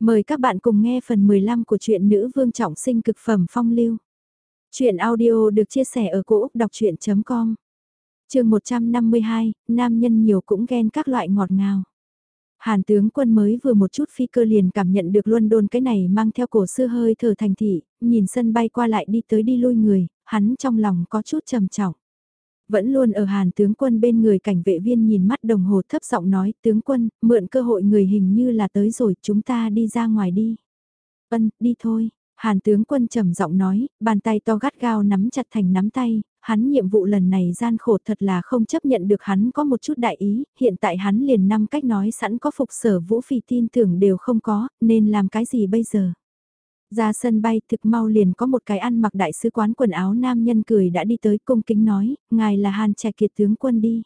Mời các bạn cùng nghe phần 15 của truyện Nữ Vương Trọng Sinh Cực Phẩm Phong Lưu. Chuyện audio được chia sẻ ở cỗ đọc chuyện.com Trường 152, Nam nhân nhiều cũng ghen các loại ngọt ngào. Hàn tướng quân mới vừa một chút phi cơ liền cảm nhận được London cái này mang theo cổ xưa hơi thở thành thị, nhìn sân bay qua lại đi tới đi lui người, hắn trong lòng có chút trầm trọng. Vẫn luôn ở hàn tướng quân bên người cảnh vệ viên nhìn mắt đồng hồ thấp giọng nói, tướng quân, mượn cơ hội người hình như là tới rồi, chúng ta đi ra ngoài đi. Ân, đi thôi. Hàn tướng quân trầm giọng nói, bàn tay to gắt gao nắm chặt thành nắm tay, hắn nhiệm vụ lần này gian khổ thật là không chấp nhận được hắn có một chút đại ý, hiện tại hắn liền năm cách nói sẵn có phục sở vũ phi tin tưởng đều không có, nên làm cái gì bây giờ. Ra sân bay thực mau liền có một cái ăn mặc đại sứ quán quần áo nam nhân cười đã đi tới cung kính nói, ngài là Hàn Trạch Kiệt tướng quân đi.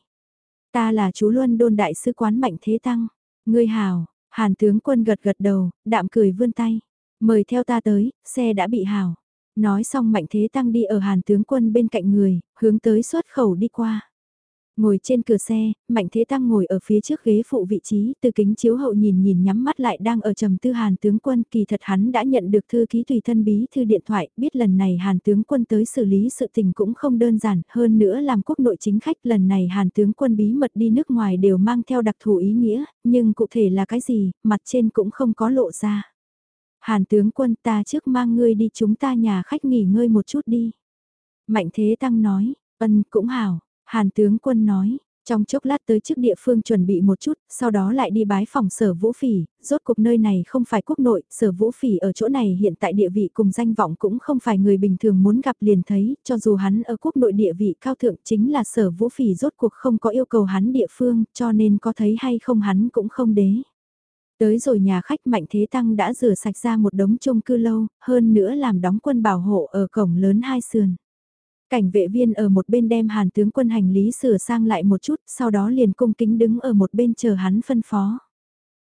Ta là chú Luân đôn đại sứ quán Mạnh Thế Tăng. Ngươi hào, Hàn tướng quân gật gật đầu, đạm cười vươn tay. Mời theo ta tới, xe đã bị hào. Nói xong Mạnh Thế Tăng đi ở Hàn tướng quân bên cạnh người, hướng tới xuất khẩu đi qua. Ngồi trên cửa xe, Mạnh Thế Tăng ngồi ở phía trước ghế phụ vị trí, từ kính chiếu hậu nhìn nhìn nhắm mắt lại đang ở trầm tư Hàn tướng quân, kỳ thật hắn đã nhận được thư ký tùy thân bí thư điện thoại, biết lần này Hàn tướng quân tới xử lý sự tình cũng không đơn giản, hơn nữa làm quốc nội chính khách lần này Hàn tướng quân bí mật đi nước ngoài đều mang theo đặc thù ý nghĩa, nhưng cụ thể là cái gì, mặt trên cũng không có lộ ra. Hàn tướng quân ta trước mang ngươi đi chúng ta nhà khách nghỉ ngơi một chút đi. Mạnh Thế Tăng nói, ân cũng hảo Hàn tướng quân nói, trong chốc lát tới trước địa phương chuẩn bị một chút, sau đó lại đi bái phòng sở vũ phỉ, rốt cuộc nơi này không phải quốc nội, sở vũ phỉ ở chỗ này hiện tại địa vị cùng danh vọng cũng không phải người bình thường muốn gặp liền thấy, cho dù hắn ở quốc nội địa vị cao thượng chính là sở vũ phỉ rốt cuộc không có yêu cầu hắn địa phương, cho nên có thấy hay không hắn cũng không đế. Tới rồi nhà khách Mạnh Thế Tăng đã rửa sạch ra một đống chung cư lâu, hơn nữa làm đóng quân bảo hộ ở cổng lớn hai sườn. Cảnh vệ viên ở một bên đem hàn tướng quân hành lý sửa sang lại một chút, sau đó liền cung kính đứng ở một bên chờ hắn phân phó.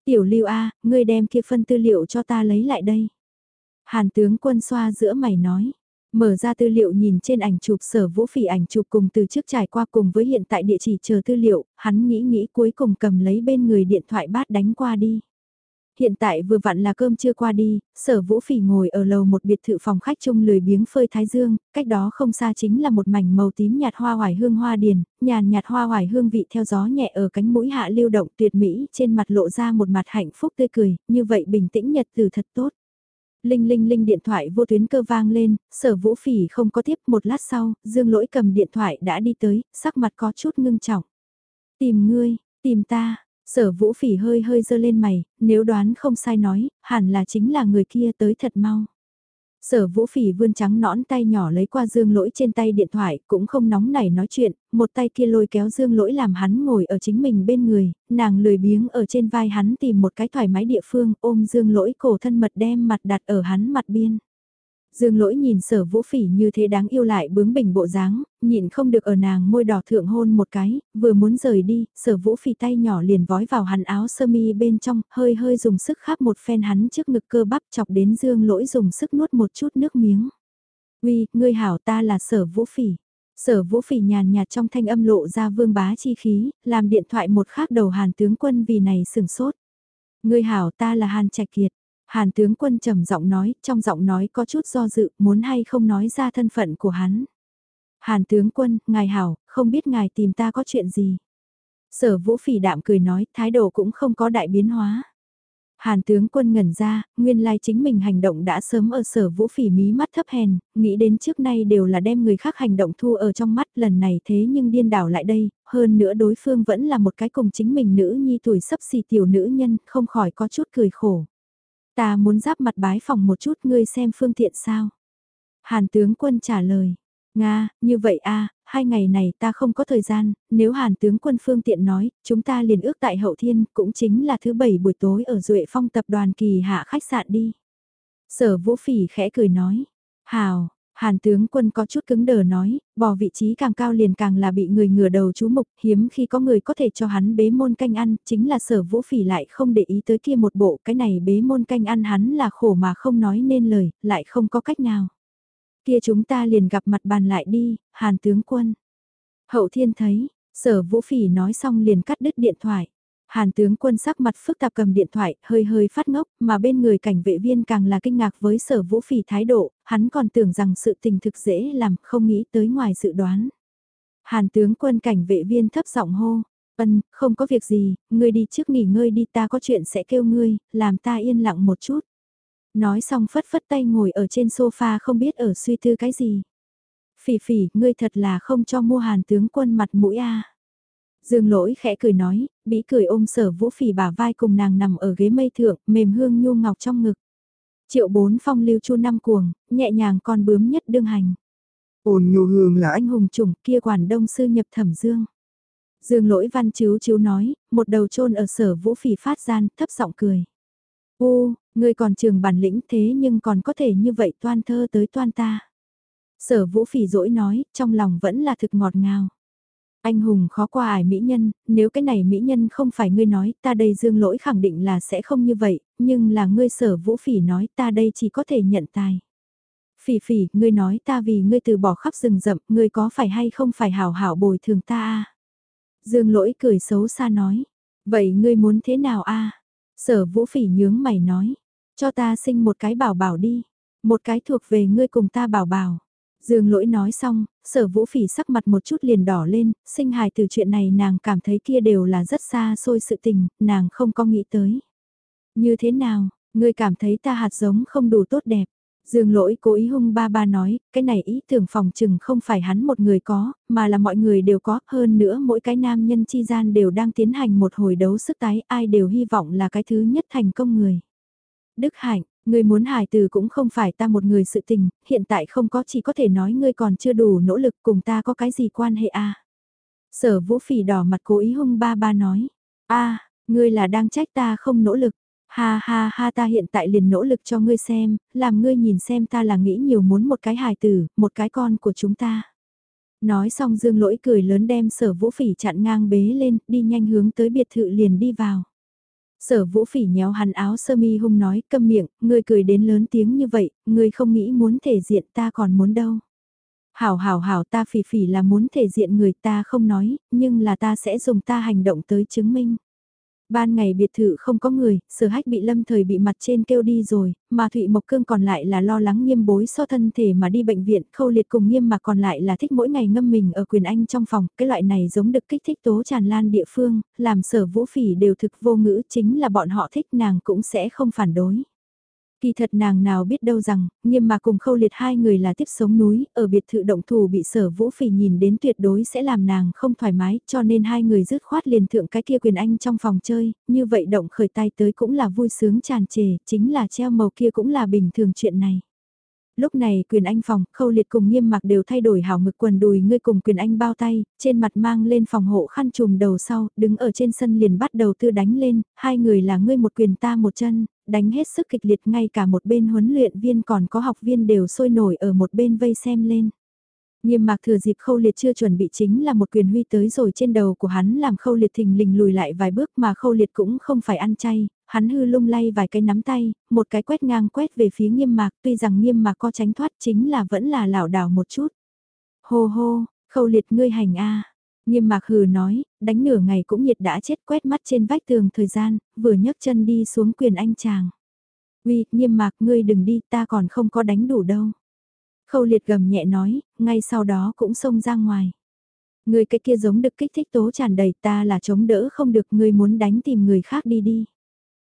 Tiểu lưu A, ngươi đem kia phân tư liệu cho ta lấy lại đây. Hàn tướng quân xoa giữa mày nói. Mở ra tư liệu nhìn trên ảnh chụp sở vũ phỉ ảnh chụp cùng từ trước trải qua cùng với hiện tại địa chỉ chờ tư liệu, hắn nghĩ nghĩ cuối cùng cầm lấy bên người điện thoại bát đánh qua đi. Hiện tại vừa vặn là cơm chưa qua đi, sở vũ phỉ ngồi ở lầu một biệt thự phòng khách chung lười biếng phơi thái dương, cách đó không xa chính là một mảnh màu tím nhạt hoa hoài hương hoa điền, nhàn nhạt hoa hoài hương vị theo gió nhẹ ở cánh mũi hạ lưu động tuyệt mỹ trên mặt lộ ra một mặt hạnh phúc tươi cười, như vậy bình tĩnh nhật từ thật tốt. Linh linh linh điện thoại vô tuyến cơ vang lên, sở vũ phỉ không có tiếp một lát sau, dương lỗi cầm điện thoại đã đi tới, sắc mặt có chút ngưng trọng. Tìm ngươi, tìm ta, Sở vũ phỉ hơi hơi dơ lên mày, nếu đoán không sai nói, hẳn là chính là người kia tới thật mau. Sở vũ phỉ vươn trắng nõn tay nhỏ lấy qua dương lỗi trên tay điện thoại, cũng không nóng nảy nói chuyện, một tay kia lôi kéo dương lỗi làm hắn ngồi ở chính mình bên người, nàng lười biếng ở trên vai hắn tìm một cái thoải mái địa phương, ôm dương lỗi cổ thân mật đem mặt đặt ở hắn mặt biên. Dương lỗi nhìn sở vũ phỉ như thế đáng yêu lại bướng bỉnh bộ dáng, nhịn không được ở nàng môi đỏ thượng hôn một cái, vừa muốn rời đi, sở vũ phỉ tay nhỏ liền vói vào hắn áo sơ mi bên trong, hơi hơi dùng sức khắp một phen hắn trước ngực cơ bắp chọc đến dương lỗi dùng sức nuốt một chút nước miếng. Uy, ngươi hảo ta là sở vũ phỉ. Sở vũ phỉ nhàn nhạt trong thanh âm lộ ra vương bá chi khí, làm điện thoại một khác đầu hàn tướng quân vì này sừng sốt. Ngươi hảo ta là hàn trạch kiệt. Hàn tướng quân trầm giọng nói, trong giọng nói có chút do dự, muốn hay không nói ra thân phận của hắn. Hàn tướng quân, ngài hảo, không biết ngài tìm ta có chuyện gì. Sở vũ phỉ đạm cười nói, thái độ cũng không có đại biến hóa. Hàn tướng quân ngẩn ra, nguyên lai chính mình hành động đã sớm ở sở vũ phỉ mí mắt thấp hèn, nghĩ đến trước nay đều là đem người khác hành động thu ở trong mắt lần này thế nhưng điên đảo lại đây, hơn nữa đối phương vẫn là một cái cùng chính mình nữ nhi tuổi sắp xì tiểu nữ nhân, không khỏi có chút cười khổ. Ta muốn giáp mặt bái phòng một chút ngươi xem phương tiện sao. Hàn tướng quân trả lời. Nga, như vậy a hai ngày này ta không có thời gian, nếu Hàn tướng quân phương tiện nói, chúng ta liền ước tại Hậu Thiên, cũng chính là thứ bảy buổi tối ở Duệ Phong tập đoàn kỳ hạ khách sạn đi. Sở Vũ Phỉ khẽ cười nói, Hào, Hàn tướng quân có chút cứng đờ nói, bỏ vị trí càng cao liền càng là bị người ngửa đầu chú mục, hiếm khi có người có thể cho hắn bế môn canh ăn, chính là sở vũ phỉ lại không để ý tới kia một bộ, cái này bế môn canh ăn hắn là khổ mà không nói nên lời, lại không có cách nào. Kia chúng ta liền gặp mặt bàn lại đi, hàn tướng quân. Hậu thiên thấy, sở vũ phỉ nói xong liền cắt đứt điện thoại. Hàn tướng quân sắc mặt phức tạp cầm điện thoại, hơi hơi phát ngốc, mà bên người cảnh vệ viên càng là kinh ngạc với sở vũ phỉ thái độ, hắn còn tưởng rằng sự tình thực dễ làm, không nghĩ tới ngoài dự đoán. Hàn tướng quân cảnh vệ viên thấp giọng hô, ân, không có việc gì, ngươi đi trước nghỉ ngơi đi ta có chuyện sẽ kêu ngươi, làm ta yên lặng một chút. Nói xong phất phất tay ngồi ở trên sofa không biết ở suy tư cái gì. Phỉ phỉ, ngươi thật là không cho mua hàn tướng quân mặt mũi a. Dương lỗi khẽ cười nói, bĩ cười ôm sở vũ phỉ bả vai cùng nàng nằm ở ghế mây thượng, mềm hương nhu ngọc trong ngực. Triệu bốn phong lưu chu năm cuồng, nhẹ nhàng con bướm nhất đương hành. Ôn nhu hương là anh hùng chủng kia quản đông sư nhập thẩm dương. Dương lỗi văn chiếu chiếu nói, một đầu chôn ở sở vũ phỉ phát gian, thấp giọng cười. Ô, ngươi còn trường bản lĩnh thế nhưng còn có thể như vậy toan thơ tới toan ta. Sở vũ phỉ dỗi nói, trong lòng vẫn là thực ngọt ngào. Anh hùng khó qua ải mỹ nhân, nếu cái này mỹ nhân không phải ngươi nói, ta đây dương lỗi khẳng định là sẽ không như vậy, nhưng là ngươi sở vũ phỉ nói ta đây chỉ có thể nhận tài. Phỉ phỉ, ngươi nói ta vì ngươi từ bỏ khắp rừng rậm, ngươi có phải hay không phải hảo hảo bồi thường ta à? Dương lỗi cười xấu xa nói, vậy ngươi muốn thế nào a Sở vũ phỉ nhướng mày nói, cho ta sinh một cái bảo bảo đi, một cái thuộc về ngươi cùng ta bảo bảo. Dương lỗi nói xong, sở vũ phỉ sắc mặt một chút liền đỏ lên, sinh hài từ chuyện này nàng cảm thấy kia đều là rất xa xôi sự tình, nàng không có nghĩ tới. Như thế nào, ngươi cảm thấy ta hạt giống không đủ tốt đẹp. Dương lỗi cố ý hung ba ba nói, cái này ý tưởng phòng chừng không phải hắn một người có, mà là mọi người đều có, hơn nữa mỗi cái nam nhân chi gian đều đang tiến hành một hồi đấu sức tái, ai đều hy vọng là cái thứ nhất thành công người. Đức Hạnh, Ngươi muốn hài từ cũng không phải ta một người sự tình, hiện tại không có chỉ có thể nói ngươi còn chưa đủ nỗ lực cùng ta có cái gì quan hệ à? Sở vũ phỉ đỏ mặt cố ý hung ba ba nói. a ngươi là đang trách ta không nỗ lực. Ha ha ha ta hiện tại liền nỗ lực cho ngươi xem, làm ngươi nhìn xem ta là nghĩ nhiều muốn một cái hài tử, một cái con của chúng ta. Nói xong dương lỗi cười lớn đem sở vũ phỉ chặn ngang bế lên, đi nhanh hướng tới biệt thự liền đi vào. Sở vũ phỉ nhéo hắn áo sơ mi hung nói câm miệng, ngươi cười đến lớn tiếng như vậy, ngươi không nghĩ muốn thể diện ta còn muốn đâu. Hảo hảo hảo ta phỉ phỉ là muốn thể diện người ta không nói, nhưng là ta sẽ dùng ta hành động tới chứng minh. Ban ngày biệt thự không có người, sở hách bị lâm thời bị mặt trên kêu đi rồi, mà Thụy Mộc Cương còn lại là lo lắng nghiêm bối so thân thể mà đi bệnh viện, khâu liệt cùng nghiêm mà còn lại là thích mỗi ngày ngâm mình ở quyền anh trong phòng, cái loại này giống được kích thích tố tràn lan địa phương, làm sở vũ phỉ đều thực vô ngữ chính là bọn họ thích nàng cũng sẽ không phản đối. Kỳ thật nàng nào biết đâu rằng, nghiêm mà cùng khâu liệt hai người là tiếp sống núi, ở biệt thự động thủ bị sở vũ phỉ nhìn đến tuyệt đối sẽ làm nàng không thoải mái, cho nên hai người dứt khoát liền thượng cái kia quyền anh trong phòng chơi, như vậy động khởi tay tới cũng là vui sướng tràn trề, chính là treo màu kia cũng là bình thường chuyện này. Lúc này quyền anh phòng, khâu liệt cùng nghiêm mặc đều thay đổi hảo ngực quần đùi ngươi cùng quyền anh bao tay, trên mặt mang lên phòng hộ khăn trùm đầu sau, đứng ở trên sân liền bắt đầu tư đánh lên, hai người là ngươi một quyền ta một chân, đánh hết sức kịch liệt ngay cả một bên huấn luyện viên còn có học viên đều sôi nổi ở một bên vây xem lên. Nghiêm mạc thừa dịp khâu liệt chưa chuẩn bị chính là một quyền huy tới rồi trên đầu của hắn làm khâu liệt thình lình lùi lại vài bước mà khâu liệt cũng không phải ăn chay, hắn hư lung lay vài cái nắm tay, một cái quét ngang quét về phía nghiêm mạc tuy rằng nghiêm mạc có tránh thoát chính là vẫn là lảo đảo một chút. Hô hô, khâu liệt ngươi hành a Nghiêm mạc hừ nói, đánh nửa ngày cũng nhiệt đã chết quét mắt trên vách tường thời gian, vừa nhấc chân đi xuống quyền anh chàng. Uy, nghiêm mạc ngươi đừng đi ta còn không có đánh đủ đâu. Khâu liệt gầm nhẹ nói, ngay sau đó cũng xông ra ngoài. Người cái kia giống được kích thích tố tràn đầy ta là chống đỡ không được người muốn đánh tìm người khác đi đi.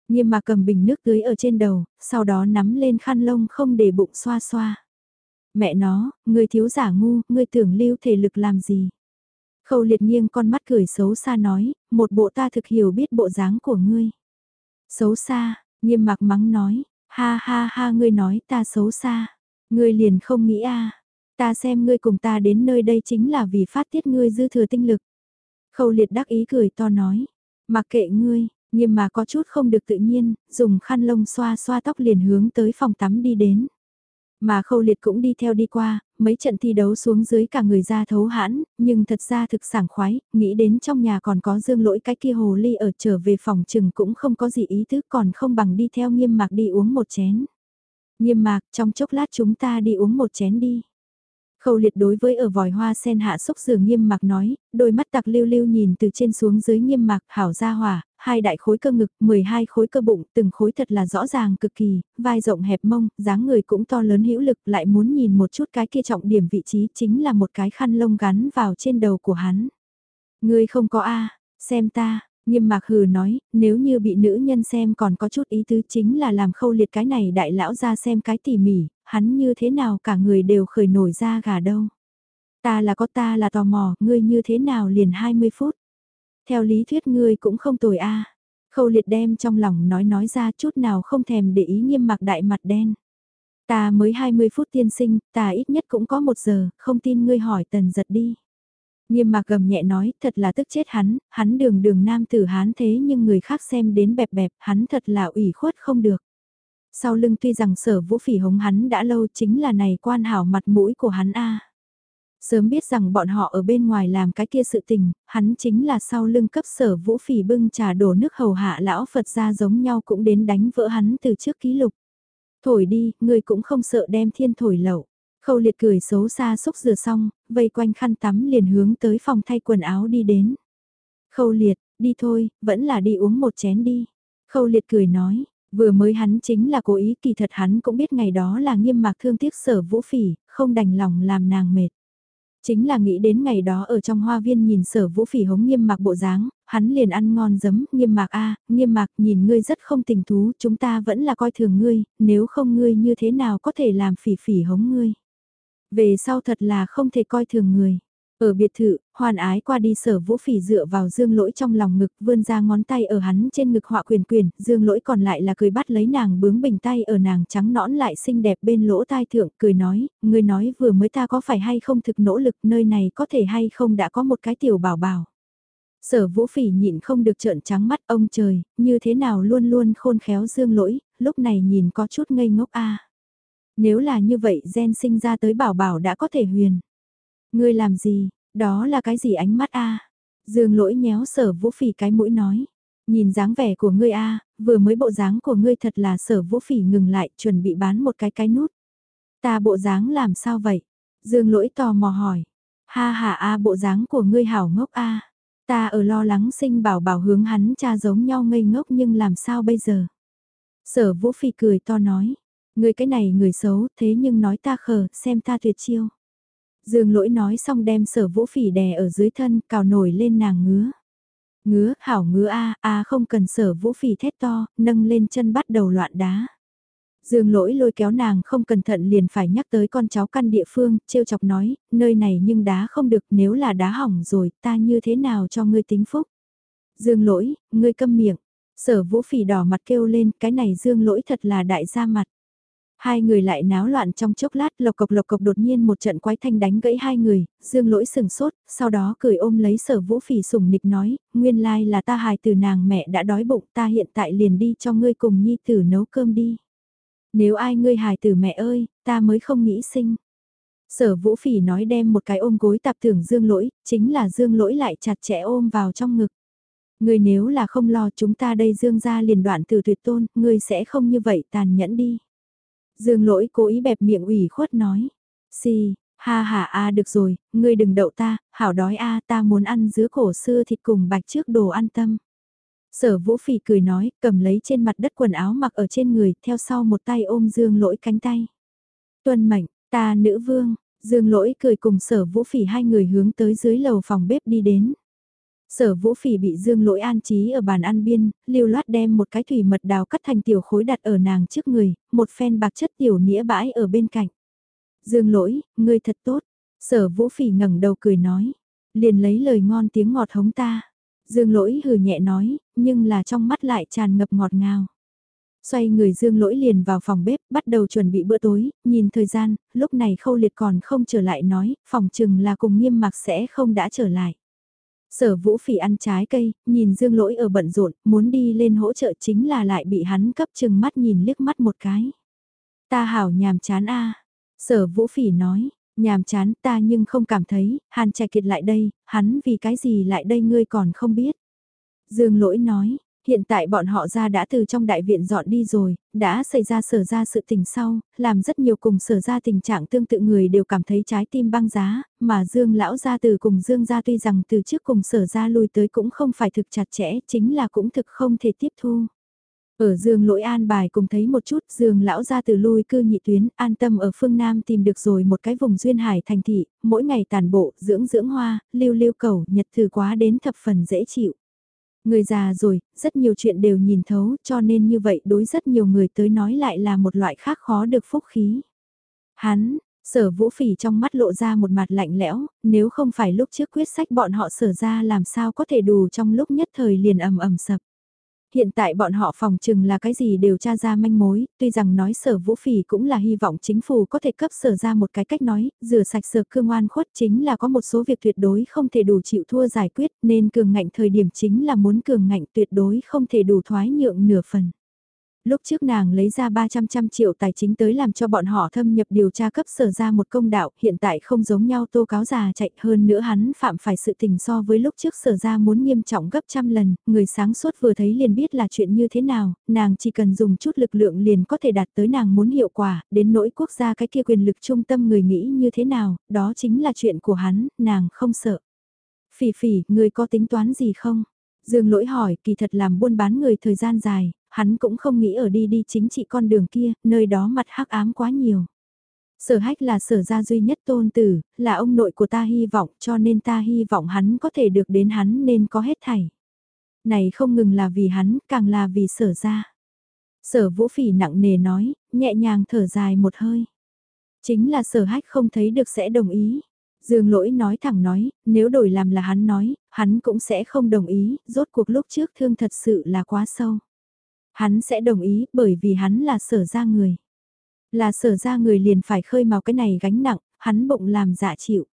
Nghiêm mạc cầm bình nước tưới ở trên đầu, sau đó nắm lên khăn lông không để bụng xoa xoa. Mẹ nó, người thiếu giả ngu, người tưởng lưu thể lực làm gì. Khâu liệt nghiêng con mắt cười xấu xa nói, một bộ ta thực hiểu biết bộ dáng của ngươi. Xấu xa, nghiêm mặc mắng nói, ha ha ha ngươi nói ta xấu xa, ngươi liền không nghĩ a ta xem ngươi cùng ta đến nơi đây chính là vì phát tiết ngươi dư thừa tinh lực. Khâu liệt đắc ý cười to nói, mặc kệ ngươi, nghiêm mà có chút không được tự nhiên, dùng khăn lông xoa xoa tóc liền hướng tới phòng tắm đi đến. Mà khâu liệt cũng đi theo đi qua, mấy trận thi đấu xuống dưới cả người ra thấu hãn, nhưng thật ra thực sảng khoái, nghĩ đến trong nhà còn có dương lỗi cái kia hồ ly ở trở về phòng chừng cũng không có gì ý tứ còn không bằng đi theo nghiêm mạc đi uống một chén. Nghiêm mạc, trong chốc lát chúng ta đi uống một chén đi. Khâu liệt đối với ở vòi hoa sen hạ xúc giường nghiêm mạc nói, đôi mắt tặc lưu lưu nhìn từ trên xuống dưới nghiêm mạc hảo ra hỏa hai đại khối cơ ngực, 12 khối cơ bụng, từng khối thật là rõ ràng cực kỳ, vai rộng hẹp mông, dáng người cũng to lớn hữu lực, lại muốn nhìn một chút cái kia trọng điểm vị trí chính là một cái khăn lông gắn vào trên đầu của hắn. Ngươi không có A, xem ta, Nghiêm mạc hừ nói, nếu như bị nữ nhân xem còn có chút ý tứ chính là làm khâu liệt cái này đại lão ra xem cái tỉ mỉ, hắn như thế nào cả người đều khởi nổi ra gà đâu. Ta là có ta là tò mò, ngươi như thế nào liền 20 phút. Theo lý thuyết ngươi cũng không tồi a. Khâu liệt đem trong lòng nói nói ra chút nào không thèm để ý nghiêm mặc đại mặt đen. Ta mới 20 phút tiên sinh, ta ít nhất cũng có một giờ, không tin ngươi hỏi tần giật đi. Nghiêm mạc gầm nhẹ nói, thật là tức chết hắn, hắn đường đường nam tử hán thế nhưng người khác xem đến bẹp bẹp, hắn thật là ủy khuất không được. Sau lưng tuy rằng sở vũ phỉ hống hắn đã lâu chính là này quan hảo mặt mũi của hắn a Sớm biết rằng bọn họ ở bên ngoài làm cái kia sự tình, hắn chính là sau lưng cấp sở vũ phỉ bưng trà đổ nước hầu hạ lão Phật ra giống nhau cũng đến đánh vỡ hắn từ trước ký lục. Thổi đi, người cũng không sợ đem thiên thổi lậu. Khâu liệt cười xấu xa xúc rửa xong, vây quanh khăn tắm liền hướng tới phòng thay quần áo đi đến. Khâu liệt, đi thôi, vẫn là đi uống một chén đi. Khâu liệt cười nói, vừa mới hắn chính là cố ý kỳ thật hắn cũng biết ngày đó là nghiêm mạc thương tiếc sở vũ phỉ, không đành lòng làm nàng mệt. Chính là nghĩ đến ngày đó ở trong hoa viên nhìn sở vũ phỉ hống nghiêm mạc bộ dáng, hắn liền ăn ngon giấm, nghiêm mạc a nghiêm mạc nhìn ngươi rất không tình thú, chúng ta vẫn là coi thường ngươi, nếu không ngươi như thế nào có thể làm phỉ phỉ hống ngươi. Về sau thật là không thể coi thường người. Ở biệt thự, hoàn ái qua đi sở vũ phỉ dựa vào dương lỗi trong lòng ngực vươn ra ngón tay ở hắn trên ngực họa quyền quyền, dương lỗi còn lại là cười bắt lấy nàng bướng bình tay ở nàng trắng nõn lại xinh đẹp bên lỗ tai thượng, cười nói, người nói vừa mới ta có phải hay không thực nỗ lực nơi này có thể hay không đã có một cái tiểu bảo bảo. Sở vũ phỉ nhịn không được trợn trắng mắt ông trời, như thế nào luôn luôn khôn khéo dương lỗi, lúc này nhìn có chút ngây ngốc a nếu là như vậy gen sinh ra tới bảo bảo đã có thể huyền. Ngươi làm gì, đó là cái gì ánh mắt a Dương lỗi nhéo sở vũ phỉ cái mũi nói. Nhìn dáng vẻ của ngươi a vừa mới bộ dáng của ngươi thật là sở vũ phỉ ngừng lại chuẩn bị bán một cái cái nút. Ta bộ dáng làm sao vậy? Dương lỗi tò mò hỏi. Ha ha a bộ dáng của ngươi hảo ngốc a Ta ở lo lắng sinh bảo bảo hướng hắn cha giống nhau ngây ngốc nhưng làm sao bây giờ? Sở vũ phỉ cười to nói. Người cái này người xấu, thế nhưng nói ta khờ, xem ta tuyệt chiêu. Dương lỗi nói xong đem sở vũ phỉ đè ở dưới thân, cào nổi lên nàng ngứa. Ngứa, hảo ngứa a a không cần sở vũ phỉ thét to, nâng lên chân bắt đầu loạn đá. Dương lỗi lôi kéo nàng không cẩn thận liền phải nhắc tới con cháu căn địa phương, trêu chọc nói, nơi này nhưng đá không được nếu là đá hỏng rồi, ta như thế nào cho ngươi tính phúc. Dương lỗi, ngươi câm miệng, sở vũ phỉ đỏ mặt kêu lên, cái này dương lỗi thật là đại gia mặt. Hai người lại náo loạn trong chốc lát lộc cộc lộc cộc đột nhiên một trận quái thanh đánh gãy hai người, dương lỗi sừng sốt, sau đó cười ôm lấy sở vũ phỉ sủng nịch nói, nguyên lai là ta hài từ nàng mẹ đã đói bụng ta hiện tại liền đi cho ngươi cùng nhi tử nấu cơm đi. Nếu ai ngươi hài từ mẹ ơi, ta mới không nghĩ sinh. Sở vũ phỉ nói đem một cái ôm gối tạp thưởng dương lỗi, chính là dương lỗi lại chặt chẽ ôm vào trong ngực. Ngươi nếu là không lo chúng ta đây dương ra liền đoạn từ tuyệt tôn, ngươi sẽ không như vậy tàn nhẫn đi. Dương lỗi cố ý bẹp miệng ủy khuất nói. Si, ha ha a được rồi, ngươi đừng đậu ta, hảo đói a ta muốn ăn dứa cổ xưa thịt cùng bạch trước đồ ăn tâm. Sở vũ phỉ cười nói, cầm lấy trên mặt đất quần áo mặc ở trên người, theo sau một tay ôm dương lỗi cánh tay. Tuân mệnh, ta nữ vương, dương lỗi cười cùng sở vũ phỉ hai người hướng tới dưới lầu phòng bếp đi đến. Sở vũ phỉ bị dương lỗi an trí ở bàn ăn biên, lưu loát đem một cái thủy mật đào cắt thành tiểu khối đặt ở nàng trước người, một phen bạc chất tiểu nĩa bãi ở bên cạnh. Dương lỗi, ngươi thật tốt. Sở vũ phỉ ngẩng đầu cười nói. Liền lấy lời ngon tiếng ngọt hống ta. Dương lỗi hừ nhẹ nói, nhưng là trong mắt lại tràn ngập ngọt ngào. Xoay người dương lỗi liền vào phòng bếp, bắt đầu chuẩn bị bữa tối, nhìn thời gian, lúc này khâu liệt còn không trở lại nói, phòng chừng là cùng nghiêm mặc sẽ không đã trở lại. Sở vũ phỉ ăn trái cây, nhìn dương lỗi ở bận rộn, muốn đi lên hỗ trợ chính là lại bị hắn cấp chừng mắt nhìn liếc mắt một cái. Ta hảo nhàm chán a Sở vũ phỉ nói, nhàm chán ta nhưng không cảm thấy, hàn trạch kiệt lại đây, hắn vì cái gì lại đây ngươi còn không biết. Dương lỗi nói, hiện tại bọn họ ra đã từ trong đại viện dọn đi rồi, đã xảy ra sở ra sự tình sau, làm rất nhiều cùng sở ra tình trạng tương tự người đều cảm thấy trái tim băng giá, mà Dương lão gia từ cùng Dương gia tuy rằng từ trước cùng sở ra lui tới cũng không phải thực chặt chẽ, chính là cũng thực không thể tiếp thu. Ở Dương lỗi an bài cùng thấy một chút Dương lão ra từ lui cư nhị tuyến, an tâm ở phương Nam tìm được rồi một cái vùng duyên hải thành thị, mỗi ngày tàn bộ, dưỡng dưỡng hoa, lưu lưu cầu, nhật thử quá đến thập phần dễ chịu. Người già rồi, rất nhiều chuyện đều nhìn thấu, cho nên như vậy đối rất nhiều người tới nói lại là một loại khác khó được phúc khí. Hắn, sở vũ phỉ trong mắt lộ ra một mặt lạnh lẽo, nếu không phải lúc trước quyết sách bọn họ sở ra làm sao có thể đủ trong lúc nhất thời liền ầm ầm sập. Hiện tại bọn họ phòng chừng là cái gì đều tra ra manh mối, tuy rằng nói sở vũ phỉ cũng là hy vọng chính phủ có thể cấp sở ra một cái cách nói, rửa sạch sở cương oan khuất chính là có một số việc tuyệt đối không thể đủ chịu thua giải quyết nên cường ngạnh thời điểm chính là muốn cường ngạnh tuyệt đối không thể đủ thoái nhượng nửa phần lúc trước nàng lấy ra 300 trăm triệu tài chính tới làm cho bọn họ thâm nhập điều tra cấp sở ra một công đạo, hiện tại không giống nhau tô cáo già chạy hơn nữa hắn phạm phải sự tình so với lúc trước sở ra muốn nghiêm trọng gấp trăm lần, người sáng suốt vừa thấy liền biết là chuyện như thế nào, nàng chỉ cần dùng chút lực lượng liền có thể đạt tới nàng muốn hiệu quả, đến nỗi quốc gia cái kia quyền lực trung tâm người nghĩ như thế nào, đó chính là chuyện của hắn, nàng không sợ. Phỉ phỉ, người có tính toán gì không? Dương lỗi hỏi, kỳ thật làm buôn bán người thời gian dài, hắn cũng không nghĩ ở đi đi chính trị con đường kia, nơi đó mặt hắc ám quá nhiều. Sở hách là sở gia duy nhất tôn tử, là ông nội của ta hy vọng cho nên ta hy vọng hắn có thể được đến hắn nên có hết thảy. Này không ngừng là vì hắn, càng là vì sở gia. Sở vũ phỉ nặng nề nói, nhẹ nhàng thở dài một hơi. Chính là sở hách không thấy được sẽ đồng ý. Dương lỗi nói thẳng nói, nếu đổi làm là hắn nói, hắn cũng sẽ không đồng ý, rốt cuộc lúc trước thương thật sự là quá sâu. Hắn sẽ đồng ý bởi vì hắn là sở ra người. Là sở ra người liền phải khơi màu cái này gánh nặng, hắn bụng làm dạ chịu.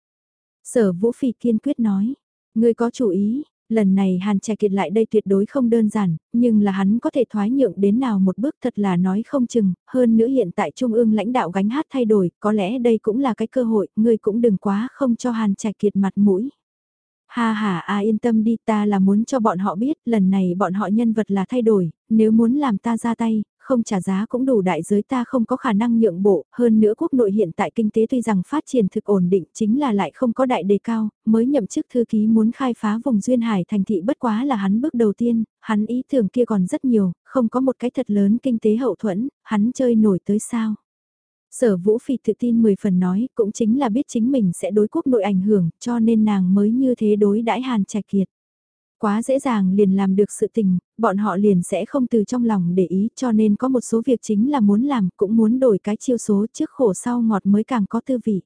Sở vũ phì kiên quyết nói, người có chủ ý, lần này Hàn Trẻ Kiệt lại đây tuyệt đối không đơn giản, nhưng là hắn có thể thoái nhượng đến nào một bước thật là nói không chừng, hơn nữa hiện tại Trung ương lãnh đạo gánh hát thay đổi, có lẽ đây cũng là cái cơ hội, ngươi cũng đừng quá không cho Hàn Trẻ Kiệt mặt mũi. Ha ha a yên tâm đi ta là muốn cho bọn họ biết lần này bọn họ nhân vật là thay đổi, nếu muốn làm ta ra tay, không trả giá cũng đủ đại giới ta không có khả năng nhượng bộ, hơn nữa quốc nội hiện tại kinh tế tuy rằng phát triển thực ổn định chính là lại không có đại đề cao, mới nhậm chức thư ký muốn khai phá vùng duyên hải thành thị bất quá là hắn bước đầu tiên, hắn ý tưởng kia còn rất nhiều, không có một cái thật lớn kinh tế hậu thuẫn, hắn chơi nổi tới sao. Sở Vũ Phi tự tin 10 phần nói cũng chính là biết chính mình sẽ đối quốc nội ảnh hưởng cho nên nàng mới như thế đối đãi Hàn Trạch Kiệt. Quá dễ dàng liền làm được sự tình, bọn họ liền sẽ không từ trong lòng để ý cho nên có một số việc chính là muốn làm cũng muốn đổi cái chiêu số trước khổ sau ngọt mới càng có tư vị.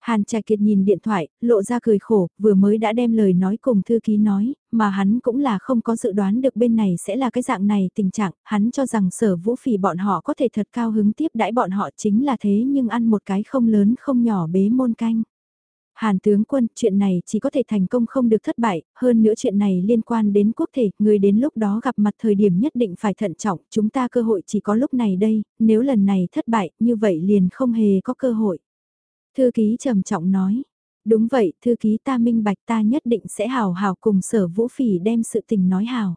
Hàn Trạch Kiệt nhìn điện thoại, lộ ra cười khổ, vừa mới đã đem lời nói cùng thư ký nói, mà hắn cũng là không có dự đoán được bên này sẽ là cái dạng này tình trạng, hắn cho rằng sở vũ phỉ bọn họ có thể thật cao hứng tiếp đãi bọn họ chính là thế nhưng ăn một cái không lớn không nhỏ bế môn canh. Hàn tướng quân, chuyện này chỉ có thể thành công không được thất bại, hơn nữa chuyện này liên quan đến quốc thể, người đến lúc đó gặp mặt thời điểm nhất định phải thận trọng, chúng ta cơ hội chỉ có lúc này đây, nếu lần này thất bại, như vậy liền không hề có cơ hội. Thư ký trầm trọng nói, đúng vậy, thư ký ta minh bạch ta nhất định sẽ hào hào cùng sở vũ phỉ đem sự tình nói hào.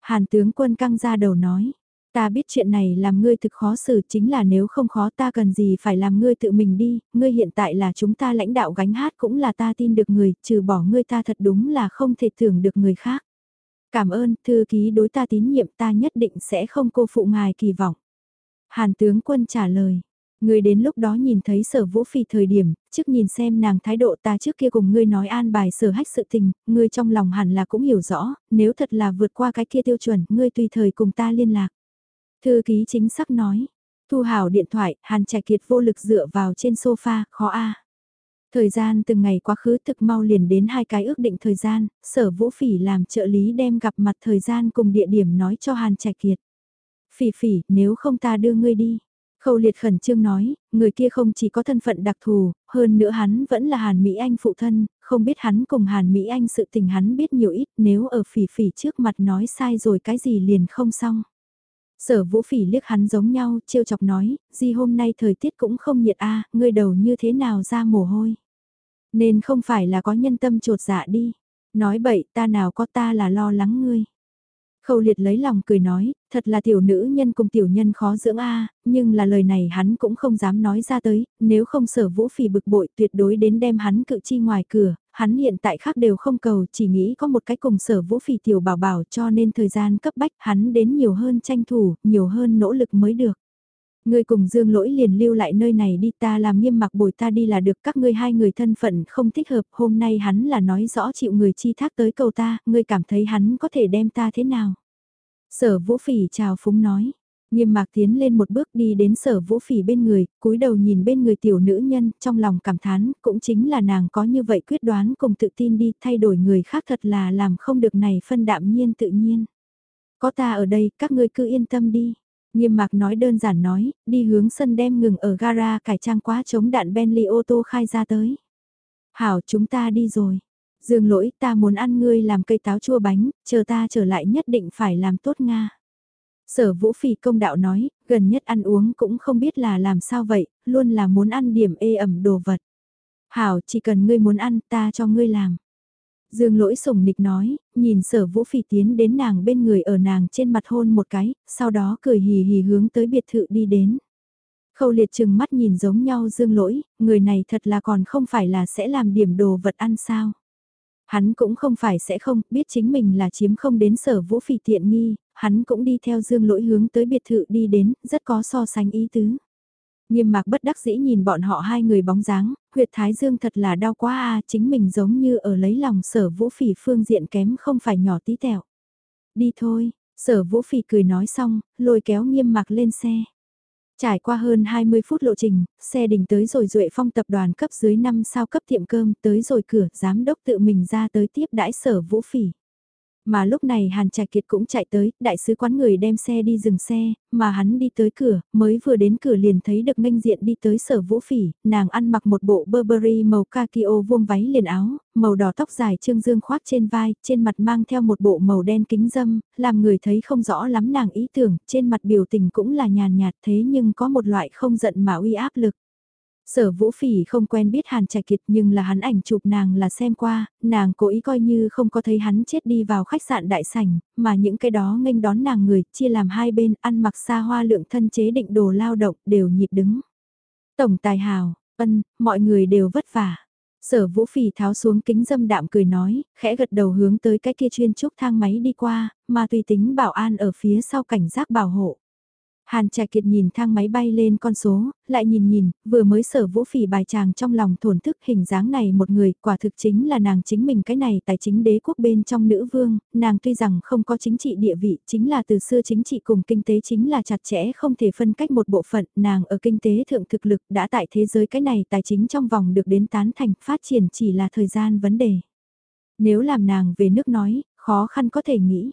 Hàn tướng quân căng ra đầu nói, Ta biết chuyện này làm ngươi thực khó xử chính là nếu không khó ta cần gì phải làm ngươi tự mình đi, ngươi hiện tại là chúng ta lãnh đạo gánh hát cũng là ta tin được người, trừ bỏ ngươi ta thật đúng là không thể tưởng được người khác. Cảm ơn, thư ký đối ta tín nhiệm ta nhất định sẽ không cô phụ ngài kỳ vọng. Hàn tướng quân trả lời, ngươi đến lúc đó nhìn thấy sở vũ phi thời điểm, trước nhìn xem nàng thái độ ta trước kia cùng ngươi nói an bài sở hách sự tình, ngươi trong lòng hẳn là cũng hiểu rõ, nếu thật là vượt qua cái kia tiêu chuẩn, ngươi tùy thời cùng ta liên lạc. Thư ký chính xác nói. Thu hào điện thoại, Hàn Trạch Kiệt vô lực dựa vào trên sofa, khó a. Thời gian từng ngày quá khứ thực mau liền đến hai cái ước định thời gian, sở vũ phỉ làm trợ lý đem gặp mặt thời gian cùng địa điểm nói cho Hàn Trạch Kiệt. Phỉ phỉ, nếu không ta đưa ngươi đi. Khâu liệt khẩn trương nói, người kia không chỉ có thân phận đặc thù, hơn nữa hắn vẫn là Hàn Mỹ Anh phụ thân, không biết hắn cùng Hàn Mỹ Anh sự tình hắn biết nhiều ít nếu ở phỉ phỉ trước mặt nói sai rồi cái gì liền không xong. Sở vũ phỉ liếc hắn giống nhau, trêu chọc nói, di hôm nay thời tiết cũng không nhiệt a ngươi đầu như thế nào ra mồ hôi. Nên không phải là có nhân tâm trột dạ đi. Nói bậy ta nào có ta là lo lắng ngươi. Khâu liệt lấy lòng cười nói, thật là tiểu nữ nhân cùng tiểu nhân khó dưỡng a nhưng là lời này hắn cũng không dám nói ra tới, nếu không sở vũ phỉ bực bội tuyệt đối đến đem hắn cự chi ngoài cửa, hắn hiện tại khác đều không cầu, chỉ nghĩ có một cái cùng sở vũ phỉ tiểu bảo bảo cho nên thời gian cấp bách hắn đến nhiều hơn tranh thủ, nhiều hơn nỗ lực mới được. Ngươi cùng Dương Lỗi liền lưu lại nơi này đi ta làm nghiêm mặc bồi ta đi là được các ngươi hai người thân phận không thích hợp hôm nay hắn là nói rõ chịu người chi thác tới cầu ta, ngươi cảm thấy hắn có thể đem ta thế nào. Sở vũ phỉ chào phúng nói, nghiêm mạc tiến lên một bước đi đến sở vũ phỉ bên người, cúi đầu nhìn bên người tiểu nữ nhân, trong lòng cảm thán, cũng chính là nàng có như vậy quyết đoán cùng tự tin đi thay đổi người khác thật là làm không được này phân đạm nhiên tự nhiên. Có ta ở đây, các ngươi cứ yên tâm đi. Nghiêm mạc nói đơn giản nói, đi hướng sân đem ngừng ở gara cải trang quá chống đạn Bentley ô tô khai ra tới. Hảo chúng ta đi rồi. Dương lỗi ta muốn ăn ngươi làm cây táo chua bánh, chờ ta trở lại nhất định phải làm tốt Nga. Sở vũ phỉ công đạo nói, gần nhất ăn uống cũng không biết là làm sao vậy, luôn là muốn ăn điểm ê ẩm đồ vật. Hảo chỉ cần ngươi muốn ăn ta cho ngươi làm. Dương lỗi sủng nịch nói, nhìn sở vũ phỉ tiến đến nàng bên người ở nàng trên mặt hôn một cái, sau đó cười hì hì hướng tới biệt thự đi đến. Khâu liệt chừng mắt nhìn giống nhau dương lỗi, người này thật là còn không phải là sẽ làm điểm đồ vật ăn sao. Hắn cũng không phải sẽ không, biết chính mình là chiếm không đến sở vũ phỉ tiện nghi, hắn cũng đi theo dương lỗi hướng tới biệt thự đi đến, rất có so sánh ý tứ. Nghiêm mạc bất đắc dĩ nhìn bọn họ hai người bóng dáng, huyệt thái dương thật là đau quá a chính mình giống như ở lấy lòng sở vũ phỉ phương diện kém không phải nhỏ tí tẹo. Đi thôi, sở vũ phỉ cười nói xong, lôi kéo nghiêm mạc lên xe. Trải qua hơn 20 phút lộ trình, xe đình tới rồi duệ phong tập đoàn cấp dưới 5 sao cấp tiệm cơm tới rồi cửa, giám đốc tự mình ra tới tiếp đãi sở vũ phỉ. Mà lúc này Hàn Trạch Kiệt cũng chạy tới, đại sứ quán người đem xe đi dừng xe, mà hắn đi tới cửa, mới vừa đến cửa liền thấy được nghênh diện đi tới sở vũ phỉ, nàng ăn mặc một bộ Burberry màu kakio vuông váy liền áo, màu đỏ tóc dài trương dương khoác trên vai, trên mặt mang theo một bộ màu đen kính dâm, làm người thấy không rõ lắm nàng ý tưởng, trên mặt biểu tình cũng là nhàn nhạt thế nhưng có một loại không giận mà uy áp lực. Sở Vũ Phỉ không quen biết Hàn Trạch Kiệt nhưng là hắn ảnh chụp nàng là xem qua, nàng cố ý coi như không có thấy hắn chết đi vào khách sạn đại sảnh, mà những cái đó nghênh đón nàng người, chia làm hai bên, ăn mặc xa hoa lượng thân chế định đồ lao động, đều nhịp đứng. Tổng tài hào, ân, mọi người đều vất vả. Sở Vũ Phỉ tháo xuống kính dâm đạm cười nói, khẽ gật đầu hướng tới cái kia chuyên trúc thang máy đi qua, mà tùy tính bảo an ở phía sau cảnh giác bảo hộ. Hàn Trạch Kiệt nhìn thang máy bay lên con số, lại nhìn nhìn, vừa mới sở vũ phỉ bài chàng trong lòng thổn thức hình dáng này một người, quả thực chính là nàng chính mình cái này tài chính đế quốc bên trong nữ vương, nàng tuy rằng không có chính trị địa vị, chính là từ xưa chính trị cùng kinh tế chính là chặt chẽ không thể phân cách một bộ phận, nàng ở kinh tế thượng thực lực đã tại thế giới cái này tài chính trong vòng được đến tán thành, phát triển chỉ là thời gian vấn đề. Nếu làm nàng về nước nói, khó khăn có thể nghĩ.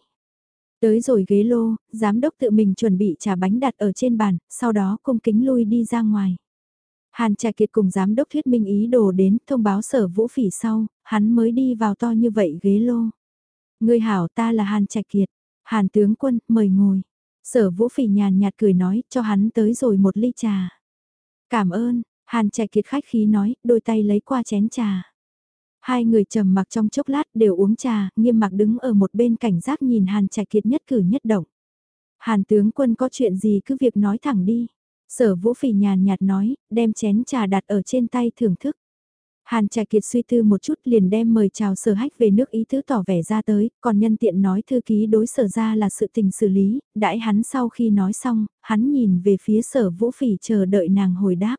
Tới rồi ghế lô, giám đốc tự mình chuẩn bị trà bánh đặt ở trên bàn, sau đó cung kính lui đi ra ngoài. Hàn Trà Kiệt cùng giám đốc thuyết minh ý đồ đến thông báo sở vũ phỉ sau, hắn mới đi vào to như vậy ghế lô. Người hảo ta là Hàn Trà Kiệt, Hàn tướng quân, mời ngồi. Sở vũ phỉ nhàn nhạt cười nói cho hắn tới rồi một ly trà. Cảm ơn, Hàn Trà Kiệt khách khí nói, đôi tay lấy qua chén trà. Hai người trầm mặc trong chốc lát đều uống trà, nghiêm mặc đứng ở một bên cảnh giác nhìn Hàn Trạch Kiệt nhất cử nhất động. Hàn tướng quân có chuyện gì cứ việc nói thẳng đi. Sở vũ phỉ nhàn nhạt nói, đem chén trà đặt ở trên tay thưởng thức. Hàn Trạch Kiệt suy tư một chút liền đem mời chào sở hách về nước ý tứ tỏ vẻ ra tới, còn nhân tiện nói thư ký đối sở ra là sự tình xử lý, đãi hắn sau khi nói xong, hắn nhìn về phía sở vũ phỉ chờ đợi nàng hồi đáp.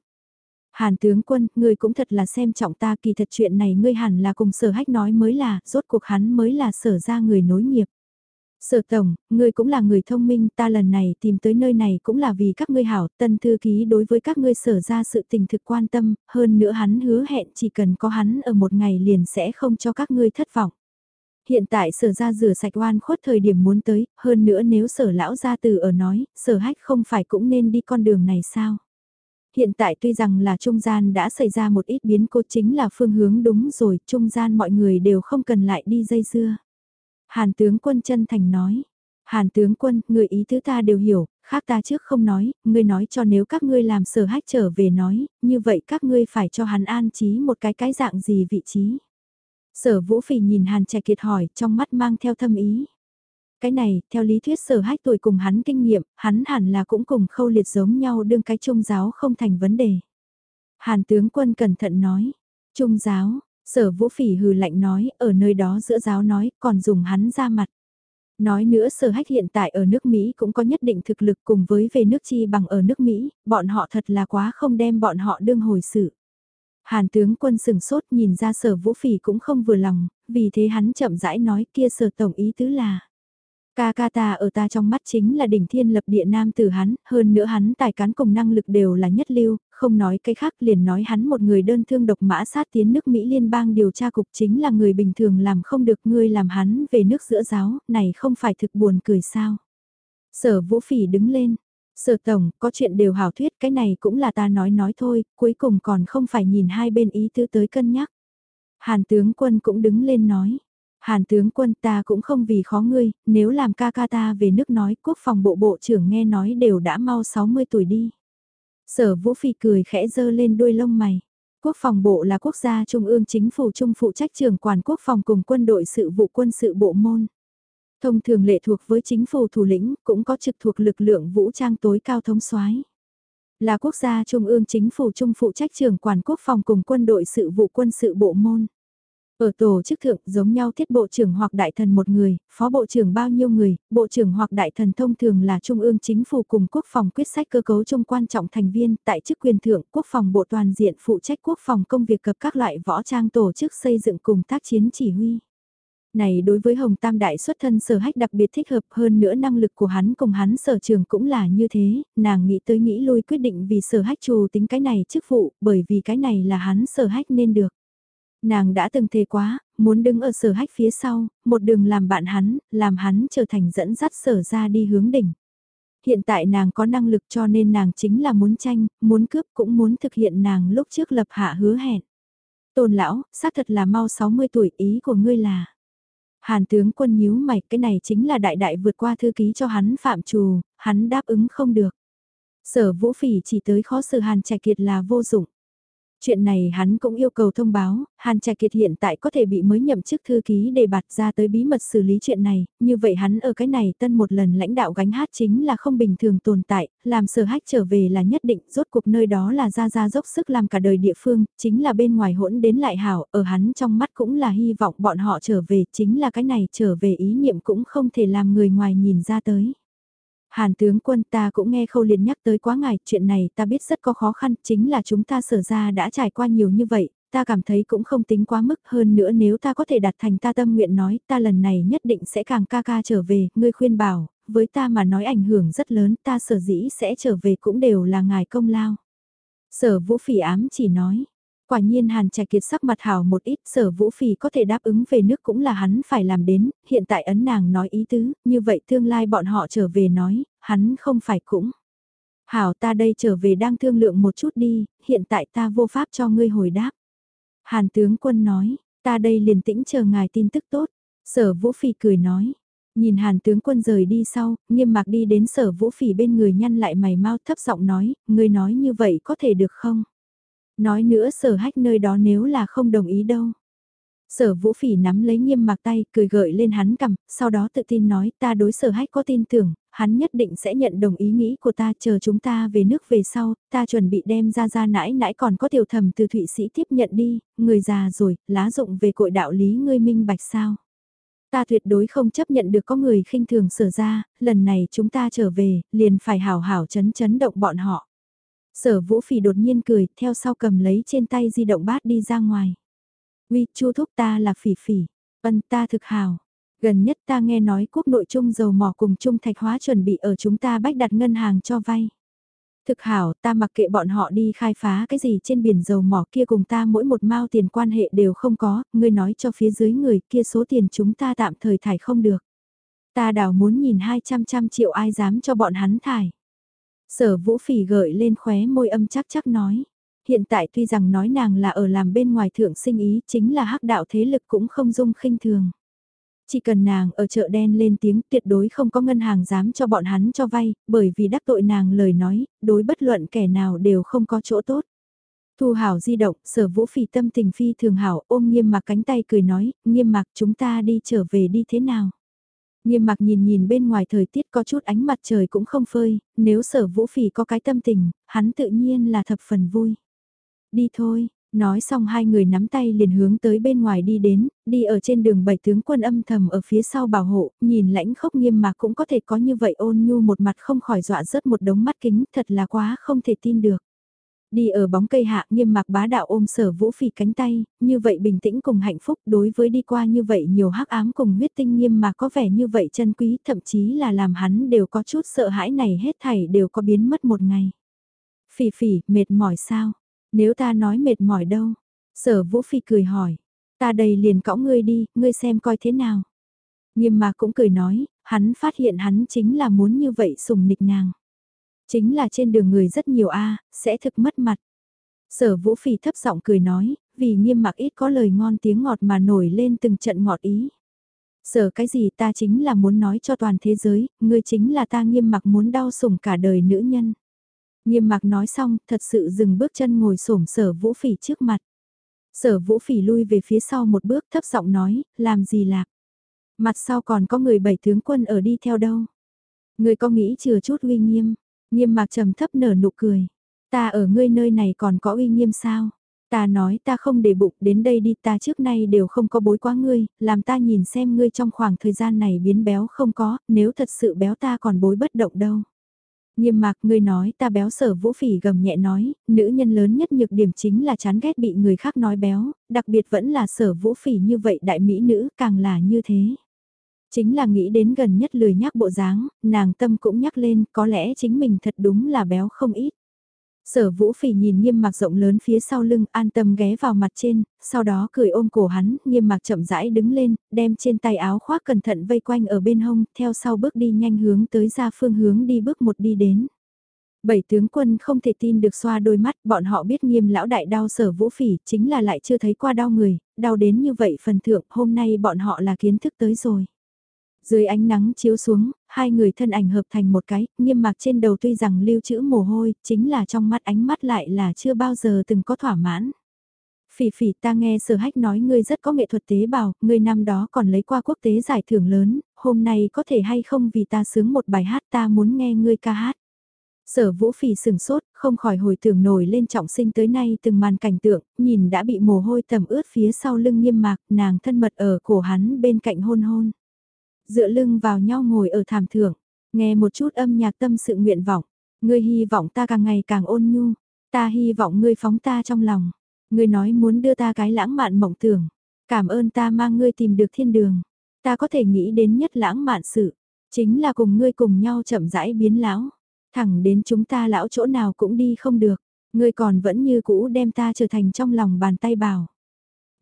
Hàn tướng quân, ngươi cũng thật là xem trọng ta kỳ thật chuyện này ngươi hẳn là cùng sở hách nói mới là, rốt cuộc hắn mới là sở ra người nối nghiệp. Sở tổng, ngươi cũng là người thông minh, ta lần này tìm tới nơi này cũng là vì các ngươi hảo, tân thư ký đối với các ngươi sở ra sự tình thực quan tâm, hơn nữa hắn hứa hẹn chỉ cần có hắn ở một ngày liền sẽ không cho các ngươi thất vọng. Hiện tại sở ra rửa sạch oan khuất thời điểm muốn tới, hơn nữa nếu sở lão gia từ ở nói, sở hách không phải cũng nên đi con đường này sao? Hiện tại tuy rằng là trung gian đã xảy ra một ít biến cố chính là phương hướng đúng rồi, trung gian mọi người đều không cần lại đi dây dưa. Hàn tướng quân chân thành nói, Hàn tướng quân, người ý thứ ta đều hiểu, khác ta trước không nói, ngươi nói cho nếu các ngươi làm sở hách trở về nói, như vậy các ngươi phải cho hắn an trí một cái cái dạng gì vị trí. Sở vũ phỉ nhìn Hàn trẻ kiệt hỏi, trong mắt mang theo thâm ý cái này, theo lý thuyết sở hách tuổi cùng hắn kinh nghiệm, hắn hẳn là cũng cùng khâu liệt giống nhau đương cái trung giáo không thành vấn đề. Hàn tướng quân cẩn thận nói, trung giáo, sở vũ phỉ hừ lạnh nói, ở nơi đó giữa giáo nói, còn dùng hắn ra mặt. Nói nữa sở hách hiện tại ở nước Mỹ cũng có nhất định thực lực cùng với về nước chi bằng ở nước Mỹ, bọn họ thật là quá không đem bọn họ đương hồi sự. Hàn tướng quân sừng sốt nhìn ra sở vũ phỉ cũng không vừa lòng, vì thế hắn chậm rãi nói kia sở tổng ý tứ là. Ca ca ta ở ta trong mắt chính là đỉnh thiên lập địa nam tử hắn, hơn nữa hắn tài cán cùng năng lực đều là nhất lưu, không nói cái khác liền nói hắn một người đơn thương độc mã sát tiến nước Mỹ liên bang điều tra cục chính là người bình thường làm không được ngươi làm hắn về nước giữa giáo, này không phải thực buồn cười sao. Sở vũ phỉ đứng lên, sở tổng, có chuyện đều hảo thuyết cái này cũng là ta nói nói thôi, cuối cùng còn không phải nhìn hai bên ý tứ tới cân nhắc. Hàn tướng quân cũng đứng lên nói. Hàn tướng quân ta cũng không vì khó ngươi, nếu làm ca ca ta về nước nói quốc phòng bộ bộ trưởng nghe nói đều đã mau 60 tuổi đi. Sở vũ phi cười khẽ dơ lên đuôi lông mày. Quốc phòng bộ là quốc gia trung ương chính phủ trung phụ trách trưởng quản quốc phòng cùng quân đội sự vụ quân sự bộ môn. Thông thường lệ thuộc với chính phủ thủ lĩnh cũng có trực thuộc lực lượng vũ trang tối cao thống soái Là quốc gia trung ương chính phủ trung phụ trách trưởng quản quốc phòng cùng quân đội sự vụ quân sự bộ môn. Ở tổ chức thượng giống nhau thiết bộ trưởng hoặc đại thần một người, phó bộ trưởng bao nhiêu người, bộ trưởng hoặc đại thần thông thường là trung ương chính phủ cùng quốc phòng quyết sách cơ cấu trong quan trọng thành viên tại chức quyền thượng quốc phòng bộ toàn diện phụ trách quốc phòng công việc cập các loại võ trang tổ chức xây dựng cùng tác chiến chỉ huy. Này đối với Hồng Tam Đại xuất thân sở hách đặc biệt thích hợp hơn nữa năng lực của hắn cùng hắn sở trường cũng là như thế, nàng nghĩ tới nghĩ lui quyết định vì sở hách trù tính cái này chức vụ bởi vì cái này là hắn sở hách nên được. Nàng đã từng thề quá, muốn đứng ở sở hách phía sau, một đường làm bạn hắn, làm hắn trở thành dẫn dắt sở ra đi hướng đỉnh. Hiện tại nàng có năng lực cho nên nàng chính là muốn tranh, muốn cướp cũng muốn thực hiện nàng lúc trước lập hạ hứa hẹn. Tôn lão, xác thật là mau 60 tuổi ý của ngươi là. Hàn tướng quân nhíu mày, cái này chính là đại đại vượt qua thư ký cho hắn phạm trù, hắn đáp ứng không được. Sở vũ phỉ chỉ tới khó xử hàn trạch kiệt là vô dụng. Chuyện này hắn cũng yêu cầu thông báo, Hàn Trạch Kiệt hiện tại có thể bị mới nhậm chức thư ký để bạt ra tới bí mật xử lý chuyện này, như vậy hắn ở cái này tân một lần lãnh đạo gánh hát chính là không bình thường tồn tại, làm sở hách trở về là nhất định, rốt cuộc nơi đó là ra ra dốc sức làm cả đời địa phương, chính là bên ngoài hỗn đến lại hảo, ở hắn trong mắt cũng là hy vọng bọn họ trở về, chính là cái này trở về ý niệm cũng không thể làm người ngoài nhìn ra tới. Hàn tướng quân ta cũng nghe khâu liệt nhắc tới quá ngài, chuyện này ta biết rất có khó khăn, chính là chúng ta sở ra đã trải qua nhiều như vậy, ta cảm thấy cũng không tính quá mức hơn nữa nếu ta có thể đạt thành ta tâm nguyện nói, ta lần này nhất định sẽ càng ca ca trở về, ngươi khuyên bảo, với ta mà nói ảnh hưởng rất lớn, ta sở dĩ sẽ trở về cũng đều là ngài công lao. Sở vũ phỉ ám chỉ nói, Quả nhiên Hàn Trạch Kiệt sắc mặt hảo một ít, sở vũ phì có thể đáp ứng về nước cũng là hắn phải làm đến, hiện tại ấn nàng nói ý tứ, như vậy tương lai bọn họ trở về nói, hắn không phải cũng. Hảo ta đây trở về đang thương lượng một chút đi, hiện tại ta vô pháp cho ngươi hồi đáp. Hàn tướng quân nói, ta đây liền tĩnh chờ ngài tin tức tốt, sở vũ phì cười nói. Nhìn hàn tướng quân rời đi sau, nghiêm mạc đi đến sở vũ phỉ bên người nhăn lại mày mau thấp giọng nói, ngươi nói như vậy có thể được không? Nói nữa sở hách nơi đó nếu là không đồng ý đâu. Sở vũ phỉ nắm lấy nghiêm mặc tay, cười gợi lên hắn cầm, sau đó tự tin nói ta đối sở hách có tin tưởng, hắn nhất định sẽ nhận đồng ý nghĩ của ta chờ chúng ta về nước về sau, ta chuẩn bị đem ra ra nãi nãi còn có tiểu thầm từ Thụy Sĩ tiếp nhận đi, người già rồi, lá dụng về cội đạo lý ngươi minh bạch sao. Ta tuyệt đối không chấp nhận được có người khinh thường sở ra, lần này chúng ta trở về, liền phải hảo hảo chấn chấn động bọn họ. Sở vũ phỉ đột nhiên cười, theo sau cầm lấy trên tay di động bát đi ra ngoài. Uy, chu thúc ta là phỉ phỉ, ân ta thực hào. Gần nhất ta nghe nói quốc nội trung dầu mỏ cùng trung thạch hóa chuẩn bị ở chúng ta bách đặt ngân hàng cho vay. Thực hảo, ta mặc kệ bọn họ đi khai phá cái gì trên biển dầu mỏ kia cùng ta mỗi một mao tiền quan hệ đều không có, ngươi nói cho phía dưới người kia số tiền chúng ta tạm thời thải không được. Ta đảo muốn nhìn 200 trăm triệu ai dám cho bọn hắn thải. Sở vũ phỉ gợi lên khóe môi âm chắc chắc nói. Hiện tại tuy rằng nói nàng là ở làm bên ngoài thượng sinh ý chính là hắc đạo thế lực cũng không dung khinh thường. Chỉ cần nàng ở chợ đen lên tiếng tuyệt đối không có ngân hàng dám cho bọn hắn cho vay, bởi vì đắc tội nàng lời nói, đối bất luận kẻ nào đều không có chỗ tốt. Thu hảo di động, sở vũ phỉ tâm tình phi thường hảo ôm nghiêm mặc cánh tay cười nói, nghiêm mặc chúng ta đi trở về đi thế nào. Nghiêm mặc nhìn nhìn bên ngoài thời tiết có chút ánh mặt trời cũng không phơi, nếu sở vũ phỉ có cái tâm tình, hắn tự nhiên là thập phần vui. Đi thôi, nói xong hai người nắm tay liền hướng tới bên ngoài đi đến, đi ở trên đường bảy tướng quân âm thầm ở phía sau bảo hộ, nhìn lãnh khốc nghiêm mà cũng có thể có như vậy ôn nhu một mặt không khỏi dọa rớt một đống mắt kính thật là quá không thể tin được. Đi ở bóng cây hạ nghiêm mạc bá đạo ôm sở vũ phỉ cánh tay, như vậy bình tĩnh cùng hạnh phúc đối với đi qua như vậy nhiều hắc ám cùng huyết tinh nghiêm mà có vẻ như vậy chân quý thậm chí là làm hắn đều có chút sợ hãi này hết thảy đều có biến mất một ngày. Phỉ phỉ, mệt mỏi sao? Nếu ta nói mệt mỏi đâu? Sở vũ phỉ cười hỏi. Ta đầy liền cõng ngươi đi, ngươi xem coi thế nào. Nghiêm mà cũng cười nói, hắn phát hiện hắn chính là muốn như vậy sùng nịch nàng. Chính là trên đường người rất nhiều a sẽ thực mất mặt. Sở vũ phỉ thấp giọng cười nói, vì nghiêm mặc ít có lời ngon tiếng ngọt mà nổi lên từng trận ngọt ý. Sở cái gì ta chính là muốn nói cho toàn thế giới, ngươi chính là ta nghiêm mặc muốn đau sủng cả đời nữ nhân. Nghiêm mặc nói xong, thật sự dừng bước chân ngồi xổm sở vũ phỉ trước mặt. Sở vũ phỉ lui về phía sau một bước thấp giọng nói, làm gì lạc. Mặt sau còn có người bảy tướng quân ở đi theo đâu. Người có nghĩ chừa chút uy nghiêm, Nghiêm mạc trầm thấp nở nụ cười. Ta ở ngươi nơi này còn có uy nghiêm sao? Ta nói ta không để bụng đến đây đi ta trước nay đều không có bối quá ngươi, làm ta nhìn xem ngươi trong khoảng thời gian này biến béo không có, nếu thật sự béo ta còn bối bất động đâu. Nghiêm mạc ngươi nói ta béo sở vũ phỉ gầm nhẹ nói, nữ nhân lớn nhất nhược điểm chính là chán ghét bị người khác nói béo, đặc biệt vẫn là sở vũ phỉ như vậy đại mỹ nữ càng là như thế. Chính là nghĩ đến gần nhất lười nhắc bộ dáng, nàng tâm cũng nhắc lên có lẽ chính mình thật đúng là béo không ít. Sở vũ phỉ nhìn nghiêm mặc rộng lớn phía sau lưng an tâm ghé vào mặt trên, sau đó cười ôm cổ hắn, nghiêm mặc chậm rãi đứng lên, đem trên tay áo khoác cẩn thận vây quanh ở bên hông, theo sau bước đi nhanh hướng tới ra phương hướng đi bước một đi đến. Bảy tướng quân không thể tin được xoa đôi mắt, bọn họ biết nghiêm lão đại đau sở vũ phỉ, chính là lại chưa thấy qua đau người, đau đến như vậy phần thượng, hôm nay bọn họ là kiến thức tới rồi. Dưới ánh nắng chiếu xuống, hai người thân ảnh hợp thành một cái, nghiêm mạc trên đầu tuy rằng lưu trữ mồ hôi, chính là trong mắt ánh mắt lại là chưa bao giờ từng có thỏa mãn. Phỉ phỉ ta nghe sở hách nói ngươi rất có nghệ thuật tế bào, ngươi năm đó còn lấy qua quốc tế giải thưởng lớn, hôm nay có thể hay không vì ta sướng một bài hát ta muốn nghe ngươi ca hát. Sở vũ phỉ sừng sốt, không khỏi hồi tưởng nổi lên trọng sinh tới nay từng màn cảnh tượng, nhìn đã bị mồ hôi tầm ướt phía sau lưng nghiêm mạc, nàng thân mật ở cổ hắn bên cạnh hôn hôn dựa lưng vào nhau ngồi ở thảm thượng, nghe một chút âm nhạc tâm sự nguyện vọng, ngươi hy vọng ta càng ngày càng ôn nhu, ta hy vọng ngươi phóng ta trong lòng, ngươi nói muốn đưa ta cái lãng mạn mộng tưởng, cảm ơn ta mang ngươi tìm được thiên đường, ta có thể nghĩ đến nhất lãng mạn sự, chính là cùng ngươi cùng nhau chậm rãi biến lão, thẳng đến chúng ta lão chỗ nào cũng đi không được, ngươi còn vẫn như cũ đem ta trở thành trong lòng bàn tay bảo.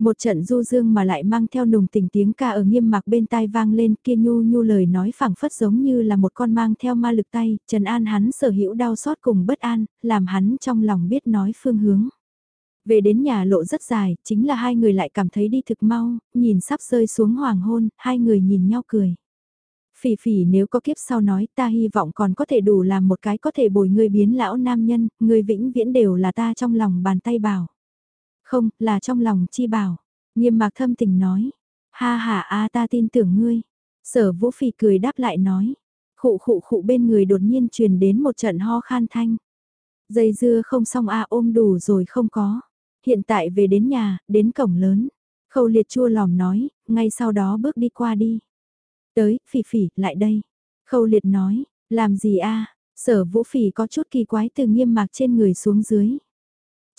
Một trận du dương mà lại mang theo nùng tình tiếng ca ở nghiêm mạc bên tai vang lên kia nhu nhu lời nói phảng phất giống như là một con mang theo ma lực tay, trần an hắn sở hữu đau xót cùng bất an, làm hắn trong lòng biết nói phương hướng. Về đến nhà lộ rất dài, chính là hai người lại cảm thấy đi thực mau, nhìn sắp rơi xuống hoàng hôn, hai người nhìn nhau cười. Phỉ phỉ nếu có kiếp sau nói ta hy vọng còn có thể đủ làm một cái có thể bồi người biến lão nam nhân, người vĩnh viễn đều là ta trong lòng bàn tay bảo. Không, là trong lòng chi bảo. Nghiêm mạc thâm tình nói. Ha ha a ta tin tưởng ngươi. Sở vũ phỉ cười đáp lại nói. Khụ khụ khụ bên người đột nhiên truyền đến một trận ho khan thanh. Dây dưa không xong a ôm đủ rồi không có. Hiện tại về đến nhà, đến cổng lớn. Khâu liệt chua lòm nói, ngay sau đó bước đi qua đi. Tới, phỉ phỉ, lại đây. Khâu liệt nói, làm gì a Sở vũ phỉ có chút kỳ quái từ nghiêm mạc trên người xuống dưới.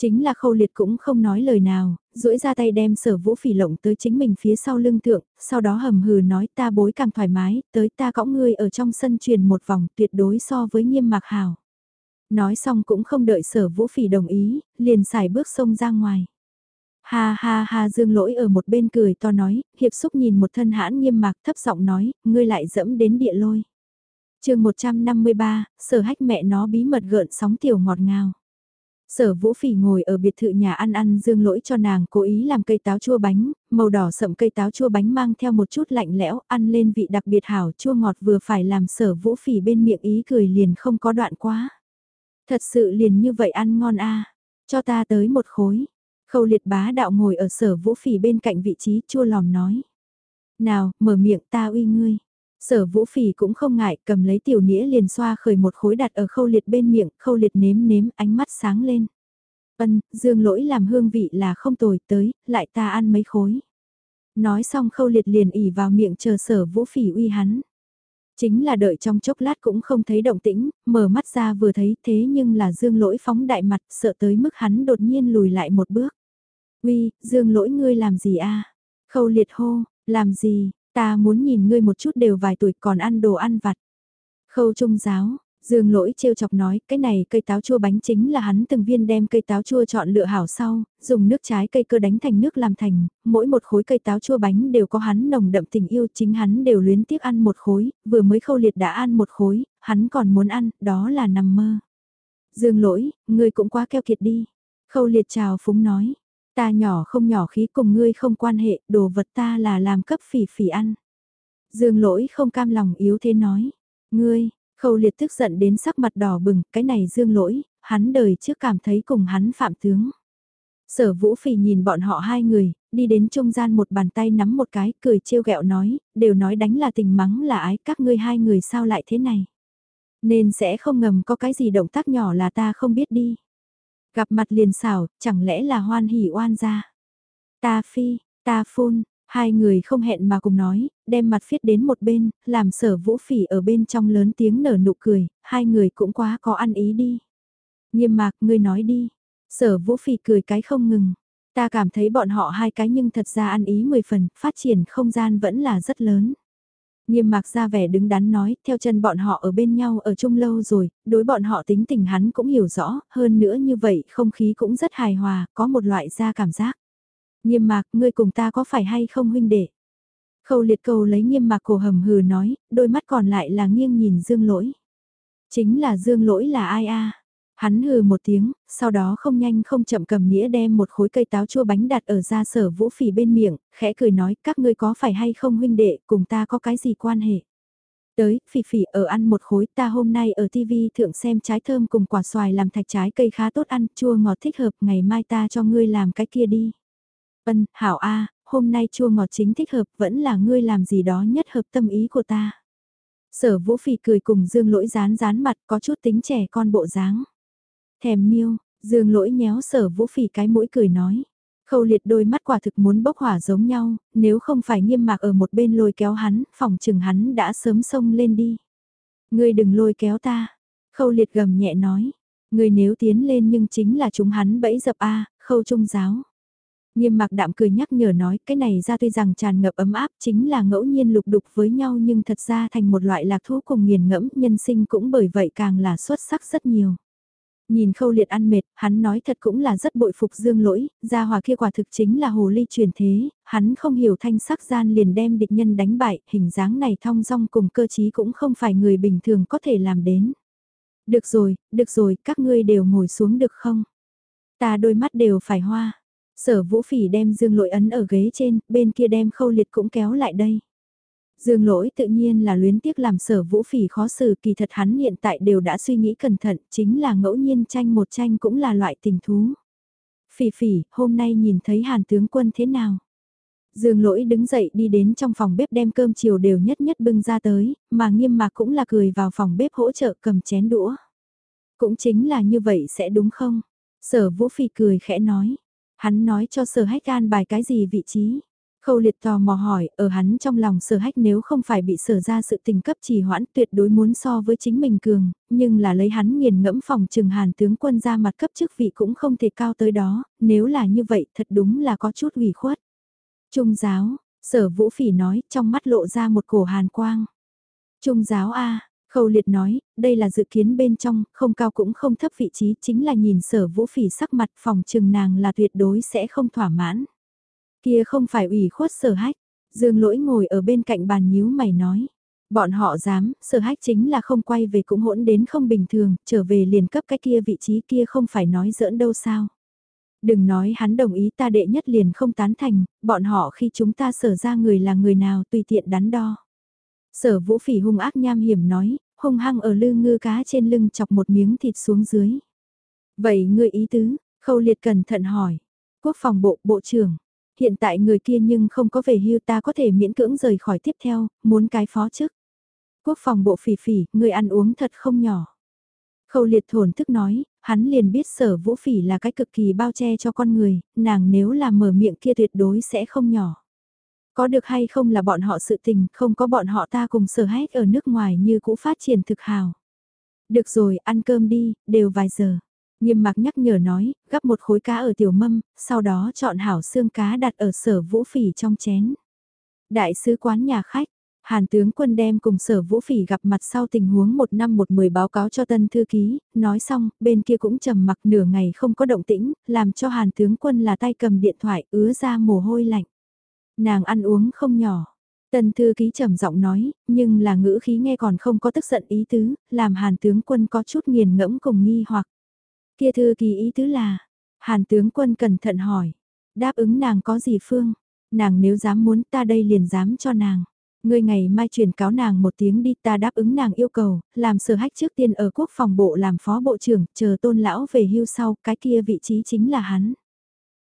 Chính là khâu liệt cũng không nói lời nào, duỗi ra tay đem sở vũ phỉ lộng tới chính mình phía sau lưng thượng, sau đó hầm hừ nói ta bối càng thoải mái, tới ta cõng ngươi ở trong sân truyền một vòng tuyệt đối so với nghiêm mạc hào. Nói xong cũng không đợi sở vũ phỉ đồng ý, liền xài bước sông ra ngoài. Ha ha ha dương lỗi ở một bên cười to nói, hiệp xúc nhìn một thân hãn nghiêm mạc thấp giọng nói, ngươi lại dẫm đến địa lôi. chương 153, sở hách mẹ nó bí mật gợn sóng tiểu ngọt ngào. Sở Vũ Phỉ ngồi ở biệt thự nhà ăn ăn dương lỗi cho nàng cố ý làm cây táo chua bánh, màu đỏ sậm cây táo chua bánh mang theo một chút lạnh lẽo, ăn lên vị đặc biệt hảo chua ngọt vừa phải làm sở Vũ Phỉ bên miệng ý cười liền không có đoạn quá. Thật sự liền như vậy ăn ngon a cho ta tới một khối. Khâu liệt bá đạo ngồi ở sở Vũ Phỉ bên cạnh vị trí chua lòm nói. Nào, mở miệng ta uy ngươi. Sở vũ phỉ cũng không ngại, cầm lấy tiểu nĩa liền xoa khởi một khối đặt ở khâu liệt bên miệng, khâu liệt nếm nếm, ánh mắt sáng lên. Ân, dương lỗi làm hương vị là không tồi tới, lại ta ăn mấy khối. Nói xong khâu liệt liền ỉ vào miệng chờ sở vũ phỉ uy hắn. Chính là đợi trong chốc lát cũng không thấy động tĩnh, mở mắt ra vừa thấy thế nhưng là dương lỗi phóng đại mặt sợ tới mức hắn đột nhiên lùi lại một bước. Uy, dương lỗi ngươi làm gì a Khâu liệt hô, làm gì, ta muốn nhìn ngươi một chút đều vài tuổi còn ăn đồ ăn vặt. Khâu trung giáo, Dương lỗi trêu chọc nói, cái này cây táo chua bánh chính là hắn từng viên đem cây táo chua chọn lựa hảo sau, dùng nước trái cây cơ đánh thành nước làm thành, mỗi một khối cây táo chua bánh đều có hắn nồng đậm tình yêu chính hắn đều luyến tiếc ăn một khối, vừa mới khâu liệt đã ăn một khối, hắn còn muốn ăn, đó là nằm mơ. Dương lỗi, ngươi cũng quá keo kiệt đi. Khâu liệt chào phúng nói, ta nhỏ không nhỏ khí cùng ngươi không quan hệ, đồ vật ta là làm cấp phỉ phỉ ăn. Dương lỗi không cam lòng yếu thế nói, ngươi, Khâu liệt tức giận đến sắc mặt đỏ bừng, cái này dương lỗi, hắn đời trước cảm thấy cùng hắn phạm tướng. Sở vũ phỉ nhìn bọn họ hai người, đi đến trung gian một bàn tay nắm một cái, cười trêu ghẹo nói, đều nói đánh là tình mắng là ái, các ngươi hai người sao lại thế này. Nên sẽ không ngầm có cái gì động tác nhỏ là ta không biết đi. Gặp mặt liền xảo, chẳng lẽ là hoan hỉ oan ra. Ta phi, ta phun, Hai người không hẹn mà cùng nói, đem mặt phiết đến một bên, làm sở vũ phỉ ở bên trong lớn tiếng nở nụ cười, hai người cũng quá có ăn ý đi. Nghiêm mạc, ngươi nói đi. Sở vũ phỉ cười cái không ngừng. Ta cảm thấy bọn họ hai cái nhưng thật ra ăn ý mười phần, phát triển không gian vẫn là rất lớn. Nghiêm mạc ra vẻ đứng đắn nói, theo chân bọn họ ở bên nhau ở chung lâu rồi, đối bọn họ tính tình hắn cũng hiểu rõ, hơn nữa như vậy không khí cũng rất hài hòa, có một loại ra cảm giác. Nghiêm mạc, ngươi cùng ta có phải hay không huynh đệ? Khâu liệt cầu lấy nghiêm mạc cổ hầm hừ nói, đôi mắt còn lại là nghiêng nhìn dương lỗi. Chính là dương lỗi là ai a Hắn hừ một tiếng, sau đó không nhanh không chậm cầm nghĩa đem một khối cây táo chua bánh đặt ở ra sở vũ phỉ bên miệng, khẽ cười nói các ngươi có phải hay không huynh đệ, cùng ta có cái gì quan hệ. Tới, phỉ phỉ ở ăn một khối ta hôm nay ở TV thượng xem trái thơm cùng quả xoài làm thạch trái cây khá tốt ăn, chua ngọt thích hợp, ngày mai ta cho ngươi làm cái kia đi. Ân, hảo A, hôm nay chua ngọt chính thích hợp vẫn là ngươi làm gì đó nhất hợp tâm ý của ta. Sở vũ phỉ cười cùng dương lỗi rán rán mặt có chút tính trẻ con bộ dáng. Thèm miêu, dương lỗi nhéo sở vũ phỉ cái mũi cười nói. Khâu liệt đôi mắt quả thực muốn bốc hỏa giống nhau, nếu không phải nghiêm mạc ở một bên lôi kéo hắn, phòng chừng hắn đã sớm xông lên đi. Ngươi đừng lôi kéo ta. Khâu liệt gầm nhẹ nói. Ngươi nếu tiến lên nhưng chính là chúng hắn bẫy dập A, khâu trung giáo. Nghiêm mặc đạm cười nhắc nhở nói cái này ra tuy rằng tràn ngập ấm áp chính là ngẫu nhiên lục đục với nhau nhưng thật ra thành một loại lạc thú cùng nghiền ngẫm nhân sinh cũng bởi vậy càng là xuất sắc rất nhiều. Nhìn khâu liệt ăn mệt, hắn nói thật cũng là rất bội phục dương lỗi, gia hòa kia quả thực chính là hồ ly truyền thế, hắn không hiểu thanh sắc gian liền đem địch nhân đánh bại, hình dáng này thong dong cùng cơ chí cũng không phải người bình thường có thể làm đến. Được rồi, được rồi, các ngươi đều ngồi xuống được không? Ta đôi mắt đều phải hoa. Sở vũ phỉ đem dương lỗi ấn ở ghế trên, bên kia đem khâu liệt cũng kéo lại đây. Dương lỗi tự nhiên là luyến tiếc làm sở vũ phỉ khó xử kỳ thật hắn hiện tại đều đã suy nghĩ cẩn thận, chính là ngẫu nhiên tranh một tranh cũng là loại tình thú. Phỉ phỉ, hôm nay nhìn thấy hàn tướng quân thế nào? Dương lỗi đứng dậy đi đến trong phòng bếp đem cơm chiều đều nhất nhất bưng ra tới, mà nghiêm mạc cũng là cười vào phòng bếp hỗ trợ cầm chén đũa. Cũng chính là như vậy sẽ đúng không? Sở vũ phỉ cười khẽ nói, Hắn nói cho sở hách an bài cái gì vị trí. Khâu liệt tò mò hỏi, ở hắn trong lòng sở hách nếu không phải bị sở ra sự tình cấp trì hoãn tuyệt đối muốn so với chính mình cường, nhưng là lấy hắn nghiền ngẫm phòng trừng hàn tướng quân ra mặt cấp chức vị cũng không thể cao tới đó, nếu là như vậy thật đúng là có chút ủy khuất. Trung giáo, sở vũ phỉ nói trong mắt lộ ra một cổ hàn quang. Trung giáo A, Khâu liệt nói, đây là dự kiến bên trong, không cao cũng không thấp vị trí, chính là nhìn sở vũ phỉ sắc mặt phòng trừng nàng là tuyệt đối sẽ không thỏa mãn. Kia không phải ủy khuất sở hách, dương lỗi ngồi ở bên cạnh bàn nhíu mày nói. Bọn họ dám, sở hách chính là không quay về cũng hỗn đến không bình thường, trở về liền cấp cái kia vị trí kia không phải nói giỡn đâu sao. Đừng nói hắn đồng ý ta đệ nhất liền không tán thành, bọn họ khi chúng ta sở ra người là người nào tùy tiện đắn đo. Sở vũ phỉ hung ác nham hiểm nói, hung hăng ở lư ngư cá trên lưng chọc một miếng thịt xuống dưới. Vậy ngươi ý tứ, khâu liệt cẩn thận hỏi. Quốc phòng bộ, bộ trưởng. Hiện tại người kia nhưng không có về hưu ta có thể miễn cưỡng rời khỏi tiếp theo, muốn cái phó chức. Quốc phòng bộ phỉ phỉ, người ăn uống thật không nhỏ. Khâu liệt thổn thức nói, hắn liền biết sở vũ phỉ là cái cực kỳ bao che cho con người, nàng nếu là mở miệng kia tuyệt đối sẽ không nhỏ. Có được hay không là bọn họ sự tình, không có bọn họ ta cùng sở hét ở nước ngoài như cũ phát triển thực hào. Được rồi, ăn cơm đi, đều vài giờ. Nghiêm mặc nhắc nhở nói, gắp một khối cá ở tiểu mâm, sau đó chọn hảo xương cá đặt ở sở vũ phỉ trong chén. Đại sứ quán nhà khách, Hàn tướng quân đem cùng sở vũ phỉ gặp mặt sau tình huống một năm một mười báo cáo cho tân thư ký, nói xong, bên kia cũng trầm mặc nửa ngày không có động tĩnh, làm cho hàn tướng quân là tay cầm điện thoại ứa ra mồ hôi lạnh. Nàng ăn uống không nhỏ. Tân thư ký trầm giọng nói, nhưng là ngữ khí nghe còn không có tức giận ý tứ, làm hàn tướng quân có chút nghiền ngẫm cùng nghi hoặc. Kia thư ký ý tứ là, hàn tướng quân cẩn thận hỏi, đáp ứng nàng có gì phương, nàng nếu dám muốn ta đây liền dám cho nàng. Ngươi ngày mai truyền cáo nàng một tiếng đi ta đáp ứng nàng yêu cầu, làm sở hách trước tiên ở quốc phòng bộ làm phó bộ trưởng, chờ tôn lão về hưu sau, cái kia vị trí chính là hắn.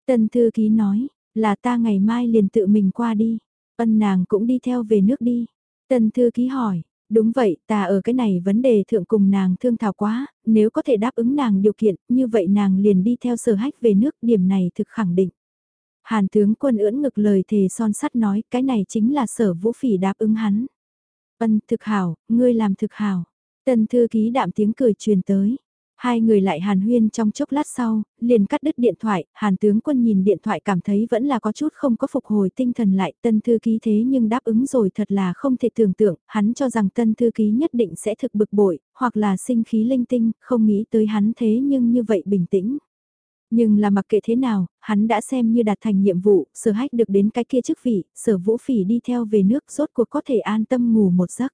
Tân thư ký nói, là ta ngày mai liền tự mình qua đi, ân nàng cũng đi theo về nước đi. Tân thư ký hỏi, đúng vậy ta ở cái này vấn đề thượng cùng nàng thương thảo quá, nếu có thể đáp ứng nàng điều kiện, như vậy nàng liền đi theo sở hách về nước, điểm này thực khẳng định. Hàn tướng quân ưỡn ngực lời thề son sắt nói cái này chính là sở vũ phỉ đáp ứng hắn. Ân thực hảo, ngươi làm thực hảo. Tần thư ký đạm tiếng cười truyền tới. Hai người lại hàn huyên trong chốc lát sau, liền cắt đứt điện thoại, hàn tướng quân nhìn điện thoại cảm thấy vẫn là có chút không có phục hồi tinh thần lại, tân thư ký thế nhưng đáp ứng rồi thật là không thể tưởng tượng, hắn cho rằng tân thư ký nhất định sẽ thực bực bội, hoặc là sinh khí linh tinh, không nghĩ tới hắn thế nhưng như vậy bình tĩnh. Nhưng là mặc kệ thế nào, hắn đã xem như đạt thành nhiệm vụ, sở hách được đến cái kia chức vị, sở vũ phỉ đi theo về nước rốt cuộc có thể an tâm ngủ một giấc.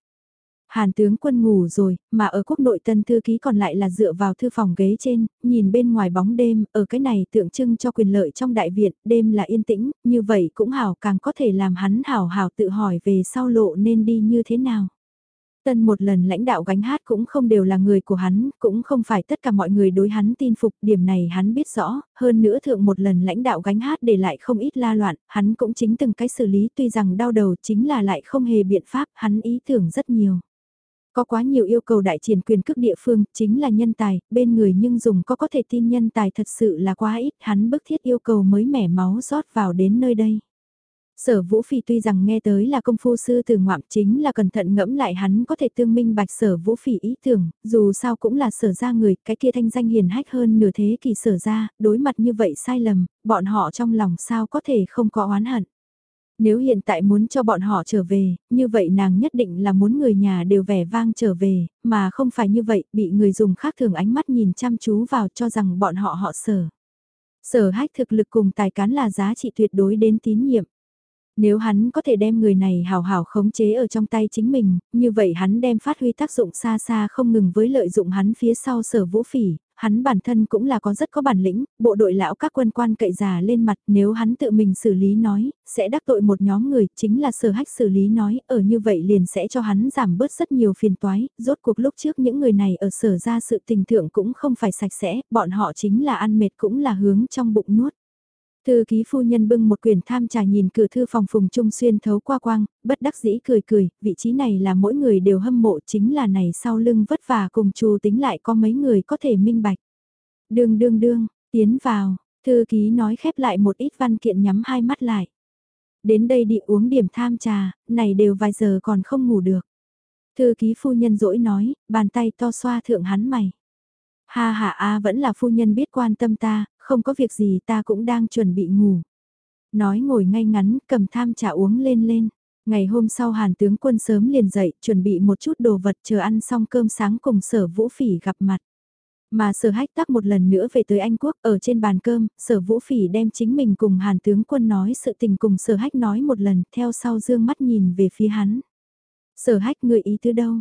Hàn tướng quân ngủ rồi, mà ở quốc nội tân thư ký còn lại là dựa vào thư phòng ghế trên, nhìn bên ngoài bóng đêm, ở cái này tượng trưng cho quyền lợi trong đại viện, đêm là yên tĩnh, như vậy cũng hảo càng có thể làm hắn hảo hảo tự hỏi về sau lộ nên đi như thế nào. Tân một lần lãnh đạo gánh hát cũng không đều là người của hắn, cũng không phải tất cả mọi người đối hắn tin phục, điểm này hắn biết rõ, hơn nữa thượng một lần lãnh đạo gánh hát để lại không ít la loạn, hắn cũng chính từng cái xử lý tuy rằng đau đầu chính là lại không hề biện pháp, hắn ý tưởng rất nhiều. Có quá nhiều yêu cầu đại triển quyền cước địa phương, chính là nhân tài, bên người nhưng dùng có có thể tin nhân tài thật sự là quá ít, hắn bức thiết yêu cầu mới mẻ máu rót vào đến nơi đây. Sở Vũ Phi tuy rằng nghe tới là công phu sư từ ngoạm chính là cẩn thận ngẫm lại hắn có thể tương minh bạch sở Vũ Phi ý tưởng, dù sao cũng là sở ra người, cái kia thanh danh hiền hách hơn nửa thế kỷ sở ra, đối mặt như vậy sai lầm, bọn họ trong lòng sao có thể không có oán hận. Nếu hiện tại muốn cho bọn họ trở về, như vậy nàng nhất định là muốn người nhà đều vẻ vang trở về, mà không phải như vậy, bị người dùng khác thường ánh mắt nhìn chăm chú vào cho rằng bọn họ họ sở. Sở hách thực lực cùng tài cán là giá trị tuyệt đối đến tín nhiệm. Nếu hắn có thể đem người này hào hào khống chế ở trong tay chính mình, như vậy hắn đem phát huy tác dụng xa xa không ngừng với lợi dụng hắn phía sau sở vũ phỉ, hắn bản thân cũng là có rất có bản lĩnh, bộ đội lão các quân quan cậy già lên mặt nếu hắn tự mình xử lý nói, sẽ đắc tội một nhóm người, chính là sở hách xử lý nói, ở như vậy liền sẽ cho hắn giảm bớt rất nhiều phiền toái, rốt cuộc lúc trước những người này ở sở ra sự tình thượng cũng không phải sạch sẽ, bọn họ chính là ăn mệt cũng là hướng trong bụng nuốt. Thư ký phu nhân bưng một quyển tham trà nhìn cửa thư phòng phùng trung xuyên thấu qua quang, bất đắc dĩ cười cười, vị trí này là mỗi người đều hâm mộ chính là này sau lưng vất vả cùng chu tính lại có mấy người có thể minh bạch. Đương đương đương, tiến vào, thư ký nói khép lại một ít văn kiện nhắm hai mắt lại. Đến đây đi uống điểm tham trà, này đều vài giờ còn không ngủ được. Thư ký phu nhân dỗi nói, bàn tay to xoa thượng hắn mày. Ha ha a vẫn là phu nhân biết quan tâm ta, không có việc gì ta cũng đang chuẩn bị ngủ. Nói ngồi ngay ngắn, cầm tham trà uống lên lên. Ngày hôm sau hàn tướng quân sớm liền dậy, chuẩn bị một chút đồ vật chờ ăn xong cơm sáng cùng sở vũ phỉ gặp mặt. Mà sở hách tắc một lần nữa về tới Anh Quốc ở trên bàn cơm, sở vũ phỉ đem chính mình cùng hàn tướng quân nói sự tình cùng sở hách nói một lần, theo sau dương mắt nhìn về phía hắn. Sở hách người ý thứ đâu?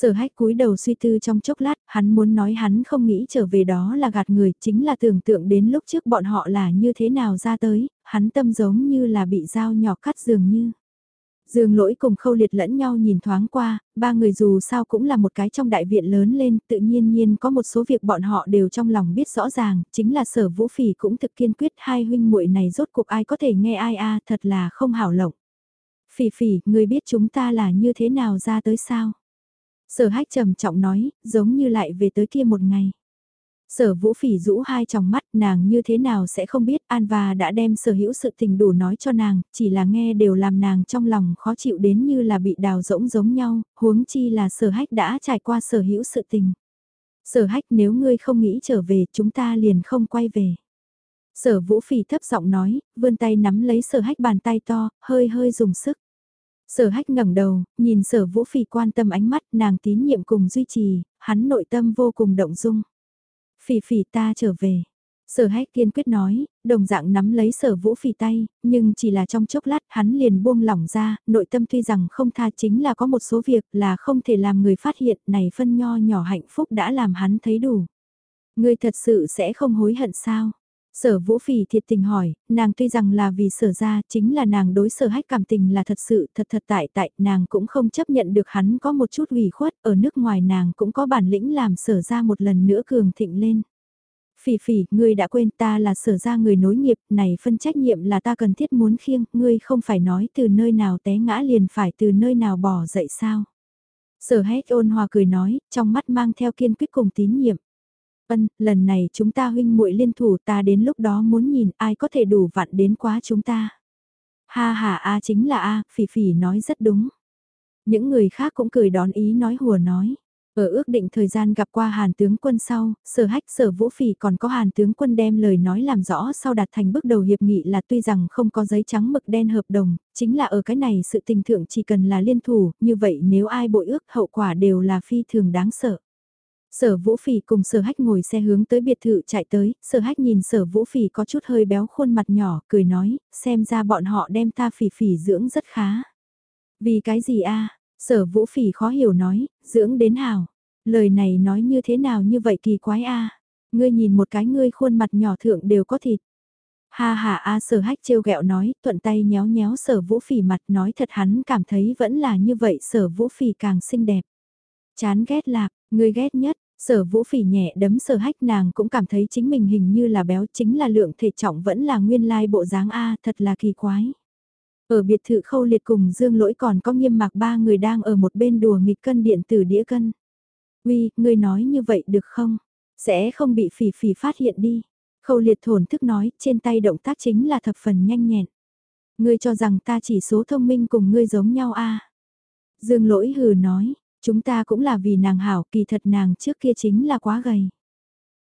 Sở hách cúi đầu suy tư trong chốc lát, hắn muốn nói hắn không nghĩ trở về đó là gạt người, chính là tưởng tượng đến lúc trước bọn họ là như thế nào ra tới, hắn tâm giống như là bị dao nhỏ cắt dường như. Dương lỗi cùng khâu liệt lẫn nhau nhìn thoáng qua, ba người dù sao cũng là một cái trong đại viện lớn lên, tự nhiên nhiên có một số việc bọn họ đều trong lòng biết rõ ràng, chính là sở vũ phỉ cũng thực kiên quyết hai huynh muội này rốt cuộc ai có thể nghe ai a thật là không hảo lộng. Phỉ phỉ, người biết chúng ta là như thế nào ra tới sao? Sở hách trầm trọng nói, giống như lại về tới kia một ngày. Sở vũ phỉ rũ hai tròng mắt nàng như thế nào sẽ không biết An và đã đem sở hữu sự tình đủ nói cho nàng, chỉ là nghe đều làm nàng trong lòng khó chịu đến như là bị đào rỗng giống nhau, huống chi là sở hách đã trải qua sở hữu sự tình. Sở hách nếu ngươi không nghĩ trở về chúng ta liền không quay về. Sở vũ phỉ thấp giọng nói, vươn tay nắm lấy sở hách bàn tay to, hơi hơi dùng sức. Sở hách ngẩng đầu, nhìn sở vũ phỉ quan tâm ánh mắt nàng tín nhiệm cùng duy trì, hắn nội tâm vô cùng động dung. Phỉ phỉ ta trở về. Sở hách kiên quyết nói, đồng dạng nắm lấy sở vũ phỉ tay, nhưng chỉ là trong chốc lát hắn liền buông lỏng ra, nội tâm tuy rằng không tha chính là có một số việc là không thể làm người phát hiện này phân nho nhỏ hạnh phúc đã làm hắn thấy đủ. Ngươi thật sự sẽ không hối hận sao? Sở vũ phỉ thiệt tình hỏi, nàng tuy rằng là vì sở ra, chính là nàng đối sở hách cảm tình là thật sự, thật thật tại tại, nàng cũng không chấp nhận được hắn có một chút ủy khuất, ở nước ngoài nàng cũng có bản lĩnh làm sở ra một lần nữa cường thịnh lên. Phỉ phỉ, ngươi đã quên ta là sở ra người nối nghiệp, này phân trách nhiệm là ta cần thiết muốn khiêng, ngươi không phải nói từ nơi nào té ngã liền phải từ nơi nào bỏ dậy sao. Sở hét ôn hòa cười nói, trong mắt mang theo kiên quyết cùng tín nhiệm. Ân, lần này chúng ta huynh muội liên thủ ta đến lúc đó muốn nhìn ai có thể đủ vặn đến quá chúng ta. Ha ha a chính là a, phỉ phỉ nói rất đúng. Những người khác cũng cười đón ý nói hùa nói. Ở ước định thời gian gặp qua Hàn tướng quân sau, sở hách sở vũ phỉ còn có Hàn tướng quân đem lời nói làm rõ sau đạt thành bước đầu hiệp nghị là tuy rằng không có giấy trắng mực đen hợp đồng, chính là ở cái này sự tình thượng chỉ cần là liên thủ, như vậy nếu ai bội ước hậu quả đều là phi thường đáng sợ. Sở Vũ Phỉ cùng Sở Hách ngồi xe hướng tới biệt thự chạy tới, Sở Hách nhìn Sở Vũ Phỉ có chút hơi béo khuôn mặt nhỏ, cười nói, xem ra bọn họ đem ta phỉ phỉ dưỡng rất khá. Vì cái gì a? Sở Vũ Phỉ khó hiểu nói, dưỡng đến hảo Lời này nói như thế nào như vậy kỳ quái a? Ngươi nhìn một cái ngươi khuôn mặt nhỏ thượng đều có thịt. Ha ha a sở hách trêu ghẹo nói, thuận tay nhéo nhéo sở vũ phỉ mặt nói thật hắn cảm thấy vẫn là như vậy sở vũ phỉ càng xinh đẹp. Chán ghét lạc, ngươi ghét nhất, Sở vũ phỉ nhẹ đấm sở hách nàng cũng cảm thấy chính mình hình như là béo chính là lượng thể trọng vẫn là nguyên lai bộ dáng A thật là kỳ quái. Ở biệt thự khâu liệt cùng dương lỗi còn có nghiêm mạc ba người đang ở một bên đùa nghịch cân điện tử đĩa cân. Uy, ngươi nói như vậy được không? Sẽ không bị phỉ phỉ phát hiện đi. Khâu liệt thổn thức nói, trên tay động tác chính là thập phần nhanh nhẹn. Ngươi cho rằng ta chỉ số thông minh cùng ngươi giống nhau a Dương lỗi hừ nói, Chúng ta cũng là vì nàng hảo, kỳ thật nàng trước kia chính là quá gầy.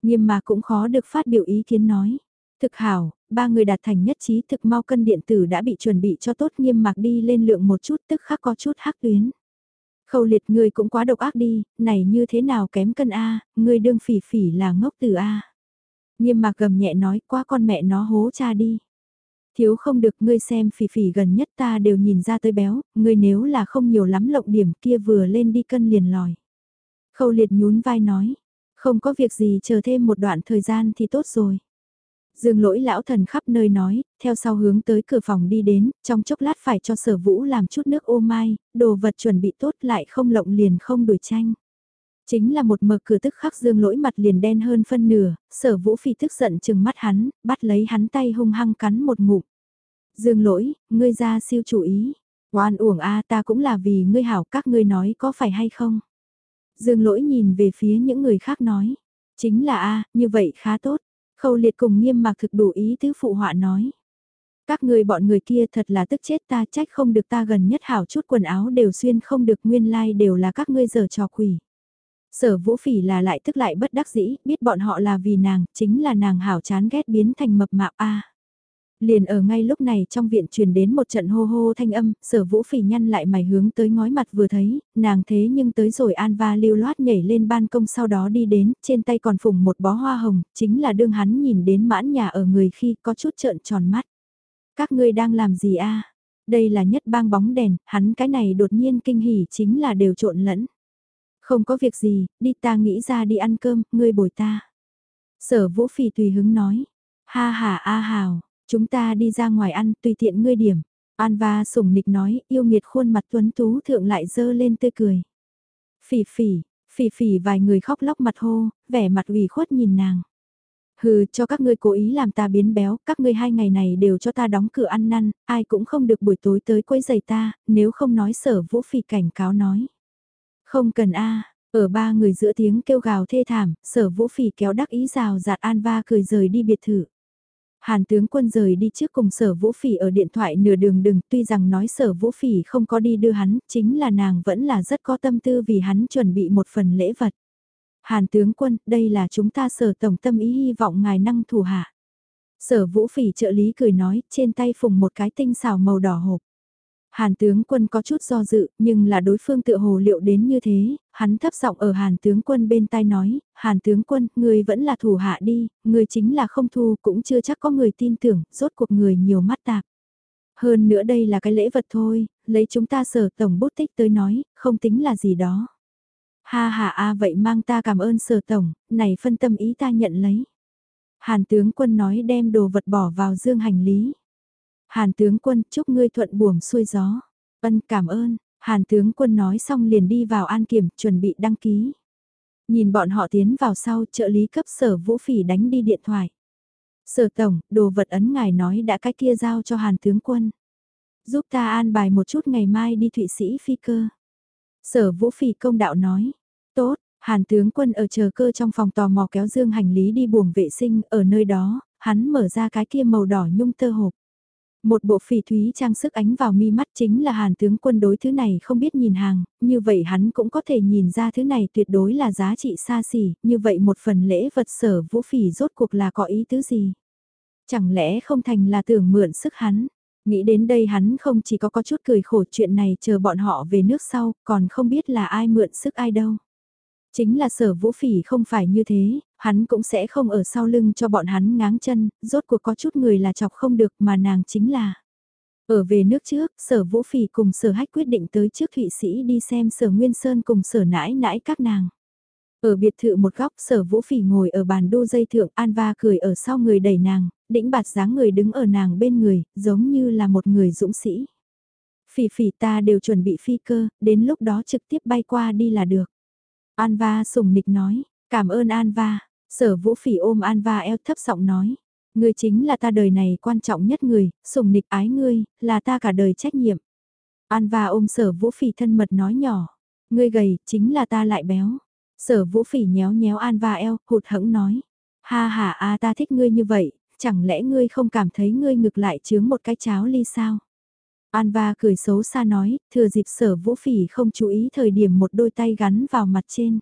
nghiêm mà cũng khó được phát biểu ý kiến nói. Thực hảo, ba người đạt thành nhất trí thực mau cân điện tử đã bị chuẩn bị cho tốt nghiêm mạc đi lên lượng một chút tức khắc có chút hắc tuyến. Khâu liệt người cũng quá độc ác đi, này như thế nào kém cân A, người đương phỉ phỉ là ngốc từ A. Nghiêm mạc gầm nhẹ nói quá con mẹ nó hố cha đi. Thiếu không được ngươi xem phỉ phỉ gần nhất ta đều nhìn ra tới béo, ngươi nếu là không nhiều lắm lộng điểm kia vừa lên đi cân liền lòi. Khâu liệt nhún vai nói, không có việc gì chờ thêm một đoạn thời gian thì tốt rồi. Dương lỗi lão thần khắp nơi nói, theo sau hướng tới cửa phòng đi đến, trong chốc lát phải cho sở vũ làm chút nước ô mai, đồ vật chuẩn bị tốt lại không lộng liền không đuổi tranh. Chính là một mở cửa tức khắc dương lỗi mặt liền đen hơn phân nửa, sở vũ phi tức giận chừng mắt hắn, bắt lấy hắn tay hung hăng cắn một ngụm. Dương lỗi, ngươi ra siêu chủ ý. Oan uổng a ta cũng là vì ngươi hảo các ngươi nói có phải hay không. Dương lỗi nhìn về phía những người khác nói. Chính là a như vậy khá tốt. Khâu liệt cùng nghiêm mạc thực đủ ý tứ phụ họa nói. Các người bọn người kia thật là tức chết ta trách không được ta gần nhất hảo chút quần áo đều xuyên không được nguyên lai like đều là các ngươi giờ trò quỷ. Sở vũ phỉ là lại tức lại bất đắc dĩ, biết bọn họ là vì nàng, chính là nàng hảo chán ghét biến thành mập mạp a. Liền ở ngay lúc này trong viện truyền đến một trận hô hô thanh âm, sở vũ phỉ nhăn lại mày hướng tới ngói mặt vừa thấy, nàng thế nhưng tới rồi an va lưu loát nhảy lên ban công sau đó đi đến, trên tay còn phùng một bó hoa hồng, chính là đương hắn nhìn đến mãn nhà ở người khi có chút trợn tròn mắt. Các ngươi đang làm gì a Đây là nhất bang bóng đèn, hắn cái này đột nhiên kinh hỉ chính là đều trộn lẫn. Không có việc gì, đi ta nghĩ ra đi ăn cơm, ngươi bồi ta. Sở vũ phỉ tùy hứng nói. Ha ha a hào, chúng ta đi ra ngoài ăn, tùy tiện ngươi điểm. An va sủng nịch nói, yêu nghiệt khuôn mặt tuấn tú thượng lại dơ lên tươi cười. Phỉ phỉ, phỉ phỉ vài người khóc lóc mặt hô, vẻ mặt ủy khuất nhìn nàng. Hừ, cho các ngươi cố ý làm ta biến béo, các ngươi hai ngày này đều cho ta đóng cửa ăn năn, ai cũng không được buổi tối tới quấy giày ta, nếu không nói sở vũ phỉ cảnh cáo nói. Không cần a ở ba người giữa tiếng kêu gào thê thảm, sở vũ phỉ kéo đắc ý rào giạt An Va cười rời đi biệt thự. Hàn tướng quân rời đi trước cùng sở vũ phỉ ở điện thoại nửa đường đừng tuy rằng nói sở vũ phỉ không có đi đưa hắn, chính là nàng vẫn là rất có tâm tư vì hắn chuẩn bị một phần lễ vật. Hàn tướng quân, đây là chúng ta sở tổng tâm ý hy vọng ngài năng thủ hạ. Sở vũ phỉ trợ lý cười nói, trên tay phùng một cái tinh xào màu đỏ hộp. Hàn tướng quân có chút do dự, nhưng là đối phương tự hồ liệu đến như thế, hắn thấp giọng ở hàn tướng quân bên tai nói, hàn tướng quân, người vẫn là thủ hạ đi, người chính là không thu cũng chưa chắc có người tin tưởng, rốt cuộc người nhiều mắt tạp. Hơn nữa đây là cái lễ vật thôi, lấy chúng ta sở tổng bút tích tới nói, không tính là gì đó. Ha ha a vậy mang ta cảm ơn sở tổng, này phân tâm ý ta nhận lấy. Hàn tướng quân nói đem đồ vật bỏ vào dương hành lý. Hàn tướng quân chúc ngươi thuận buồm xuôi gió. Ân cảm ơn, Hàn tướng quân nói xong liền đi vào an kiểm chuẩn bị đăng ký. Nhìn bọn họ tiến vào sau trợ lý cấp sở vũ phỉ đánh đi điện thoại. Sở tổng, đồ vật ấn ngài nói đã cái kia giao cho Hàn tướng quân. Giúp ta an bài một chút ngày mai đi Thụy Sĩ phi cơ. Sở vũ phỉ công đạo nói. Tốt, Hàn tướng quân ở chờ cơ trong phòng tò mò kéo dương hành lý đi buồng vệ sinh ở nơi đó, hắn mở ra cái kia màu đỏ nhung tơ hộp. Một bộ phỉ thúy trang sức ánh vào mi mắt chính là hàn tướng quân đối thứ này không biết nhìn hàng, như vậy hắn cũng có thể nhìn ra thứ này tuyệt đối là giá trị xa xỉ, như vậy một phần lễ vật sở vũ phỉ rốt cuộc là có ý tứ gì. Chẳng lẽ không thành là tưởng mượn sức hắn, nghĩ đến đây hắn không chỉ có có chút cười khổ chuyện này chờ bọn họ về nước sau, còn không biết là ai mượn sức ai đâu. Chính là sở vũ phỉ không phải như thế, hắn cũng sẽ không ở sau lưng cho bọn hắn ngáng chân, rốt cuộc có chút người là chọc không được mà nàng chính là. Ở về nước trước, sở vũ phỉ cùng sở hách quyết định tới trước Thụy Sĩ đi xem sở Nguyên Sơn cùng sở nãi nãi các nàng. Ở biệt thự một góc sở vũ phỉ ngồi ở bàn đô dây thượng An Va cười ở sau người đẩy nàng, đĩnh bạt dáng người đứng ở nàng bên người, giống như là một người dũng sĩ. Phỉ phỉ ta đều chuẩn bị phi cơ, đến lúc đó trực tiếp bay qua đi là được. Anva sùng nịch nói, cảm ơn Anva. Sở vũ phỉ ôm Anva eo thấp giọng nói. Ngươi chính là ta đời này quan trọng nhất người, sùng nịch ái ngươi, là ta cả đời trách nhiệm. Anva ôm sở vũ phỉ thân mật nói nhỏ, ngươi gầy, chính là ta lại béo. Sở vũ phỉ nhéo nhéo Anva eo, hụt hẫng nói. Ha ha a ta thích ngươi như vậy, chẳng lẽ ngươi không cảm thấy ngươi ngực lại chướng một cái cháo ly sao? An Va cười xấu xa nói, thừa dịp sở vũ phỉ không chú ý thời điểm một đôi tay gắn vào mặt trên.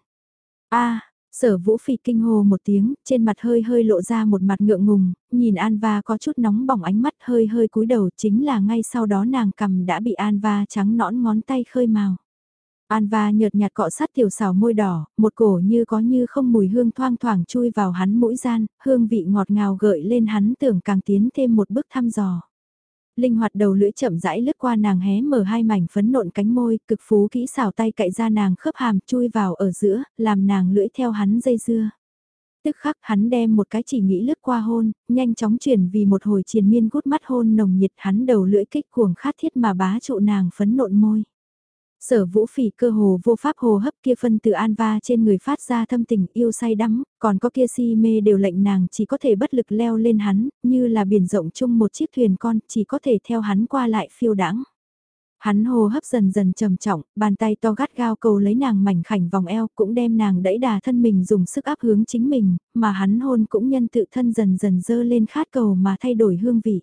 a sở vũ phỉ kinh hồ một tiếng, trên mặt hơi hơi lộ ra một mặt ngượng ngùng, nhìn An Va có chút nóng bỏng ánh mắt hơi hơi cúi đầu chính là ngay sau đó nàng cầm đã bị An Va trắng nõn ngón tay khơi màu. An Va nhợt nhạt cọ sát tiểu xào môi đỏ, một cổ như có như không mùi hương thoang thoảng chui vào hắn mũi gian, hương vị ngọt ngào gợi lên hắn tưởng càng tiến thêm một bước thăm dò. Linh hoạt đầu lưỡi chậm rãi lướt qua nàng hé mở hai mảnh phấn nộn cánh môi, cực phú kỹ xảo tay cậy ra nàng khớp hàm chui vào ở giữa, làm nàng lưỡi theo hắn dây dưa. Tức khắc hắn đem một cái chỉ nghĩ lướt qua hôn, nhanh chóng chuyển vì một hồi triền miên gút mắt hôn nồng nhiệt hắn đầu lưỡi kích cuồng khát thiết mà bá trụ nàng phấn nộn môi. Sở vũ phỉ cơ hồ vô pháp hồ hấp kia phân từ an va trên người phát ra thâm tình yêu say đắm, còn có kia si mê đều lệnh nàng chỉ có thể bất lực leo lên hắn, như là biển rộng chung một chiếc thuyền con, chỉ có thể theo hắn qua lại phiêu đãng. Hắn hồ hấp dần dần trầm trọng, bàn tay to gắt gao cầu lấy nàng mảnh khảnh vòng eo cũng đem nàng đẩy đà thân mình dùng sức áp hướng chính mình, mà hắn hôn cũng nhân tự thân dần dần dơ lên khát cầu mà thay đổi hương vị.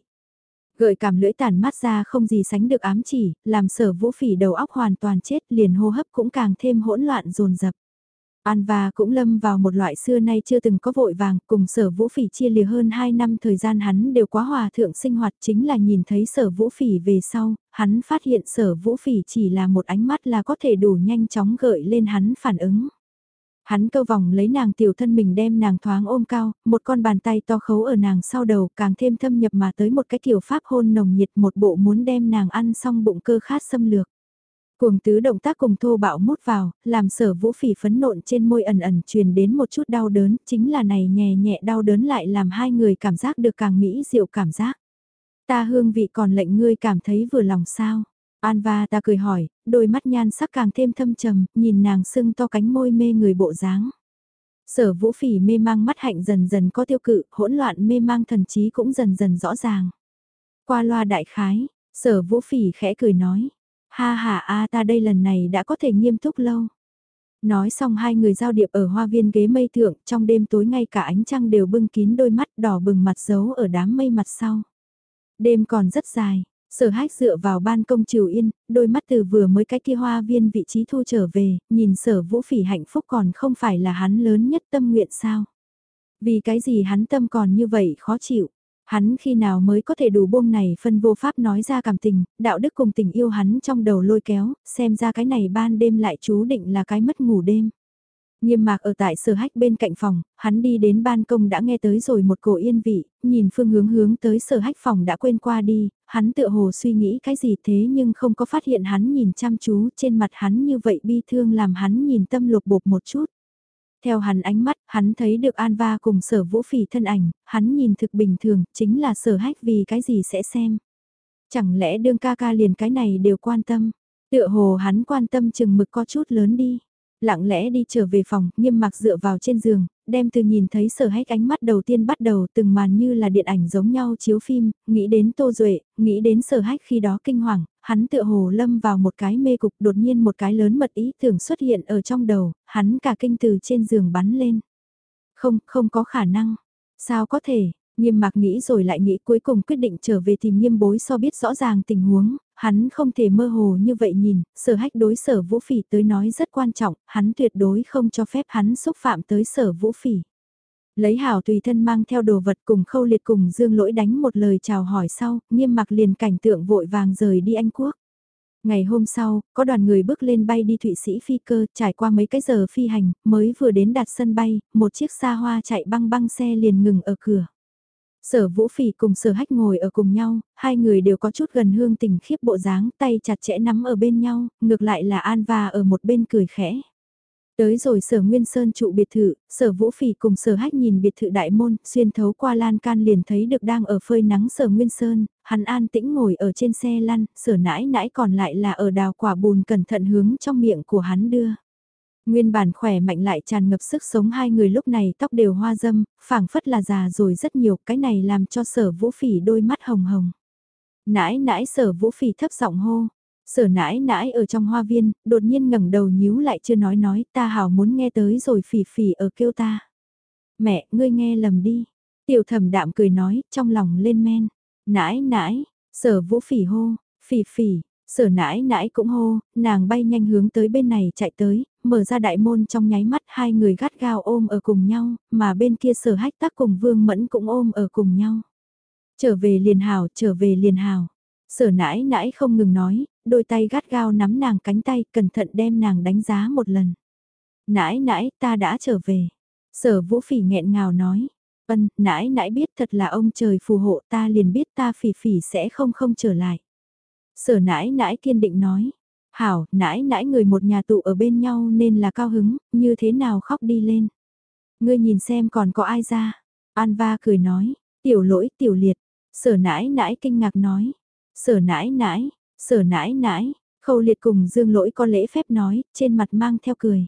Gợi cảm lưỡi tàn mắt ra không gì sánh được ám chỉ, làm sở vũ phỉ đầu óc hoàn toàn chết liền hô hấp cũng càng thêm hỗn loạn dồn dập. An và cũng lâm vào một loại xưa nay chưa từng có vội vàng, cùng sở vũ phỉ chia lìa hơn 2 năm thời gian hắn đều quá hòa thượng sinh hoạt chính là nhìn thấy sở vũ phỉ về sau, hắn phát hiện sở vũ phỉ chỉ là một ánh mắt là có thể đủ nhanh chóng gợi lên hắn phản ứng. Hắn câu vòng lấy nàng tiểu thân mình đem nàng thoáng ôm cao, một con bàn tay to khấu ở nàng sau đầu càng thêm thâm nhập mà tới một cái kiểu pháp hôn nồng nhiệt một bộ muốn đem nàng ăn xong bụng cơ khát xâm lược. Cuồng tứ động tác cùng thô bạo mút vào, làm sở vũ phỉ phấn nộn trên môi ẩn ẩn truyền đến một chút đau đớn, chính là này nhẹ nhẹ đau đớn lại làm hai người cảm giác được càng mỹ diệu cảm giác. Ta hương vị còn lệnh ngươi cảm thấy vừa lòng sao? Anva ta cười hỏi, đôi mắt nhan sắc càng thêm thâm trầm, nhìn nàng sưng to cánh môi mê người bộ dáng. Sở vũ phỉ mê mang mắt hạnh dần dần có tiêu cự, hỗn loạn mê mang thần trí cũng dần dần rõ ràng. Qua loa đại khái, sở vũ phỉ khẽ cười nói, ha ha a ta đây lần này đã có thể nghiêm túc lâu. Nói xong hai người giao điệp ở hoa viên ghế mây thượng, trong đêm tối ngay cả ánh trăng đều bưng kín đôi mắt đỏ bừng mặt giấu ở đám mây mặt sau. Đêm còn rất dài, sở hách dựa vào ban công triều yên, đôi mắt từ vừa mới cái kia hoa viên vị trí thu trở về, nhìn sở vũ phỉ hạnh phúc còn không phải là hắn lớn nhất tâm nguyện sao. Vì cái gì hắn tâm còn như vậy khó chịu. Hắn khi nào mới có thể đủ buông này phân vô pháp nói ra cảm tình, đạo đức cùng tình yêu hắn trong đầu lôi kéo, xem ra cái này ban đêm lại chú định là cái mất ngủ đêm. Nghiêm mạc ở tại sở hách bên cạnh phòng, hắn đi đến ban công đã nghe tới rồi một cổ yên vị, nhìn phương hướng hướng tới sở hách phòng đã quên qua đi, hắn tựa hồ suy nghĩ cái gì thế nhưng không có phát hiện hắn nhìn chăm chú trên mặt hắn như vậy bi thương làm hắn nhìn tâm lục bột một chút. Theo hắn ánh mắt, hắn thấy được An Va cùng sở vũ phỉ thân ảnh, hắn nhìn thực bình thường, chính là sở hách vì cái gì sẽ xem. Chẳng lẽ đương ca ca liền cái này đều quan tâm, tựa hồ hắn quan tâm chừng mực có chút lớn đi lặng lẽ đi trở về phòng, nghiêm mặc dựa vào trên giường, đem từ nhìn thấy sở hách ánh mắt đầu tiên bắt đầu từng màn như là điện ảnh giống nhau chiếu phim, nghĩ đến Tô Duệ, nghĩ đến sở hách khi đó kinh hoàng, hắn tựa hồ lâm vào một cái mê cục đột nhiên một cái lớn mật ý tưởng xuất hiện ở trong đầu, hắn cả kinh từ trên giường bắn lên. Không, không có khả năng. Sao có thể, Nghiêm mạc nghĩ rồi lại nghĩ cuối cùng quyết định trở về tìm nghiêm bối so biết rõ ràng tình huống, hắn không thể mơ hồ như vậy nhìn, sở hách đối sở vũ phỉ tới nói rất quan trọng, hắn tuyệt đối không cho phép hắn xúc phạm tới sở vũ phỉ. Lấy hảo tùy thân mang theo đồ vật cùng khâu liệt cùng dương lỗi đánh một lời chào hỏi sau, nghiêm mặc liền cảnh tượng vội vàng rời đi Anh Quốc. Ngày hôm sau, có đoàn người bước lên bay đi Thụy Sĩ phi cơ, trải qua mấy cái giờ phi hành, mới vừa đến đặt sân bay, một chiếc xa hoa chạy băng băng xe liền ngừng ở cửa. Sở Vũ Phỉ cùng Sở Hách ngồi ở cùng nhau, hai người đều có chút gần hương tình khiếp bộ dáng, tay chặt chẽ nắm ở bên nhau, ngược lại là An và ở một bên cười khẽ. Tới rồi Sở Nguyên Sơn trụ biệt thự, Sở Vũ Phỉ cùng Sở Hách nhìn biệt thự đại môn, xuyên thấu qua lan can liền thấy được đang ở phơi nắng Sở Nguyên Sơn, hắn an tĩnh ngồi ở trên xe lăn, Sở nãi nãi còn lại là ở đào quả bùn cẩn thận hướng trong miệng của hắn đưa. Nguyên bản khỏe mạnh lại tràn ngập sức sống hai người lúc này tóc đều hoa dâm, phảng phất là già rồi rất nhiều, cái này làm cho sở vũ phỉ đôi mắt hồng hồng. Nãi nãi sở vũ phỉ thấp giọng hô, sở nãi nãi ở trong hoa viên, đột nhiên ngẩng đầu nhíu lại chưa nói nói, ta hảo muốn nghe tới rồi phỉ phỉ ở kêu ta. Mẹ, ngươi nghe lầm đi. Tiểu thẩm đạm cười nói, trong lòng lên men. Nãi nãi, sở vũ phỉ hô, phỉ phỉ, Sở nãi nãi cũng hô, nàng bay nhanh hướng tới bên này chạy tới, mở ra đại môn trong nháy mắt hai người gắt gao ôm ở cùng nhau, mà bên kia sở hách tắc cùng vương mẫn cũng ôm ở cùng nhau. Trở về liền hào, trở về liền hào. Sở nãi nãi không ngừng nói, đôi tay gắt gao nắm nàng cánh tay, cẩn thận đem nàng đánh giá một lần. Nãi nãi, ta đã trở về. Sở vũ phỉ nghẹn ngào nói. Vân, nãi nãi biết thật là ông trời phù hộ ta liền biết ta phỉ phỉ sẽ không không trở lại. Sở nãi nãi kiên định nói. Hảo, nãi nãi người một nhà tụ ở bên nhau nên là cao hứng, như thế nào khóc đi lên. Ngươi nhìn xem còn có ai ra. An va cười nói, tiểu lỗi tiểu liệt. Sở nãi nãi kinh ngạc nói. Sở nãi nãi, sở nãi nãi, khâu liệt cùng dương lỗi có lễ phép nói, trên mặt mang theo cười.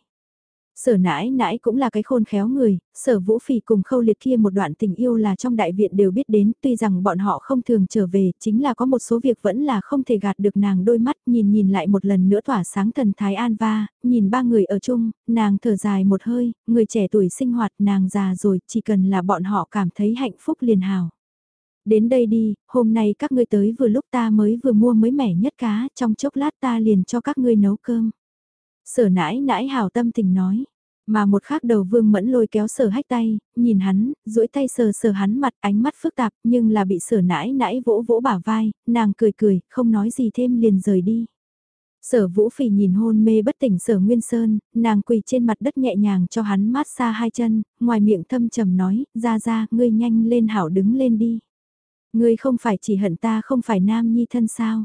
Sở nãi nãi cũng là cái khôn khéo người, sở vũ phỉ cùng khâu liệt kia một đoạn tình yêu là trong đại viện đều biết đến, tuy rằng bọn họ không thường trở về, chính là có một số việc vẫn là không thể gạt được nàng đôi mắt, nhìn nhìn lại một lần nữa tỏa sáng thần Thái An Va, nhìn ba người ở chung, nàng thở dài một hơi, người trẻ tuổi sinh hoạt nàng già rồi, chỉ cần là bọn họ cảm thấy hạnh phúc liền hào. Đến đây đi, hôm nay các ngươi tới vừa lúc ta mới vừa mua mới mẻ nhất cá, trong chốc lát ta liền cho các ngươi nấu cơm. Sở nãi nãi hào tâm tình nói. Mà một khác đầu vương mẫn lôi kéo sở hách tay, nhìn hắn, duỗi tay sờ sờ hắn mặt ánh mắt phức tạp nhưng là bị sở nãi nãi vỗ vỗ bả vai, nàng cười cười, không nói gì thêm liền rời đi. Sở vũ phỉ nhìn hôn mê bất tỉnh sở Nguyên Sơn, nàng quỳ trên mặt đất nhẹ nhàng cho hắn mát xa hai chân, ngoài miệng thâm trầm nói, ra ra, ngươi nhanh lên hảo đứng lên đi. Ngươi không phải chỉ hận ta không phải nam nhi thân sao.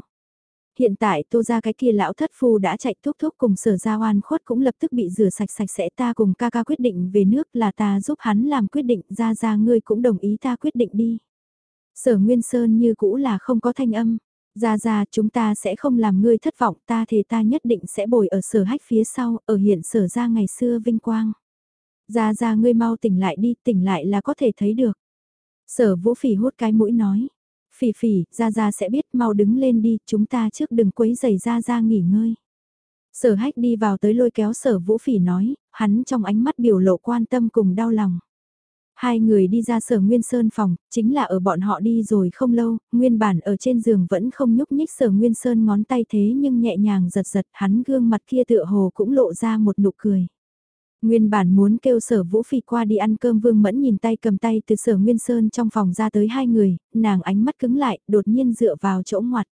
Hiện tại tô ra cái kia lão thất phu đã chạy thúc thúc cùng sở ra oan khuất cũng lập tức bị rửa sạch sạch sẽ ta cùng ca ca quyết định về nước là ta giúp hắn làm quyết định ra ra ngươi cũng đồng ý ta quyết định đi. Sở Nguyên Sơn như cũ là không có thanh âm. Ra ra chúng ta sẽ không làm ngươi thất vọng ta thì ta nhất định sẽ bồi ở sở hách phía sau, ở hiện sở ra ngày xưa vinh quang. Ra ra ngươi mau tỉnh lại đi, tỉnh lại là có thể thấy được. Sở vũ phỉ hút cái mũi nói. Phỉ phỉ, Gia Gia sẽ biết mau đứng lên đi, chúng ta trước đừng quấy giày Gia Gia nghỉ ngơi. Sở hách đi vào tới lôi kéo sở vũ phỉ nói, hắn trong ánh mắt biểu lộ quan tâm cùng đau lòng. Hai người đi ra sở Nguyên Sơn phòng, chính là ở bọn họ đi rồi không lâu, nguyên bản ở trên giường vẫn không nhúc nhích sở Nguyên Sơn ngón tay thế nhưng nhẹ nhàng giật giật hắn gương mặt kia tựa hồ cũng lộ ra một nụ cười. Nguyên bản muốn kêu sở vũ phỉ qua đi ăn cơm vương mẫn nhìn tay cầm tay từ sở Nguyên Sơn trong phòng ra tới hai người, nàng ánh mắt cứng lại, đột nhiên dựa vào chỗ ngoặt.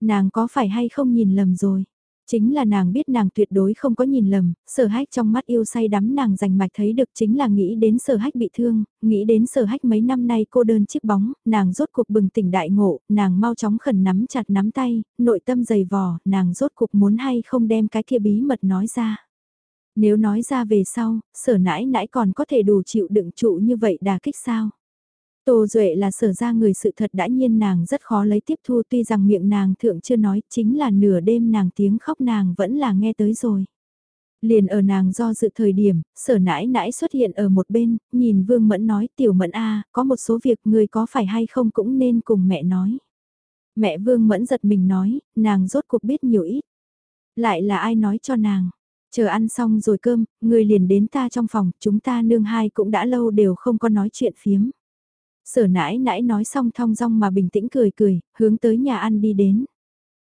Nàng có phải hay không nhìn lầm rồi? Chính là nàng biết nàng tuyệt đối không có nhìn lầm, sở hách trong mắt yêu say đắm nàng rành mạch thấy được chính là nghĩ đến sở hách bị thương, nghĩ đến sở hách mấy năm nay cô đơn chiếc bóng, nàng rốt cuộc bừng tỉnh đại ngộ, nàng mau chóng khẩn nắm chặt nắm tay, nội tâm dày vò, nàng rốt cuộc muốn hay không đem cái kia bí mật nói ra. Nếu nói ra về sau, sở nãi nãi còn có thể đủ chịu đựng trụ như vậy đà kích sao? Tô Duệ là sở ra người sự thật đã nhiên nàng rất khó lấy tiếp thu tuy rằng miệng nàng thượng chưa nói chính là nửa đêm nàng tiếng khóc nàng vẫn là nghe tới rồi. Liền ở nàng do dự thời điểm, sở nãi nãi xuất hiện ở một bên, nhìn Vương Mẫn nói tiểu Mẫn a có một số việc người có phải hay không cũng nên cùng mẹ nói. Mẹ Vương Mẫn giật mình nói, nàng rốt cuộc biết nhiều ít. Lại là ai nói cho nàng. Chờ ăn xong rồi cơm, người liền đến ta trong phòng, chúng ta nương hai cũng đã lâu đều không có nói chuyện phiếm. Sở nãi nãi nói xong thong dong mà bình tĩnh cười cười, hướng tới nhà ăn đi đến.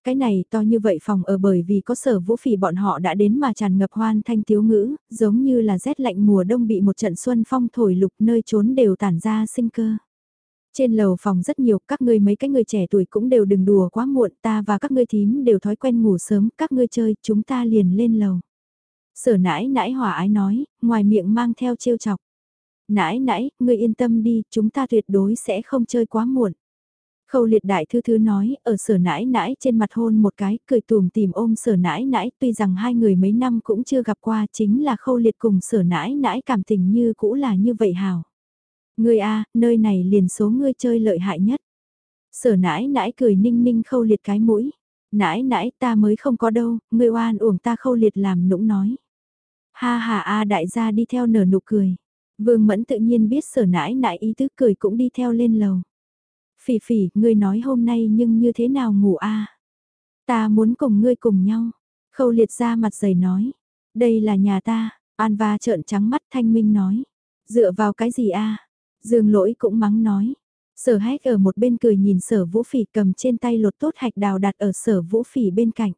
Cái này to như vậy phòng ở bởi vì có sở vũ phỉ bọn họ đã đến mà tràn ngập hoan thanh thiếu ngữ, giống như là rét lạnh mùa đông bị một trận xuân phong thổi lục nơi trốn đều tản ra sinh cơ. Trên lầu phòng rất nhiều, các ngươi mấy cái người trẻ tuổi cũng đều đừng đùa quá muộn, ta và các ngươi thím đều thói quen ngủ sớm, các ngươi chơi, chúng ta liền lên lầu. Sở nãi nãi hòa ái nói, ngoài miệng mang theo trêu chọc. Nãi nãi, ngươi yên tâm đi, chúng ta tuyệt đối sẽ không chơi quá muộn. Khâu liệt đại thư thư nói, ở sở nãi nãi trên mặt hôn một cái, cười tùm tìm ôm sở nãi nãi, tuy rằng hai người mấy năm cũng chưa gặp qua, chính là khâu liệt cùng sở nãi nãi cảm tình như cũ là như vậy hào. Ngươi a, nơi này liền số ngươi chơi lợi hại nhất. Sở nãi nãi cười ninh ninh khâu liệt cái mũi. Nãi nãi ta mới không có đâu, ngươi oan uổng ta khâu liệt làm nũng nói. Ha ha a đại gia đi theo nở nụ cười. Vương Mẫn tự nhiên biết sở nãi nãi ý tứ cười cũng đi theo lên lầu. Phỉ phỉ, ngươi nói hôm nay nhưng như thế nào ngủ a? Ta muốn cùng ngươi cùng nhau. Khâu liệt ra mặt dày nói. Đây là nhà ta, An va trợn trắng mắt thanh minh nói. Dựa vào cái gì a? Dương lỗi cũng mắng nói. Sở hách ở một bên cười nhìn sở vũ phỉ cầm trên tay lột tốt hạch đào đặt ở sở vũ phỉ bên cạnh.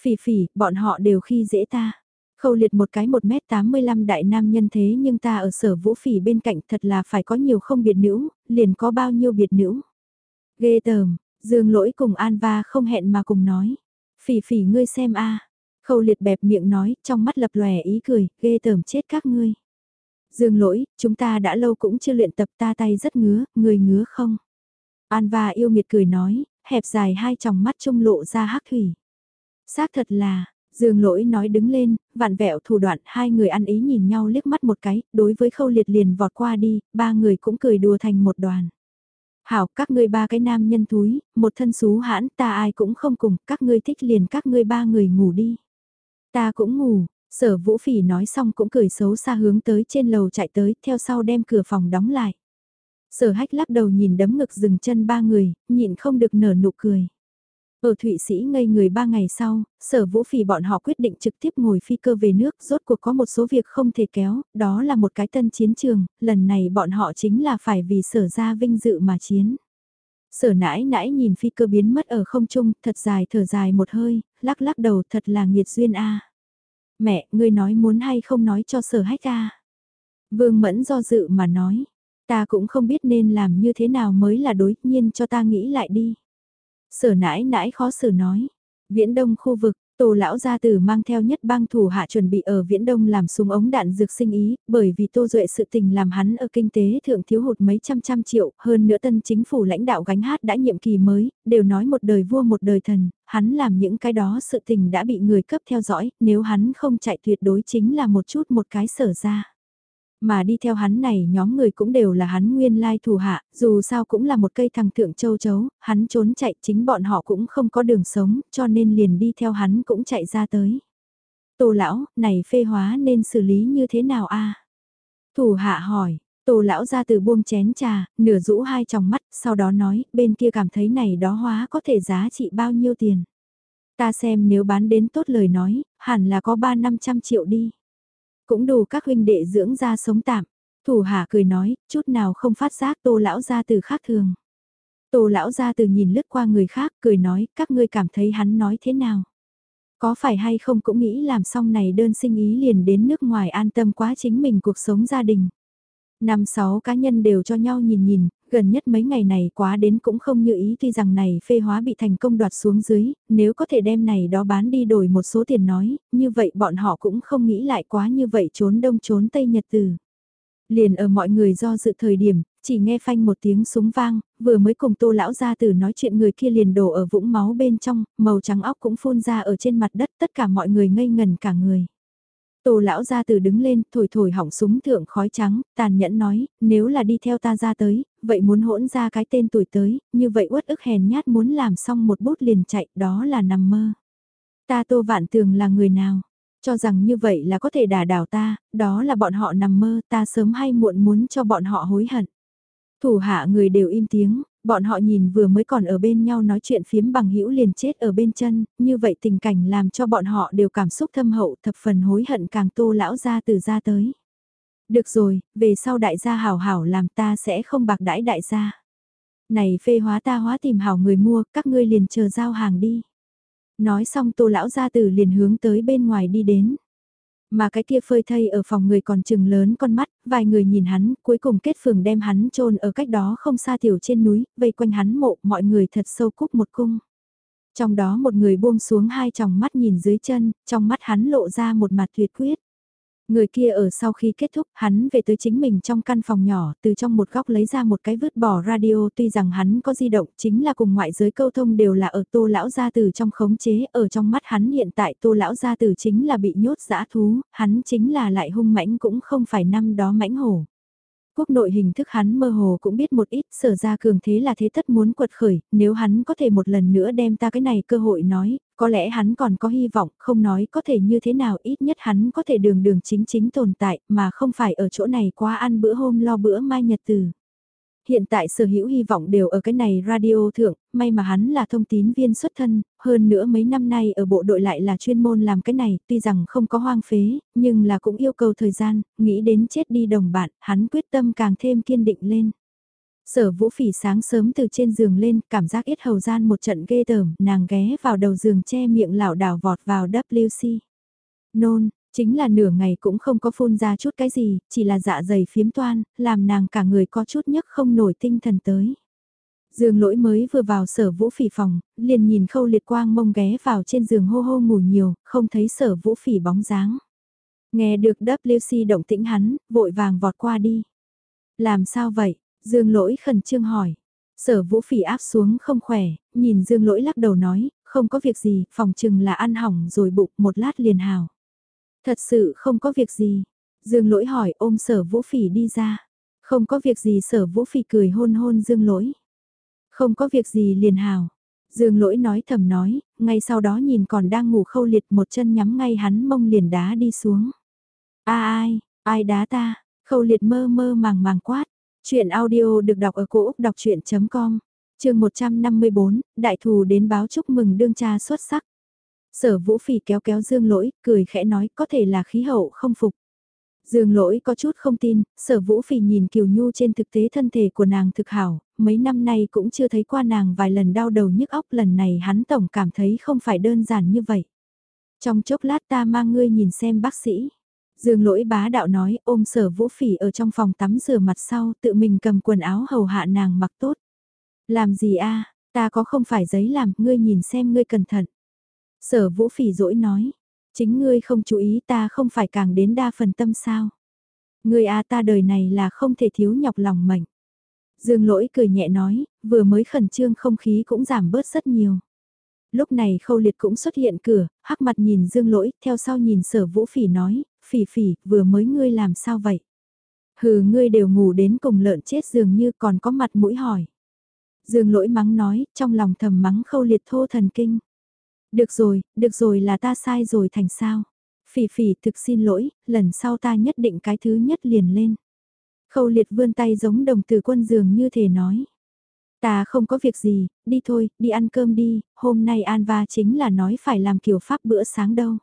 Phỉ phỉ, bọn họ đều khi dễ ta. Khâu liệt một cái 1m85 đại nam nhân thế nhưng ta ở sở vũ phỉ bên cạnh thật là phải có nhiều không biệt nữ, liền có bao nhiêu biệt nữ. Ghê tờm, dương lỗi cùng An Va không hẹn mà cùng nói. Phỉ phỉ ngươi xem a Khâu liệt bẹp miệng nói, trong mắt lập lòe ý cười, ghê tờm chết các ngươi. Dương lỗi, chúng ta đã lâu cũng chưa luyện tập ta tay rất ngứa, người ngứa không? An Va yêu nghiệt cười nói, hẹp dài hai tròng mắt trung lộ ra hắc thủy. Xác thật là, Dương lỗi nói đứng lên, vạn vẹo thủ đoạn hai người ăn ý nhìn nhau liếc mắt một cái, đối với khâu liệt liền vọt qua đi, ba người cũng cười đùa thành một đoàn. Hảo, các ngươi ba cái nam nhân thúi, một thân xú hãn, ta ai cũng không cùng, các ngươi thích liền các ngươi ba người ngủ đi. Ta cũng ngủ, sở vũ phỉ nói xong cũng cười xấu xa hướng tới trên lầu chạy tới, theo sau đem cửa phòng đóng lại. Sở hách lắc đầu nhìn đấm ngực dừng chân ba người, nhịn không được nở nụ cười. Ở Thụy Sĩ ngây người ba ngày sau, sở vũ phỉ bọn họ quyết định trực tiếp ngồi phi cơ về nước, rốt cuộc có một số việc không thể kéo, đó là một cái tân chiến trường, lần này bọn họ chính là phải vì sở ra vinh dự mà chiến. Sở nãi nãi nhìn phi cơ biến mất ở không trung, thật dài thở dài một hơi, lắc lắc đầu thật là nghiệt duyên a. Mẹ, ngươi nói muốn hay không nói cho sở hách a. Vương Mẫn do dự mà nói, ta cũng không biết nên làm như thế nào mới là đối nhiên cho ta nghĩ lại đi. Sở nãi nãi khó xử nói. Viễn đông khu vực, tô lão gia tử mang theo nhất bang thủ hạ chuẩn bị ở Viễn Đông làm súng ống đạn dược sinh ý, bởi vì Tô Duệ sự tình làm hắn ở kinh tế thượng thiếu hụt mấy trăm trăm triệu, hơn nữa tân chính phủ lãnh đạo gánh hát đã nhiệm kỳ mới, đều nói một đời vua một đời thần, hắn làm những cái đó sự tình đã bị người cấp theo dõi, nếu hắn không chạy tuyệt đối chính là một chút một cái sở ra. Mà đi theo hắn này nhóm người cũng đều là hắn nguyên lai thủ hạ, dù sao cũng là một cây thằng thượng châu chấu, hắn trốn chạy chính bọn họ cũng không có đường sống, cho nên liền đi theo hắn cũng chạy ra tới. Tô lão, này phê hóa nên xử lý như thế nào a Thủ hạ hỏi, Tô lão ra từ buông chén trà, nửa rũ hai tròng mắt, sau đó nói, bên kia cảm thấy này đó hóa có thể giá trị bao nhiêu tiền. Ta xem nếu bán đến tốt lời nói, hẳn là có 3-500 triệu đi. Cũng đủ các huynh đệ dưỡng ra sống tạm. Thủ hạ cười nói, chút nào không phát giác tô lão ra từ khác thường. Tô lão ra từ nhìn lướt qua người khác, cười nói, các ngươi cảm thấy hắn nói thế nào? Có phải hay không cũng nghĩ làm xong này đơn sinh ý liền đến nước ngoài an tâm quá chính mình cuộc sống gia đình. Năm sáu cá nhân đều cho nhau nhìn nhìn, gần nhất mấy ngày này quá đến cũng không như ý tuy rằng này phê hóa bị thành công đoạt xuống dưới, nếu có thể đem này đó bán đi đổi một số tiền nói, như vậy bọn họ cũng không nghĩ lại quá như vậy trốn đông trốn tây nhật từ. Liền ở mọi người do dự thời điểm, chỉ nghe phanh một tiếng súng vang, vừa mới cùng tô lão ra từ nói chuyện người kia liền đổ ở vũng máu bên trong, màu trắng óc cũng phun ra ở trên mặt đất tất cả mọi người ngây ngần cả người. Tô lão ra từ đứng lên, thổi thổi hỏng súng thượng khói trắng, tàn nhẫn nói, nếu là đi theo ta ra tới, vậy muốn hỗn ra cái tên tuổi tới, như vậy uất ức hèn nhát muốn làm xong một bút liền chạy, đó là nằm mơ. Ta tô vạn tường là người nào? Cho rằng như vậy là có thể đả đảo ta, đó là bọn họ nằm mơ, ta sớm hay muộn muốn cho bọn họ hối hận. Thủ hạ người đều im tiếng, bọn họ nhìn vừa mới còn ở bên nhau nói chuyện phiếm bằng hữu liền chết ở bên chân, như vậy tình cảnh làm cho bọn họ đều cảm xúc thâm hậu thập phần hối hận càng tô lão ra từ ra tới. Được rồi, về sau đại gia hảo hảo làm ta sẽ không bạc đãi đại gia. Này phê hóa ta hóa tìm hảo người mua, các ngươi liền chờ giao hàng đi. Nói xong tô lão gia tử liền hướng tới bên ngoài đi đến. Mà cái kia phơi thây ở phòng người còn chừng lớn con mắt, vài người nhìn hắn, cuối cùng kết phường đem hắn chôn ở cách đó không xa tiểu trên núi, vây quanh hắn mộ, mọi người thật sâu cúc một cung. Trong đó một người buông xuống hai tròng mắt nhìn dưới chân, trong mắt hắn lộ ra một mặt tuyệt quyết. Người kia ở sau khi kết thúc, hắn về tới chính mình trong căn phòng nhỏ, từ trong một góc lấy ra một cái vứt bỏ radio tuy rằng hắn có di động chính là cùng ngoại giới câu thông đều là ở tô lão gia tử trong khống chế, ở trong mắt hắn hiện tại tô lão gia tử chính là bị nhốt dã thú, hắn chính là lại hung mãnh cũng không phải năm đó mãnh hổ quốc nội hình thức hắn mơ hồ cũng biết một ít, sở ra cường thế là thế tất muốn quật khởi, nếu hắn có thể một lần nữa đem ta cái này cơ hội nói, có lẽ hắn còn có hy vọng, không nói có thể như thế nào ít nhất hắn có thể đường đường chính chính tồn tại, mà không phải ở chỗ này quá ăn bữa hôm lo bữa mai nhật từ. Hiện tại sở hữu hy vọng đều ở cái này radio thượng, may mà hắn là thông tín viên xuất thân, hơn nữa mấy năm nay ở bộ đội lại là chuyên môn làm cái này, tuy rằng không có hoang phế, nhưng là cũng yêu cầu thời gian, nghĩ đến chết đi đồng bạn, hắn quyết tâm càng thêm kiên định lên. Sở vũ phỉ sáng sớm từ trên giường lên, cảm giác ít hầu gian một trận ghê tởm, nàng ghé vào đầu giường che miệng lảo đảo vọt vào WC. Nôn, chính là nửa ngày cũng không có phun ra chút cái gì, chỉ là dạ dày phiếm toan, làm nàng cả người có chút nhất không nổi tinh thần tới. Dương lỗi mới vừa vào sở vũ phỉ phòng, liền nhìn khâu liệt quang mông ghé vào trên giường hô hô ngủ nhiều, không thấy sở vũ phỉ bóng dáng. Nghe được WC động tĩnh hắn, vội vàng vọt qua đi. Làm sao vậy? Dương lỗi khẩn trương hỏi. Sở vũ phỉ áp xuống không khỏe, nhìn dương lỗi lắc đầu nói, không có việc gì, phòng chừng là ăn hỏng rồi bụng một lát liền hào. Thật sự không có việc gì. Dương lỗi hỏi ôm sở vũ phỉ đi ra. Không có việc gì sở vũ phỉ cười hôn hôn dương lỗi. Không có việc gì liền hào. Dương lỗi nói thầm nói, ngay sau đó nhìn còn đang ngủ khâu liệt một chân nhắm ngay hắn mông liền đá đi xuống. a ai, ai đá ta, khâu liệt mơ mơ màng màng quát. Chuyện audio được đọc ở cổ Úc đọc chuyện.com, trường 154, đại thù đến báo chúc mừng đương cha xuất sắc. Sở vũ phỉ kéo kéo dương lỗi, cười khẽ nói có thể là khí hậu không phục. Dương lỗi có chút không tin, sở vũ phỉ nhìn kiều nhu trên thực tế thân thể của nàng thực hảo, mấy năm nay cũng chưa thấy qua nàng vài lần đau đầu nhức óc lần này hắn tổng cảm thấy không phải đơn giản như vậy. Trong chốc lát ta mang ngươi nhìn xem bác sĩ. Dương lỗi bá đạo nói ôm sở vũ phỉ ở trong phòng tắm rửa mặt sau tự mình cầm quần áo hầu hạ nàng mặc tốt. Làm gì a ta có không phải giấy làm, ngươi nhìn xem ngươi cẩn thận. Sở vũ phỉ dỗi nói, chính ngươi không chú ý ta không phải càng đến đa phần tâm sao. Ngươi à ta đời này là không thể thiếu nhọc lòng mệnh. Dương lỗi cười nhẹ nói, vừa mới khẩn trương không khí cũng giảm bớt rất nhiều. Lúc này khâu liệt cũng xuất hiện cửa, hắc mặt nhìn dương lỗi, theo sau nhìn sở vũ phỉ nói, phỉ phỉ, vừa mới ngươi làm sao vậy? Hừ ngươi đều ngủ đến cùng lợn chết dường như còn có mặt mũi hỏi. Dương lỗi mắng nói, trong lòng thầm mắng khâu liệt thô thần kinh. Được rồi, được rồi là ta sai rồi thành sao? Phỉ phỉ thực xin lỗi, lần sau ta nhất định cái thứ nhất liền lên. Khâu liệt vươn tay giống đồng từ quân dường như thể nói. Ta không có việc gì, đi thôi, đi ăn cơm đi, hôm nay An Va chính là nói phải làm kiểu pháp bữa sáng đâu.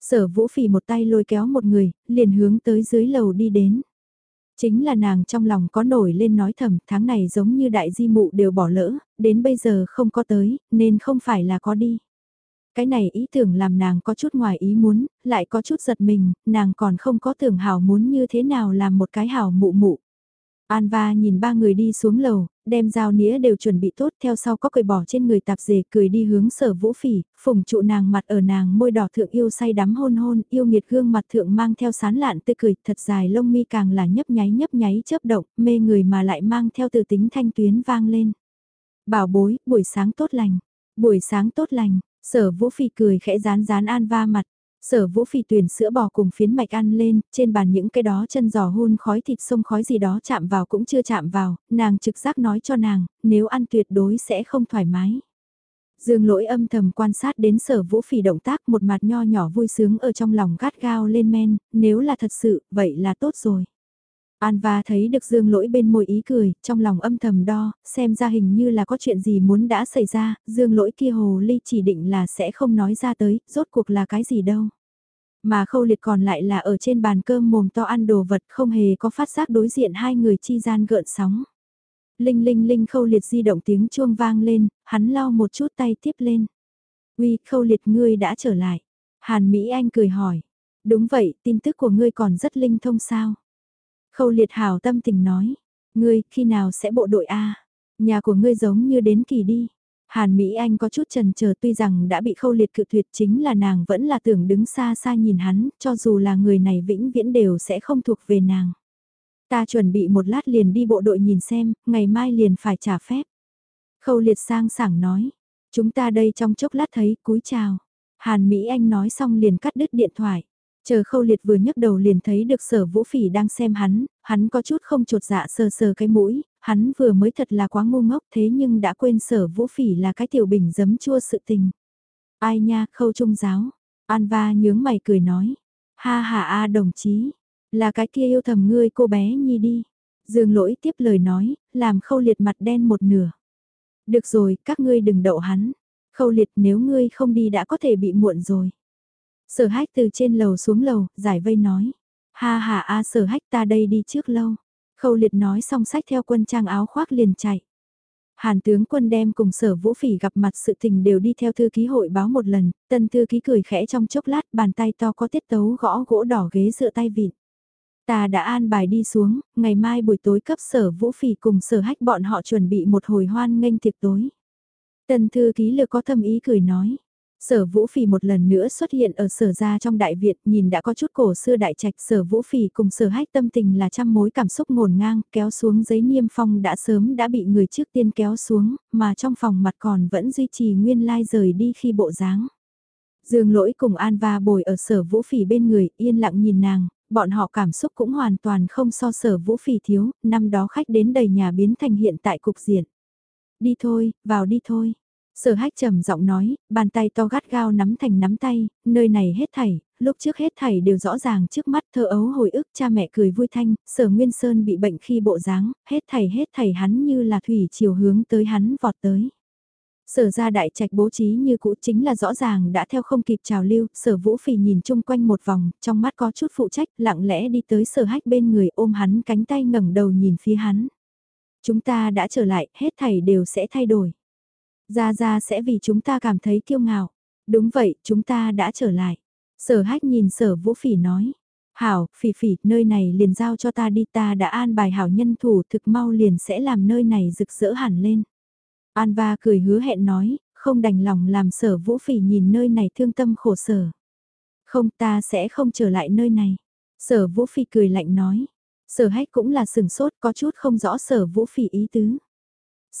Sở vũ phỉ một tay lôi kéo một người, liền hướng tới dưới lầu đi đến. Chính là nàng trong lòng có nổi lên nói thầm tháng này giống như đại di mụ đều bỏ lỡ, đến bây giờ không có tới, nên không phải là có đi. Cái này ý tưởng làm nàng có chút ngoài ý muốn, lại có chút giật mình, nàng còn không có tưởng hảo muốn như thế nào làm một cái hảo mụ mụ. An va nhìn ba người đi xuống lầu, đem dao nĩa đều chuẩn bị tốt theo sau có cười bỏ trên người tạp dề cười đi hướng sở vũ phỉ, phùng trụ nàng mặt ở nàng môi đỏ thượng yêu say đắm hôn hôn, yêu nghiệt gương mặt thượng mang theo sán lạn tươi cười thật dài lông mi càng là nhấp nháy nhấp nháy chớp động, mê người mà lại mang theo từ tính thanh tuyến vang lên. Bảo bối, buổi sáng tốt lành, buổi sáng tốt lành, sở vũ phỉ cười khẽ rán rán an va mặt, Sở vũ phỉ tuyển sữa bò cùng phiến mạch ăn lên, trên bàn những cái đó chân giò hun khói thịt sông khói gì đó chạm vào cũng chưa chạm vào, nàng trực giác nói cho nàng, nếu ăn tuyệt đối sẽ không thoải mái. Dương lỗi âm thầm quan sát đến sở vũ phỉ động tác một mặt nho nhỏ vui sướng ở trong lòng gắt gao lên men, nếu là thật sự, vậy là tốt rồi. An và thấy được dương lỗi bên môi ý cười, trong lòng âm thầm đo, xem ra hình như là có chuyện gì muốn đã xảy ra, dương lỗi kia hồ ly chỉ định là sẽ không nói ra tới, rốt cuộc là cái gì đâu. Mà khâu liệt còn lại là ở trên bàn cơm mồm to ăn đồ vật không hề có phát giác đối diện hai người chi gian gợn sóng. Linh linh linh khâu liệt di động tiếng chuông vang lên, hắn lau một chút tay tiếp lên. Uy, khâu liệt ngươi đã trở lại. Hàn Mỹ Anh cười hỏi. Đúng vậy, tin tức của ngươi còn rất linh thông sao? Khâu liệt hào tâm tình nói. Ngươi, khi nào sẽ bộ đội A? Nhà của ngươi giống như đến kỳ đi. Hàn Mỹ Anh có chút trần chờ tuy rằng đã bị khâu liệt cự tuyệt chính là nàng vẫn là tưởng đứng xa xa nhìn hắn, cho dù là người này vĩnh viễn đều sẽ không thuộc về nàng. Ta chuẩn bị một lát liền đi bộ đội nhìn xem, ngày mai liền phải trả phép. Khâu liệt sang sảng nói, chúng ta đây trong chốc lát thấy cúi chào. Hàn Mỹ Anh nói xong liền cắt đứt điện thoại. Chờ khâu liệt vừa nhấc đầu liền thấy được sở vũ phỉ đang xem hắn, hắn có chút không trột dạ sờ sờ cái mũi, hắn vừa mới thật là quá ngu ngốc thế nhưng đã quên sở vũ phỉ là cái tiểu bình giấm chua sự tình. Ai nha, khâu trung giáo, An va nhướng mày cười nói, ha ha a đồng chí, là cái kia yêu thầm ngươi cô bé nhi đi. Dương lỗi tiếp lời nói, làm khâu liệt mặt đen một nửa. Được rồi, các ngươi đừng đậu hắn. Khâu liệt nếu ngươi không đi đã có thể bị muộn rồi. Sở hách từ trên lầu xuống lầu, giải vây nói. Ha ha a sở hách ta đây đi trước lâu. Khâu liệt nói xong sách theo quân trang áo khoác liền chạy. Hàn tướng quân đem cùng sở vũ phỉ gặp mặt sự tình đều đi theo thư ký hội báo một lần, tân thư ký cười khẽ trong chốc lát bàn tay to có tiết tấu gõ gỗ đỏ ghế dựa tay vịn. Ta đã an bài đi xuống, ngày mai buổi tối cấp sở vũ phỉ cùng sở hách bọn họ chuẩn bị một hồi hoan nghênh tiệc tối. Tân thư ký lừa có thâm ý cười nói. Sở Vũ Phỉ một lần nữa xuất hiện ở sở gia trong đại viện, nhìn đã có chút cổ xưa đại trạch sở Vũ Phỉ cùng sở hách tâm tình là trăm mối cảm xúc ngổn ngang, kéo xuống giấy niêm phong đã sớm đã bị người trước tiên kéo xuống, mà trong phòng mặt còn vẫn duy trì nguyên lai rời đi khi bộ dáng. Dương lỗi cùng An Va bồi ở sở Vũ Phỉ bên người, yên lặng nhìn nàng, bọn họ cảm xúc cũng hoàn toàn không so sở Vũ Phỉ thiếu, năm đó khách đến đầy nhà biến thành hiện tại cục diện. Đi thôi, vào đi thôi. Sở hách trầm giọng nói, bàn tay to gắt gao nắm thành nắm tay, nơi này hết thảy, lúc trước hết thảy đều rõ ràng trước mắt thơ ấu hồi ức cha mẹ cười vui thanh, sở Nguyên Sơn bị bệnh khi bộ dáng, hết thảy hết thảy hắn như là thủy chiều hướng tới hắn vọt tới. Sở ra đại trạch bố trí như cũ chính là rõ ràng đã theo không kịp trào lưu, sở vũ phì nhìn chung quanh một vòng, trong mắt có chút phụ trách, lặng lẽ đi tới sở hách bên người ôm hắn cánh tay ngẩng đầu nhìn phía hắn. Chúng ta đã trở lại, hết thảy đều sẽ thay đổi. Gia Gia sẽ vì chúng ta cảm thấy kiêu ngạo. Đúng vậy, chúng ta đã trở lại. Sở hách nhìn sở vũ phỉ nói. Hảo, phỉ phỉ, nơi này liền giao cho ta đi ta đã an bài hảo nhân thủ thực mau liền sẽ làm nơi này rực rỡ hẳn lên. An va cười hứa hẹn nói, không đành lòng làm sở vũ phỉ nhìn nơi này thương tâm khổ sở. Không ta sẽ không trở lại nơi này. Sở vũ phỉ cười lạnh nói. Sở hách cũng là sừng sốt có chút không rõ sở vũ phỉ ý tứ.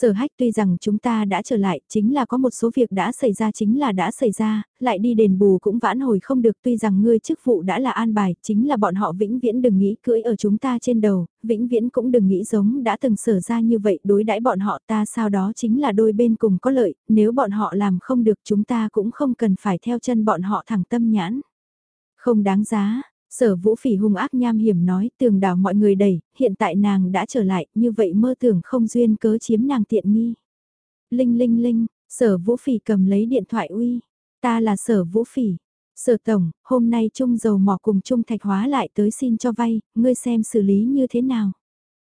Sở hách tuy rằng chúng ta đã trở lại, chính là có một số việc đã xảy ra chính là đã xảy ra, lại đi đền bù cũng vãn hồi không được tuy rằng ngươi chức vụ đã là an bài, chính là bọn họ vĩnh viễn đừng nghĩ cưỡi ở chúng ta trên đầu, vĩnh viễn cũng đừng nghĩ giống đã từng sở ra như vậy đối đãi bọn họ ta sau đó chính là đôi bên cùng có lợi, nếu bọn họ làm không được chúng ta cũng không cần phải theo chân bọn họ thẳng tâm nhãn. Không đáng giá, Sở vũ phỉ hung ác nham hiểm nói tường đảo mọi người đẩy, hiện tại nàng đã trở lại, như vậy mơ tưởng không duyên cớ chiếm nàng tiện nghi. Linh linh linh, sở vũ phỉ cầm lấy điện thoại uy, ta là sở vũ phỉ. Sở tổng, hôm nay Trung dầu mỏ cùng Trung thạch hóa lại tới xin cho vay, ngươi xem xử lý như thế nào.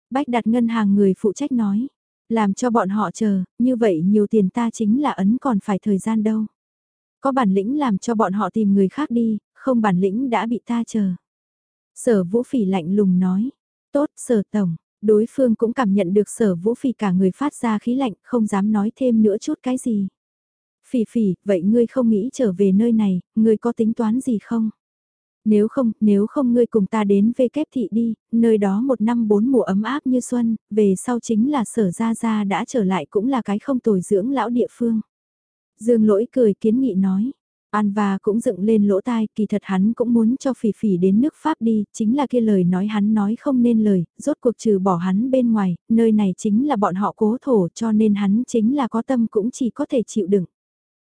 Bách đặt ngân hàng người phụ trách nói, làm cho bọn họ chờ, như vậy nhiều tiền ta chính là ấn còn phải thời gian đâu. Có bản lĩnh làm cho bọn họ tìm người khác đi, không bản lĩnh đã bị ta chờ. Sở vũ phỉ lạnh lùng nói, tốt sở tổng, đối phương cũng cảm nhận được sở vũ phỉ cả người phát ra khí lạnh, không dám nói thêm nữa chút cái gì. Phỉ phỉ, vậy ngươi không nghĩ trở về nơi này, ngươi có tính toán gì không? Nếu không, nếu không ngươi cùng ta đến về kép thị đi, nơi đó một năm bốn mùa ấm áp như xuân, về sau chính là sở gia gia đã trở lại cũng là cái không tồi dưỡng lão địa phương. Dương lỗi cười kiến nghị nói. An và cũng dựng lên lỗ tai, kỳ thật hắn cũng muốn cho phỉ phỉ đến nước Pháp đi, chính là kia lời nói hắn nói không nên lời, rốt cuộc trừ bỏ hắn bên ngoài, nơi này chính là bọn họ cố thổ cho nên hắn chính là có tâm cũng chỉ có thể chịu đựng.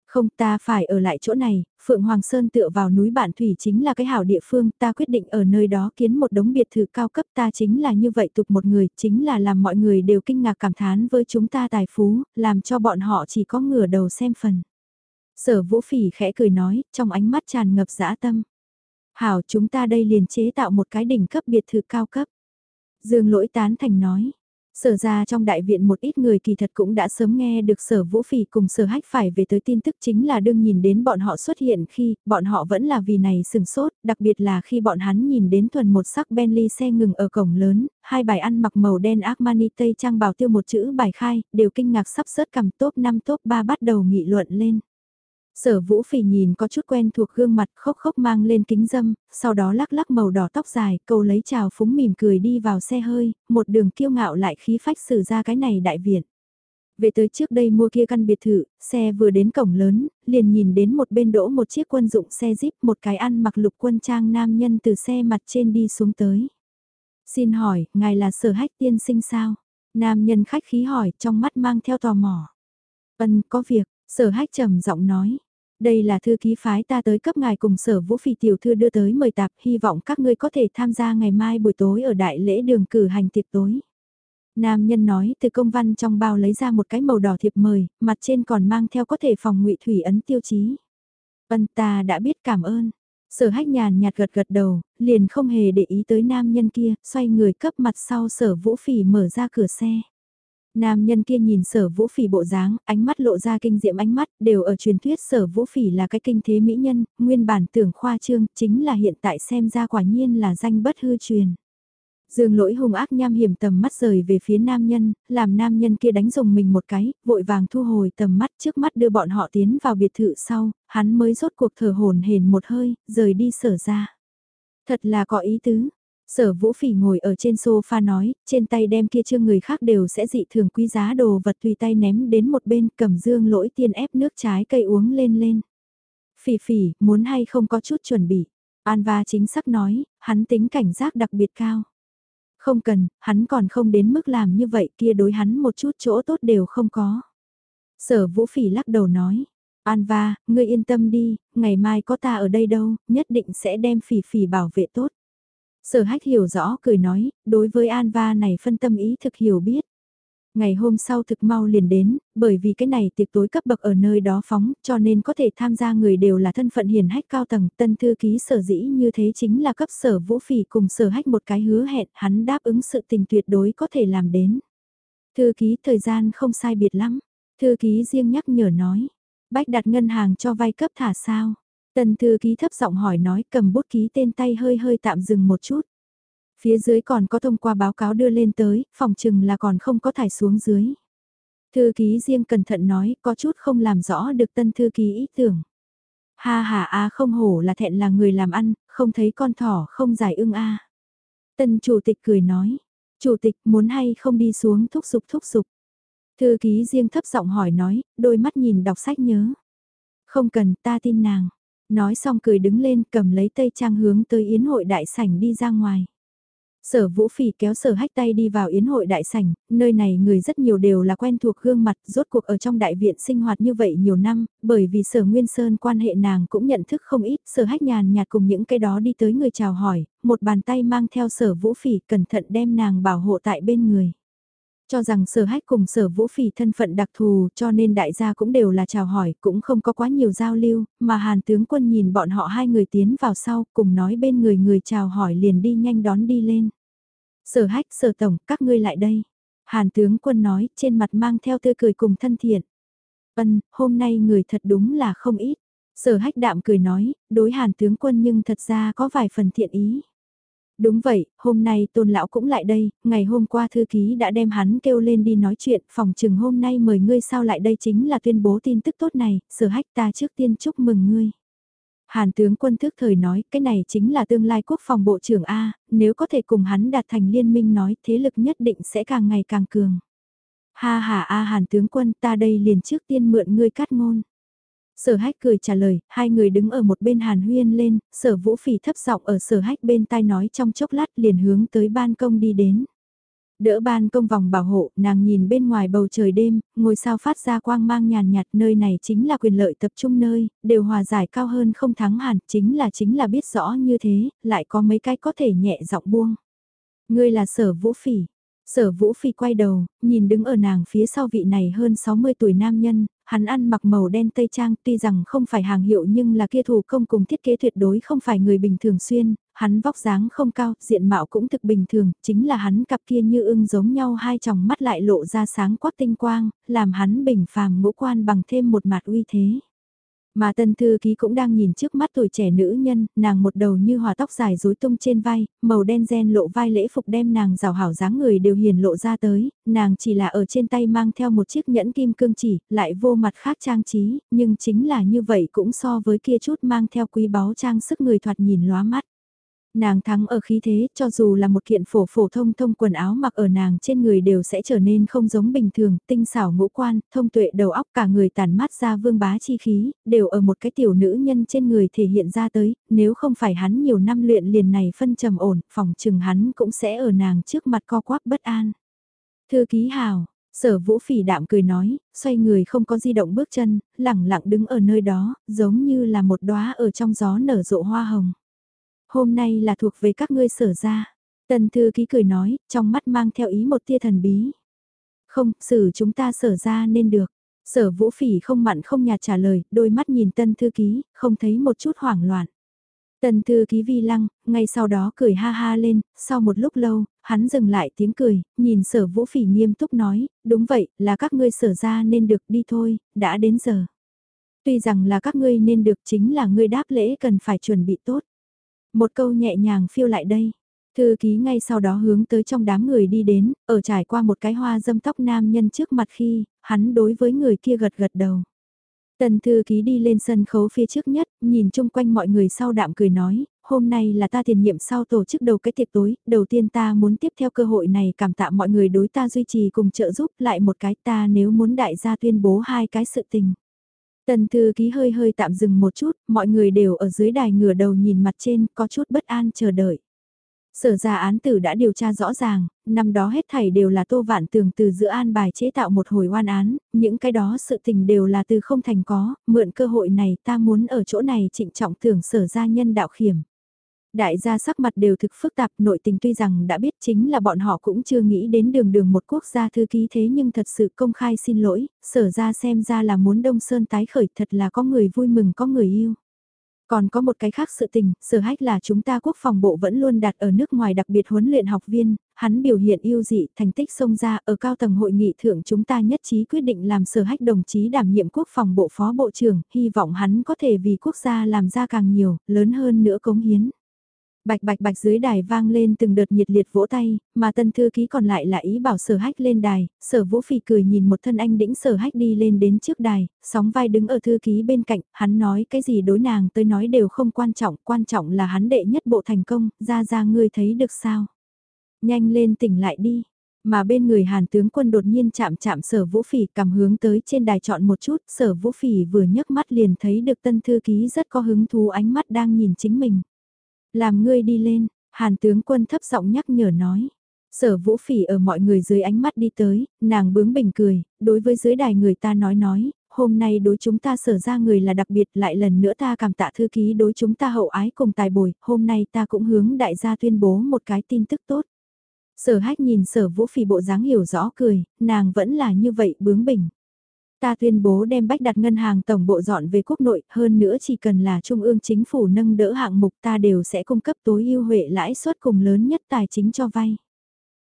Không ta phải ở lại chỗ này, Phượng Hoàng Sơn tựa vào núi Bản Thủy chính là cái hảo địa phương, ta quyết định ở nơi đó kiến một đống biệt thự cao cấp ta chính là như vậy tục một người, chính là làm mọi người đều kinh ngạc cảm thán với chúng ta tài phú, làm cho bọn họ chỉ có ngửa đầu xem phần. Sở vũ phỉ khẽ cười nói, trong ánh mắt tràn ngập dã tâm. Hảo chúng ta đây liền chế tạo một cái đỉnh cấp biệt thự cao cấp. Dương lỗi tán thành nói, Sở ra trong đại viện một ít người kỳ thật cũng đã sớm nghe được sở vũ phỉ cùng sở hách phải về tới tin tức chính là đương nhìn đến bọn họ xuất hiện khi bọn họ vẫn là vì này sừng sốt, đặc biệt là khi bọn hắn nhìn đến thuần một sắc Bentley xe ngừng ở cổng lớn, hai bài ăn mặc màu đen Armani Tây Trang bảo tiêu một chữ bài khai, đều kinh ngạc sắp sớt cầm top 5 top 3 bắt đầu nghị luận lên. Sở vũ phỉ nhìn có chút quen thuộc gương mặt khóc khóc mang lên kính dâm, sau đó lắc lắc màu đỏ tóc dài, câu lấy chào phúng mỉm cười đi vào xe hơi, một đường kiêu ngạo lại khí phách xử ra cái này đại viện. Về tới trước đây mua kia căn biệt thự, xe vừa đến cổng lớn, liền nhìn đến một bên đỗ một chiếc quân dụng xe jeep một cái ăn mặc lục quân trang nam nhân từ xe mặt trên đi xuống tới. Xin hỏi, ngài là sở hách tiên sinh sao? Nam nhân khách khí hỏi, trong mắt mang theo tò mò. vân có việc, sở hách trầm giọng nói. Đây là thư ký phái ta tới cấp ngài cùng sở vũ phi tiểu thư đưa tới mời tạp, hy vọng các ngươi có thể tham gia ngày mai buổi tối ở đại lễ đường cử hành tiệc tối. Nam nhân nói từ công văn trong bao lấy ra một cái màu đỏ thiệp mời, mặt trên còn mang theo có thể phòng ngụy thủy ấn tiêu chí. Vân ta đã biết cảm ơn. Sở hách nhàn nhạt gật gật đầu, liền không hề để ý tới nam nhân kia, xoay người cấp mặt sau sở vũ phỉ mở ra cửa xe. Nam nhân kia nhìn sở vũ phỉ bộ dáng, ánh mắt lộ ra kinh diệm ánh mắt, đều ở truyền thuyết sở vũ phỉ là cái kinh thế mỹ nhân, nguyên bản tưởng khoa trương, chính là hiện tại xem ra quả nhiên là danh bất hư truyền. Dương lỗi hung ác nham hiểm tầm mắt rời về phía nam nhân, làm nam nhân kia đánh rồng mình một cái, vội vàng thu hồi tầm mắt trước mắt đưa bọn họ tiến vào biệt thự sau, hắn mới rốt cuộc thở hồn hển một hơi, rời đi sở ra. Thật là có ý tứ, Sở vũ phỉ ngồi ở trên sofa nói, trên tay đem kia chương người khác đều sẽ dị thường quý giá đồ vật tùy tay ném đến một bên cầm dương lỗi tiên ép nước trái cây uống lên lên. Phỉ phỉ, muốn hay không có chút chuẩn bị. anva chính xác nói, hắn tính cảnh giác đặc biệt cao. Không cần, hắn còn không đến mức làm như vậy kia đối hắn một chút chỗ tốt đều không có. Sở vũ phỉ lắc đầu nói, anva ngươi yên tâm đi, ngày mai có ta ở đây đâu, nhất định sẽ đem phỉ phỉ bảo vệ tốt. Sở hách hiểu rõ cười nói, đối với An Va này phân tâm ý thực hiểu biết. Ngày hôm sau thực mau liền đến, bởi vì cái này tiệc tối cấp bậc ở nơi đó phóng, cho nên có thể tham gia người đều là thân phận hiền hách cao tầng, tân thư ký sở dĩ như thế chính là cấp sở vũ phỉ cùng sở hách một cái hứa hẹn, hắn đáp ứng sự tình tuyệt đối có thể làm đến. Thư ký thời gian không sai biệt lắm, thư ký riêng nhắc nhở nói, bách đặt ngân hàng cho vay cấp thả sao. Tần thư ký thấp giọng hỏi nói cầm bút ký tên tay hơi hơi tạm dừng một chút. Phía dưới còn có thông qua báo cáo đưa lên tới, phòng chừng là còn không có thải xuống dưới. Thư ký riêng cẩn thận nói có chút không làm rõ được tân thư ký ý tưởng. Ha ha a không hổ là thẹn là người làm ăn, không thấy con thỏ không giải ưng a. Tân chủ tịch cười nói, chủ tịch muốn hay không đi xuống thúc giục thúc giục. Thư ký riêng thấp giọng hỏi nói, đôi mắt nhìn đọc sách nhớ. Không cần ta tin nàng. Nói xong cười đứng lên cầm lấy tây trang hướng tới yến hội đại sảnh đi ra ngoài. Sở Vũ Phỉ kéo sở hách tay đi vào yến hội đại sảnh, nơi này người rất nhiều đều là quen thuộc gương mặt, rốt cuộc ở trong đại viện sinh hoạt như vậy nhiều năm, bởi vì sở Nguyên Sơn quan hệ nàng cũng nhận thức không ít, sở hách nhàn nhạt cùng những cái đó đi tới người chào hỏi, một bàn tay mang theo sở Vũ Phỉ cẩn thận đem nàng bảo hộ tại bên người. Cho rằng sở hách cùng sở vũ phỉ thân phận đặc thù cho nên đại gia cũng đều là chào hỏi, cũng không có quá nhiều giao lưu, mà hàn tướng quân nhìn bọn họ hai người tiến vào sau cùng nói bên người người chào hỏi liền đi nhanh đón đi lên. Sở hách, sở tổng, các ngươi lại đây. Hàn tướng quân nói, trên mặt mang theo tươi cười cùng thân thiện. Ân, hôm nay người thật đúng là không ít. Sở hách đạm cười nói, đối hàn tướng quân nhưng thật ra có vài phần thiện ý. Đúng vậy, hôm nay tôn lão cũng lại đây, ngày hôm qua thư ký đã đem hắn kêu lên đi nói chuyện, phòng trừng hôm nay mời ngươi sao lại đây chính là tuyên bố tin tức tốt này, sở hách ta trước tiên chúc mừng ngươi. Hàn tướng quân thức thời nói, cái này chính là tương lai quốc phòng bộ trưởng A, nếu có thể cùng hắn đạt thành liên minh nói thế lực nhất định sẽ càng ngày càng cường. Ha ha A Hàn tướng quân ta đây liền trước tiên mượn ngươi cắt ngôn. Sở hách cười trả lời, hai người đứng ở một bên hàn huyên lên, sở vũ phỉ thấp giọng ở sở hách bên tai nói trong chốc lát liền hướng tới ban công đi đến. Đỡ ban công vòng bảo hộ, nàng nhìn bên ngoài bầu trời đêm, ngôi sao phát ra quang mang nhàn nhạt nơi này chính là quyền lợi tập trung nơi, đều hòa giải cao hơn không thắng hẳn, chính là chính là biết rõ như thế, lại có mấy cái có thể nhẹ giọng buông. Ngươi là sở vũ phỉ, Sở Vũ Phi quay đầu, nhìn đứng ở nàng phía sau vị này hơn 60 tuổi nam nhân, hắn ăn mặc màu đen tây trang tuy rằng không phải hàng hiệu nhưng là kia thủ công cùng thiết kế tuyệt đối không phải người bình thường xuyên, hắn vóc dáng không cao, diện mạo cũng thực bình thường, chính là hắn cặp kia như ưng giống nhau hai tròng mắt lại lộ ra sáng quắc tinh quang, làm hắn bình phàm ngũ quan bằng thêm một mặt uy thế. Mà tân thư ký cũng đang nhìn trước mắt tuổi trẻ nữ nhân, nàng một đầu như hòa tóc dài rối tung trên vai, màu đen gen lộ vai lễ phục đem nàng rào hảo dáng người đều hiền lộ ra tới, nàng chỉ là ở trên tay mang theo một chiếc nhẫn kim cương chỉ, lại vô mặt khác trang trí, nhưng chính là như vậy cũng so với kia chút mang theo quý báu trang sức người thoạt nhìn lóa mắt. Nàng thắng ở khí thế, cho dù là một kiện phổ phổ thông thông quần áo mặc ở nàng trên người đều sẽ trở nên không giống bình thường, tinh xảo ngũ quan, thông tuệ đầu óc cả người tàn mát ra vương bá chi khí, đều ở một cái tiểu nữ nhân trên người thể hiện ra tới, nếu không phải hắn nhiều năm luyện liền này phân trầm ổn, phòng chừng hắn cũng sẽ ở nàng trước mặt co quắp bất an. Thư ký hào, sở vũ phỉ đạm cười nói, xoay người không có di động bước chân, lẳng lặng đứng ở nơi đó, giống như là một đóa ở trong gió nở rộ hoa hồng. Hôm nay là thuộc về các ngươi sở ra. Tần thư ký cười nói, trong mắt mang theo ý một tia thần bí. Không, xử chúng ta sở ra nên được. Sở vũ phỉ không mặn không nhạt trả lời, đôi mắt nhìn tân thư ký, không thấy một chút hoảng loạn. Tần thư ký vi lăng, ngay sau đó cười ha ha lên, sau một lúc lâu, hắn dừng lại tiếng cười, nhìn sở vũ phỉ nghiêm túc nói, đúng vậy, là các ngươi sở ra nên được đi thôi, đã đến giờ. Tuy rằng là các ngươi nên được chính là ngươi đáp lễ cần phải chuẩn bị tốt. Một câu nhẹ nhàng phiêu lại đây. Thư ký ngay sau đó hướng tới trong đám người đi đến, ở trải qua một cái hoa dâm tóc nam nhân trước mặt khi, hắn đối với người kia gật gật đầu. Tần thư ký đi lên sân khấu phía trước nhất, nhìn chung quanh mọi người sau đạm cười nói, hôm nay là ta tiền nhiệm sau tổ chức đầu cái tiệc tối, đầu tiên ta muốn tiếp theo cơ hội này cảm tạ mọi người đối ta duy trì cùng trợ giúp lại một cái ta nếu muốn đại gia tuyên bố hai cái sự tình. Tần thư ký hơi hơi tạm dừng một chút, mọi người đều ở dưới đài ngửa đầu nhìn mặt trên, có chút bất an chờ đợi. Sở ra án tử đã điều tra rõ ràng, năm đó hết thảy đều là tô vạn tường từ giữa an bài chế tạo một hồi oan án, những cái đó sự tình đều là từ không thành có, mượn cơ hội này ta muốn ở chỗ này trịnh trọng tưởng sở gia nhân đạo khiểm. Đại gia sắc mặt đều thực phức tạp nội tình tuy rằng đã biết chính là bọn họ cũng chưa nghĩ đến đường đường một quốc gia thư ký thế nhưng thật sự công khai xin lỗi, sở ra xem ra là muốn Đông Sơn tái khởi thật là có người vui mừng có người yêu. Còn có một cái khác sự tình, sở hách là chúng ta quốc phòng bộ vẫn luôn đặt ở nước ngoài đặc biệt huấn luyện học viên, hắn biểu hiện yêu dị, thành tích xông ra ở cao tầng hội nghị thượng chúng ta nhất trí quyết định làm sở hách đồng chí đảm nhiệm quốc phòng bộ phó bộ trưởng, hy vọng hắn có thể vì quốc gia làm ra càng nhiều, lớn hơn nữa cống hiến. Bạch bạch bạch dưới đài vang lên từng đợt nhiệt liệt vỗ tay, mà tân thư ký còn lại là ý bảo sở hách lên đài, sở vũ phì cười nhìn một thân anh đĩnh sở hách đi lên đến trước đài, sóng vai đứng ở thư ký bên cạnh, hắn nói cái gì đối nàng tới nói đều không quan trọng, quan trọng là hắn đệ nhất bộ thành công, ra ra ngươi thấy được sao. Nhanh lên tỉnh lại đi, mà bên người hàn tướng quân đột nhiên chạm chạm sở vũ phỉ cầm hướng tới trên đài chọn một chút, sở vũ phỉ vừa nhấc mắt liền thấy được tân thư ký rất có hứng thú ánh mắt đang nhìn chính mình. Làm ngươi đi lên, Hàn tướng quân thấp giọng nhắc nhở nói. Sở vũ phỉ ở mọi người dưới ánh mắt đi tới, nàng bướng bình cười, đối với dưới đài người ta nói nói, hôm nay đối chúng ta sở ra người là đặc biệt lại lần nữa ta cảm tạ thư ký đối chúng ta hậu ái cùng tài bồi, hôm nay ta cũng hướng đại gia tuyên bố một cái tin tức tốt. Sở hách nhìn sở vũ phỉ bộ dáng hiểu rõ cười, nàng vẫn là như vậy bướng bỉnh. Ta tuyên bố đem bách đặt ngân hàng tổng bộ dọn về quốc nội, hơn nữa chỉ cần là trung ương chính phủ nâng đỡ hạng mục ta đều sẽ cung cấp tối ưu huệ lãi suất cùng lớn nhất tài chính cho vay.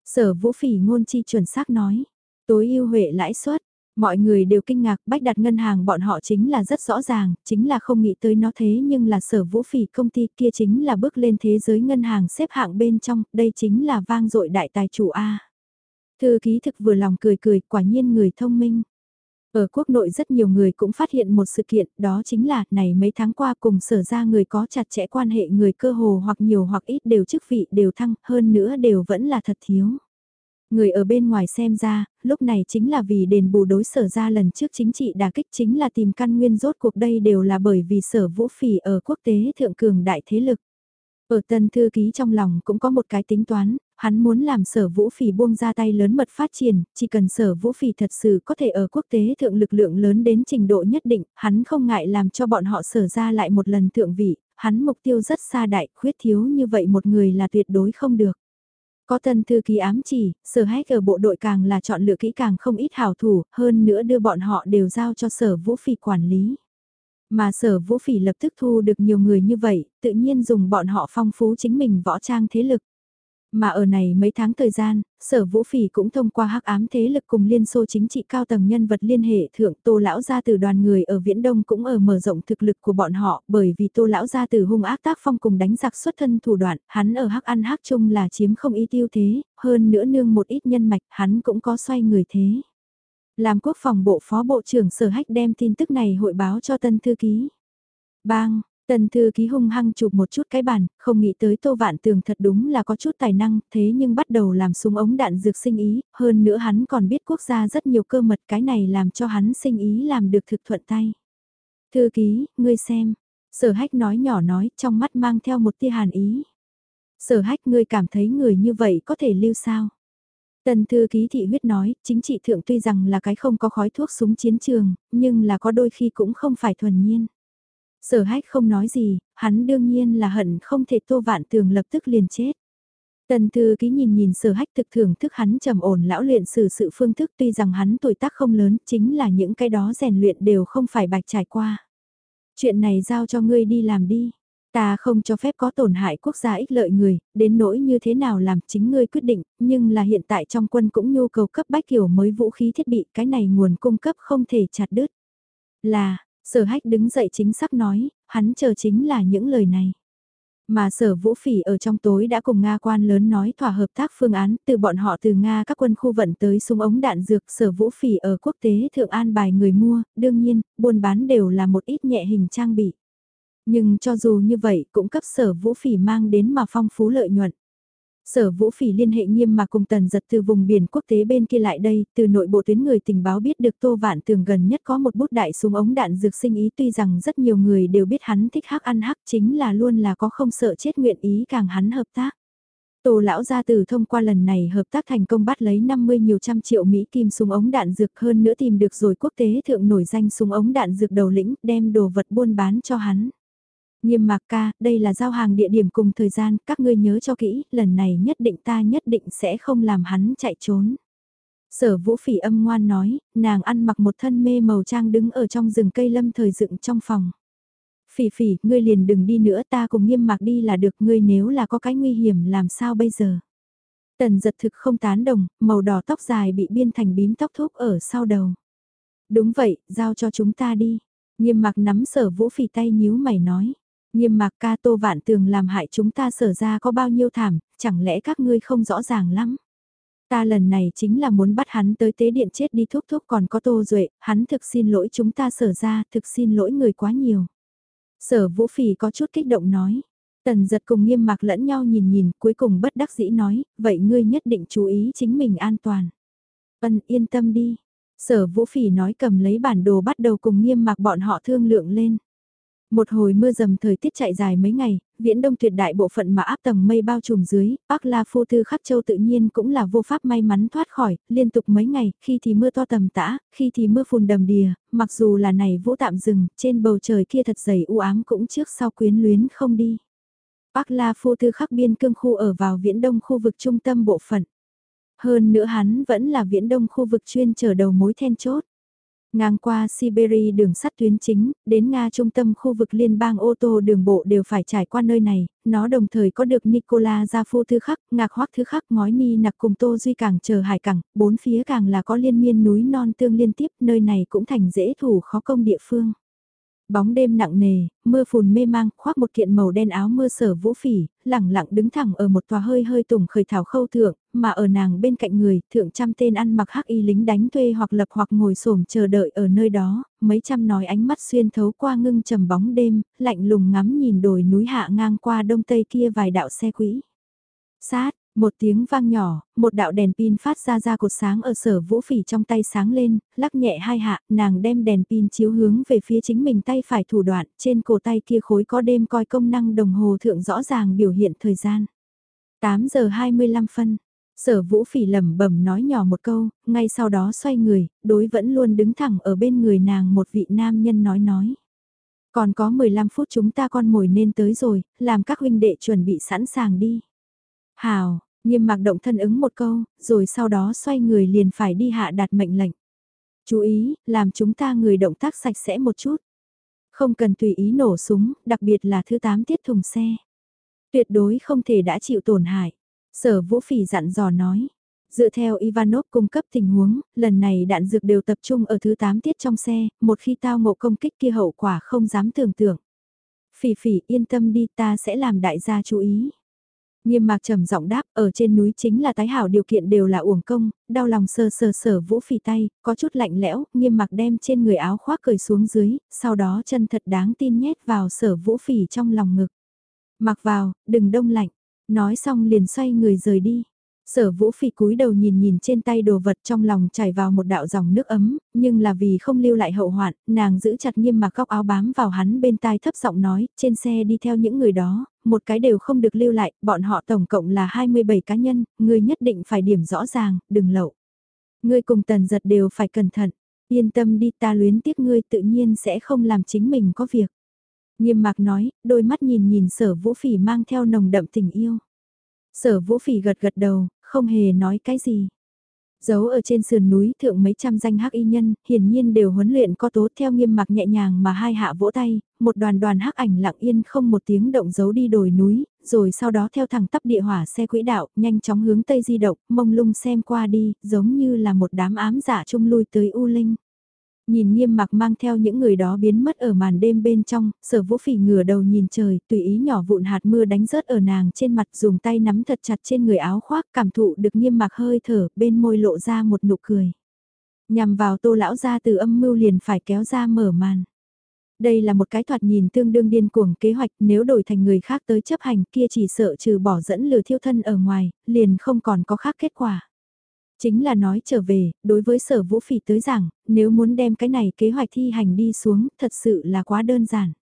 Sở vũ phỉ ngôn chi chuẩn xác nói, tối ưu huệ lãi suất, mọi người đều kinh ngạc bách đặt ngân hàng bọn họ chính là rất rõ ràng, chính là không nghĩ tới nó thế nhưng là sở vũ phỉ công ty kia chính là bước lên thế giới ngân hàng xếp hạng bên trong, đây chính là vang dội đại tài chủ A. Thư ký thực vừa lòng cười cười, quả nhiên người thông minh. Ở quốc nội rất nhiều người cũng phát hiện một sự kiện, đó chính là, này mấy tháng qua cùng sở ra người có chặt chẽ quan hệ người cơ hồ hoặc nhiều hoặc ít đều chức vị đều thăng, hơn nữa đều vẫn là thật thiếu. Người ở bên ngoài xem ra, lúc này chính là vì đền bù đối sở ra lần trước chính trị đà kích chính là tìm căn nguyên rốt cuộc đây đều là bởi vì sở vũ phỉ ở quốc tế thượng cường đại thế lực. Ở tân thư ký trong lòng cũng có một cái tính toán, hắn muốn làm sở vũ phỉ buông ra tay lớn mật phát triển, chỉ cần sở vũ phỉ thật sự có thể ở quốc tế thượng lực lượng lớn đến trình độ nhất định, hắn không ngại làm cho bọn họ sở ra lại một lần thượng vị, hắn mục tiêu rất xa đại, khuyết thiếu như vậy một người là tuyệt đối không được. Có tân thư ký ám chỉ, sở hách ở bộ đội càng là chọn lựa kỹ càng không ít hảo thủ, hơn nữa đưa bọn họ đều giao cho sở vũ phỉ quản lý. Mà sở vũ phỉ lập tức thu được nhiều người như vậy, tự nhiên dùng bọn họ phong phú chính mình võ trang thế lực. Mà ở này mấy tháng thời gian, sở vũ phỉ cũng thông qua hắc ám thế lực cùng liên xô chính trị cao tầng nhân vật liên hệ thượng tô lão gia từ đoàn người ở Viễn Đông cũng ở mở rộng thực lực của bọn họ bởi vì tô lão gia từ hung ác tác phong cùng đánh giặc xuất thân thủ đoạn, hắn ở hắc ăn hắc chung là chiếm không ý tiêu thế, hơn nữa nương một ít nhân mạch hắn cũng có xoay người thế. Làm quốc phòng bộ phó bộ trưởng sở hách đem tin tức này hội báo cho tân thư ký. Bang, Tần thư ký hung hăng chụp một chút cái bàn, không nghĩ tới Tô Vạn Tường thật đúng là có chút tài năng, thế nhưng bắt đầu làm súng ống đạn dược sinh ý, hơn nữa hắn còn biết quốc gia rất nhiều cơ mật cái này làm cho hắn sinh ý làm được thực thuận tay. Thư ký, ngươi xem, sở hách nói nhỏ nói, trong mắt mang theo một tia hàn ý. Sở hách ngươi cảm thấy người như vậy có thể lưu sao? Tần thư ký thị huyết nói, chính trị thượng tuy rằng là cái không có khói thuốc súng chiến trường, nhưng là có đôi khi cũng không phải thuần nhiên. Sở hách không nói gì, hắn đương nhiên là hận không thể tô vạn tường lập tức liền chết. Tần thư ký nhìn nhìn sở hách thực thưởng thức hắn trầm ổn lão luyện xử sự phương thức tuy rằng hắn tuổi tác không lớn chính là những cái đó rèn luyện đều không phải bạch trải qua. Chuyện này giao cho ngươi đi làm đi. Ta không cho phép có tổn hại quốc gia ích lợi người, đến nỗi như thế nào làm chính ngươi quyết định, nhưng là hiện tại trong quân cũng nhu cầu cấp bách kiểu mới vũ khí thiết bị, cái này nguồn cung cấp không thể chặt đứt. Là, Sở hách đứng dậy chính xác nói, hắn chờ chính là những lời này. Mà sở vũ phỉ ở trong tối đã cùng Nga quan lớn nói thỏa hợp tác phương án từ bọn họ từ Nga các quân khu vận tới súng ống đạn dược sở vũ phỉ ở quốc tế thượng an bài người mua, đương nhiên, buôn bán đều là một ít nhẹ hình trang bị. Nhưng cho dù như vậy cũng cấp sở vũ phỉ mang đến mà phong phú lợi nhuận. Sở Vũ Phỉ liên hệ nghiêm mà cùng tần giật từ vùng biển quốc tế bên kia lại đây, từ nội bộ tuyến người tình báo biết được Tô Vạn Tường gần nhất có một bút đại súng ống đạn dược sinh ý tuy rằng rất nhiều người đều biết hắn thích hắc ăn hắc chính là luôn là có không sợ chết nguyện ý càng hắn hợp tác. Tô lão gia tử thông qua lần này hợp tác thành công bắt lấy 50 nhiều trăm triệu Mỹ kim súng ống đạn dược hơn nữa tìm được rồi quốc tế thượng nổi danh súng ống đạn dược đầu lĩnh đem đồ vật buôn bán cho hắn. Nghiêm mạc ca, đây là giao hàng địa điểm cùng thời gian, các ngươi nhớ cho kỹ, lần này nhất định ta nhất định sẽ không làm hắn chạy trốn. Sở vũ phỉ âm ngoan nói, nàng ăn mặc một thân mê màu trang đứng ở trong rừng cây lâm thời dựng trong phòng. Phỉ phỉ, ngươi liền đừng đi nữa ta cùng nghiêm mạc đi là được ngươi nếu là có cái nguy hiểm làm sao bây giờ. Tần giật thực không tán đồng, màu đỏ tóc dài bị biên thành bím tóc thúc ở sau đầu. Đúng vậy, giao cho chúng ta đi. Nghiêm mặc nắm sở vũ phỉ tay nhíu mày nói. Nghiêm mạc ca tô vạn tường làm hại chúng ta sở ra có bao nhiêu thảm, chẳng lẽ các ngươi không rõ ràng lắm. Ta lần này chính là muốn bắt hắn tới tế điện chết đi thuốc thuốc còn có tô duệ, hắn thực xin lỗi chúng ta sở ra, thực xin lỗi người quá nhiều. Sở vũ phỉ có chút kích động nói. Tần giật cùng nghiêm mạc lẫn nhau nhìn nhìn, cuối cùng bất đắc dĩ nói, vậy ngươi nhất định chú ý chính mình an toàn. Ân yên tâm đi. Sở vũ phỉ nói cầm lấy bản đồ bắt đầu cùng nghiêm mạc bọn họ thương lượng lên. Một hồi mưa dầm thời tiết chạy dài mấy ngày, viễn đông tuyệt đại bộ phận mà áp tầng mây bao trùm dưới, Bắc La Phu Tư Khắc Châu tự nhiên cũng là vô pháp may mắn thoát khỏi, liên tục mấy ngày, khi thì mưa to tầm tã, khi thì mưa phùn đầm đìa, mặc dù là này vũ tạm dừng, trên bầu trời kia thật dày u ám cũng trước sau quyến luyến không đi. Bắc La Phu Tư Khắc biên cương khu ở vào viễn đông khu vực trung tâm bộ phận. Hơn nữa hắn vẫn là viễn đông khu vực chuyên chờ đầu mối then chốt. Ngang qua Siberia đường sắt tuyến chính, đến Nga trung tâm khu vực liên bang ô tô đường bộ đều phải trải qua nơi này, nó đồng thời có được Nicola Gia Phu Thư Khắc, Ngạc Hoác Thư Khắc ngói ni nặc cùng Tô Duy Cảng chờ hải cảng, bốn phía càng là có liên miên núi non tương liên tiếp, nơi này cũng thành dễ thủ khó công địa phương. Bóng đêm nặng nề, mưa phùn mê mang, khoác một kiện màu đen áo mưa sở vũ phỉ, lẳng lặng đứng thẳng ở một tòa hơi hơi tùng khởi thảo khâu thượng, mà ở nàng bên cạnh người, thượng trăm tên ăn mặc hắc y lính đánh thuê hoặc lập hoặc ngồi xổm chờ đợi ở nơi đó, mấy trăm nói ánh mắt xuyên thấu qua ngưng trầm bóng đêm, lạnh lùng ngắm nhìn đồi núi hạ ngang qua đông tây kia vài đạo xe quỹ. Sát, một tiếng vang nhỏ, một đạo đèn pin phát ra ra cột sáng ở sở vũ phỉ trong tay sáng lên, lắc nhẹ hai hạ, nàng đem đèn pin chiếu hướng về phía chính mình tay phải thủ đoạn, trên cổ tay kia khối có đêm coi công năng đồng hồ thượng rõ ràng biểu hiện thời gian. 8 giờ 25 phân, sở vũ phỉ lẩm bẩm nói nhỏ một câu, ngay sau đó xoay người, đối vẫn luôn đứng thẳng ở bên người nàng một vị nam nhân nói nói. Còn có 15 phút chúng ta con mồi nên tới rồi, làm các huynh đệ chuẩn bị sẵn sàng đi. Hào, Nghiêm mạc động thân ứng một câu, rồi sau đó xoay người liền phải đi hạ đạt mệnh lệnh. Chú ý, làm chúng ta người động tác sạch sẽ một chút. Không cần tùy ý nổ súng, đặc biệt là thứ 8 tiết thùng xe. Tuyệt đối không thể đã chịu tổn hại. Sở vũ phỉ dặn dò nói. Dựa theo Ivanov cung cấp tình huống, lần này đạn dược đều tập trung ở thứ 8 tiết trong xe, một khi tao ngộ công kích kia hậu quả không dám tưởng tượng. Phỉ phỉ yên tâm đi ta sẽ làm đại gia chú ý. Nghiêm mạc trầm giọng đáp, ở trên núi chính là tái hảo điều kiện đều là uổng công, đau lòng sờ sờ sờ vũ phì tay, có chút lạnh lẽo, nghiêm mạc đem trên người áo khoác cởi xuống dưới, sau đó chân thật đáng tin nhét vào sở vũ phì trong lòng ngực. Mặc vào, đừng đông lạnh, nói xong liền xoay người rời đi. Sở vũ phỉ cúi đầu nhìn nhìn trên tay đồ vật trong lòng chảy vào một đạo dòng nước ấm, nhưng là vì không lưu lại hậu hoạn, nàng giữ chặt nghiêm mặc góc áo bám vào hắn bên tai thấp giọng nói, trên xe đi theo những người đó, một cái đều không được lưu lại, bọn họ tổng cộng là 27 cá nhân, người nhất định phải điểm rõ ràng, đừng lậu. Ngươi cùng tần giật đều phải cẩn thận, yên tâm đi ta luyến tiếc ngươi tự nhiên sẽ không làm chính mình có việc. Nghiêm mạc nói, đôi mắt nhìn nhìn sở vũ phỉ mang theo nồng đậm tình yêu. Sở vũ phỉ gật gật đầu, không hề nói cái gì. Giấu ở trên sườn núi thượng mấy trăm danh hắc y nhân, hiển nhiên đều huấn luyện có tố theo nghiêm mặc nhẹ nhàng mà hai hạ vỗ tay, một đoàn đoàn hắc ảnh lặng yên không một tiếng động giấu đi đồi núi, rồi sau đó theo thẳng tắp địa hỏa xe quỹ đạo, nhanh chóng hướng tây di động, mông lung xem qua đi, giống như là một đám ám giả trung lui tới U Linh. Nhìn nghiêm mặc mang theo những người đó biến mất ở màn đêm bên trong, sở vũ phỉ ngửa đầu nhìn trời, tùy ý nhỏ vụn hạt mưa đánh rớt ở nàng trên mặt dùng tay nắm thật chặt trên người áo khoác cảm thụ được nghiêm mặc hơi thở, bên môi lộ ra một nụ cười. Nhằm vào tô lão ra từ âm mưu liền phải kéo ra mở màn. Đây là một cái thoạt nhìn tương đương điên cuồng kế hoạch nếu đổi thành người khác tới chấp hành kia chỉ sợ trừ bỏ dẫn lừa thiêu thân ở ngoài, liền không còn có khác kết quả. Chính là nói trở về, đối với sở vũ phỉ tới rằng, nếu muốn đem cái này kế hoạch thi hành đi xuống, thật sự là quá đơn giản.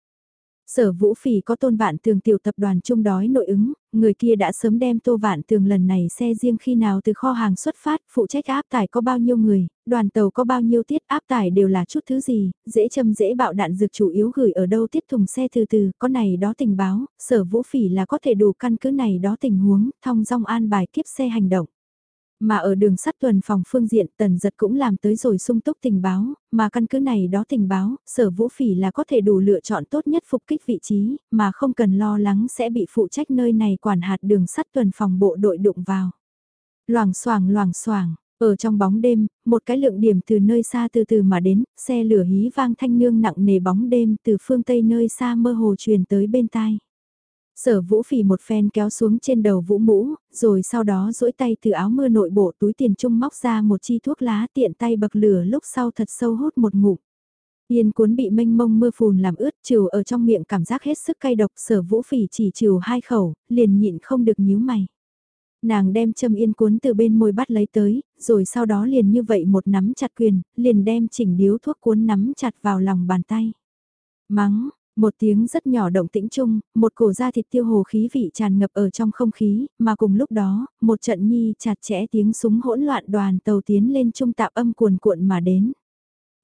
Sở Vũ Phỉ có tôn vạn tường tiểu tập đoàn chung đói nội ứng, người kia đã sớm đem tô vạn tường lần này xe riêng khi nào từ kho hàng xuất phát, phụ trách áp tải có bao nhiêu người, đoàn tàu có bao nhiêu tiết áp tải đều là chút thứ gì, dễ châm dễ bạo đạn dược chủ yếu gửi ở đâu tiết thùng xe từ từ, có này đó tình báo, sở Vũ Phỉ là có thể đủ căn cứ này đó tình huống, thong dong an bài kiếp xe hành động. Mà ở đường sắt tuần phòng phương diện tần giật cũng làm tới rồi sung túc tình báo, mà căn cứ này đó tình báo, sở vũ phỉ là có thể đủ lựa chọn tốt nhất phục kích vị trí, mà không cần lo lắng sẽ bị phụ trách nơi này quản hạt đường sắt tuần phòng bộ đội đụng vào. Loảng xoảng loảng xoảng ở trong bóng đêm, một cái lượng điểm từ nơi xa từ từ mà đến, xe lửa hí vang thanh nương nặng nề bóng đêm từ phương tây nơi xa mơ hồ truyền tới bên tai. Sở vũ phì một phen kéo xuống trên đầu vũ mũ, rồi sau đó duỗi tay từ áo mưa nội bộ túi tiền trung móc ra một chi thuốc lá tiện tay bậc lửa lúc sau thật sâu hút một ngụm. Yên cuốn bị mênh mông mưa phùn làm ướt trừ ở trong miệng cảm giác hết sức cay độc sở vũ phỉ chỉ trừ hai khẩu, liền nhịn không được nhíu mày. Nàng đem châm yên cuốn từ bên môi bắt lấy tới, rồi sau đó liền như vậy một nắm chặt quyền, liền đem chỉnh điếu thuốc cuốn nắm chặt vào lòng bàn tay. Mắng, một tiếng rất nhỏ động tĩnh chung, một cổ da thịt tiêu hồ khí vị tràn ngập ở trong không khí, mà cùng lúc đó, một trận nhi chặt chẽ tiếng súng hỗn loạn đoàn tàu tiến lên trung tạo âm cuồn cuộn mà đến.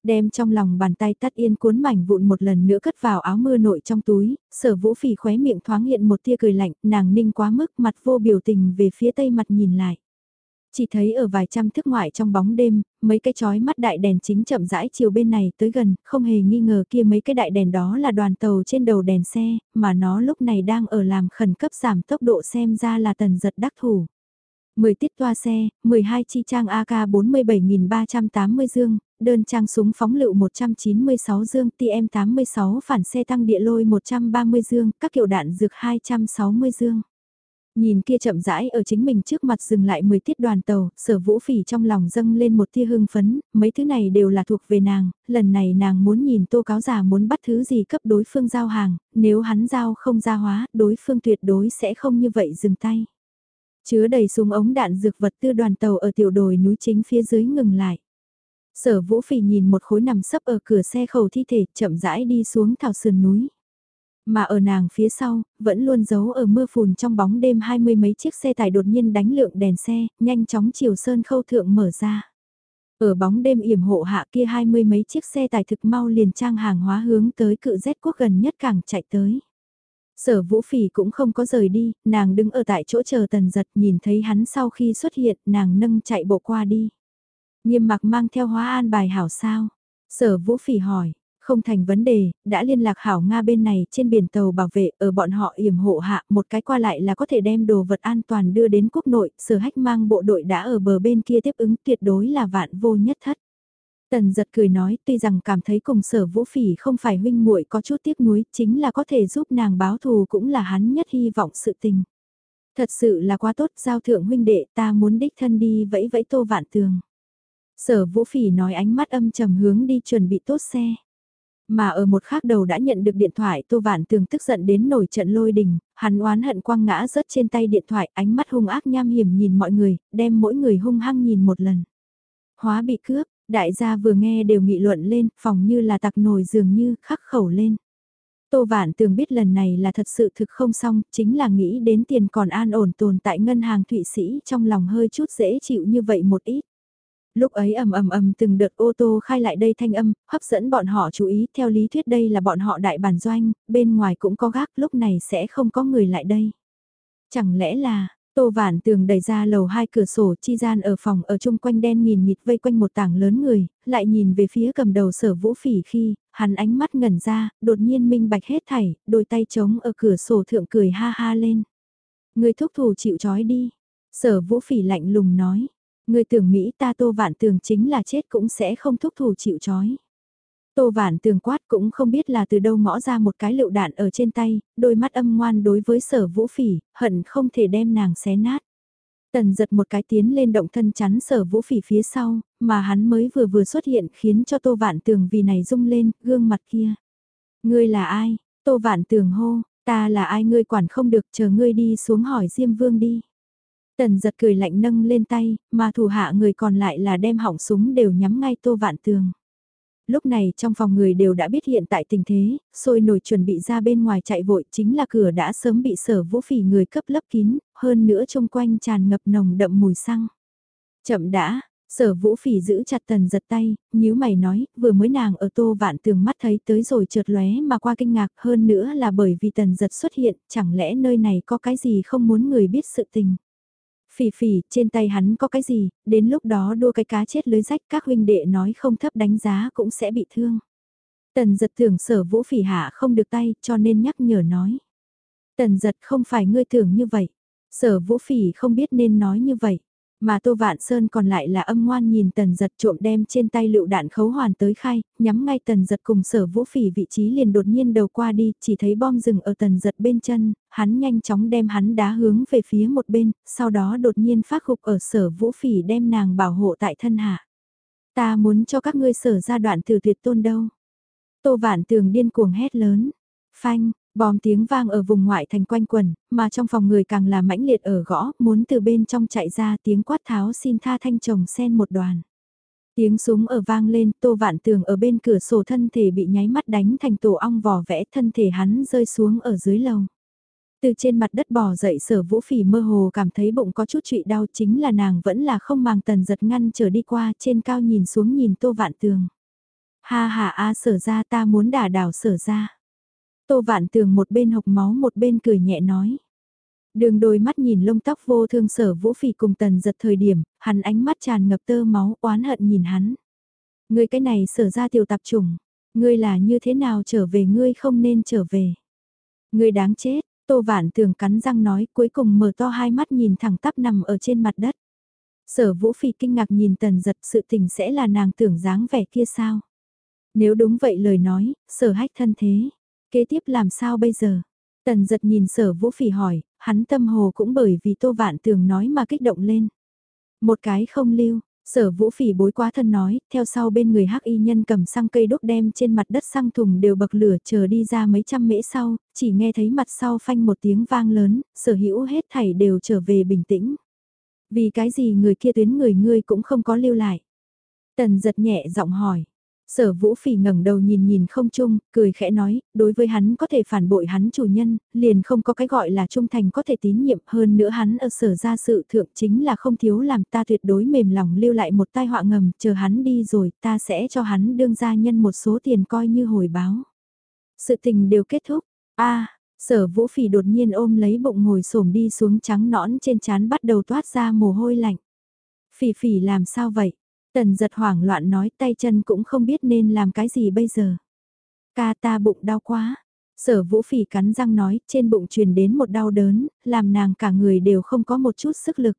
Đem trong lòng bàn tay tắt yên cuốn mảnh vụn một lần nữa cất vào áo mưa nội trong túi, sở vũ phỉ khóe miệng thoáng hiện một tia cười lạnh, nàng ninh quá mức mặt vô biểu tình về phía tây mặt nhìn lại. Chỉ thấy ở vài trăm thước ngoại trong bóng đêm, mấy cái chói mắt đại đèn chính chậm rãi chiều bên này tới gần, không hề nghi ngờ kia mấy cái đại đèn đó là đoàn tàu trên đầu đèn xe, mà nó lúc này đang ở làm khẩn cấp giảm tốc độ xem ra là tần giật đắc thủ. 10 tiết toa xe, 12 chi trang AK 47380 dương, đơn trang súng phóng lựu 196 dương, TM86 phản xe tăng địa lôi 130 dương, các kiểu đạn dược 260 dương. Nhìn kia chậm rãi ở chính mình trước mặt dừng lại 10 tiết đoàn tàu, sở vũ phỉ trong lòng dâng lên một tia hưng phấn, mấy thứ này đều là thuộc về nàng, lần này nàng muốn nhìn tô cáo giả muốn bắt thứ gì cấp đối phương giao hàng, nếu hắn giao không ra hóa, đối phương tuyệt đối sẽ không như vậy dừng tay. Chứa đầy súng ống đạn dược vật tư đoàn tàu ở tiểu đồi núi chính phía dưới ngừng lại. Sở vũ phỉ nhìn một khối nằm sấp ở cửa xe khẩu thi thể chậm rãi đi xuống thảo sườn núi. Mà ở nàng phía sau, vẫn luôn giấu ở mưa phùn trong bóng đêm hai mươi mấy chiếc xe tải đột nhiên đánh lượng đèn xe, nhanh chóng chiều sơn khâu thượng mở ra. Ở bóng đêm yểm hộ hạ kia hai mươi mấy chiếc xe tải thực mau liền trang hàng hóa hướng tới cự Z quốc gần nhất càng chạy tới. Sở vũ phỉ cũng không có rời đi, nàng đứng ở tại chỗ chờ tần giật nhìn thấy hắn sau khi xuất hiện, nàng nâng chạy bộ qua đi. Nghiêm mặc mang theo hóa an bài hảo sao? Sở vũ phỉ hỏi, không thành vấn đề, đã liên lạc hảo Nga bên này trên biển tàu bảo vệ ở bọn họ yểm hộ hạ một cái qua lại là có thể đem đồ vật an toàn đưa đến quốc nội, sở hách mang bộ đội đã ở bờ bên kia tiếp ứng tuyệt đối là vạn vô nhất thất. Tần giật cười nói tuy rằng cảm thấy cùng sở vũ phỉ không phải huynh muội có chút tiếc nuối chính là có thể giúp nàng báo thù cũng là hắn nhất hy vọng sự tình. Thật sự là quá tốt giao thượng huynh đệ ta muốn đích thân đi vẫy vẫy tô vạn tường. Sở vũ phỉ nói ánh mắt âm trầm hướng đi chuẩn bị tốt xe. Mà ở một khác đầu đã nhận được điện thoại Tô Vạn Tường tức giận đến nổi trận lôi đình, hắn oán hận quăng ngã rớt trên tay điện thoại ánh mắt hung ác nham hiểm nhìn mọi người, đem mỗi người hung hăng nhìn một lần. Hóa bị cướp, đại gia vừa nghe đều nghị luận lên, phòng như là tặc nổi dường như khắc khẩu lên. Tô Vạn Tường biết lần này là thật sự thực không xong, chính là nghĩ đến tiền còn an ổn tồn tại ngân hàng Thụy Sĩ trong lòng hơi chút dễ chịu như vậy một ít. Lúc ấy ầm ầm ầm từng đợt ô tô khai lại đây thanh âm, hấp dẫn bọn họ chú ý, theo lý thuyết đây là bọn họ đại bản doanh, bên ngoài cũng có gác, lúc này sẽ không có người lại đây. Chẳng lẽ là, Tô Vạn Tường đẩy ra lầu hai cửa sổ chi gian ở phòng ở chung quanh đen nghìn nghịt vây quanh một tảng lớn người, lại nhìn về phía cầm đầu sở vũ phỉ khi, hắn ánh mắt ngẩn ra, đột nhiên minh bạch hết thảy, đôi tay trống ở cửa sổ thượng cười ha ha lên. Người thúc thủ chịu trói đi. Sở vũ phỉ lạnh lùng nói, Người tưởng Mỹ ta Tô Vạn Tường chính là chết cũng sẽ không thúc thủ chịu chói. Tô Vạn Tường quát cũng không biết là từ đâu ngõ ra một cái lựu đạn ở trên tay, đôi mắt âm ngoan đối với sở vũ phỉ, hận không thể đem nàng xé nát. Tần giật một cái tiến lên động thân chắn sở vũ phỉ phía sau, mà hắn mới vừa vừa xuất hiện khiến cho Tô Vạn Tường vì này rung lên, gương mặt kia. Ngươi là ai? Tô Vạn Tường hô, ta là ai ngươi quản không được chờ ngươi đi xuống hỏi Diêm Vương đi. Tần giật cười lạnh nâng lên tay, mà thủ hạ người còn lại là đem hỏng súng đều nhắm ngay tô vạn tường. Lúc này trong phòng người đều đã biết hiện tại tình thế, sôi nổi chuẩn bị ra bên ngoài chạy vội chính là cửa đã sớm bị sở vũ phỉ người cấp lấp kín, hơn nữa chung quanh tràn ngập nồng đậm mùi xăng. Chậm đã, sở vũ phỉ giữ chặt tần giật tay, nhíu mày nói, vừa mới nàng ở tô vạn tường mắt thấy tới rồi trượt lóe mà qua kinh ngạc hơn nữa là bởi vì tần giật xuất hiện, chẳng lẽ nơi này có cái gì không muốn người biết sự tình. Phỉ phỉ, trên tay hắn có cái gì, đến lúc đó đua cái cá chết lưới rách các huynh đệ nói không thấp đánh giá cũng sẽ bị thương. Tần giật tưởng sở vũ phỉ hạ không được tay cho nên nhắc nhở nói. Tần giật không phải ngươi tưởng như vậy. Sở vũ phỉ không biết nên nói như vậy. Mà Tô Vạn Sơn còn lại là âm ngoan nhìn tần giật trộm đem trên tay lựu đạn khấu hoàn tới khai, nhắm ngay tần giật cùng sở vũ phỉ vị trí liền đột nhiên đầu qua đi, chỉ thấy bom rừng ở tần giật bên chân, hắn nhanh chóng đem hắn đá hướng về phía một bên, sau đó đột nhiên phát gục ở sở vũ phỉ đem nàng bảo hộ tại thân hạ. Ta muốn cho các ngươi sở ra đoạn từ tuyệt tôn đâu. Tô Vạn Tường điên cuồng hét lớn. Phanh, Bom tiếng vang ở vùng ngoại thành quanh quần, mà trong phòng người càng là mãnh liệt ở gõ, muốn từ bên trong chạy ra tiếng quát tháo xin tha thanh chồng sen một đoàn. Tiếng súng ở vang lên, Tô Vạn Tường ở bên cửa sổ thân thể bị nháy mắt đánh thành tổ ong vò vẽ thân thể hắn rơi xuống ở dưới lầu. Từ trên mặt đất bò dậy sở vũ phỉ mơ hồ cảm thấy bụng có chút trụy đau chính là nàng vẫn là không màng tần giật ngăn trở đi qua trên cao nhìn xuống nhìn Tô Vạn Tường. Ha ha a sở ra ta muốn đả đảo sở ra. Tô Vạn Tường một bên hộc máu một bên cười nhẹ nói. Đường đôi mắt nhìn lông tóc vô thương sở vũ phỉ cùng tần giật thời điểm, hắn ánh mắt tràn ngập tơ máu oán hận nhìn hắn. Ngươi cái này sở ra tiểu tạp trùng, ngươi là như thế nào trở về ngươi không nên trở về. Ngươi đáng chết, tô vạn tường cắn răng nói cuối cùng mở to hai mắt nhìn thẳng tắp nằm ở trên mặt đất. Sở vũ phỉ kinh ngạc nhìn tần giật sự tình sẽ là nàng tưởng dáng vẻ kia sao. Nếu đúng vậy lời nói, sở hách thân thế, kế tiếp làm sao bây giờ? Tần giật nhìn sở vũ phỉ hỏi, hắn tâm hồ cũng bởi vì tô vạn tường nói mà kích động lên. Một cái không lưu, sở vũ phỉ bối quá thân nói, theo sau bên người hắc y nhân cầm xăng cây đốt đem trên mặt đất xăng thùng đều bậc lửa chờ đi ra mấy trăm mễ sau, chỉ nghe thấy mặt sau phanh một tiếng vang lớn, sở hữu hết thảy đều trở về bình tĩnh. Vì cái gì người kia tuyến người ngươi cũng không có lưu lại. Tần giật nhẹ giọng hỏi. Sở vũ phỉ ngẩng đầu nhìn nhìn không chung, cười khẽ nói, đối với hắn có thể phản bội hắn chủ nhân, liền không có cái gọi là trung thành có thể tín nhiệm hơn nữa hắn ở sở gia sự thượng chính là không thiếu làm ta tuyệt đối mềm lòng lưu lại một tai họa ngầm, chờ hắn đi rồi ta sẽ cho hắn đương gia nhân một số tiền coi như hồi báo. Sự tình đều kết thúc, a sở vũ phỉ đột nhiên ôm lấy bụng ngồi xổm đi xuống trắng nõn trên chán bắt đầu toát ra mồ hôi lạnh. Phỉ phỉ làm sao vậy? Tần giật hoảng loạn nói tay chân cũng không biết nên làm cái gì bây giờ. Ca ta bụng đau quá. Sở vũ phỉ cắn răng nói trên bụng truyền đến một đau đớn, làm nàng cả người đều không có một chút sức lực.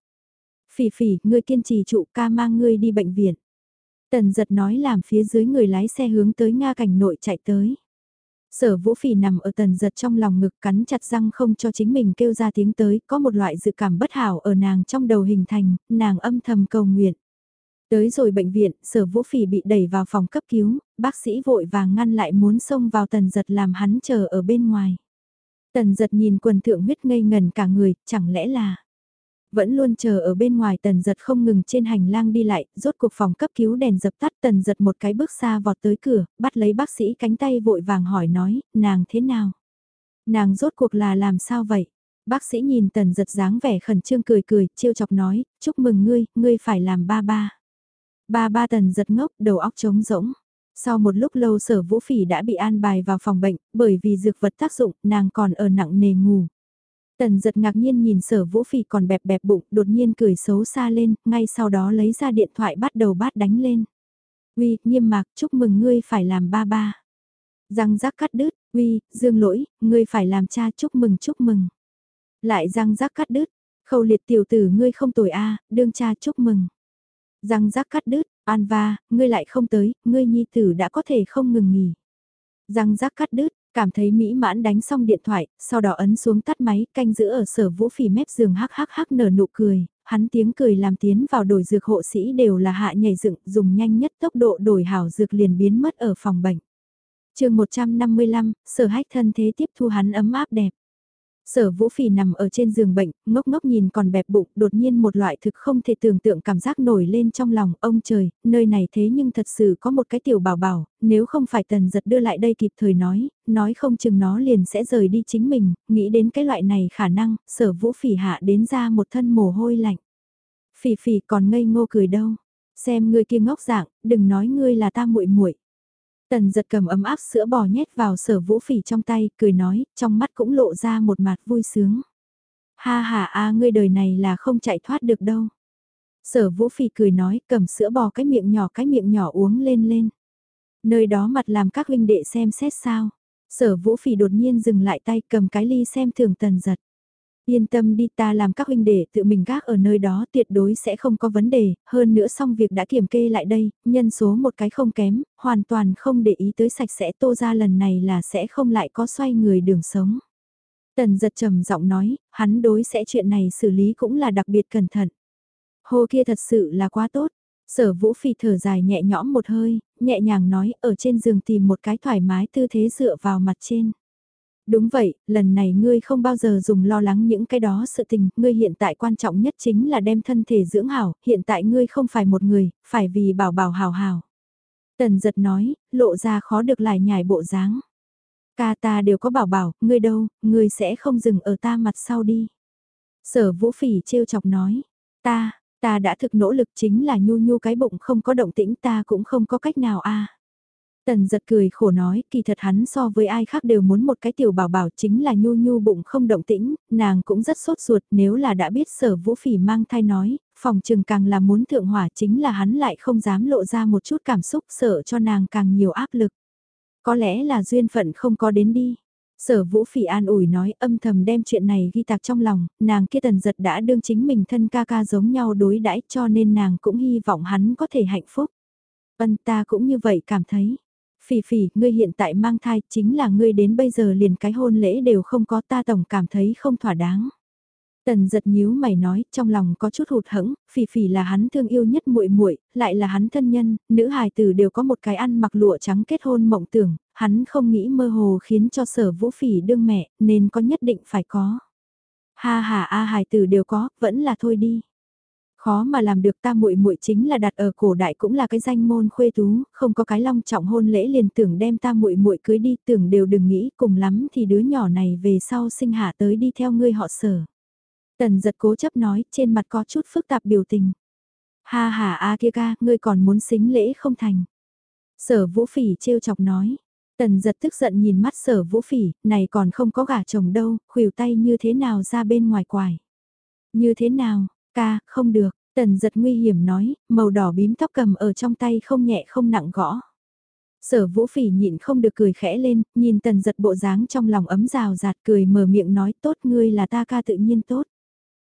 Phỉ phỉ, ngươi kiên trì trụ ca mang ngươi đi bệnh viện. Tần giật nói làm phía dưới người lái xe hướng tới Nga cảnh nội chạy tới. Sở vũ phỉ nằm ở tần giật trong lòng ngực cắn chặt răng không cho chính mình kêu ra tiếng tới, có một loại dự cảm bất hảo ở nàng trong đầu hình thành, nàng âm thầm cầu nguyện. Tới rồi bệnh viện, sở vũ phỉ bị đẩy vào phòng cấp cứu, bác sĩ vội vàng ngăn lại muốn xông vào tần giật làm hắn chờ ở bên ngoài. Tần giật nhìn quần thượng huyết ngây ngần cả người, chẳng lẽ là... Vẫn luôn chờ ở bên ngoài tần giật không ngừng trên hành lang đi lại, rốt cuộc phòng cấp cứu đèn dập tắt tần giật một cái bước xa vọt tới cửa, bắt lấy bác sĩ cánh tay vội vàng hỏi nói, nàng thế nào? Nàng rốt cuộc là làm sao vậy? Bác sĩ nhìn tần giật dáng vẻ khẩn trương cười cười, trêu chọc nói, chúc mừng ngươi, ngươi phải làm ba ba. Ba ba tần giật ngốc, đầu óc trống rỗng. Sau một lúc lâu sở vũ phỉ đã bị an bài vào phòng bệnh, bởi vì dược vật tác dụng, nàng còn ở nặng nề ngủ. Tần giật ngạc nhiên nhìn sở vũ phỉ còn bẹp bẹp bụng, đột nhiên cười xấu xa lên, ngay sau đó lấy ra điện thoại bắt đầu bát đánh lên. Uy, nghiêm mạc, chúc mừng ngươi phải làm ba ba. Răng rác cắt đứt, uy, dương lỗi, ngươi phải làm cha chúc mừng chúc mừng. Lại răng rác cắt đứt, khâu liệt tiểu tử ngươi không tồi a đương cha chúc mừng. Răng rác cắt đứt, An va, ngươi lại không tới, ngươi nhi tử đã có thể không ngừng nghỉ. Răng rác cắt đứt, cảm thấy mỹ mãn đánh xong điện thoại, sau đó ấn xuống tắt máy, canh giữ ở sở vũ phỉ mép giường hắc hắc hắc nở nụ cười, hắn tiếng cười làm tiến vào đổi dược hộ sĩ đều là hạ nhảy dựng, dùng nhanh nhất tốc độ đổi hảo dược liền biến mất ở phòng bệnh. chương 155, sở hách thân thế tiếp thu hắn ấm áp đẹp. Sở vũ phì nằm ở trên giường bệnh, ngốc ngốc nhìn còn bẹp bụng, đột nhiên một loại thực không thể tưởng tượng cảm giác nổi lên trong lòng, ông trời, nơi này thế nhưng thật sự có một cái tiểu bảo bảo, nếu không phải tần giật đưa lại đây kịp thời nói, nói không chừng nó liền sẽ rời đi chính mình, nghĩ đến cái loại này khả năng, sở vũ phì hạ đến ra một thân mồ hôi lạnh. phì phì còn ngây ngô cười đâu, xem ngươi kia ngốc dạng, đừng nói ngươi là ta muội muội Tần giật cầm ấm áp sữa bò nhét vào sở vũ phỉ trong tay, cười nói, trong mắt cũng lộ ra một mặt vui sướng. Ha ha a ngươi đời này là không chạy thoát được đâu. Sở vũ phỉ cười nói, cầm sữa bò cái miệng nhỏ cái miệng nhỏ uống lên lên. Nơi đó mặt làm các huynh đệ xem xét sao. Sở vũ phỉ đột nhiên dừng lại tay cầm cái ly xem thường tần giật. Yên tâm đi ta làm các huynh đệ tự mình gác ở nơi đó tuyệt đối sẽ không có vấn đề, hơn nữa xong việc đã kiểm kê lại đây, nhân số một cái không kém, hoàn toàn không để ý tới sạch sẽ tô ra lần này là sẽ không lại có xoay người đường sống. Tần giật trầm giọng nói, hắn đối sẽ chuyện này xử lý cũng là đặc biệt cẩn thận. Hồ kia thật sự là quá tốt. Sở vũ phi thở dài nhẹ nhõm một hơi, nhẹ nhàng nói ở trên giường tìm một cái thoải mái tư thế dựa vào mặt trên. Đúng vậy, lần này ngươi không bao giờ dùng lo lắng những cái đó sự tình, ngươi hiện tại quan trọng nhất chính là đem thân thể dưỡng hảo, hiện tại ngươi không phải một người, phải vì bảo bảo hảo hảo. Tần giật nói, lộ ra khó được lại nhảy bộ dáng. Ca ta đều có bảo bảo, ngươi đâu, ngươi sẽ không dừng ở ta mặt sau đi. Sở vũ phỉ trêu chọc nói, ta, ta đã thực nỗ lực chính là nhu nhu cái bụng không có động tĩnh ta cũng không có cách nào a Tần giật cười khổ nói, kỳ thật hắn so với ai khác đều muốn một cái tiểu bảo bảo chính là nhu nhu bụng không động tĩnh, nàng cũng rất sốt ruột nếu là đã biết sở vũ phỉ mang thai nói, phòng trừng càng là muốn thượng hỏa chính là hắn lại không dám lộ ra một chút cảm xúc sợ cho nàng càng nhiều áp lực. Có lẽ là duyên phận không có đến đi. Sở vũ phỉ an ủi nói âm thầm đem chuyện này ghi tạc trong lòng, nàng kia tần giật đã đương chính mình thân ca ca giống nhau đối đãi cho nên nàng cũng hy vọng hắn có thể hạnh phúc. Ân ta cũng như vậy cảm thấy. Phỉ phỉ, ngươi hiện tại mang thai chính là ngươi đến bây giờ liền cái hôn lễ đều không có ta tổng cảm thấy không thỏa đáng. Tần giật nhíu mày nói, trong lòng có chút hụt hẫng, phỉ phỉ là hắn thương yêu nhất muội muội, lại là hắn thân nhân, nữ hài tử đều có một cái ăn mặc lụa trắng kết hôn mộng tưởng, hắn không nghĩ mơ hồ khiến cho sở vũ phỉ đương mẹ, nên có nhất định phải có. Ha ha a hài tử đều có, vẫn là thôi đi. Khó mà làm được ta muội muội chính là đặt ở cổ đại cũng là cái danh môn khuê tú, không có cái long trọng hôn lễ liền tưởng đem ta muội muội cưới đi, tưởng đều đừng nghĩ, cùng lắm thì đứa nhỏ này về sau sinh hạ tới đi theo ngươi họ sở. Tần giật cố chấp nói, trên mặt có chút phức tạp biểu tình. Ha ha a kia ca, ngươi còn muốn xính lễ không thành. Sở vũ phỉ trêu chọc nói. Tần giật tức giận nhìn mắt sở vũ phỉ, này còn không có gả chồng đâu, khuỷu tay như thế nào ra bên ngoài quải. Như thế nào, ca, không được, tần giật nguy hiểm nói, màu đỏ bím tóc cầm ở trong tay không nhẹ không nặng gõ. Sở vũ phỉ nhịn không được cười khẽ lên, nhìn tần giật bộ dáng trong lòng ấm rào rạt cười mở miệng nói tốt ngươi là ta ca tự nhiên tốt.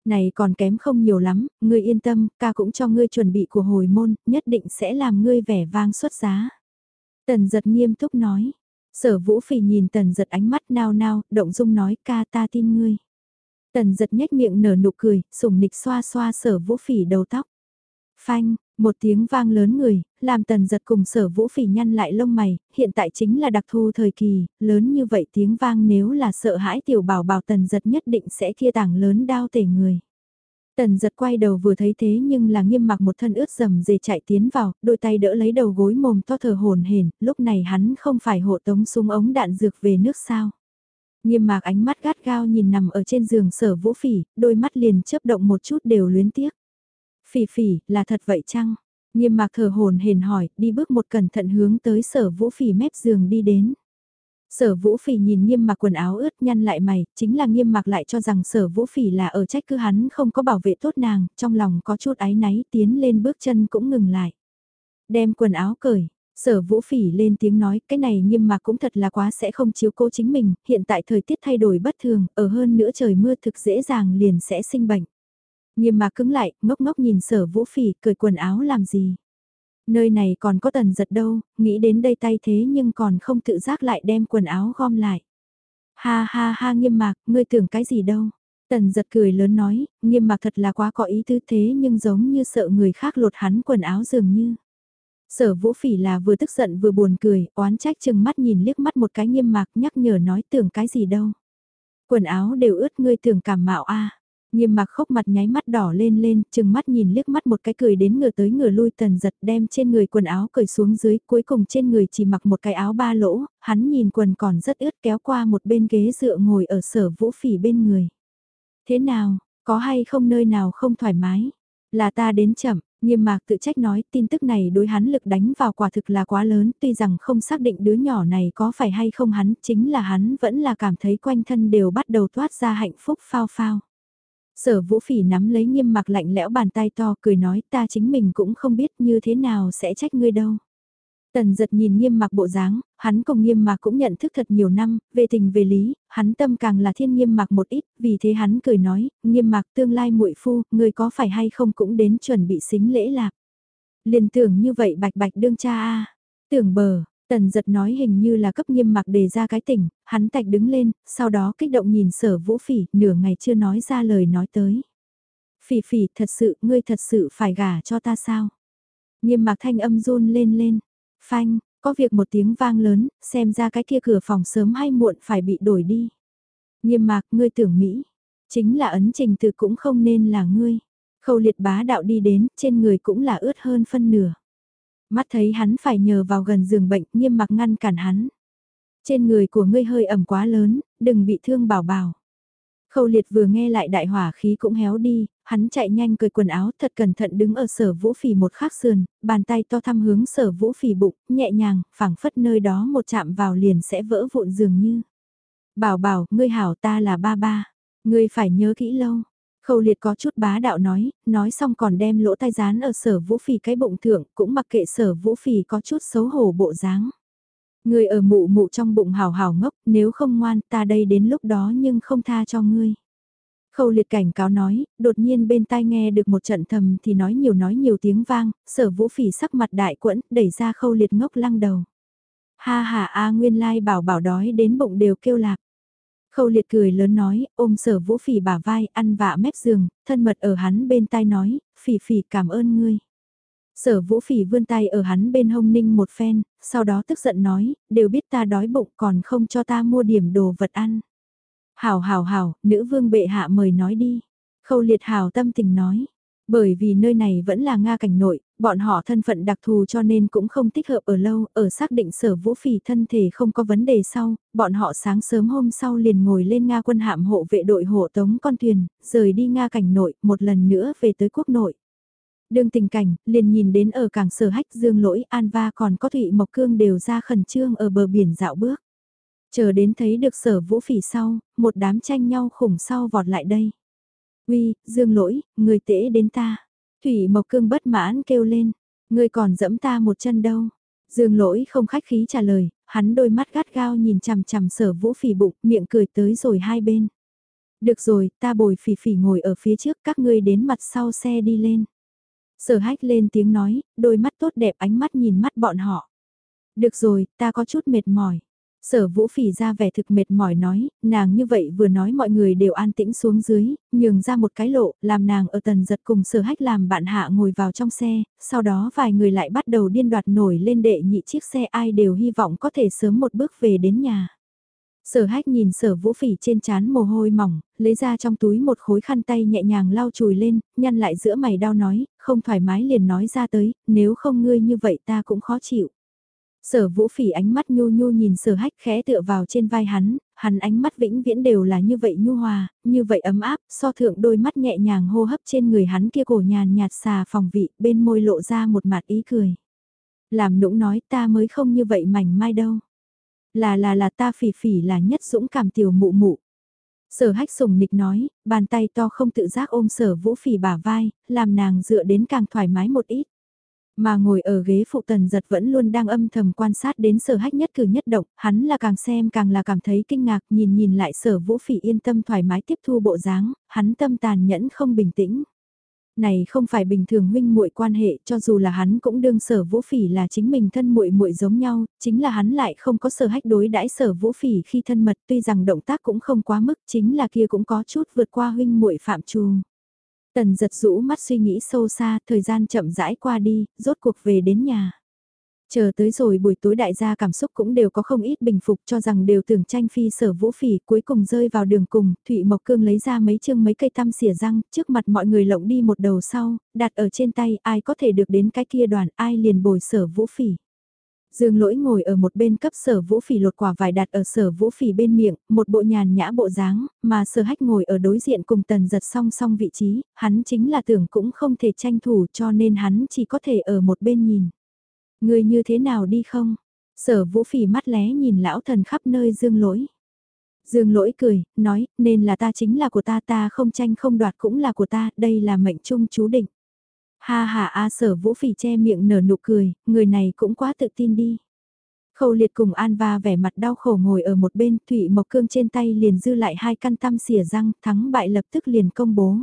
Này còn kém không nhiều lắm, ngươi yên tâm, ca cũng cho ngươi chuẩn bị của hồi môn, nhất định sẽ làm ngươi vẻ vang xuất giá. Tần giật nghiêm túc nói. Sở vũ phỉ nhìn tần giật ánh mắt nao nao, động dung nói ca ta tin ngươi. Tần giật nhếch miệng nở nụ cười, sùng nịch xoa xoa sở vũ phỉ đầu tóc. Phanh, một tiếng vang lớn người, làm tần giật cùng sở vũ phỉ nhăn lại lông mày, hiện tại chính là đặc thu thời kỳ, lớn như vậy tiếng vang nếu là sợ hãi tiểu bảo bảo tần giật nhất định sẽ kia tảng lớn đao tể người. Tần giật quay đầu vừa thấy thế nhưng là nghiêm mặc một thân ướt dầm dề chạy tiến vào, đôi tay đỡ lấy đầu gối mồm to thở hồn hển lúc này hắn không phải hộ tống súng ống đạn dược về nước sao. Nghiêm mạc ánh mắt gắt gao nhìn nằm ở trên giường sở vũ phỉ, đôi mắt liền chớp động một chút đều luyến tiếc. Phỉ phỉ, là thật vậy chăng? Nghiêm mạc thở hồn hển hỏi, đi bước một cẩn thận hướng tới sở vũ phỉ mép giường đi đến. Sở vũ phỉ nhìn nghiêm mặc quần áo ướt nhăn lại mày, chính là nghiêm mặc lại cho rằng sở vũ phỉ là ở trách cứ hắn không có bảo vệ tốt nàng, trong lòng có chút áy náy tiến lên bước chân cũng ngừng lại. Đem quần áo cởi, sở vũ phỉ lên tiếng nói cái này nghiêm mạc cũng thật là quá sẽ không chiếu cố chính mình, hiện tại thời tiết thay đổi bất thường, ở hơn nữa trời mưa thực dễ dàng liền sẽ sinh bệnh. Nghiêm mạc cứng lại, ngốc ngốc nhìn sở vũ phỉ, cười quần áo làm gì. Nơi này còn có tần giật đâu, nghĩ đến đây tay thế nhưng còn không tự giác lại đem quần áo gom lại. Ha ha ha nghiêm mạc, ngươi tưởng cái gì đâu. Tần giật cười lớn nói, nghiêm mạc thật là quá có ý tứ thế nhưng giống như sợ người khác lột hắn quần áo dường như. Sở vũ phỉ là vừa tức giận vừa buồn cười, oán trách chừng mắt nhìn liếc mắt một cái nghiêm mạc nhắc nhở nói tưởng cái gì đâu. Quần áo đều ướt ngươi tưởng cảm mạo a Nghiêm mạc khóc mặt nháy mắt đỏ lên lên, chừng mắt nhìn liếc mắt một cái cười đến ngửa tới ngửa lui tần giật đem trên người quần áo cởi xuống dưới, cuối cùng trên người chỉ mặc một cái áo ba lỗ, hắn nhìn quần còn rất ướt kéo qua một bên ghế dựa ngồi ở sở vũ phỉ bên người. Thế nào, có hay không nơi nào không thoải mái? Là ta đến chậm, nghiêm mạc tự trách nói, tin tức này đối hắn lực đánh vào quả thực là quá lớn, tuy rằng không xác định đứa nhỏ này có phải hay không hắn, chính là hắn vẫn là cảm thấy quanh thân đều bắt đầu toát ra hạnh phúc phao phao. Sở vũ phỉ nắm lấy nghiêm mặc lạnh lẽo bàn tay to, cười nói, ta chính mình cũng không biết như thế nào sẽ trách ngươi đâu. Tần giật nhìn nghiêm mặc bộ dáng, hắn cùng nghiêm mặc cũng nhận thức thật nhiều năm, về tình về lý, hắn tâm càng là thiên nghiêm mặc một ít, vì thế hắn cười nói, nghiêm mặc tương lai muội phu, người có phải hay không cũng đến chuẩn bị xính lễ lạc. Liền tưởng như vậy bạch bạch đương cha a tưởng bờ, Tần giật nói hình như là cấp nghiêm mặc đề ra cái tỉnh, hắn tạch đứng lên, sau đó kích động nhìn sở vũ phỉ, nửa ngày chưa nói ra lời nói tới. Phỉ phỉ, thật sự, ngươi thật sự phải gả cho ta sao? Nghiêm mặc thanh âm run lên lên, phanh, Có việc một tiếng vang lớn, xem ra cái kia cửa phòng sớm hay muộn phải bị đổi đi. Nghiêm mạc, ngươi tưởng Mỹ. Chính là ấn trình từ cũng không nên là ngươi. Khâu liệt bá đạo đi đến, trên người cũng là ướt hơn phân nửa. Mắt thấy hắn phải nhờ vào gần giường bệnh, nghiêm mặc ngăn cản hắn. Trên người của ngươi hơi ẩm quá lớn, đừng bị thương bảo bảo. Khâu liệt vừa nghe lại đại hỏa khí cũng héo đi, hắn chạy nhanh cười quần áo thật cẩn thận đứng ở sở vũ phỉ một khắc sườn, bàn tay to thăm hướng sở vũ phỉ bụng, nhẹ nhàng, phẳng phất nơi đó một chạm vào liền sẽ vỡ vụn dường như. Bảo bảo, ngươi hảo ta là ba ba, ngươi phải nhớ kỹ lâu. Khâu liệt có chút bá đạo nói, nói xong còn đem lỗ tai dán ở sở vũ phỉ cái bụng thượng, cũng mặc kệ sở vũ phỉ có chút xấu hổ bộ dáng người ở mụ mụ trong bụng hào hào ngốc, nếu không ngoan ta đây đến lúc đó nhưng không tha cho ngươi. Khâu liệt cảnh cáo nói, đột nhiên bên tai nghe được một trận thầm thì nói nhiều nói nhiều tiếng vang, sở vũ phỉ sắc mặt đại quẫn, đẩy ra khâu liệt ngốc lăng đầu. Ha ha a nguyên lai bảo bảo đói đến bụng đều kêu lạc. Khâu liệt cười lớn nói, ôm sở vũ phỉ bả vai, ăn vạ mép giường, thân mật ở hắn bên tai nói, phỉ phỉ cảm ơn ngươi. Sở vũ phỉ vươn tay ở hắn bên hông ninh một phen, sau đó tức giận nói, đều biết ta đói bụng còn không cho ta mua điểm đồ vật ăn. Hảo hảo hảo, nữ vương bệ hạ mời nói đi. Khâu liệt hảo tâm tình nói. Bởi vì nơi này vẫn là Nga cảnh nội, bọn họ thân phận đặc thù cho nên cũng không thích hợp ở lâu, ở xác định sở vũ phỉ thân thể không có vấn đề sau, bọn họ sáng sớm hôm sau liền ngồi lên Nga quân hạm hộ vệ đội hộ tống con thuyền, rời đi Nga cảnh nội, một lần nữa về tới quốc nội. Đương tình cảnh, liền nhìn đến ở cảng sở hách dương lỗi An Va còn có Thụy Mộc Cương đều ra khẩn trương ở bờ biển dạo bước. Chờ đến thấy được sở vũ phỉ sau, một đám tranh nhau khủng sau vọt lại đây. Uy, dương lỗi, người tễ đến ta. Thủy Mộc Cương bất mãn kêu lên, người còn dẫm ta một chân đâu. Dương lỗi không khách khí trả lời, hắn đôi mắt gắt gao nhìn chằm chằm sở vũ phỉ bụng, miệng cười tới rồi hai bên. Được rồi, ta bồi phỉ phỉ ngồi ở phía trước, các ngươi đến mặt sau xe đi lên. Sở hách lên tiếng nói, đôi mắt tốt đẹp ánh mắt nhìn mắt bọn họ. Được rồi, ta có chút mệt mỏi. Sở vũ phỉ ra vẻ thực mệt mỏi nói, nàng như vậy vừa nói mọi người đều an tĩnh xuống dưới, nhường ra một cái lộ, làm nàng ở tần giật cùng sở hách làm bạn hạ ngồi vào trong xe, sau đó vài người lại bắt đầu điên đoạt nổi lên đệ nhị chiếc xe ai đều hy vọng có thể sớm một bước về đến nhà. Sở hách nhìn sở vũ phỉ trên chán mồ hôi mỏng, lấy ra trong túi một khối khăn tay nhẹ nhàng lau chùi lên, nhăn lại giữa mày đau nói, không thoải mái liền nói ra tới, nếu không ngươi như vậy ta cũng khó chịu. Sở vũ phỉ ánh mắt nhu nhu nhìn sở hách khẽ tựa vào trên vai hắn, hắn ánh mắt vĩnh viễn đều là như vậy nhu hòa, như vậy ấm áp, so thượng đôi mắt nhẹ nhàng hô hấp trên người hắn kia cổ nhàn nhạt xà phòng vị, bên môi lộ ra một mặt ý cười. Làm nũng nói ta mới không như vậy mảnh mai đâu. Là là là ta phỉ phỉ là nhất dũng cảm tiểu mụ mụ. Sở hách sùng nịch nói, bàn tay to không tự giác ôm sở vũ phỉ bả vai, làm nàng dựa đến càng thoải mái một ít. Mà ngồi ở ghế phụ tần giật vẫn luôn đang âm thầm quan sát đến sở hách nhất cử nhất động, hắn là càng xem càng là cảm thấy kinh ngạc nhìn nhìn lại sở vũ phỉ yên tâm thoải mái tiếp thu bộ dáng, hắn tâm tàn nhẫn không bình tĩnh. Này không phải bình thường huynh muội quan hệ, cho dù là hắn cũng đương sở vũ phỉ là chính mình thân muội muội giống nhau, chính là hắn lại không có sở hách đối đãi sở vũ phỉ khi thân mật tuy rằng động tác cũng không quá mức, chính là kia cũng có chút vượt qua huynh muội phạm trù. Tần giật rũ mắt suy nghĩ sâu xa, thời gian chậm rãi qua đi, rốt cuộc về đến nhà. Chờ tới rồi buổi tối đại gia cảm xúc cũng đều có không ít bình phục cho rằng đều tưởng tranh phi sở vũ phỉ cuối cùng rơi vào đường cùng, Thụy Mộc Cương lấy ra mấy chương mấy cây tăm xỉa răng, trước mặt mọi người lộng đi một đầu sau, đặt ở trên tay ai có thể được đến cái kia đoàn ai liền bồi sở vũ phỉ. Dương lỗi ngồi ở một bên cấp sở vũ phỉ lột quả vải đặt ở sở vũ phỉ bên miệng, một bộ nhàn nhã bộ dáng, mà sở hách ngồi ở đối diện cùng tần giật song song vị trí, hắn chính là tưởng cũng không thể tranh thủ cho nên hắn chỉ có thể ở một bên nhìn. Người như thế nào đi không? Sở vũ phỉ mắt lé nhìn lão thần khắp nơi dương lỗi. Dương lỗi cười, nói, nên là ta chính là của ta ta không tranh không đoạt cũng là của ta, đây là mệnh trung chú định. Ha ha a sở vũ phỉ che miệng nở nụ cười, người này cũng quá tự tin đi. Khâu liệt cùng An Va vẻ mặt đau khổ ngồi ở một bên, Thụy Mộc Cương trên tay liền dư lại hai căn tăm xỉa răng, thắng bại lập tức liền công bố.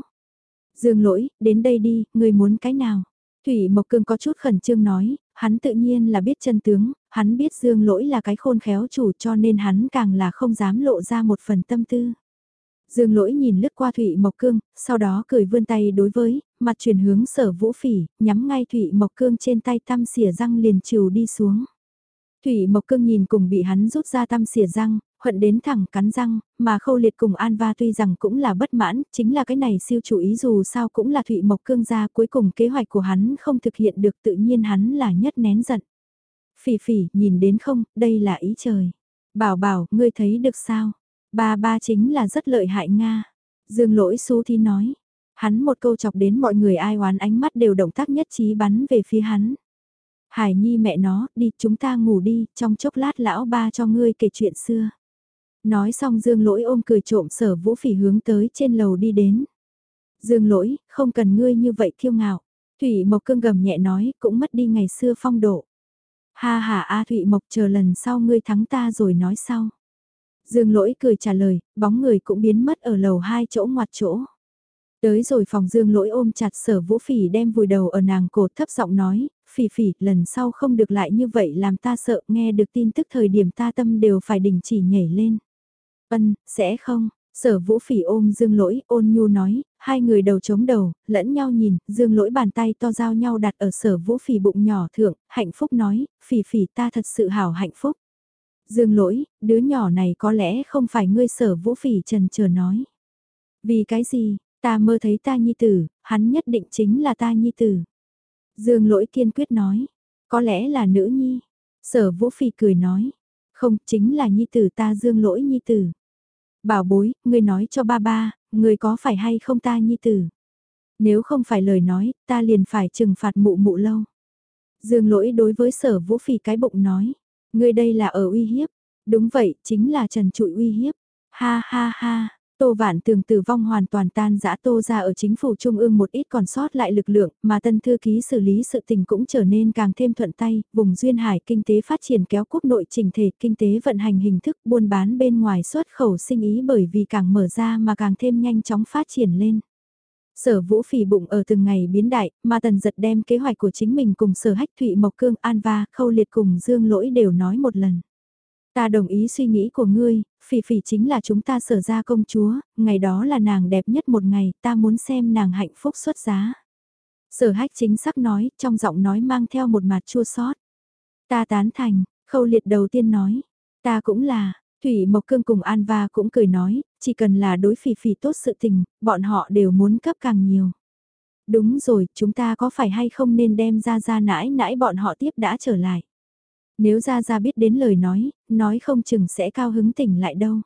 Dương lỗi, đến đây đi, người muốn cái nào? Thủy Mộc Cương có chút khẩn trương nói, hắn tự nhiên là biết chân tướng, hắn biết Dương lỗi là cái khôn khéo chủ cho nên hắn càng là không dám lộ ra một phần tâm tư. Dương lỗi nhìn lướt qua thủy Mộc Cương, sau đó cười vươn tay đối với, mặt chuyển hướng sở vũ phỉ, nhắm ngay thủy Mộc Cương trên tay tăm xỉa răng liền trừ đi xuống. Thủy Mộc Cương nhìn cùng bị hắn rút ra tăm xỉa răng, hận đến thẳng cắn răng, mà khâu liệt cùng An Va tuy rằng cũng là bất mãn, chính là cái này siêu chủ ý dù sao cũng là Thụy Mộc Cương gia cuối cùng kế hoạch của hắn không thực hiện được tự nhiên hắn là nhất nén giận. Phỉ phỉ, nhìn đến không, đây là ý trời. Bảo bảo, ngươi thấy được sao? Ba ba chính là rất lợi hại Nga. Dương lỗi xú thì nói. Hắn một câu chọc đến mọi người ai oán ánh mắt đều động tác nhất trí bắn về phía hắn. Hải Nhi mẹ nó, đi chúng ta ngủ đi, trong chốc lát lão ba cho ngươi kể chuyện xưa. Nói xong Dương lỗi ôm cười trộm sở vũ phỉ hướng tới trên lầu đi đến. Dương lỗi, không cần ngươi như vậy kiêu ngạo. Thủy Mộc Cương gầm nhẹ nói, cũng mất đi ngày xưa phong độ. Ha ha A Thụy Mộc chờ lần sau ngươi thắng ta rồi nói sau. Dương lỗi cười trả lời, bóng người cũng biến mất ở lầu hai chỗ ngoặt chỗ. Tới rồi phòng dương lỗi ôm chặt sở vũ phỉ đem vùi đầu ở nàng cổ thấp giọng nói, phỉ phỉ lần sau không được lại như vậy làm ta sợ nghe được tin tức thời điểm ta tâm đều phải đình chỉ nhảy lên. Ân, sẽ không, sở vũ phỉ ôm dương lỗi ôn nhu nói, hai người đầu chống đầu, lẫn nhau nhìn, dương lỗi bàn tay to giao nhau đặt ở sở vũ phỉ bụng nhỏ thượng, hạnh phúc nói, phỉ phỉ ta thật sự hảo hạnh phúc. Dương lỗi, đứa nhỏ này có lẽ không phải ngươi sở vũ phỉ trần chờ nói. Vì cái gì, ta mơ thấy ta nhi tử, hắn nhất định chính là ta nhi tử. Dương lỗi kiên quyết nói, có lẽ là nữ nhi. Sở vũ phỉ cười nói, không chính là nhi tử ta dương lỗi nhi tử. Bảo bối, ngươi nói cho ba ba, ngươi có phải hay không ta nhi tử? Nếu không phải lời nói, ta liền phải trừng phạt mụ mụ lâu. Dương lỗi đối với sở vũ phì cái bụng nói, ngươi đây là ở uy hiếp. Đúng vậy, chính là trần trụi uy hiếp. Ha ha ha, Tô Vạn Tường tử vong hoàn toàn tan giã Tô ra ở chính phủ trung ương một ít còn sót lại lực lượng, mà tân thư ký xử lý sự tình cũng trở nên càng thêm thuận tay, vùng duyên hải kinh tế phát triển kéo quốc nội trình thể, kinh tế vận hành hình thức buôn bán bên ngoài xuất khẩu sinh ý bởi vì càng mở ra mà càng thêm nhanh chóng phát triển lên. Sở vũ phỉ bụng ở từng ngày biến đại, mà tần giật đem kế hoạch của chính mình cùng sở hách thụy Mộc Cương An Va, khâu liệt cùng Dương Lỗi đều nói một lần. Ta đồng ý suy nghĩ của ngươi, phỉ phỉ chính là chúng ta sở ra công chúa, ngày đó là nàng đẹp nhất một ngày, ta muốn xem nàng hạnh phúc xuất giá. Sở hách chính xác nói, trong giọng nói mang theo một mặt chua sót. Ta tán thành, khâu liệt đầu tiên nói, ta cũng là, Thủy Mộc Cương cùng An Va cũng cười nói, chỉ cần là đối phỉ phỉ tốt sự tình, bọn họ đều muốn cấp càng nhiều. Đúng rồi, chúng ta có phải hay không nên đem ra ra nãi nãi bọn họ tiếp đã trở lại. Nếu ra ra biết đến lời nói, nói không chừng sẽ cao hứng tỉnh lại đâu.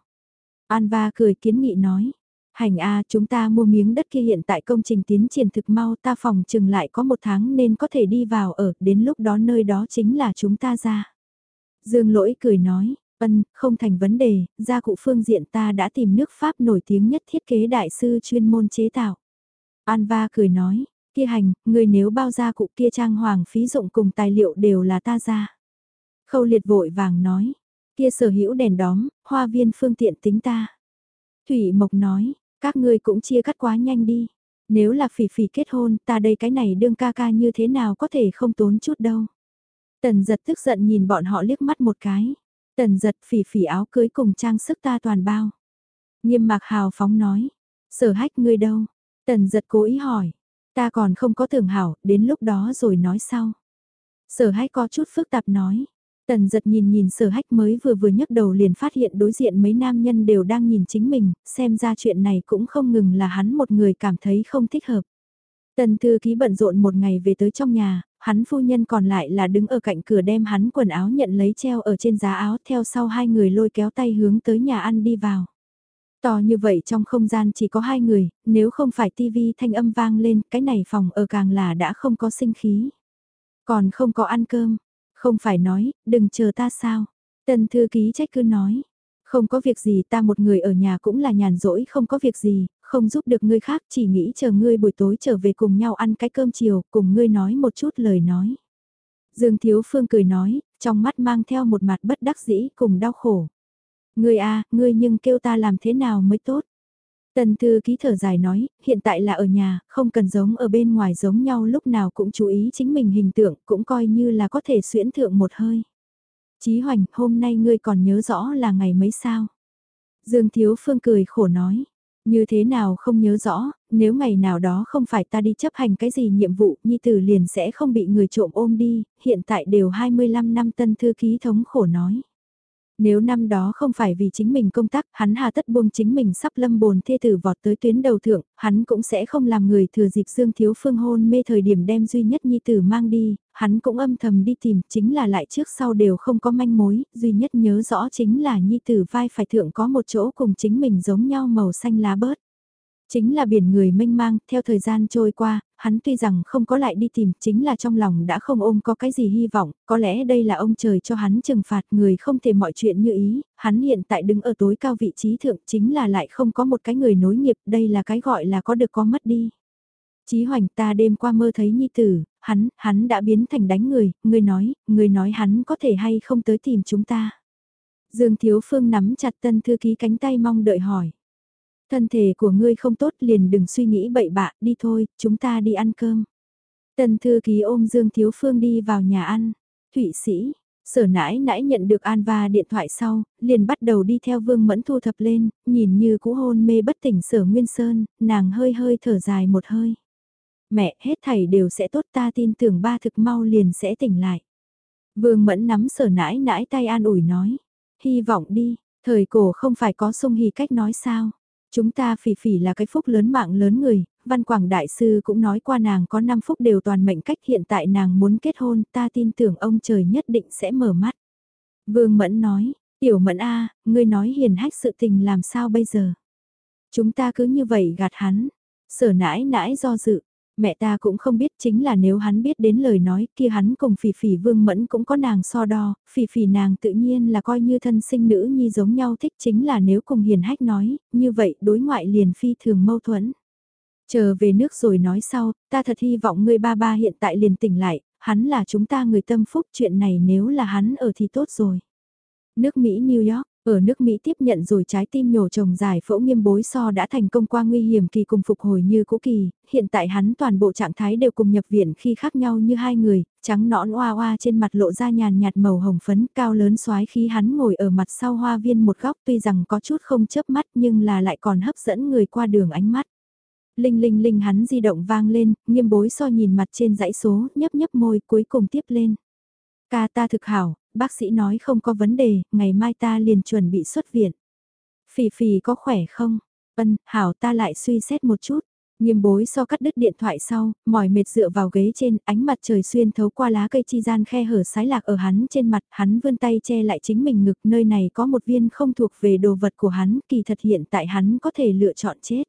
Anva cười kiến nghị nói. Hành A chúng ta mua miếng đất kia hiện tại công trình tiến triển thực mau ta phòng chừng lại có một tháng nên có thể đi vào ở, đến lúc đó nơi đó chính là chúng ta ra. Dương lỗi cười nói, ân, không thành vấn đề, gia cụ phương diện ta đã tìm nước Pháp nổi tiếng nhất thiết kế đại sư chuyên môn chế tạo. Anva cười nói, kia hành, người nếu bao gia cụ kia trang hoàng phí dụng cùng tài liệu đều là ta ra. Khâu liệt vội vàng nói, kia sở hữu đèn đóm, hoa viên phương tiện tính ta. Thủy Mộc nói, các ngươi cũng chia cắt quá nhanh đi. Nếu là phỉ phỉ kết hôn, ta đây cái này đương ca ca như thế nào có thể không tốn chút đâu. Tần giật tức giận nhìn bọn họ liếc mắt một cái. Tần giật phỉ phỉ áo cưới cùng trang sức ta toàn bao. Nghiêm mạc hào phóng nói. Sở hách ngươi đâu? Tần giật cố ý hỏi. Ta còn không có tưởng hảo, đến lúc đó rồi nói sau. Sở hách có chút phức tạp nói. Tần giật nhìn nhìn sở hách mới vừa vừa nhấc đầu liền phát hiện đối diện mấy nam nhân đều đang nhìn chính mình, xem ra chuyện này cũng không ngừng là hắn một người cảm thấy không thích hợp. Tần thư ký bận rộn một ngày về tới trong nhà, hắn phu nhân còn lại là đứng ở cạnh cửa đem hắn quần áo nhận lấy treo ở trên giá áo theo sau hai người lôi kéo tay hướng tới nhà ăn đi vào. To như vậy trong không gian chỉ có hai người, nếu không phải tivi thanh âm vang lên, cái này phòng ở càng là đã không có sinh khí. Còn không có ăn cơm, không phải nói, đừng chờ ta sao. Tần thư ký trách cứ nói. Không có việc gì ta một người ở nhà cũng là nhàn rỗi không có việc gì, không giúp được ngươi khác chỉ nghĩ chờ ngươi buổi tối trở về cùng nhau ăn cái cơm chiều, cùng ngươi nói một chút lời nói. Dương Thiếu Phương cười nói, trong mắt mang theo một mặt bất đắc dĩ cùng đau khổ. Ngươi a, ngươi nhưng kêu ta làm thế nào mới tốt. Tần thư ký thở dài nói, hiện tại là ở nhà, không cần giống ở bên ngoài giống nhau lúc nào cũng chú ý chính mình hình tượng, cũng coi như là có thể xuyễn thượng một hơi. Chí hoành, hôm nay ngươi còn nhớ rõ là ngày mấy sao? Dương Thiếu Phương cười khổ nói, như thế nào không nhớ rõ, Nếu ngày nào đó không phải ta đi chấp hành cái gì nhiệm vụ, Nhi Tử liền sẽ không bị người trộm ôm đi, hiện tại đều 25 năm tân thư ký thống khổ nói. Nếu năm đó không phải vì chính mình công tác, hắn hà tất buông chính mình sắp lâm bồn thê tử vọt tới tuyến đầu thượng, hắn cũng sẽ không làm người thừa dịp Dương Thiếu Phương hôn mê thời điểm đem duy nhất nhi tử mang đi, hắn cũng âm thầm đi tìm, chính là lại trước sau đều không có manh mối, duy nhất nhớ rõ chính là nhi tử vai phải thượng có một chỗ cùng chính mình giống nhau màu xanh lá bớt. Chính là biển người mênh mang, theo thời gian trôi qua, hắn tuy rằng không có lại đi tìm, chính là trong lòng đã không ôm có cái gì hy vọng, có lẽ đây là ông trời cho hắn trừng phạt người không thể mọi chuyện như ý, hắn hiện tại đứng ở tối cao vị trí thượng chính là lại không có một cái người nối nghiệp, đây là cái gọi là có được có mất đi. Chí hoành ta đêm qua mơ thấy nhi tử, hắn, hắn đã biến thành đánh người, người nói, người nói hắn có thể hay không tới tìm chúng ta. Dương Thiếu Phương nắm chặt tân thư ký cánh tay mong đợi hỏi. Thân thể của ngươi không tốt liền đừng suy nghĩ bậy bạ, đi thôi, chúng ta đi ăn cơm. Tần thư ký ôm Dương Thiếu Phương đi vào nhà ăn. Thụy sĩ, sở nãi nãi nhận được An Va điện thoại sau, liền bắt đầu đi theo Vương Mẫn thu thập lên, nhìn như cũ hôn mê bất tỉnh sở Nguyên Sơn, nàng hơi hơi thở dài một hơi. Mẹ, hết thảy đều sẽ tốt ta tin tưởng ba thực mau liền sẽ tỉnh lại. Vương Mẫn nắm sở nãi nãi tay an ủi nói. Hy vọng đi, thời cổ không phải có sung hì cách nói sao. Chúng ta phỉ phỉ là cái phúc lớn mạng lớn người, Văn Quảng Đại Sư cũng nói qua nàng có 5 phúc đều toàn mệnh cách hiện tại nàng muốn kết hôn ta tin tưởng ông trời nhất định sẽ mở mắt. Vương Mẫn nói, Tiểu Mẫn A, ngươi nói hiền hách sự tình làm sao bây giờ? Chúng ta cứ như vậy gạt hắn, sở nãi nãi do dự, Mẹ ta cũng không biết chính là nếu hắn biết đến lời nói kia hắn cùng phỉ phỉ vương mẫn cũng có nàng so đo, phỉ phỉ nàng tự nhiên là coi như thân sinh nữ nhi giống nhau thích chính là nếu cùng hiền hách nói, như vậy đối ngoại liền phi thường mâu thuẫn. Chờ về nước rồi nói sau, ta thật hy vọng người ba ba hiện tại liền tỉnh lại, hắn là chúng ta người tâm phúc chuyện này nếu là hắn ở thì tốt rồi. Nước Mỹ New York ở nước Mỹ tiếp nhận rồi trái tim nhổ trồng giải phẫu nghiêm bối so đã thành công qua nguy hiểm kỳ cùng phục hồi như cũ kỳ, hiện tại hắn toàn bộ trạng thái đều cùng nhập viện khi khác nhau như hai người, trắng nõn oa oa trên mặt lộ ra nhàn nhạt màu hồng phấn cao lớn xoái khi hắn ngồi ở mặt sau hoa viên một góc tuy rằng có chút không chớp mắt nhưng là lại còn hấp dẫn người qua đường ánh mắt. Linh linh linh hắn di động vang lên, nghiêm bối so nhìn mặt trên dãy số, nhấp nhấp môi cuối cùng tiếp lên. Ca ta thực hảo, bác sĩ nói không có vấn đề, ngày mai ta liền chuẩn bị xuất viện. Phì phì có khỏe không? Ân, hảo ta lại suy xét một chút. Nghiêm bối so cắt đứt điện thoại sau, mỏi mệt dựa vào ghế trên, ánh mặt trời xuyên thấu qua lá cây chi gian khe hở sái lạc ở hắn trên mặt, hắn vươn tay che lại chính mình ngực, nơi này có một viên không thuộc về đồ vật của hắn, kỳ thật hiện tại hắn có thể lựa chọn chết.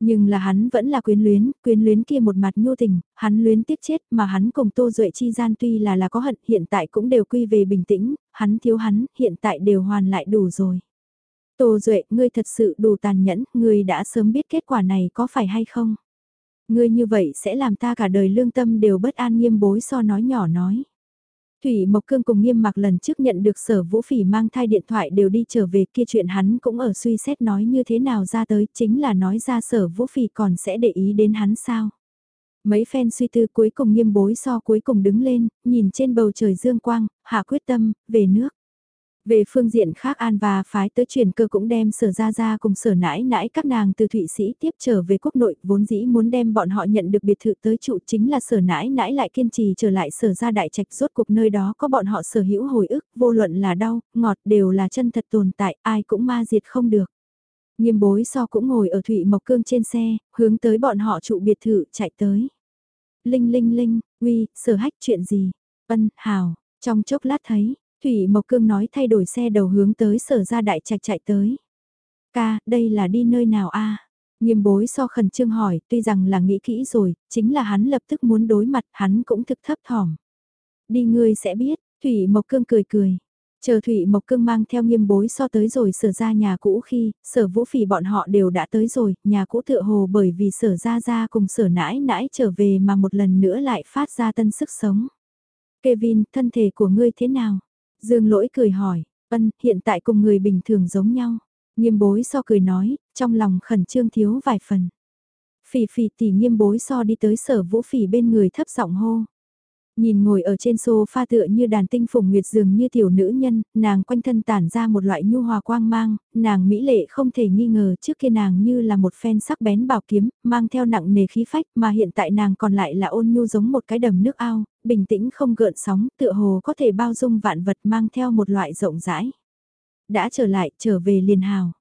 Nhưng là hắn vẫn là quyến luyến, quyến luyến kia một mặt nhu tình, hắn luyến tiếc chết mà hắn cùng Tô Duệ chi gian tuy là là có hận hiện tại cũng đều quy về bình tĩnh, hắn thiếu hắn, hiện tại đều hoàn lại đủ rồi. Tô Duệ, ngươi thật sự đủ tàn nhẫn, ngươi đã sớm biết kết quả này có phải hay không? Ngươi như vậy sẽ làm ta cả đời lương tâm đều bất an nghiêm bối so nói nhỏ nói. Thủy Mộc Cương cùng nghiêm mặc lần trước nhận được sở vũ phỉ mang thai điện thoại đều đi trở về kia chuyện hắn cũng ở suy xét nói như thế nào ra tới chính là nói ra sở vũ phỉ còn sẽ để ý đến hắn sao. Mấy phen suy tư cuối cùng nghiêm bối so cuối cùng đứng lên, nhìn trên bầu trời dương quang, hạ quyết tâm, về nước. Về phương diện khác An và phái tới truyền cơ cũng đem sở ra ra cùng sở nãi nãi các nàng từ Thụy Sĩ tiếp trở về quốc nội vốn dĩ muốn đem bọn họ nhận được biệt thự tới trụ chính là sở nãi nãi lại kiên trì trở lại sở ra đại trạch rốt cuộc nơi đó có bọn họ sở hữu hồi ức vô luận là đau, ngọt đều là chân thật tồn tại ai cũng ma diệt không được. Nghiêm bối so cũng ngồi ở Thụy Mộc Cương trên xe, hướng tới bọn họ trụ biệt thự chạy tới. Linh linh linh, uy, sở hách chuyện gì? Ân, hào, trong chốc lát thấy, Thủy Mộc Cương nói thay đổi xe đầu hướng tới sở ra đại trạch chạy tới. Ca, đây là đi nơi nào a? À? Nghiêm bối so khẩn trương hỏi, tuy rằng là nghĩ kỹ rồi, chính là hắn lập tức muốn đối mặt, hắn cũng thực thấp thỏm. Đi ngươi sẽ biết, Thủy Mộc Cương cười cười. Chờ Thủy Mộc Cương mang theo nghiêm bối so tới rồi sở ra nhà cũ khi, sở vũ phỉ bọn họ đều đã tới rồi, nhà cũ tựa hồ bởi vì sở ra ra cùng sở nãi nãi trở về mà một lần nữa lại phát ra tân sức sống. Kevin, thân thể của ngươi thế nào? Dương lỗi cười hỏi, ân, hiện tại cùng người bình thường giống nhau. Nghiêm bối so cười nói, trong lòng khẩn trương thiếu vài phần. Phỉ phỉ tỷ nghiêm bối so đi tới sở vũ phỉ bên người thấp giọng hô. Nhìn ngồi ở trên sofa tựa như đàn tinh phùng nguyệt dường như tiểu nữ nhân, nàng quanh thân tản ra một loại nhu hòa quang mang, nàng mỹ lệ không thể nghi ngờ trước kia nàng như là một phen sắc bén bảo kiếm, mang theo nặng nề khí phách mà hiện tại nàng còn lại là ôn nhu giống một cái đầm nước ao, bình tĩnh không gợn sóng, tựa hồ có thể bao dung vạn vật mang theo một loại rộng rãi. Đã trở lại, trở về liền hào.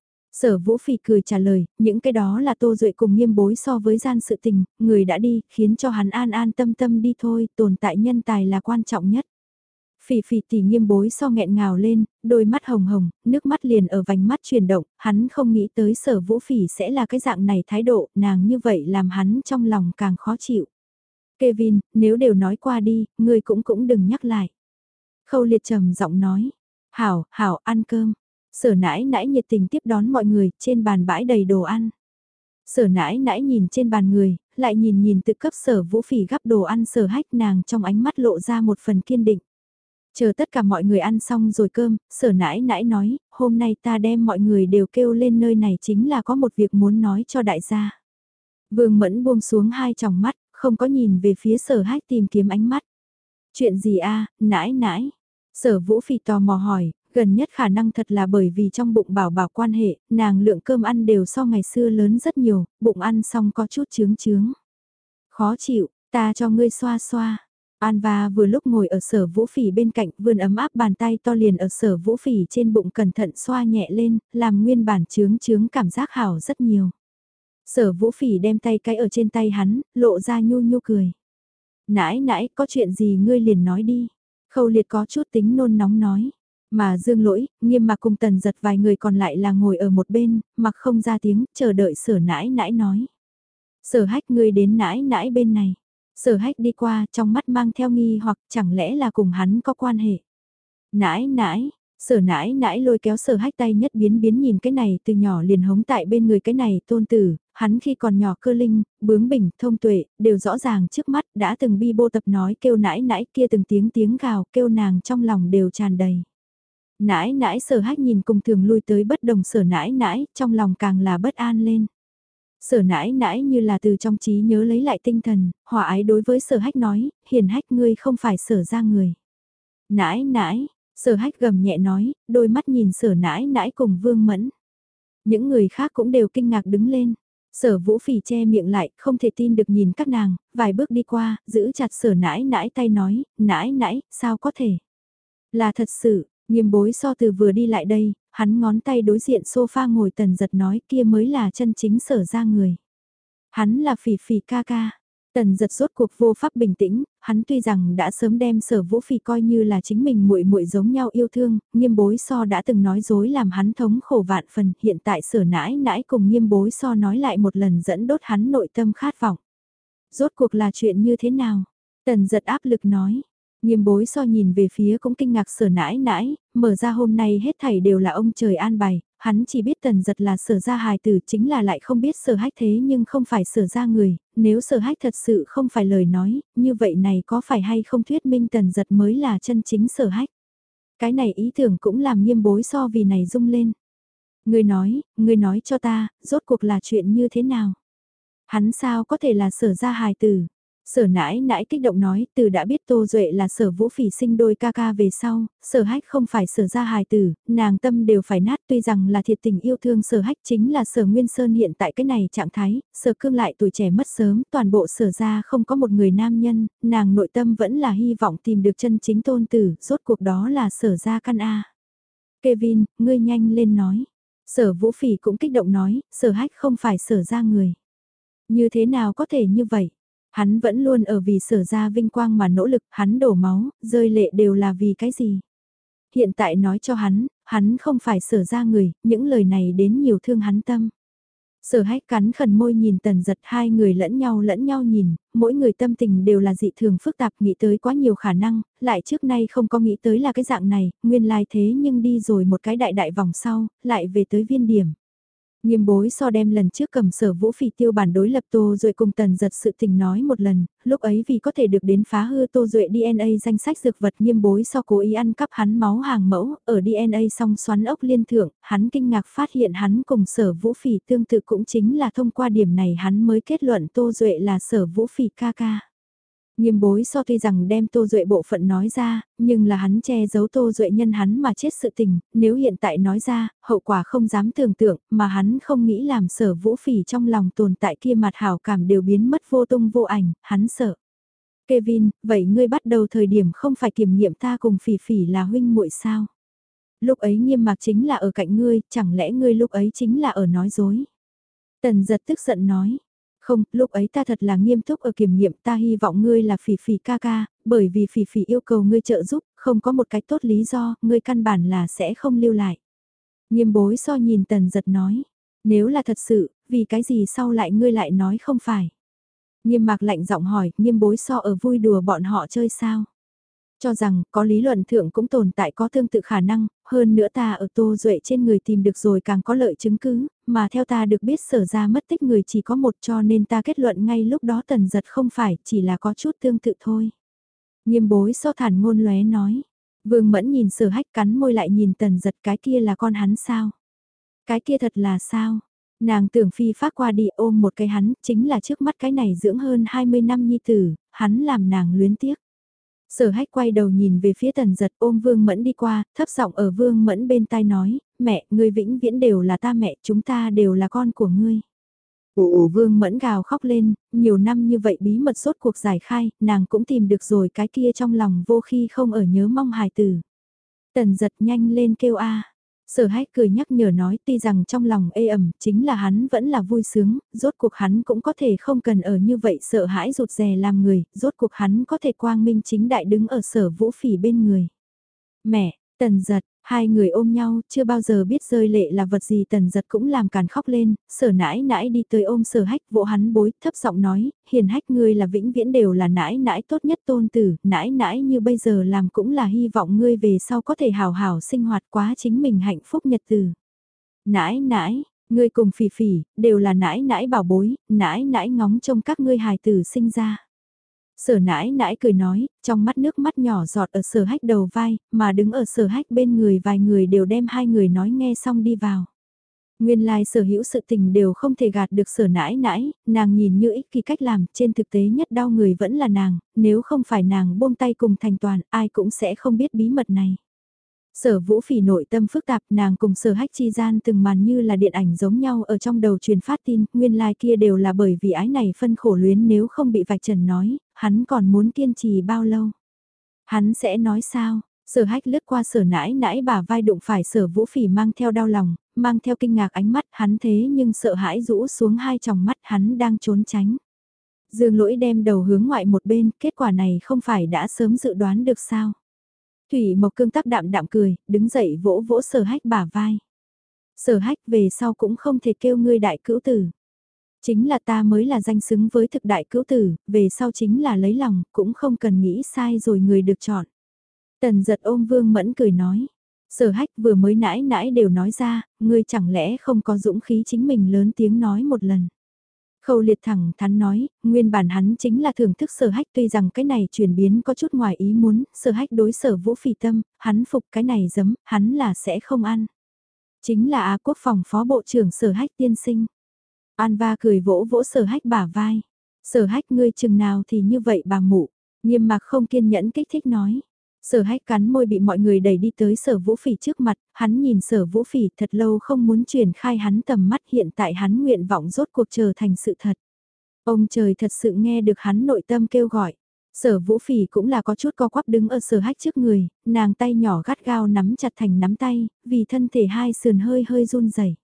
Sở Vũ Phỉ cười trả lời, những cái đó là Tô Duệ cùng nghiêm bối so với gian sự tình, người đã đi, khiến cho hắn an an tâm tâm đi thôi, tồn tại nhân tài là quan trọng nhất. Phỉ phỉ tỉ nghiêm bối so nghẹn ngào lên, đôi mắt hồng hồng, nước mắt liền ở vành mắt chuyển động, hắn không nghĩ tới sở vũ phỉ sẽ là cái dạng này thái độ, nàng như vậy làm hắn trong lòng càng khó chịu. Kevin, nếu đều nói qua đi, người cũng cũng đừng nhắc lại. Khâu liệt trầm giọng nói, hảo, hảo, ăn cơm. Sở nãi nãi nhiệt tình tiếp đón mọi người, trên bàn bãi đầy đồ ăn. Sở nãi nãi nhìn trên bàn người, lại nhìn nhìn tự cấp sở vũ phỉ gắp đồ ăn sở hách nàng trong ánh mắt lộ ra một phần kiên định. Chờ tất cả mọi người ăn xong rồi cơm, sở nãi nãi nói, hôm nay ta đem mọi người đều kêu lên nơi này chính là có một việc muốn nói cho đại gia. Vương mẫn buông xuống hai tròng mắt, không có nhìn về phía sở hách tìm kiếm ánh mắt. Chuyện gì a nãi nãi. Sở vũ phỉ tò mò hỏi, Gần nhất khả năng thật là bởi vì trong bụng bảo bảo quan hệ, nàng lượng cơm ăn đều so ngày xưa lớn rất nhiều, bụng ăn xong có chút chướng chướng. Khó chịu, ta cho ngươi xoa xoa. An và vừa lúc ngồi ở sở vũ phỉ bên cạnh vươn ấm áp bàn tay to liền ở sở vũ phỉ trên bụng cẩn thận xoa nhẹ lên, làm nguyên bản chướng chướng cảm giác hảo rất nhiều. Sở vũ phỉ đem tay cái ở trên tay hắn, lộ ra nhu nhu cười. Nãi nãi, có chuyện gì ngươi liền nói đi. Khâu liệt có chút tính nôn nóng nói. Mà dương lỗi, nghiêm mà cùng tần giật vài người còn lại là ngồi ở một bên, mặc không ra tiếng, chờ đợi sở nãi nãi nói. Sở hách ngươi đến nãi nãi bên này. Sở hách đi qua trong mắt mang theo nghi hoặc chẳng lẽ là cùng hắn có quan hệ. Nãi nãi, sở nãi nãi lôi kéo sở hách tay nhất biến biến nhìn cái này từ nhỏ liền hống tại bên người cái này tôn tử, hắn khi còn nhỏ cơ linh, bướng bỉnh, thông tuệ, đều rõ ràng trước mắt đã từng bi bô tập nói kêu nãi nãi kia từng tiếng tiếng gào kêu nàng trong lòng đều tràn đầy. Nãi nãi sở hách nhìn cùng thường lui tới bất đồng sở nãi nãi, trong lòng càng là bất an lên. Sở nãi nãi như là từ trong trí nhớ lấy lại tinh thần, hòa ái đối với sở hách nói, hiền hách ngươi không phải sở ra người. Nãi nãi, sở hách gầm nhẹ nói, đôi mắt nhìn sở nãi nãi cùng vương mẫn. Những người khác cũng đều kinh ngạc đứng lên. Sở vũ phỉ che miệng lại, không thể tin được nhìn các nàng, vài bước đi qua, giữ chặt sở nãi nãi tay nói, nãi nãi, sao có thể? Là thật sự, Nghiêm bối so từ vừa đi lại đây, hắn ngón tay đối diện sofa ngồi tần giật nói kia mới là chân chính sở ra người. Hắn là phỉ phỉ ca ca. Tần giật rốt cuộc vô pháp bình tĩnh, hắn tuy rằng đã sớm đem sở vũ phỉ coi như là chính mình muội muội giống nhau yêu thương, nghiêm bối so đã từng nói dối làm hắn thống khổ vạn phần, hiện tại sở nãi nãi cùng nghiêm bối so nói lại một lần dẫn đốt hắn nội tâm khát vọng. Rốt cuộc là chuyện như thế nào? Tần giật áp lực nói, Nghiêm bối so nhìn về phía cũng kinh ngạc sở nãi nãi, mở ra hôm nay hết thảy đều là ông trời an bài, hắn chỉ biết tần giật là sở ra hài tử chính là lại không biết sở hách thế nhưng không phải sở ra người, nếu sở hách thật sự không phải lời nói, như vậy này có phải hay không thuyết minh tần giật mới là chân chính sở hách. Cái này ý tưởng cũng làm nghiêm bối so vì này rung lên. Người nói, người nói cho ta, rốt cuộc là chuyện như thế nào? Hắn sao có thể là sở ra hài tử? Sở nãi nãi kích động nói, từ đã biết Tô Duệ là sở vũ phỉ sinh đôi ca ca về sau, sở hách không phải sở ra hài tử, nàng tâm đều phải nát tuy rằng là thiệt tình yêu thương sở hách chính là sở Nguyên Sơn hiện tại cái này trạng thái, sở cương lại tuổi trẻ mất sớm, toàn bộ sở ra không có một người nam nhân, nàng nội tâm vẫn là hy vọng tìm được chân chính tôn tử, rốt cuộc đó là sở ra căn A. Kevin, ngươi nhanh lên nói. Sở vũ phỉ cũng kích động nói, sở hách không phải sở ra người. Như thế nào có thể như vậy? Hắn vẫn luôn ở vì sở ra vinh quang mà nỗ lực, hắn đổ máu, rơi lệ đều là vì cái gì. Hiện tại nói cho hắn, hắn không phải sở ra người, những lời này đến nhiều thương hắn tâm. Sở hách cắn khẩn môi nhìn tần giật hai người lẫn nhau lẫn nhau nhìn, mỗi người tâm tình đều là dị thường phức tạp nghĩ tới quá nhiều khả năng, lại trước nay không có nghĩ tới là cái dạng này, nguyên lai thế nhưng đi rồi một cái đại đại vòng sau, lại về tới viên điểm. Nghiêm bối so đem lần trước cầm sở vũ phỉ tiêu bản đối lập Tô Duệ cùng tần giật sự tình nói một lần, lúc ấy vì có thể được đến phá hư Tô Duệ DNA danh sách dược vật nghiêm bối so cố ý ăn cắp hắn máu hàng mẫu, ở DNA song xoắn ốc liên thượng, hắn kinh ngạc phát hiện hắn cùng sở vũ phỉ tương tự cũng chính là thông qua điểm này hắn mới kết luận Tô Duệ là sở vũ phỉ ca ca. Nghiêm bối so tuy rằng đem Tô Duệ bộ phận nói ra, nhưng là hắn che giấu Tô Duệ nhân hắn mà chết sự tình, nếu hiện tại nói ra, hậu quả không dám tưởng tượng, mà hắn không nghĩ làm sở vũ phỉ trong lòng tồn tại kia mặt hảo cảm đều biến mất vô tung vô ảnh, hắn sợ. Kevin, vậy ngươi bắt đầu thời điểm không phải kiểm nghiệm ta cùng phỉ phỉ là huynh muội sao? Lúc ấy nghiêm mạc chính là ở cạnh ngươi, chẳng lẽ ngươi lúc ấy chính là ở nói dối? Tần giật tức giận nói, không, lúc ấy ta thật là nghiêm túc ở kiểm nghiệm ta hy vọng ngươi là phỉ phỉ ca ca, bởi vì phỉ phỉ yêu cầu ngươi trợ giúp, không có một cái tốt lý do, ngươi căn bản là sẽ không lưu lại. Nghiêm bối so nhìn tần giật nói, nếu là thật sự, vì cái gì sau lại ngươi lại nói không phải. Nghiêm mạc lạnh giọng hỏi, nghiêm bối so ở vui đùa bọn họ chơi sao? Cho rằng, có lý luận thượng cũng tồn tại có tương tự khả năng, hơn nữa ta ở tô duệ trên người tìm được rồi càng có lợi chứng cứ, mà theo ta được biết sở ra mất tích người chỉ có một cho nên ta kết luận ngay lúc đó tần giật không phải, chỉ là có chút tương tự thôi. Nghiêm bối so thản ngôn lóe nói. Vương mẫn nhìn sở hách cắn môi lại nhìn tần giật cái kia là con hắn sao? Cái kia thật là sao? Nàng tưởng phi phát qua đi ôm một cái hắn, chính là trước mắt cái này dưỡng hơn 20 năm nhi tử, hắn làm nàng luyến tiếc. Sở hách quay đầu nhìn về phía tần giật ôm vương mẫn đi qua, thấp giọng ở vương mẫn bên tai nói, mẹ, ngươi vĩnh viễn đều là ta mẹ, chúng ta đều là con của ngươi. Ồ vương mẫn gào khóc lên, nhiều năm như vậy bí mật suốt cuộc giải khai, nàng cũng tìm được rồi cái kia trong lòng vô khi không ở nhớ mong hài tử. Tần giật nhanh lên kêu a Sở hách cười nhắc nhở nói tuy rằng trong lòng ê ẩm chính là hắn vẫn là vui sướng, rốt cuộc hắn cũng có thể không cần ở như vậy sợ hãi rụt rè làm người, rốt cuộc hắn có thể quang minh chính đại đứng ở sở vũ phỉ bên người. Mẹ, tần giật, hai người ôm nhau, chưa bao giờ biết rơi lệ là vật gì tần giật cũng làm càn khóc lên, sở nãi nãi đi tới ôm sở hách vỗ hắn bối, thấp giọng nói, hiền hách ngươi là vĩnh viễn đều là nãi nãi tốt nhất tôn tử, nãi nãi như bây giờ làm cũng là hy vọng ngươi về sau có thể hào hào sinh hoạt quá chính mình hạnh phúc nhật từ. Nãi nãi, ngươi cùng phỉ phỉ, đều là nãi nãi bảo bối, nãi nãi ngóng trông các ngươi hài tử sinh ra. Sở nãi nãi cười nói, trong mắt nước mắt nhỏ giọt ở sở hách đầu vai, mà đứng ở sở hách bên người vài người đều đem hai người nói nghe xong đi vào. Nguyên lai like sở hữu sự tình đều không thể gạt được sở nãi nãi, nàng nhìn như ích kỳ cách làm, trên thực tế nhất đau người vẫn là nàng, nếu không phải nàng buông tay cùng thành toàn, ai cũng sẽ không biết bí mật này. Sở vũ phỉ nội tâm phức tạp nàng cùng sở hách chi gian từng màn như là điện ảnh giống nhau ở trong đầu truyền phát tin, nguyên lai like kia đều là bởi vì ái này phân khổ luyến nếu không bị vạch trần nói, hắn còn muốn kiên trì bao lâu. Hắn sẽ nói sao, sở hách lướt qua sở nãi nãi bà vai đụng phải sở vũ phỉ mang theo đau lòng, mang theo kinh ngạc ánh mắt hắn thế nhưng sợ hãi rũ xuống hai tròng mắt hắn đang trốn tránh. Dương lỗi đem đầu hướng ngoại một bên, kết quả này không phải đã sớm dự đoán được sao. Thủy Mộc Cương tắc đạm đạm cười, đứng dậy vỗ vỗ sở hách bả vai. Sở hách về sau cũng không thể kêu ngươi đại cữu tử. Chính là ta mới là danh xứng với thực đại cữu tử, về sau chính là lấy lòng, cũng không cần nghĩ sai rồi người được chọn. Tần giật ôm vương mẫn cười nói. Sở hách vừa mới nãi nãi đều nói ra, ngươi chẳng lẽ không có dũng khí chính mình lớn tiếng nói một lần. Khâu liệt thẳng thắn nói, nguyên bản hắn chính là thưởng thức sở hách tuy rằng cái này chuyển biến có chút ngoài ý muốn, sở hách đối sở vũ phỉ tâm, hắn phục cái này giấm, hắn là sẽ không ăn. Chính là Á quốc phòng phó bộ trưởng sở hách tiên sinh. An va cười vỗ vỗ sở hách bả vai. Sở hách ngươi chừng nào thì như vậy bà mụ, nghiêm mặc không kiên nhẫn kích thích nói. Sở hách cắn môi bị mọi người đẩy đi tới sở vũ phỉ trước mặt, hắn nhìn sở vũ phỉ thật lâu không muốn truyền khai hắn tầm mắt hiện tại hắn nguyện vọng rốt cuộc trở thành sự thật. Ông trời thật sự nghe được hắn nội tâm kêu gọi. Sở vũ phỉ cũng là có chút co quắp đứng ở sở hách trước người, nàng tay nhỏ gắt gao nắm chặt thành nắm tay, vì thân thể hai sườn hơi hơi run rẩy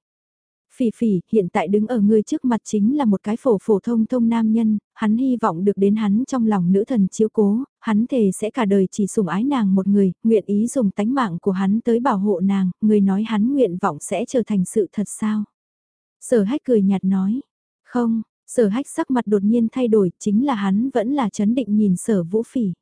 Phỉ phỉ, hiện tại đứng ở ngươi trước mặt chính là một cái phổ phổ thông thông nam nhân, hắn hy vọng được đến hắn trong lòng nữ thần chiếu cố, hắn thề sẽ cả đời chỉ sủng ái nàng một người, nguyện ý dùng tánh mạng của hắn tới bảo hộ nàng, người nói hắn nguyện vọng sẽ trở thành sự thật sao. Sở hách cười nhạt nói, không, sở hách sắc mặt đột nhiên thay đổi, chính là hắn vẫn là chấn định nhìn sở vũ phỉ.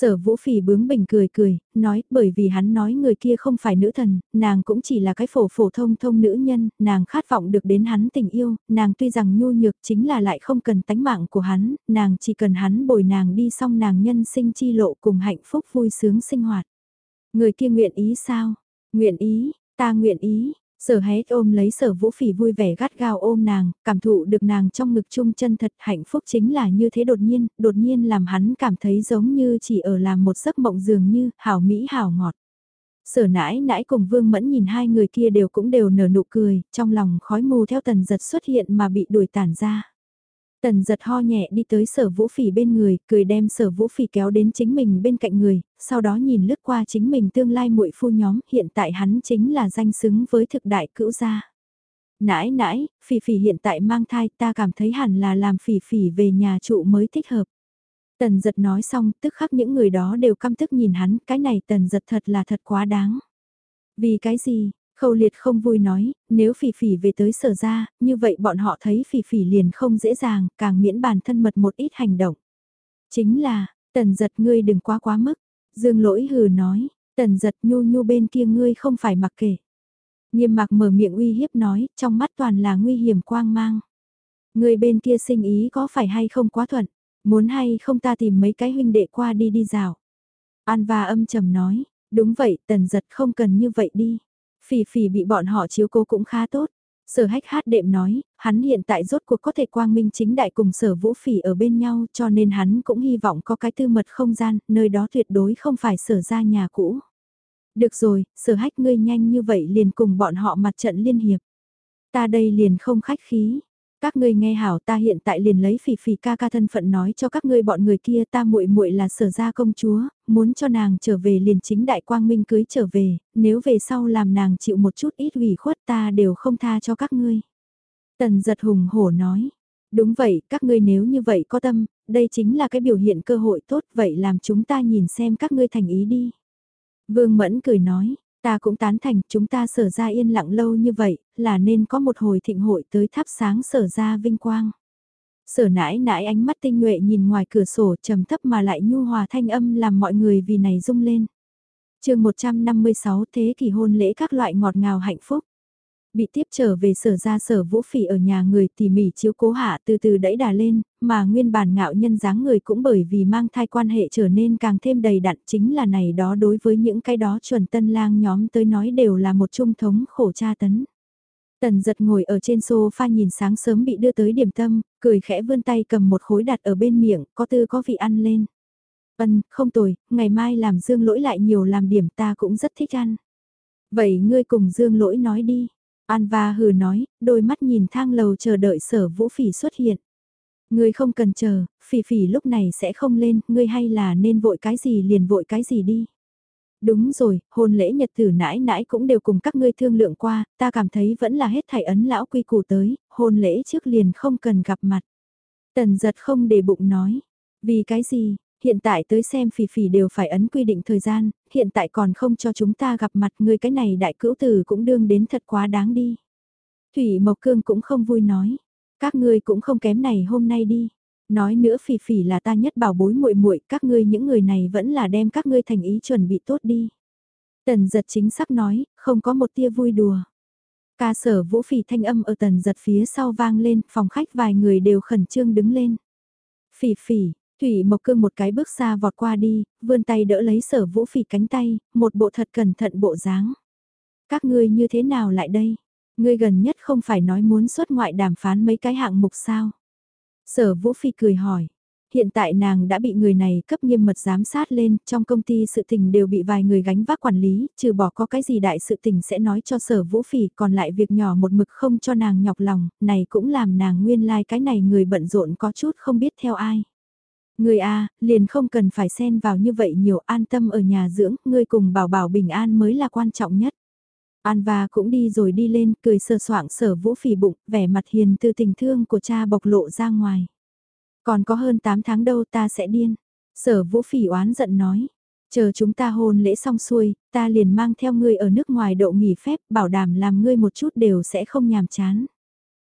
Sở vũ phỉ bướng bình cười cười, nói bởi vì hắn nói người kia không phải nữ thần, nàng cũng chỉ là cái phổ phổ thông thông nữ nhân, nàng khát vọng được đến hắn tình yêu, nàng tuy rằng nhu nhược chính là lại không cần tánh mạng của hắn, nàng chỉ cần hắn bồi nàng đi xong nàng nhân sinh chi lộ cùng hạnh phúc vui sướng sinh hoạt. Người kia nguyện ý sao? Nguyện ý, ta nguyện ý, Sở hét ôm lấy sở vũ phỉ vui vẻ gắt gao ôm nàng, cảm thụ được nàng trong ngực chung chân thật hạnh phúc chính là như thế đột nhiên, đột nhiên làm hắn cảm thấy giống như chỉ ở làm một giấc mộng dường như, hảo mỹ hảo ngọt. Sở nãi nãi cùng vương mẫn nhìn hai người kia đều cũng đều nở nụ cười, trong lòng khói mù theo tần giật xuất hiện mà bị đuổi tản ra. Tần giật ho nhẹ đi tới sở vũ phỉ bên người, cười đem sở vũ phỉ kéo đến chính mình bên cạnh người, sau đó nhìn lướt qua chính mình tương lai muội phu nhóm, hiện tại hắn chính là danh xứng với thực đại cữu gia. Nãi nãi, phỉ phỉ hiện tại mang thai ta cảm thấy hẳn là làm phỉ phỉ về nhà trụ mới thích hợp. Tần giật nói xong, tức khắc những người đó đều căm tức nhìn hắn, cái này tần giật thật là thật quá đáng. Vì cái gì, Khâu liệt không vui nói, nếu phỉ phỉ về tới sở ra, như vậy bọn họ thấy phỉ phỉ liền không dễ dàng, càng miễn bản thân mật một ít hành động. Chính là, tần giật ngươi đừng quá quá mức. Dương lỗi hừ nói, tần giật nhu nhu bên kia ngươi không phải mặc kể. Nghiêm mặc mở miệng uy hiếp nói, trong mắt toàn là nguy hiểm quang mang. Người bên kia sinh ý có phải hay không quá thuận, muốn hay không ta tìm mấy cái huynh đệ qua đi đi rào. An và âm trầm nói, đúng vậy tần giật không cần như vậy đi. Phỉ phỉ bị bọn họ chiếu cố cũng khá tốt. Sở hách hát đệm nói, hắn hiện tại rốt cuộc có thể quang minh chính đại cùng sở vũ phỉ ở bên nhau cho nên hắn cũng hy vọng có cái tư mật không gian, nơi đó tuyệt đối không phải sở ra nhà cũ. Được rồi, sở hách ngươi nhanh như vậy liền cùng bọn họ mặt trận liên hiệp. Ta đây liền không khách khí, các ngươi nghe hảo ta hiện tại liền lấy phỉ phỉ ca ca thân phận nói cho các ngươi bọn người kia ta muội muội là sở gia công chúa, muốn cho nàng trở về liền chính đại quang minh cưới trở về, nếu về sau làm nàng chịu một chút ít ủy khuất ta đều không tha cho các ngươi. Tần giật hùng hổ nói, đúng vậy các ngươi nếu như vậy có tâm, đây chính là cái biểu hiện cơ hội tốt vậy làm chúng ta nhìn xem các ngươi thành ý đi. Vương Mẫn cười nói, Ta cũng tán thành chúng ta sở ra yên lặng lâu như vậy, là nên có một hồi thịnh hội tới thắp sáng sở ra vinh quang. Sở nãi nãi ánh mắt tinh nhuệ nhìn ngoài cửa sổ trầm thấp mà lại nhu hòa thanh âm làm mọi người vì này rung lên. chương 156 thế kỷ hôn lễ các loại ngọt ngào hạnh phúc bị tiếp trở về sở ra sở vũ phỉ ở nhà người tỉ mỉ chiếu cố hạ từ từ đẩy đà lên, mà nguyên bản ngạo nhân dáng người cũng bởi vì mang thai quan hệ trở nên càng thêm đầy đặn chính là này đó đối với những cái đó chuẩn tân lang nhóm tới nói đều là một trung thống khổ tra tấn. Tần giật ngồi ở trên sofa nhìn sáng sớm bị đưa tới điểm tâm, cười khẽ vươn tay cầm một khối đặt ở bên miệng, có tư có vị ăn lên. Ân, không tồi, ngày mai làm dương lỗi lại nhiều làm điểm ta cũng rất thích ăn. Vậy ngươi cùng dương lỗi nói đi. An và hừ nói, đôi mắt nhìn thang lầu chờ đợi sở vũ phỉ xuất hiện. Ngươi không cần chờ, phỉ phỉ lúc này sẽ không lên, ngươi hay là nên vội cái gì liền vội cái gì đi. Đúng rồi, hôn lễ nhật tử nãi nãi cũng đều cùng các ngươi thương lượng qua, ta cảm thấy vẫn là hết thảy ấn lão quy củ tới, hôn lễ trước liền không cần gặp mặt. Tần giật không để bụng nói, vì cái gì, hiện tại tới xem phỉ phỉ đều phải ấn quy định thời gian, hiện tại còn không cho chúng ta gặp mặt người cái này đại cữu tử cũng đương đến thật quá đáng đi. Thủy Mộc Cương cũng không vui nói, các ngươi cũng không kém này hôm nay đi. Nói nữa phỉ phỉ là ta nhất bảo bối muội muội, các ngươi những người này vẫn là đem các ngươi thành ý chuẩn bị tốt đi. Tần giật chính xác nói, không có một tia vui đùa. Ca sở vũ phỉ thanh âm ở tần giật phía sau vang lên, phòng khách vài người đều khẩn trương đứng lên. Phỉ phỉ, Thủy Mộc Cương một cái bước xa vọt qua đi, vươn tay đỡ lấy sở vũ phỉ cánh tay, một bộ thật cẩn thận bộ dáng. Các ngươi như thế nào lại đây? Ngươi gần nhất không phải nói muốn xuất ngoại đàm phán mấy cái hạng mục sao? Sở vũ phi cười hỏi. Hiện tại nàng đã bị người này cấp nghiêm mật giám sát lên, trong công ty sự tình đều bị vài người gánh vác quản lý, trừ bỏ có cái gì đại sự tình sẽ nói cho sở vũ phỉ, còn lại việc nhỏ một mực không cho nàng nhọc lòng, này cũng làm nàng nguyên lai like cái này người bận rộn có chút không biết theo ai. Người A, liền không cần phải xen vào như vậy nhiều an tâm ở nhà dưỡng, ngươi cùng bảo bảo bình an mới là quan trọng nhất. An và cũng đi rồi đi lên, cười sờ soạng sở vũ phỉ bụng, vẻ mặt hiền từ tình thương của cha bộc lộ ra ngoài. Còn có hơn 8 tháng đâu ta sẽ điên. Sở vũ phỉ oán giận nói. Chờ chúng ta hôn lễ xong xuôi, ta liền mang theo ngươi ở nước ngoài độ nghỉ phép, bảo đảm làm ngươi một chút đều sẽ không nhàm chán.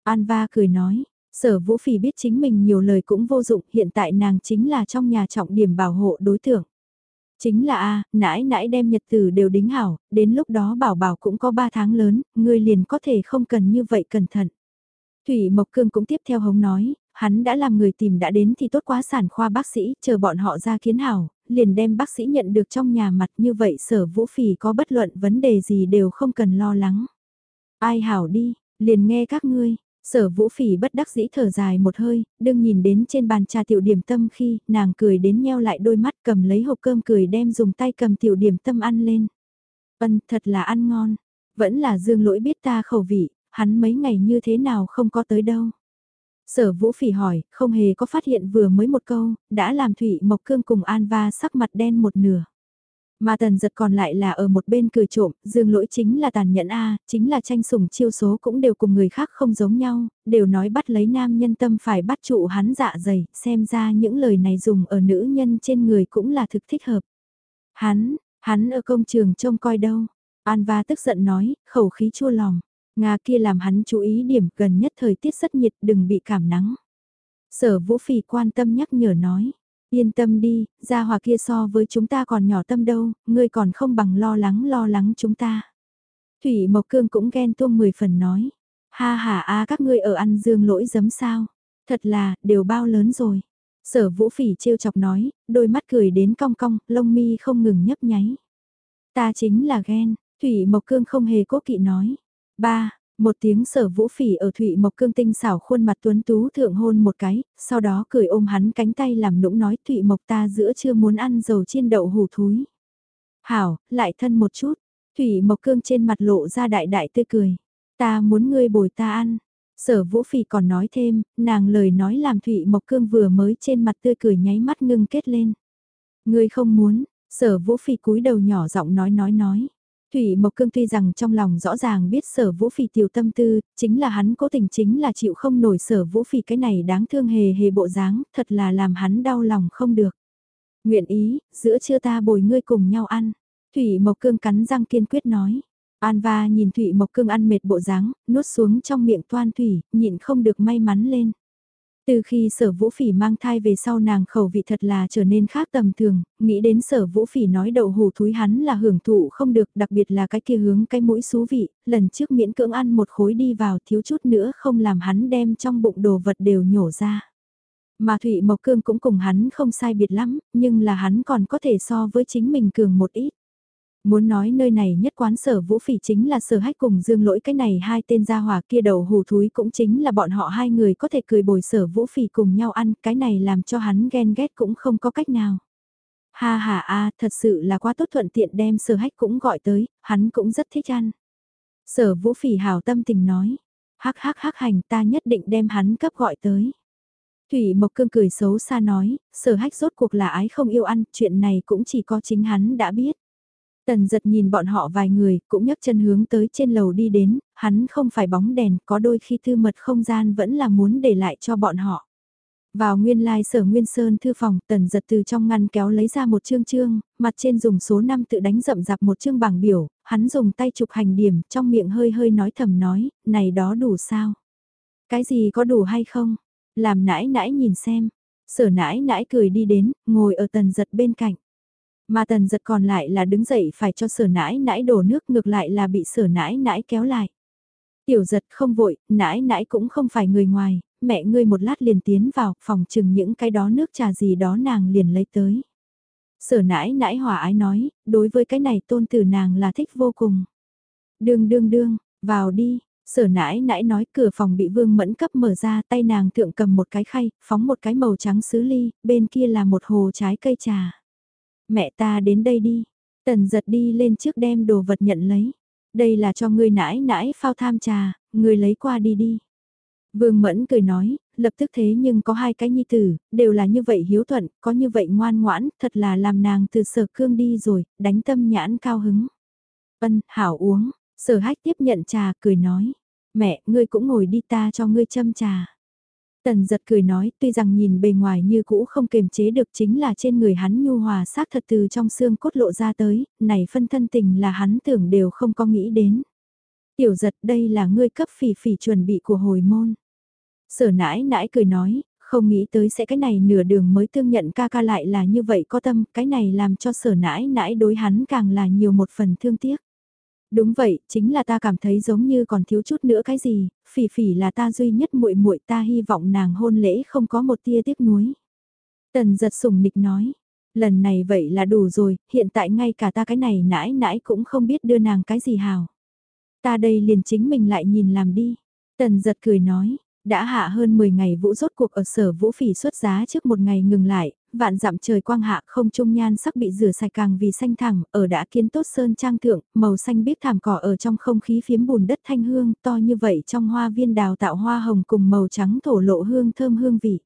An va cười nói, Sở Vũ Phỉ biết chính mình nhiều lời cũng vô dụng, hiện tại nàng chính là trong nhà trọng điểm bảo hộ đối tượng. Chính là a, nãi nãi đem nhật tử đều đính hảo, đến lúc đó bảo bảo cũng có 3 tháng lớn, ngươi liền có thể không cần như vậy cẩn thận. Thủy Mộc Cương cũng tiếp theo hống nói, hắn đã làm người tìm đã đến thì tốt quá sản khoa bác sĩ, chờ bọn họ ra kiến hảo, liền đem bác sĩ nhận được trong nhà mặt như vậy sở vũ phỉ có bất luận vấn đề gì đều không cần lo lắng. Ai hảo đi, liền nghe các ngươi. Sở vũ phỉ bất đắc dĩ thở dài một hơi, đương nhìn đến trên bàn trà tiểu điểm tâm khi nàng cười đến nheo lại đôi mắt cầm lấy hộp cơm cười đem dùng tay cầm tiểu điểm tâm ăn lên. Vân thật là ăn ngon, vẫn là dương lỗi biết ta khẩu vị, hắn mấy ngày như thế nào không có tới đâu. Sở vũ phỉ hỏi, không hề có phát hiện vừa mới một câu, đã làm Thủy Mộc Cương cùng An Va sắc mặt đen một nửa. Mà tần giật còn lại là ở một bên cười trộm, dương lỗi chính là tàn nhẫn A, chính là tranh sủng chiêu số cũng đều cùng người khác không giống nhau, đều nói bắt lấy nam nhân tâm phải bắt trụ hắn dạ dày, xem ra những lời này dùng ở nữ nhân trên người cũng là thực thích hợp. Hắn, hắn ở công trường trông coi đâu, An Va tức giận nói, khẩu khí chua lòng. Nga kia làm hắn chú ý điểm gần nhất thời tiết rất nhiệt đừng bị cảm nắng. Sở vũ phì quan tâm nhắc nhở nói. Yên tâm đi, gia hòa kia so với chúng ta còn nhỏ tâm đâu, ngươi còn không bằng lo lắng lo lắng chúng ta. Thủy Mộc Cương cũng ghen tuông mười phần nói. Ha ha a các ngươi ở ăn dương lỗi giấm sao. Thật là, đều bao lớn rồi. Sở vũ phỉ trêu chọc nói, đôi mắt cười đến cong cong, lông mi không ngừng nhấp nháy. Ta chính là ghen, Thủy Mộc Cương không hề cố kỵ nói. Ba, một tiếng sở vũ phỉ ở Thụy Mộc Cương tinh xảo khuôn mặt tuấn tú thượng hôn một cái, sau đó cười ôm hắn cánh tay làm nũng nói Thụy Mộc ta giữa chưa muốn ăn dầu chiên đậu hủ thúi. Hảo, lại thân một chút, Thụy Mộc Cương trên mặt lộ ra đại đại tươi cười. Ta muốn ngươi bồi ta ăn. Sở Vũ Phỉ còn nói thêm, nàng lời nói làm Thụy Mộc Cương vừa mới trên mặt tươi cười nháy mắt ngưng kết lên. Ngươi không muốn, Sở Vũ Phỉ cúi đầu nhỏ giọng nói nói nói. Thủy Mộc Cương tuy rằng trong lòng rõ ràng biết sở vũ phỉ tiểu tâm tư, chính là hắn cố tình chính là chịu không nổi sở vũ phỉ cái này đáng thương hề hề bộ dáng, thật là làm hắn đau lòng không được. Nguyện ý, giữa trưa ta bồi ngươi cùng nhau ăn. Thủy Mộc Cương cắn răng kiên quyết nói. An va nhìn Thủy Mộc Cương ăn mệt bộ dáng, nuốt xuống trong miệng toan thủy, nhịn không được may mắn lên. Từ khi sở vũ phỉ mang thai về sau nàng khẩu vị thật là trở nên khác tầm thường, nghĩ đến sở vũ phỉ nói đậu hủ thúi hắn là hưởng thụ không được đặc biệt là cái kia hướng cái mũi xú vị, lần trước miễn cưỡng ăn một khối đi vào thiếu chút nữa không làm hắn đem trong bụng đồ vật đều nhổ ra. Mà Thụy Mộc Cương cũng cùng hắn không sai biệt lắm, nhưng là hắn còn có thể so với chính mình cường một ít. Muốn nói nơi này nhất quán sở vũ phỉ chính là sở hách cùng dương lỗi cái này hai tên gia hỏa kia đầu hù thúi cũng chính là bọn họ hai người có thể cười bồi sở vũ phỉ cùng nhau ăn, cái này làm cho hắn ghen ghét cũng không có cách nào. Ha ha a thật sự là quá tốt thuận tiện đem sở hách cũng gọi tới, hắn cũng rất thích ăn. Sở vũ phỉ hào tâm tình nói, hắc hắc hắc hành ta nhất định đem hắn cấp gọi tới. Thủy Mộc Cương cười xấu xa nói, sở hách rốt cuộc là ái không yêu ăn, chuyện này cũng chỉ có chính hắn đã biết. Tần giật nhìn bọn họ vài người, cũng nhấc chân hướng tới trên lầu đi đến, hắn không phải bóng đèn, có đôi khi thư mật không gian vẫn là muốn để lại cho bọn họ. Vào nguyên lai sở Nguyên Sơn thư phòng, tần giật từ trong ngăn kéo lấy ra một chương chương, mặt trên dùng số 5 tự đánh rậm rạp một chương bảng biểu, hắn dùng tay chụp hành điểm, trong miệng hơi hơi nói thầm nói, này đó đủ sao? Cái gì có đủ hay không? Làm nãi nãi nhìn xem. Sở nãi nãi cười đi đến, ngồi ở tần giật bên cạnh. Mà tần giật còn lại là đứng dậy phải cho sở nãi nãi đổ nước ngược lại là bị sở nãi nãi kéo lại. Tiểu giật không vội, nãi nãi cũng không phải người ngoài, mẹ ngươi một lát liền tiến vào, phòng chừng những cái đó nước trà gì đó nàng liền lấy tới. Sở nãi nãi hòa ái nói, đối với cái này tôn tử nàng là thích vô cùng. Đương đương đương, vào đi, sở nãi nãi nói cửa phòng bị vương mẫn cấp mở ra tay nàng thượng cầm một cái khay, phóng một cái màu trắng sứ ly, bên kia là một hồ trái cây trà mẹ ta đến đây đi. Tần giật đi lên trước đem đồ vật nhận lấy. Đây là cho ngươi nãi nãi phao tham trà, ngươi lấy qua đi đi. Vương Mẫn cười nói, lập tức thế nhưng có hai cái nhi tử, đều là như vậy hiếu thuận, có như vậy ngoan ngoãn, thật là làm nàng từ sở cương đi rồi, đánh tâm nhãn cao hứng. Ân, hảo uống, sở hách tiếp nhận trà, cười nói, mẹ, ngươi cũng ngồi đi ta cho ngươi châm trà. Tần giật cười nói, tuy rằng nhìn bề ngoài như cũ không kềm chế được chính là trên người hắn nhu hòa sát thật từ trong xương cốt lộ ra tới, này phân thân tình là hắn tưởng đều không có nghĩ đến. Tiểu giật đây là ngươi cấp phỉ phỉ chuẩn bị của hồi môn. Sở nãi nãi cười nói, không nghĩ tới sẽ cái này nửa đường mới tương nhận ca ca lại là như vậy có tâm, cái này làm cho sở nãi nãi đối hắn càng là nhiều một phần thương tiếc. Đúng vậy, chính là ta cảm thấy giống như còn thiếu chút nữa cái gì, phỉ phỉ là ta duy nhất muội muội ta hy vọng nàng hôn lễ không có một tia tiếc nuối. Tần giật sùng nịch nói, lần này vậy là đủ rồi, hiện tại ngay cả ta cái này nãi nãi cũng không biết đưa nàng cái gì hào. Ta đây liền chính mình lại nhìn làm đi. Tần giật cười nói, đã hạ hơn 10 ngày vũ rốt cuộc ở sở vũ phỉ xuất giá trước một ngày ngừng lại, vạn dặm trời quang hạ không trung nhan sắc bị rửa sạch càng vì xanh thẳng, ở đã kiến tốt sơn trang thượng, màu xanh biếc thảm cỏ ở trong không khí phiếm bùn đất thanh hương, to như vậy trong hoa viên đào tạo hoa hồng cùng màu trắng thổ lộ hương thơm hương vị.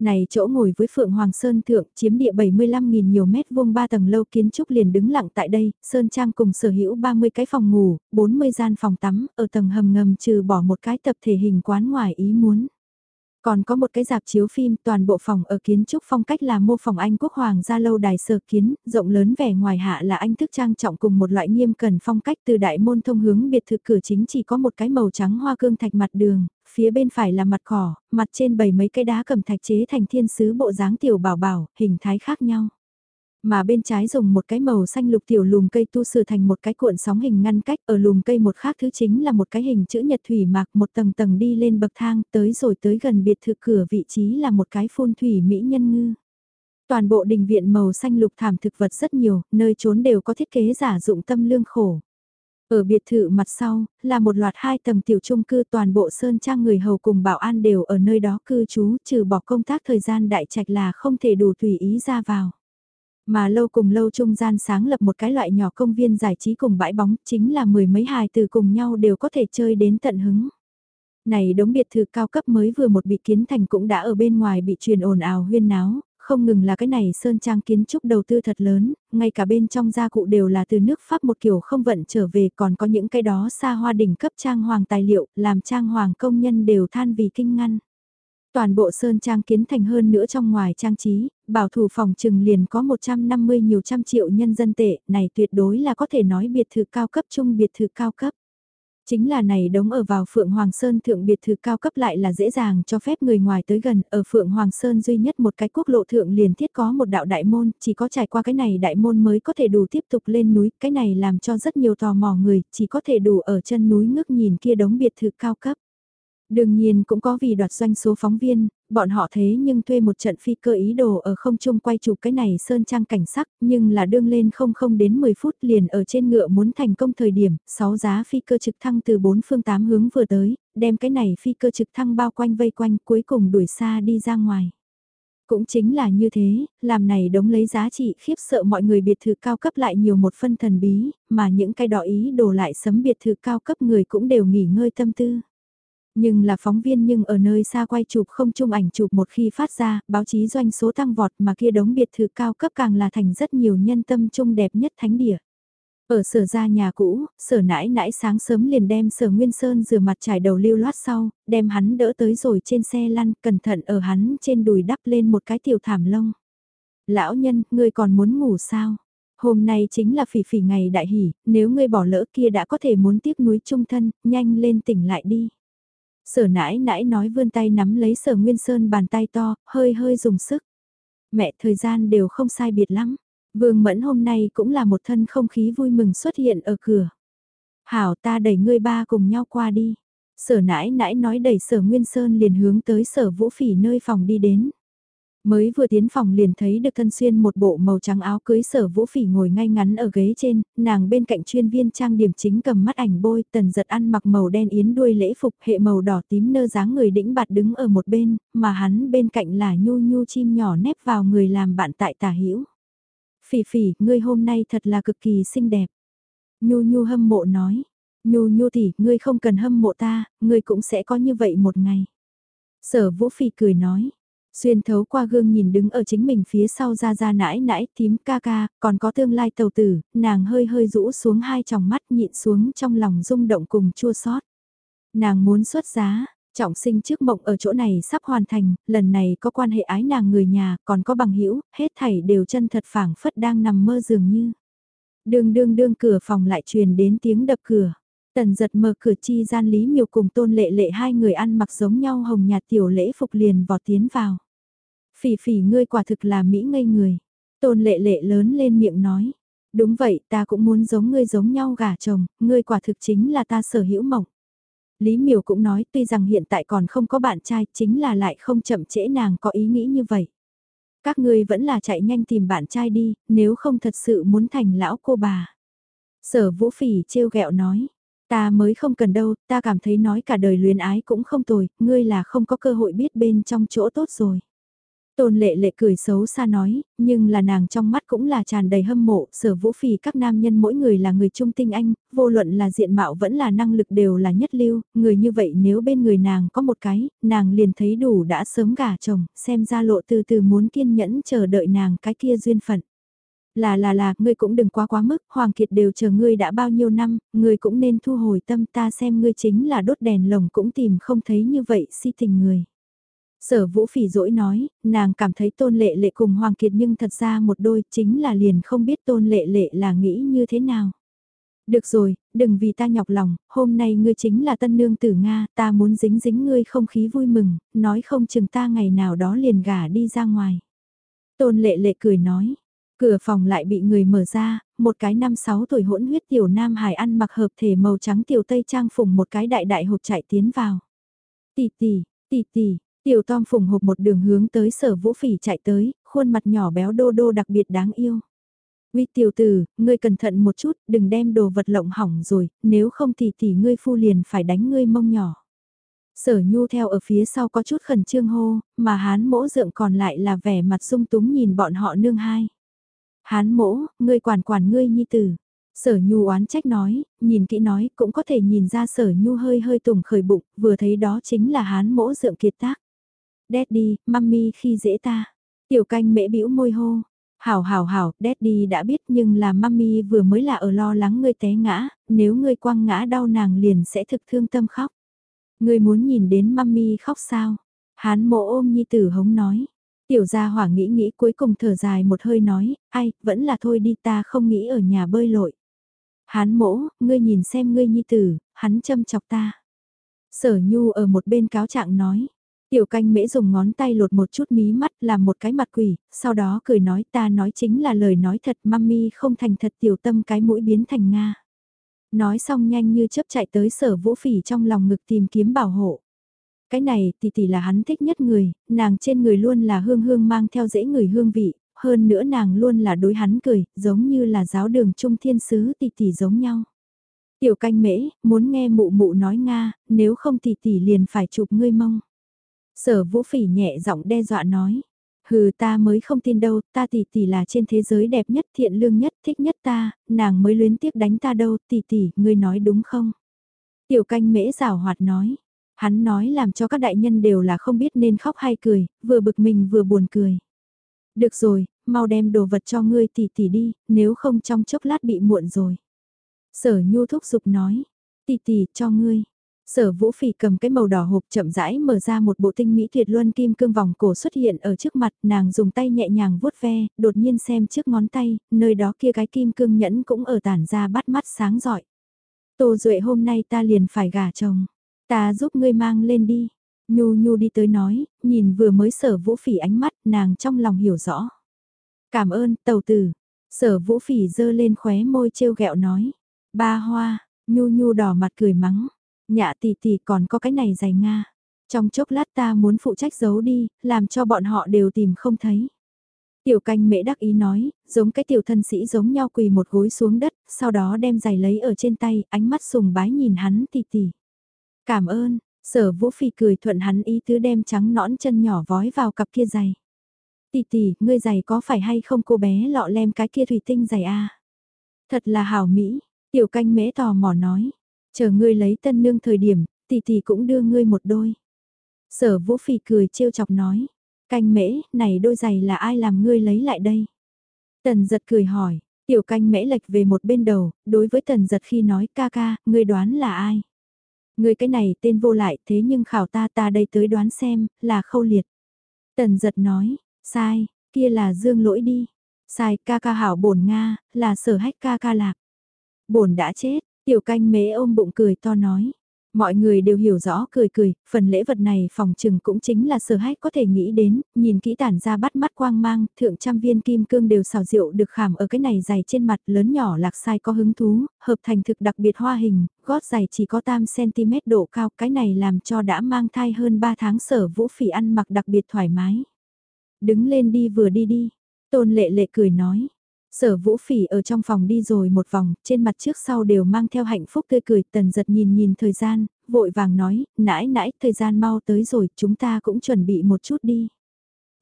Này chỗ ngồi với Phượng Hoàng Sơn Thượng chiếm địa 75.000 nhiều mét vuông ba tầng lâu kiến trúc liền đứng lặng tại đây, Sơn Trang cùng sở hữu 30 cái phòng ngủ, 40 gian phòng tắm, ở tầng hầm ngầm trừ bỏ một cái tập thể hình quán ngoài ý muốn. Còn có một cái dạp chiếu phim toàn bộ phòng ở kiến trúc phong cách là mô phòng Anh quốc hoàng gia lâu đài sở kiến, rộng lớn vẻ ngoài hạ là anh thức trang trọng cùng một loại nghiêm cần phong cách từ đại môn thông hướng biệt thự cửa chính chỉ có một cái màu trắng hoa cương thạch mặt đường, phía bên phải là mặt cỏ, mặt trên bầy mấy cái đá cầm thạch chế thành thiên sứ bộ dáng tiểu bảo bảo, hình thái khác nhau. Mà bên trái dùng một cái màu xanh lục tiểu lùm cây tu sửa thành một cái cuộn sóng hình ngăn cách, ở lùm cây một khác thứ chính là một cái hình chữ nhật thủy mạc một tầng tầng đi lên bậc thang tới rồi tới gần biệt thự cửa vị trí là một cái phun thủy mỹ nhân ngư. Toàn bộ đình viện màu xanh lục thảm thực vật rất nhiều, nơi trốn đều có thiết kế giả dụng tâm lương khổ. Ở biệt thự mặt sau, là một loạt hai tầng tiểu trung cư toàn bộ sơn trang người hầu cùng bảo an đều ở nơi đó cư trú trừ bỏ công tác thời gian đại trạch là không thể đủ tùy ý ra vào. Mà lâu cùng lâu trung gian sáng lập một cái loại nhỏ công viên giải trí cùng bãi bóng chính là mười mấy hài từ cùng nhau đều có thể chơi đến tận hứng. Này đống biệt thự cao cấp mới vừa một bị kiến thành cũng đã ở bên ngoài bị truyền ồn ào huyên náo, không ngừng là cái này sơn trang kiến trúc đầu tư thật lớn, ngay cả bên trong gia cụ đều là từ nước Pháp một kiểu không vận trở về còn có những cái đó xa hoa đỉnh cấp trang hoàng tài liệu, làm trang hoàng công nhân đều than vì kinh ngăn. Toàn bộ sơn trang kiến thành hơn nữa trong ngoài trang trí, bảo thủ phòng trừng liền có 150 nhiều trăm triệu nhân dân tệ, này tuyệt đối là có thể nói biệt thự cao cấp chung biệt thự cao cấp. Chính là này đống ở vào Phượng Hoàng Sơn thượng biệt thự cao cấp lại là dễ dàng cho phép người ngoài tới gần, ở Phượng Hoàng Sơn duy nhất một cái quốc lộ thượng liền thiết có một đạo đại môn, chỉ có trải qua cái này đại môn mới có thể đủ tiếp tục lên núi, cái này làm cho rất nhiều tò mò người, chỉ có thể đủ ở chân núi ngước nhìn kia đống biệt thự cao cấp. Đương nhiên cũng có vì đoạt doanh số phóng viên, bọn họ thế nhưng thuê một trận phi cơ ý đồ ở không trung quay chụp cái này sơn trang cảnh sắc, nhưng là đương lên không không đến 10 phút liền ở trên ngựa muốn thành công thời điểm, 6 giá phi cơ trực thăng từ 4 phương 8 hướng vừa tới, đem cái này phi cơ trực thăng bao quanh vây quanh cuối cùng đuổi xa đi ra ngoài. Cũng chính là như thế, làm này đống lấy giá trị khiếp sợ mọi người biệt thự cao cấp lại nhiều một phân thần bí, mà những cái đỏ ý đồ lại sấm biệt thự cao cấp người cũng đều nghỉ ngơi tâm tư. Nhưng là phóng viên nhưng ở nơi xa quay chụp không chung ảnh chụp một khi phát ra, báo chí doanh số tăng vọt mà kia đống biệt thự cao cấp càng là thành rất nhiều nhân tâm chung đẹp nhất thánh địa. Ở sở ra nhà cũ, sở nãi nãi sáng sớm liền đem sở Nguyên Sơn rửa mặt trải đầu lưu loát sau, đem hắn đỡ tới rồi trên xe lăn, cẩn thận ở hắn trên đùi đắp lên một cái tiểu thảm lông. Lão nhân, ngươi còn muốn ngủ sao? Hôm nay chính là phỉ phỉ ngày đại hỷ, nếu ngươi bỏ lỡ kia đã có thể muốn tiếc núi trung thân, nhanh lên tỉnh lại đi. Sở nãi nãi nói vươn tay nắm lấy sở Nguyên Sơn bàn tay to, hơi hơi dùng sức. Mẹ thời gian đều không sai biệt lắm. Vương Mẫn hôm nay cũng là một thân không khí vui mừng xuất hiện ở cửa. Hảo ta đẩy ngươi ba cùng nhau qua đi. Sở nãi nãi nói đẩy sở Nguyên Sơn liền hướng tới sở vũ phỉ nơi phòng đi đến. Mới vừa tiến phòng liền thấy được thân xuyên một bộ màu trắng áo cưới sở vũ phỉ ngồi ngay ngắn ở ghế trên, nàng bên cạnh chuyên viên trang điểm chính cầm mắt ảnh bôi, tần giật ăn mặc màu đen yến đuôi lễ phục hệ màu đỏ tím nơ dáng người đĩnh bạt đứng ở một bên, mà hắn bên cạnh là nhu nhu chim nhỏ nép vào người làm bạn tại tả hữu Phỉ phỉ, ngươi hôm nay thật là cực kỳ xinh đẹp. Nhu nhu hâm mộ nói, nhu nhu tỷ, ngươi không cần hâm mộ ta, ngươi cũng sẽ có như vậy một ngày. Sở vũ phỉ cười nói, Xuyên thấu qua gương nhìn đứng ở chính mình phía sau ra ra nãi nãi tím ca ca, còn có tương lai tàu tử, nàng hơi hơi rũ xuống hai tròng mắt nhịn xuống trong lòng rung động cùng chua xót Nàng muốn xuất giá, trọng sinh trước mộng ở chỗ này sắp hoàn thành, lần này có quan hệ ái nàng người nhà, còn có bằng hữu hết thảy đều chân thật phảng phất đang nằm mơ dường như. Đương đương đương cửa phòng lại truyền đến tiếng đập cửa. Tần giật mở cửa chi gian Lý Miều cùng tôn lệ lệ hai người ăn mặc giống nhau hồng nhạt tiểu lễ phục liền vọt tiến vào. Phỉ phỉ ngươi quả thực là Mỹ ngây người. Tôn lệ lệ lớn lên miệng nói. Đúng vậy ta cũng muốn giống ngươi giống nhau gả chồng, ngươi quả thực chính là ta sở hữu mộng. Lý miểu cũng nói tuy rằng hiện tại còn không có bạn trai chính là lại không chậm trễ nàng có ý nghĩ như vậy. Các ngươi vẫn là chạy nhanh tìm bạn trai đi, nếu không thật sự muốn thành lão cô bà. Sở vũ phỉ trêu ghẹo nói, Ta mới không cần đâu, ta cảm thấy nói cả đời luyến ái cũng không tồi, ngươi là không có cơ hội biết bên trong chỗ tốt rồi. Tôn lệ lệ cười xấu xa nói, nhưng là nàng trong mắt cũng là tràn đầy hâm mộ, sở vũ phì các nam nhân mỗi người là người trung tinh anh, vô luận là diện mạo vẫn là năng lực đều là nhất lưu, người như vậy nếu bên người nàng có một cái, nàng liền thấy đủ đã sớm gả chồng, xem ra lộ từ từ muốn kiên nhẫn chờ đợi nàng cái kia duyên phận. Là là là, ngươi cũng đừng quá quá mức, Hoàng Kiệt đều chờ ngươi đã bao nhiêu năm, ngươi cũng nên thu hồi tâm ta xem ngươi chính là đốt đèn lồng cũng tìm không thấy như vậy si tình người. Sở vũ phỉ dỗi nói, nàng cảm thấy tôn lệ lệ cùng Hoàng Kiệt nhưng thật ra một đôi chính là liền không biết tôn lệ lệ là nghĩ như thế nào. Được rồi, đừng vì ta nhọc lòng, hôm nay ngươi chính là tân nương tử Nga, ta muốn dính dính ngươi không khí vui mừng, nói không chừng ta ngày nào đó liền gả đi ra ngoài. Tôn lệ lệ cười nói, cửa phòng lại bị người mở ra, một cái năm sáu tuổi hỗn huyết tiểu nam hải ăn mặc hợp thể màu trắng tiểu tây trang phùng một cái đại đại hộp chạy tiến vào. Tỷ tỷ, tỷ tỷ, Tiểu Tom phùng hộp một đường hướng tới sở vũ phỉ chạy tới, khuôn mặt nhỏ béo đô đô đặc biệt đáng yêu. Vì tiểu tử, ngươi cẩn thận một chút, đừng đem đồ vật lộng hỏng rồi, nếu không thì thì ngươi phu liền phải đánh ngươi mông nhỏ. Sở nhu theo ở phía sau có chút khẩn trương hô, mà hán mỗ dượng còn lại là vẻ mặt sung túng nhìn bọn họ nương hai. Hán mỗ, ngươi quản quản ngươi nhi tử. Sở nhu oán trách nói, nhìn kỹ nói cũng có thể nhìn ra sở nhu hơi hơi tùng khởi bụng, vừa thấy đó chính là hán mỗ dượng kiệt tác. Daddy, mummy khi dễ ta. Tiểu canh mễ bĩu môi hô. Hảo hảo hảo, Daddy đã biết nhưng là mummy vừa mới là ở lo lắng ngươi té ngã, nếu ngươi quăng ngã đau nàng liền sẽ thực thương tâm khóc. Ngươi muốn nhìn đến mummy khóc sao? Hán mộ ôm nhi tử hống nói. Tiểu gia hỏa nghĩ nghĩ cuối cùng thở dài một hơi nói, ai, vẫn là thôi đi ta không nghĩ ở nhà bơi lội. Hán mỗ, ngươi nhìn xem ngươi nhi tử, hắn châm chọc ta. Sở nhu ở một bên cáo trạng nói, Tiểu canh mễ dùng ngón tay lột một chút mí mắt làm một cái mặt quỷ, sau đó cười nói ta nói chính là lời nói thật mami không thành thật tiểu tâm cái mũi biến thành Nga. Nói xong nhanh như chớp chạy tới sở vũ phỉ trong lòng ngực tìm kiếm bảo hộ. Cái này tỷ tỷ là hắn thích nhất người, nàng trên người luôn là hương hương mang theo dễ người hương vị, hơn nữa nàng luôn là đối hắn cười, giống như là giáo đường trung thiên sứ tỷ tỷ giống nhau. Tiểu canh mễ, muốn nghe mụ mụ nói Nga, nếu không tỷ tỷ liền phải chụp ngươi mông. Sở vũ phỉ nhẹ giọng đe dọa nói. Hừ ta mới không tin đâu, ta tỷ tỷ là trên thế giới đẹp nhất, thiện lương nhất, thích nhất ta, nàng mới luyến tiếc đánh ta đâu, tỷ tỷ, ngươi nói đúng không? Tiểu canh mễ rào hoạt nói. Hắn nói làm cho các đại nhân đều là không biết nên khóc hay cười, vừa bực mình vừa buồn cười. Được rồi, mau đem đồ vật cho ngươi tỷ tỷ đi, nếu không trong chốc lát bị muộn rồi. Sở nhu thúc giục nói, tỷ tỷ cho ngươi, Sở Vũ Phỉ cầm cái màu đỏ hộp chậm rãi mở ra một bộ tinh mỹ tuyệt luân kim cương vòng cổ xuất hiện ở trước mặt, nàng dùng tay nhẹ nhàng vuốt ve, đột nhiên xem trước ngón tay, nơi đó kia cái kim cương nhẫn cũng ở tản ra bắt mắt sáng giỏi. Tô Duệ hôm nay ta liền phải gả chồng, ta giúp ngươi mang lên đi. Nhu Nhu đi tới nói, nhìn vừa mới sở Vũ Phỉ ánh mắt, nàng trong lòng hiểu rõ. Cảm ơn, tàu tử. Sở Vũ Phỉ dơ lên khóe môi trêu ghẹo nói. Ba hoa, Nhu Nhu đỏ mặt cười mắng Nhạ tỷ tỷ còn có cái này dày Nga. Trong chốc lát ta muốn phụ trách giấu đi, làm cho bọn họ đều tìm không thấy. Tiểu canh mễ đắc ý nói, giống cái tiểu thân sĩ giống nhau quỳ một gối xuống đất, sau đó đem giày lấy ở trên tay, ánh mắt sùng bái nhìn hắn tỷ tỷ. Cảm ơn, sở vũ phi cười thuận hắn ý tứ đem trắng nõn chân nhỏ vói vào cặp kia giày. Tỷ tỷ, ngươi giày có phải hay không cô bé lọ lem cái kia thủy tinh giày a Thật là hảo mỹ, tiểu canh mễ tò mò nói. Chờ ngươi lấy tân nương thời điểm, tỷ tỷ cũng đưa ngươi một đôi. Sở vũ phỉ cười trêu chọc nói. Canh mễ, này đôi giày là ai làm ngươi lấy lại đây? Tần giật cười hỏi, tiểu canh mễ lệch về một bên đầu, đối với tần giật khi nói ca ca, ngươi đoán là ai? Ngươi cái này tên vô lại thế nhưng khảo ta ta đây tới đoán xem, là khâu liệt. Tần giật nói, sai, kia là dương lỗi đi. Sai ca ca hảo bổn Nga, là sở hách ca ca lạc. Bổn đã chết, Tiểu canh mế ôm bụng cười to nói. Mọi người đều hiểu rõ cười cười, phần lễ vật này phòng trừng cũng chính là sở hách có thể nghĩ đến, nhìn kỹ tản ra bắt mắt quang mang, thượng trăm viên kim cương đều xào rượu được khảm ở cái này dày trên mặt lớn nhỏ lạc sai có hứng thú, hợp thành thực đặc biệt hoa hình, gót giày chỉ có tam cm độ cao, cái này làm cho đã mang thai hơn 3 tháng sở vũ phỉ ăn mặc đặc biệt thoải mái. Đứng lên đi vừa đi đi, tôn lệ lệ cười nói, Sở vũ phỉ ở trong phòng đi rồi một vòng, trên mặt trước sau đều mang theo hạnh phúc tươi cười, tần giật nhìn nhìn thời gian, vội vàng nói, nãi nãi, thời gian mau tới rồi, chúng ta cũng chuẩn bị một chút đi.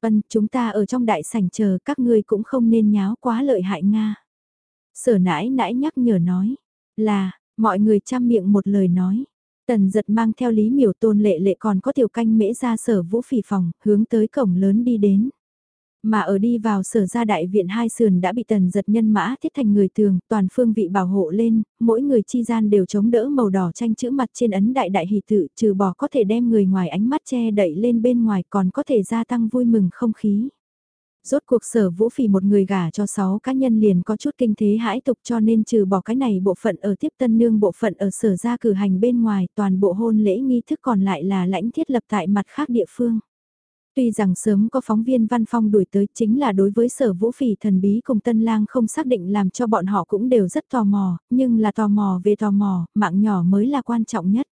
Vân, chúng ta ở trong đại sảnh chờ, các ngươi cũng không nên nháo quá lợi hại Nga. Sở nãi nãi nhắc nhở nói, là, mọi người chăm miệng một lời nói. Tần giật mang theo lý miểu tôn lệ lệ còn có tiểu canh mễ ra sở vũ phỉ phòng, hướng tới cổng lớn đi đến. Mà ở đi vào sở gia đại viện hai sườn đã bị tần giật nhân mã thiết thành người tường, toàn phương vị bảo hộ lên, mỗi người chi gian đều chống đỡ màu đỏ tranh chữ mặt trên ấn đại đại hỷ tự, trừ bỏ có thể đem người ngoài ánh mắt che đẩy lên bên ngoài còn có thể gia tăng vui mừng không khí. Rốt cuộc sở vũ phỉ một người gả cho sáu cá nhân liền có chút kinh thế hãi tục cho nên trừ bỏ cái này bộ phận ở tiếp tân nương bộ phận ở sở gia cử hành bên ngoài toàn bộ hôn lễ nghi thức còn lại là lãnh thiết lập tại mặt khác địa phương. Tuy rằng sớm có phóng viên văn phong đuổi tới chính là đối với sở vũ phỉ thần bí cùng tân lang không xác định làm cho bọn họ cũng đều rất tò mò, nhưng là tò mò về tò mò, mạng nhỏ mới là quan trọng nhất.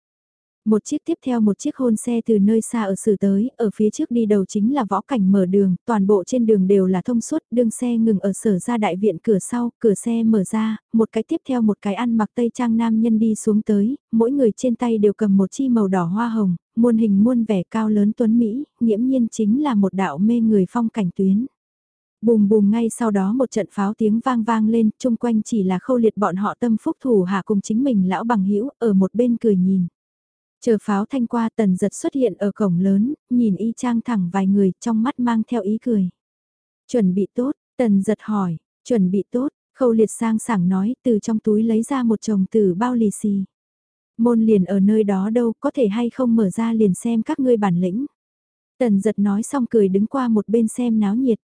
Một chiếc tiếp theo một chiếc hôn xe từ nơi xa ở xử tới, ở phía trước đi đầu chính là võ cảnh mở đường, toàn bộ trên đường đều là thông suốt, đường xe ngừng ở sở ra đại viện cửa sau, cửa xe mở ra, một cái tiếp theo một cái ăn mặc tây trang nam nhân đi xuống tới, mỗi người trên tay đều cầm một chi màu đỏ hoa hồng, muôn hình muôn vẻ cao lớn tuấn Mỹ, nghiễm nhiên chính là một đạo mê người phong cảnh tuyến. Bùm bùm ngay sau đó một trận pháo tiếng vang vang lên, chung quanh chỉ là khâu liệt bọn họ tâm phúc thủ hạ cùng chính mình lão bằng hữu ở một bên cười nhìn. Chờ pháo thanh qua tần giật xuất hiện ở cổng lớn, nhìn y trang thẳng vài người trong mắt mang theo ý cười. Chuẩn bị tốt, tần giật hỏi, chuẩn bị tốt, khâu liệt sang sảng nói từ trong túi lấy ra một chồng từ bao lì xì. Môn liền ở nơi đó đâu, có thể hay không mở ra liền xem các ngươi bản lĩnh. Tần giật nói xong cười đứng qua một bên xem náo nhiệt.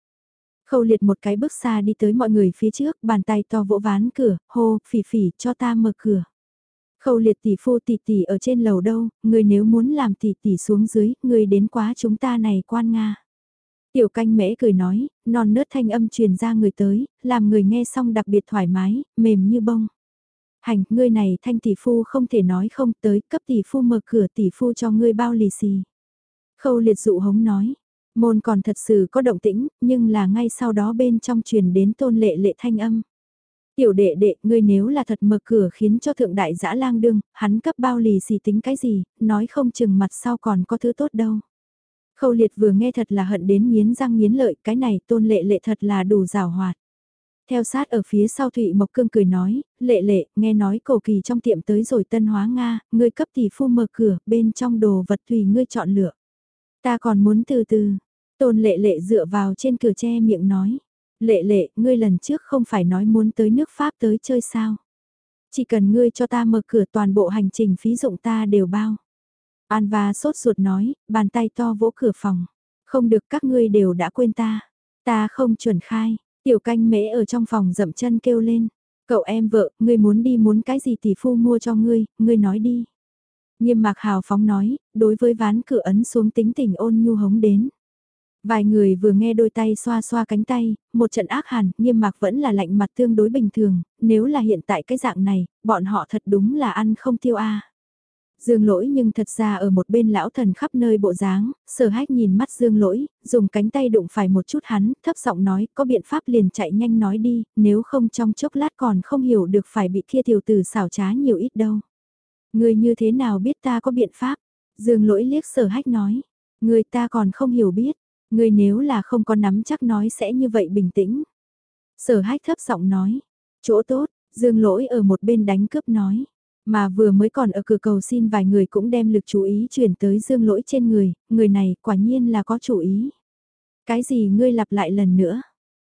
Khâu liệt một cái bước xa đi tới mọi người phía trước, bàn tay to vỗ ván cửa, hô, phỉ phỉ, cho ta mở cửa. Khâu liệt tỷ phu tỷ tỷ ở trên lầu đâu, người nếu muốn làm tỷ tỷ xuống dưới, người đến quá chúng ta này quan Nga. Tiểu canh mễ cười nói, non nớt thanh âm truyền ra người tới, làm người nghe xong đặc biệt thoải mái, mềm như bông. Hành, ngươi này thanh tỷ phu không thể nói không tới, cấp tỷ phu mở cửa tỷ phu cho ngươi bao lì xì. Khâu liệt dụ hống nói, môn còn thật sự có động tĩnh, nhưng là ngay sau đó bên trong truyền đến tôn lệ lệ thanh âm. Tiểu đệ đệ, ngươi nếu là thật mở cửa khiến cho thượng đại dã lang đương, hắn cấp bao lì xì tính cái gì, nói không chừng mặt sau còn có thứ tốt đâu. Khâu liệt vừa nghe thật là hận đến nghiến răng nghiến lợi, cái này tôn lệ lệ thật là đủ rào hoạt. Theo sát ở phía sau Thụy Mộc Cương cười nói, lệ lệ, nghe nói cổ kỳ trong tiệm tới rồi tân hóa Nga, ngươi cấp tỷ phu mở cửa, bên trong đồ vật tùy ngươi chọn lựa. Ta còn muốn từ từ, tôn lệ lệ dựa vào trên cửa che miệng nói. Lệ lệ, ngươi lần trước không phải nói muốn tới nước Pháp tới chơi sao? Chỉ cần ngươi cho ta mở cửa toàn bộ hành trình phí dụng ta đều bao. An và sốt ruột nói, bàn tay to vỗ cửa phòng. Không được các ngươi đều đã quên ta. Ta không chuẩn khai. Tiểu canh mễ ở trong phòng dậm chân kêu lên. Cậu em vợ, ngươi muốn đi muốn cái gì tỷ phu mua cho ngươi, ngươi nói đi. Nghiêm mạc hào phóng nói, đối với ván cửa ấn xuống tính tình ôn nhu hống đến. Vài người vừa nghe đôi tay xoa xoa cánh tay, một trận ác hàn, nghiêm mạc vẫn là lạnh mặt tương đối bình thường, nếu là hiện tại cái dạng này, bọn họ thật đúng là ăn không tiêu a. Dương lỗi nhưng thật ra ở một bên lão thần khắp nơi bộ dáng, sở hách nhìn mắt dương lỗi, dùng cánh tay đụng phải một chút hắn, thấp giọng nói, có biện pháp liền chạy nhanh nói đi, nếu không trong chốc lát còn không hiểu được phải bị kia tiểu tử xảo trá nhiều ít đâu. Người như thế nào biết ta có biện pháp? Dương lỗi liếc sở hách nói, người ta còn không hiểu biết, người nếu là không có nắm chắc nói sẽ như vậy bình tĩnh. Sở hách thấp giọng nói, chỗ tốt, dương lỗi ở một bên đánh cướp nói. Mà vừa mới còn ở cửa cầu xin vài người cũng đem lực chú ý chuyển tới dương lỗi trên người, người này quả nhiên là có chủ ý. Cái gì ngươi lặp lại lần nữa?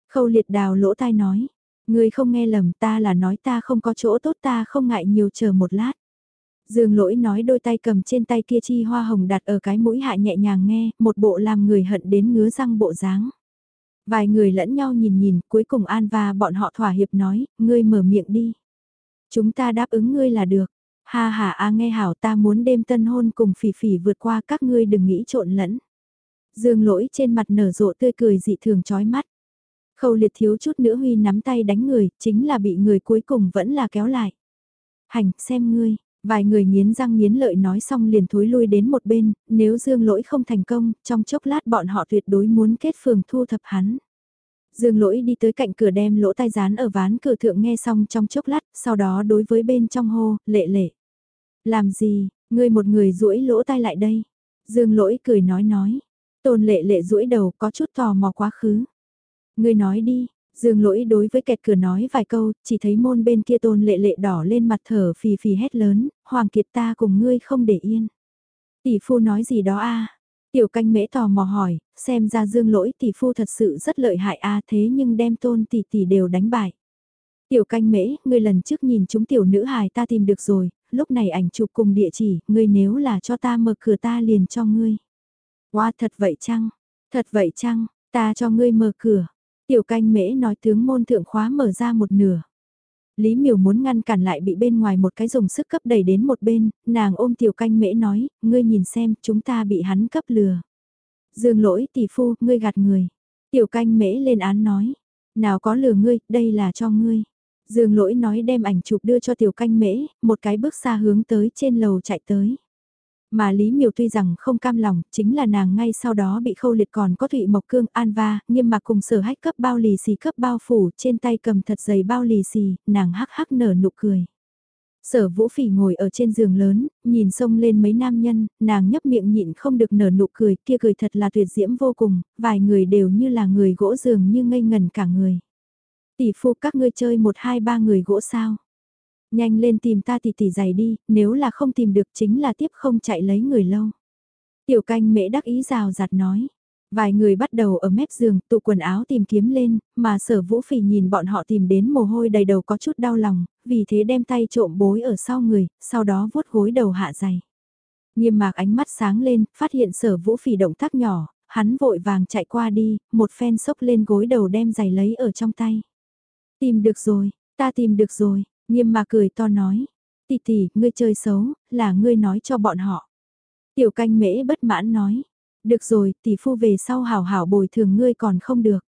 Khâu liệt đào lỗ tai nói. Ngươi không nghe lầm ta là nói ta không có chỗ tốt ta không ngại nhiều chờ một lát. Dương lỗi nói đôi tay cầm trên tay kia chi hoa hồng đặt ở cái mũi hạ nhẹ nhàng nghe, một bộ làm người hận đến ngứa răng bộ dáng. Vài người lẫn nhau nhìn nhìn, cuối cùng An và bọn họ thỏa hiệp nói, ngươi mở miệng đi. Chúng ta đáp ứng ngươi là được. Ha ha a nghe hảo ta muốn đêm tân hôn cùng phỉ phỉ vượt qua các ngươi đừng nghĩ trộn lẫn. Dương lỗi trên mặt nở rộ tươi cười dị thường chói mắt. Khâu liệt thiếu chút nữa Huy nắm tay đánh người, chính là bị người cuối cùng vẫn là kéo lại. Hành, xem ngươi, vài người nghiến răng nghiến lợi nói xong liền thối lui đến một bên, nếu dương lỗi không thành công, trong chốc lát bọn họ tuyệt đối muốn kết phường thu thập hắn. Dương lỗi đi tới cạnh cửa đem lỗ tai dán ở ván cửa thượng nghe xong trong chốc lát, sau đó đối với bên trong hô, lệ lệ. Làm gì, ngươi một người duỗi lỗ tai lại đây. Dương lỗi cười nói nói. Tôn lệ lệ duỗi đầu có chút tò mò quá khứ. Ngươi nói đi, Dương lỗi đối với kẹt cửa nói vài câu, chỉ thấy môn bên kia tôn lệ lệ đỏ lên mặt thở phì phì hét lớn, Hoàng Kiệt ta cùng ngươi không để yên. Tỷ phu nói gì đó a Tiểu canh mễ tò mò hỏi, xem ra dương lỗi tỷ phu thật sự rất lợi hại a thế nhưng đem tôn tỷ tỷ đều đánh bại. Tiểu canh mễ, ngươi lần trước nhìn chúng tiểu nữ hài ta tìm được rồi, lúc này ảnh chụp cùng địa chỉ, ngươi nếu là cho ta mở cửa ta liền cho ngươi. Wow, thật vậy chăng? Thật vậy chăng? Ta cho ngươi mở cửa. Tiểu canh mễ nói tướng môn thượng khóa mở ra một nửa. Lý miều muốn ngăn cản lại bị bên ngoài một cái dùng sức cấp đẩy đến một bên, nàng ôm tiểu canh mễ nói, ngươi nhìn xem, chúng ta bị hắn cấp lừa. Dương lỗi tỷ phu, ngươi gạt người. Tiểu canh mễ lên án nói, nào có lừa ngươi, đây là cho ngươi. Dương lỗi nói đem ảnh chụp đưa cho tiểu canh mễ, một cái bước xa hướng tới trên lầu chạy tới. Mà Lý Miều tuy rằng không cam lòng, chính là nàng ngay sau đó bị khâu liệt còn có Thụy Mộc Cương An Va, nghiêm mặc cùng sở hách cấp bao lì xì cấp bao phủ, trên tay cầm thật dày bao lì xì, nàng hắc hắc nở nụ cười. Sở vũ phỉ ngồi ở trên giường lớn, nhìn sông lên mấy nam nhân, nàng nhấp miệng nhịn không được nở nụ cười, kia cười thật là tuyệt diễm vô cùng, vài người đều như là người gỗ giường như ngây ngần cả người. Tỷ phu các ngươi chơi một hai ba người gỗ sao? Nhanh lên tìm ta tỷ tỷ giày đi, nếu là không tìm được chính là tiếp không chạy lấy người lâu. Tiểu canh mễ đắc ý rào giặt nói. Vài người bắt đầu ở mép giường tụ quần áo tìm kiếm lên, mà sở vũ phỉ nhìn bọn họ tìm đến mồ hôi đầy đầu có chút đau lòng, vì thế đem tay trộm bối ở sau người, sau đó vuốt gối đầu hạ giày. Nghiêm mạc ánh mắt sáng lên, phát hiện sở vũ phỉ động tác nhỏ, hắn vội vàng chạy qua đi, một phen sốc lên gối đầu đem giày lấy ở trong tay. Tìm được rồi, ta tìm được rồi, Nghiêm mà cười to nói, tỷ tỷ, ngươi chơi xấu, là ngươi nói cho bọn họ. Tiểu canh mễ bất mãn nói, được rồi, tỷ phu về sau hảo hảo bồi thường ngươi còn không được.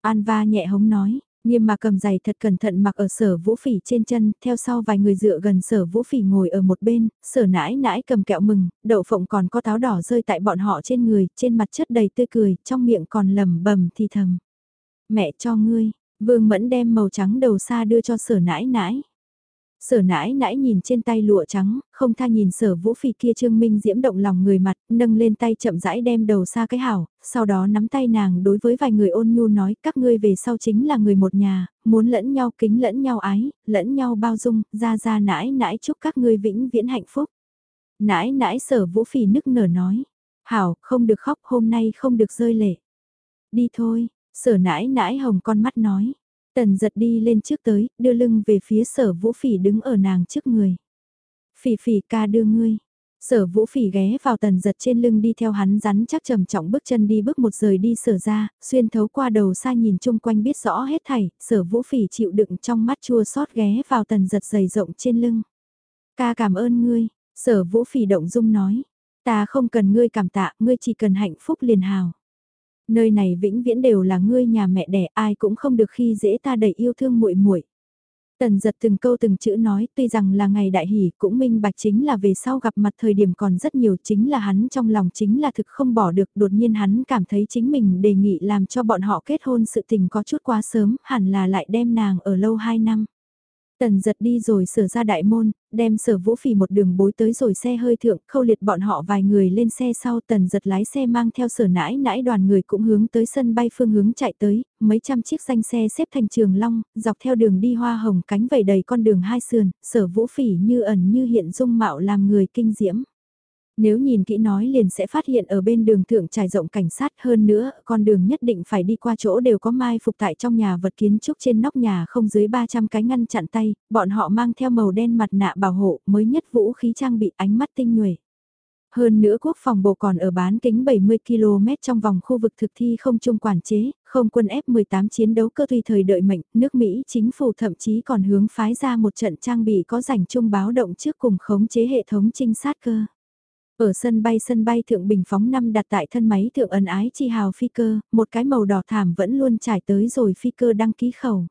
An va nhẹ hống nói, nghiêm mà cầm giày thật cẩn thận mặc ở sở vũ phỉ trên chân, theo sau vài người dựa gần sở vũ phỉ ngồi ở một bên, sở nãi nãi cầm kẹo mừng, đậu phộng còn có táo đỏ rơi tại bọn họ trên người, trên mặt chất đầy tươi cười, trong miệng còn lầm bầm thì thầm. Mẹ cho ngươi, vương mẫn đem màu trắng đầu xa đưa cho sở nãi nãi. Sở nãi nãi nhìn trên tay lụa trắng, không tha nhìn sở vũ phi kia trương minh diễm động lòng người mặt, nâng lên tay chậm rãi đem đầu xa cái hảo, sau đó nắm tay nàng đối với vài người ôn nhu nói các ngươi về sau chính là người một nhà, muốn lẫn nhau kính lẫn nhau ái, lẫn nhau bao dung, ra ra nãi nãi chúc các ngươi vĩnh viễn hạnh phúc. Nãi nãi sở vũ phì nức nở nói, hảo, không được khóc hôm nay không được rơi lệ. Đi thôi, sở nãi nãi hồng con mắt nói. Tần giật đi lên trước tới, đưa lưng về phía sở vũ phỉ đứng ở nàng trước người. Phỉ phỉ ca đưa ngươi. Sở vũ phỉ ghé vào tần giật trên lưng đi theo hắn rắn chắc trầm trọng bước chân đi bước một rời đi sở ra, xuyên thấu qua đầu xa nhìn chung quanh biết rõ hết thảy, sở vũ phỉ chịu đựng trong mắt chua xót ghé vào tần giật dày rộng trên lưng. Ca cảm ơn ngươi, sở vũ phỉ động dung nói, ta không cần ngươi cảm tạ, ngươi chỉ cần hạnh phúc liền hào. Nơi này vĩnh viễn đều là ngươi nhà mẹ đẻ, ai cũng không được khi dễ ta đầy yêu thương muội muội. Tần giật từng câu từng chữ nói tuy rằng là ngày đại hỷ cũng minh bạch chính là về sau gặp mặt thời điểm còn rất nhiều chính là hắn trong lòng chính là thực không bỏ được đột nhiên hắn cảm thấy chính mình đề nghị làm cho bọn họ kết hôn sự tình có chút quá sớm hẳn là lại đem nàng ở lâu 2 năm. Tần giật đi rồi sửa ra đại môn, đem sở vũ phỉ một đường bối tới rồi xe hơi thượng, khâu liệt bọn họ vài người lên xe sau tần giật lái xe mang theo sở nãi nãi đoàn người cũng hướng tới sân bay phương hướng chạy tới, mấy trăm chiếc danh xe xếp thành trường long, dọc theo đường đi hoa hồng cánh vẩy đầy con đường hai sườn, sở vũ phỉ như ẩn như hiện dung mạo làm người kinh diễm. Nếu nhìn kỹ nói liền sẽ phát hiện ở bên đường thượng trải rộng cảnh sát hơn nữa, con đường nhất định phải đi qua chỗ đều có mai phục tại trong nhà vật kiến trúc trên nóc nhà không dưới 300 cái ngăn chặn tay, bọn họ mang theo màu đen mặt nạ bảo hộ mới nhất vũ khí trang bị ánh mắt tinh nhuệ. Hơn nữa quốc phòng bộ còn ở bán kính 70 km trong vòng khu vực thực thi không chung quản chế, không quân F-18 chiến đấu cơ tùy thời đợi mệnh, nước Mỹ chính phủ thậm chí còn hướng phái ra một trận trang bị có rảnh chung báo động trước cùng khống chế hệ thống trinh sát cơ. Ở sân bay sân bay thượng bình phóng năm đặt tại thân máy thượng ẩn ái chi hào phi cơ, một cái màu đỏ thảm vẫn luôn trải tới rồi phi cơ đăng ký khẩu.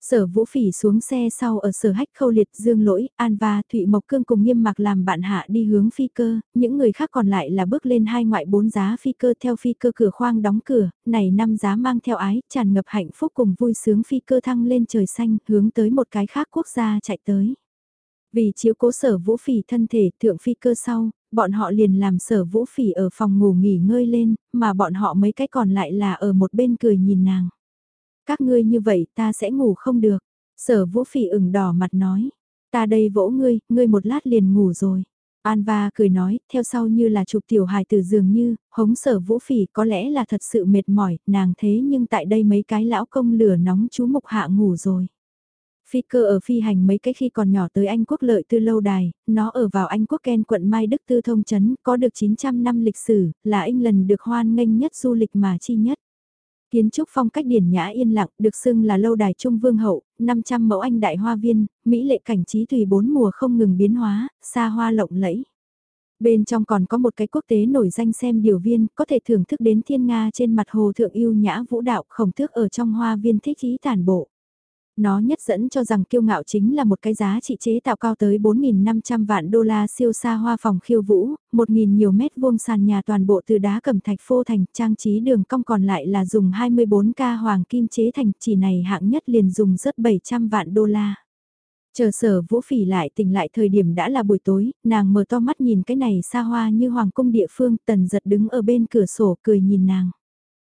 Sở Vũ Phỉ xuống xe sau ở sở hách khâu liệt Dương Lỗi, An và Thụy Mộc Cương cùng nghiêm mặc làm bạn hạ đi hướng phi cơ, những người khác còn lại là bước lên hai ngoại bốn giá phi cơ theo phi cơ cửa khoang đóng cửa, này năm giá mang theo ái, tràn ngập hạnh phúc cùng vui sướng phi cơ thăng lên trời xanh, hướng tới một cái khác quốc gia chạy tới. Vì chiếu cố sở Vũ Phỉ thân thể thượng phi cơ sau, bọn họ liền làm sở Vũ Phỉ ở phòng ngủ nghỉ ngơi lên, mà bọn họ mấy cái còn lại là ở một bên cười nhìn nàng. Các ngươi như vậy ta sẽ ngủ không được. Sở vũ phỉ ửng đỏ mặt nói. Ta đây vỗ ngươi, ngươi một lát liền ngủ rồi. Anva cười nói, theo sau như là chụp tiểu hài từ dường như, hống sở vũ phỉ có lẽ là thật sự mệt mỏi, nàng thế nhưng tại đây mấy cái lão công lửa nóng chú mục hạ ngủ rồi. Phi cơ ở phi hành mấy cái khi còn nhỏ tới Anh quốc lợi tư lâu đài, nó ở vào Anh quốc Ken quận Mai Đức Tư Thông Trấn, có được 900 năm lịch sử, là Anh lần được hoan nghênh nhất du lịch mà chi nhất. Kiến trúc phong cách điển nhã yên lặng, được xưng là lâu đài trung vương hậu, 500 mẫu anh đại hoa viên, mỹ lệ cảnh trí tùy bốn mùa không ngừng biến hóa, xa hoa lộng lẫy. Bên trong còn có một cái quốc tế nổi danh xem điều viên, có thể thưởng thức đến thiên Nga trên mặt hồ thượng yêu nhã vũ đạo khổng thước ở trong hoa viên thích ý tàn bộ. Nó nhất dẫn cho rằng kiêu ngạo chính là một cái giá trị chế tạo cao tới 4.500 vạn đô la siêu xa hoa phòng khiêu vũ, 1.000 nhiều mét vuông sàn nhà toàn bộ từ đá cẩm thạch phô thành trang trí đường cong còn lại là dùng 24K hoàng kim chế thành chỉ này hạng nhất liền dùng rất 700 vạn đô la. Chờ sở vũ phỉ lại tỉnh lại thời điểm đã là buổi tối, nàng mở to mắt nhìn cái này xa hoa như hoàng cung địa phương tần giật đứng ở bên cửa sổ cười nhìn nàng.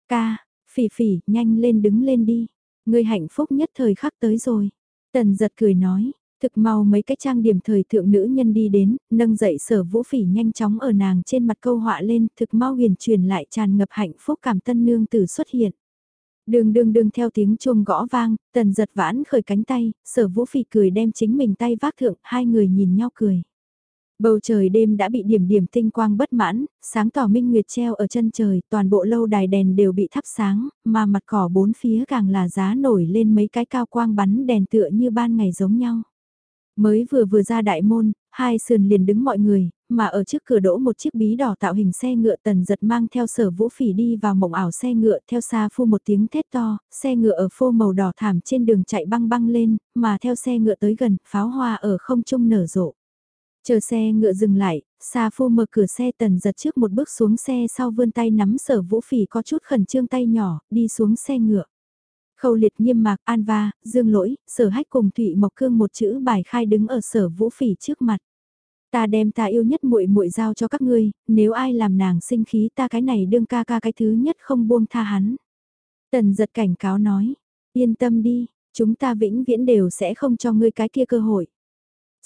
Ca, phỉ phỉ, nhanh lên đứng lên đi ngươi hạnh phúc nhất thời khắc tới rồi. Tần giật cười nói, thực mau mấy cái trang điểm thời thượng nữ nhân đi đến, nâng dậy sở vũ phỉ nhanh chóng ở nàng trên mặt câu họa lên, thực mau huyền truyền lại tràn ngập hạnh phúc cảm tân nương tử xuất hiện. Đường đường đường theo tiếng chuông gõ vang, tần giật vãn khởi cánh tay, sở vũ phỉ cười đem chính mình tay vác thượng, hai người nhìn nhau cười. Bầu trời đêm đã bị điểm điểm tinh quang bất mãn, sáng tỏ minh nguyệt treo ở chân trời, toàn bộ lâu đài đèn đều bị thắp sáng, mà mặt cỏ bốn phía càng là giá nổi lên mấy cái cao quang bắn đèn tựa như ban ngày giống nhau. Mới vừa vừa ra đại môn, hai sườn liền đứng mọi người, mà ở trước cửa đỗ một chiếc bí đỏ tạo hình xe ngựa tần giật mang theo sở vũ phỉ đi vào mộng ảo xe ngựa theo xa phu một tiếng thét to, xe ngựa ở phô màu đỏ thảm trên đường chạy băng băng lên, mà theo xe ngựa tới gần, pháo hoa ở không trung nở rộ. Chờ xe ngựa dừng lại, Sa Phu mở cửa xe tần giật trước một bước xuống xe sau vươn tay nắm sở vũ phỉ có chút khẩn trương tay nhỏ, đi xuống xe ngựa. Khâu liệt nghiêm mạc, an va, dương lỗi, sở hách cùng Thụy Mộc Cương một chữ bài khai đứng ở sở vũ phỉ trước mặt. Ta đem ta yêu nhất muội muội giao cho các ngươi, nếu ai làm nàng sinh khí ta cái này đương ca ca cái thứ nhất không buông tha hắn. Tần giật cảnh cáo nói, yên tâm đi, chúng ta vĩnh viễn đều sẽ không cho ngươi cái kia cơ hội.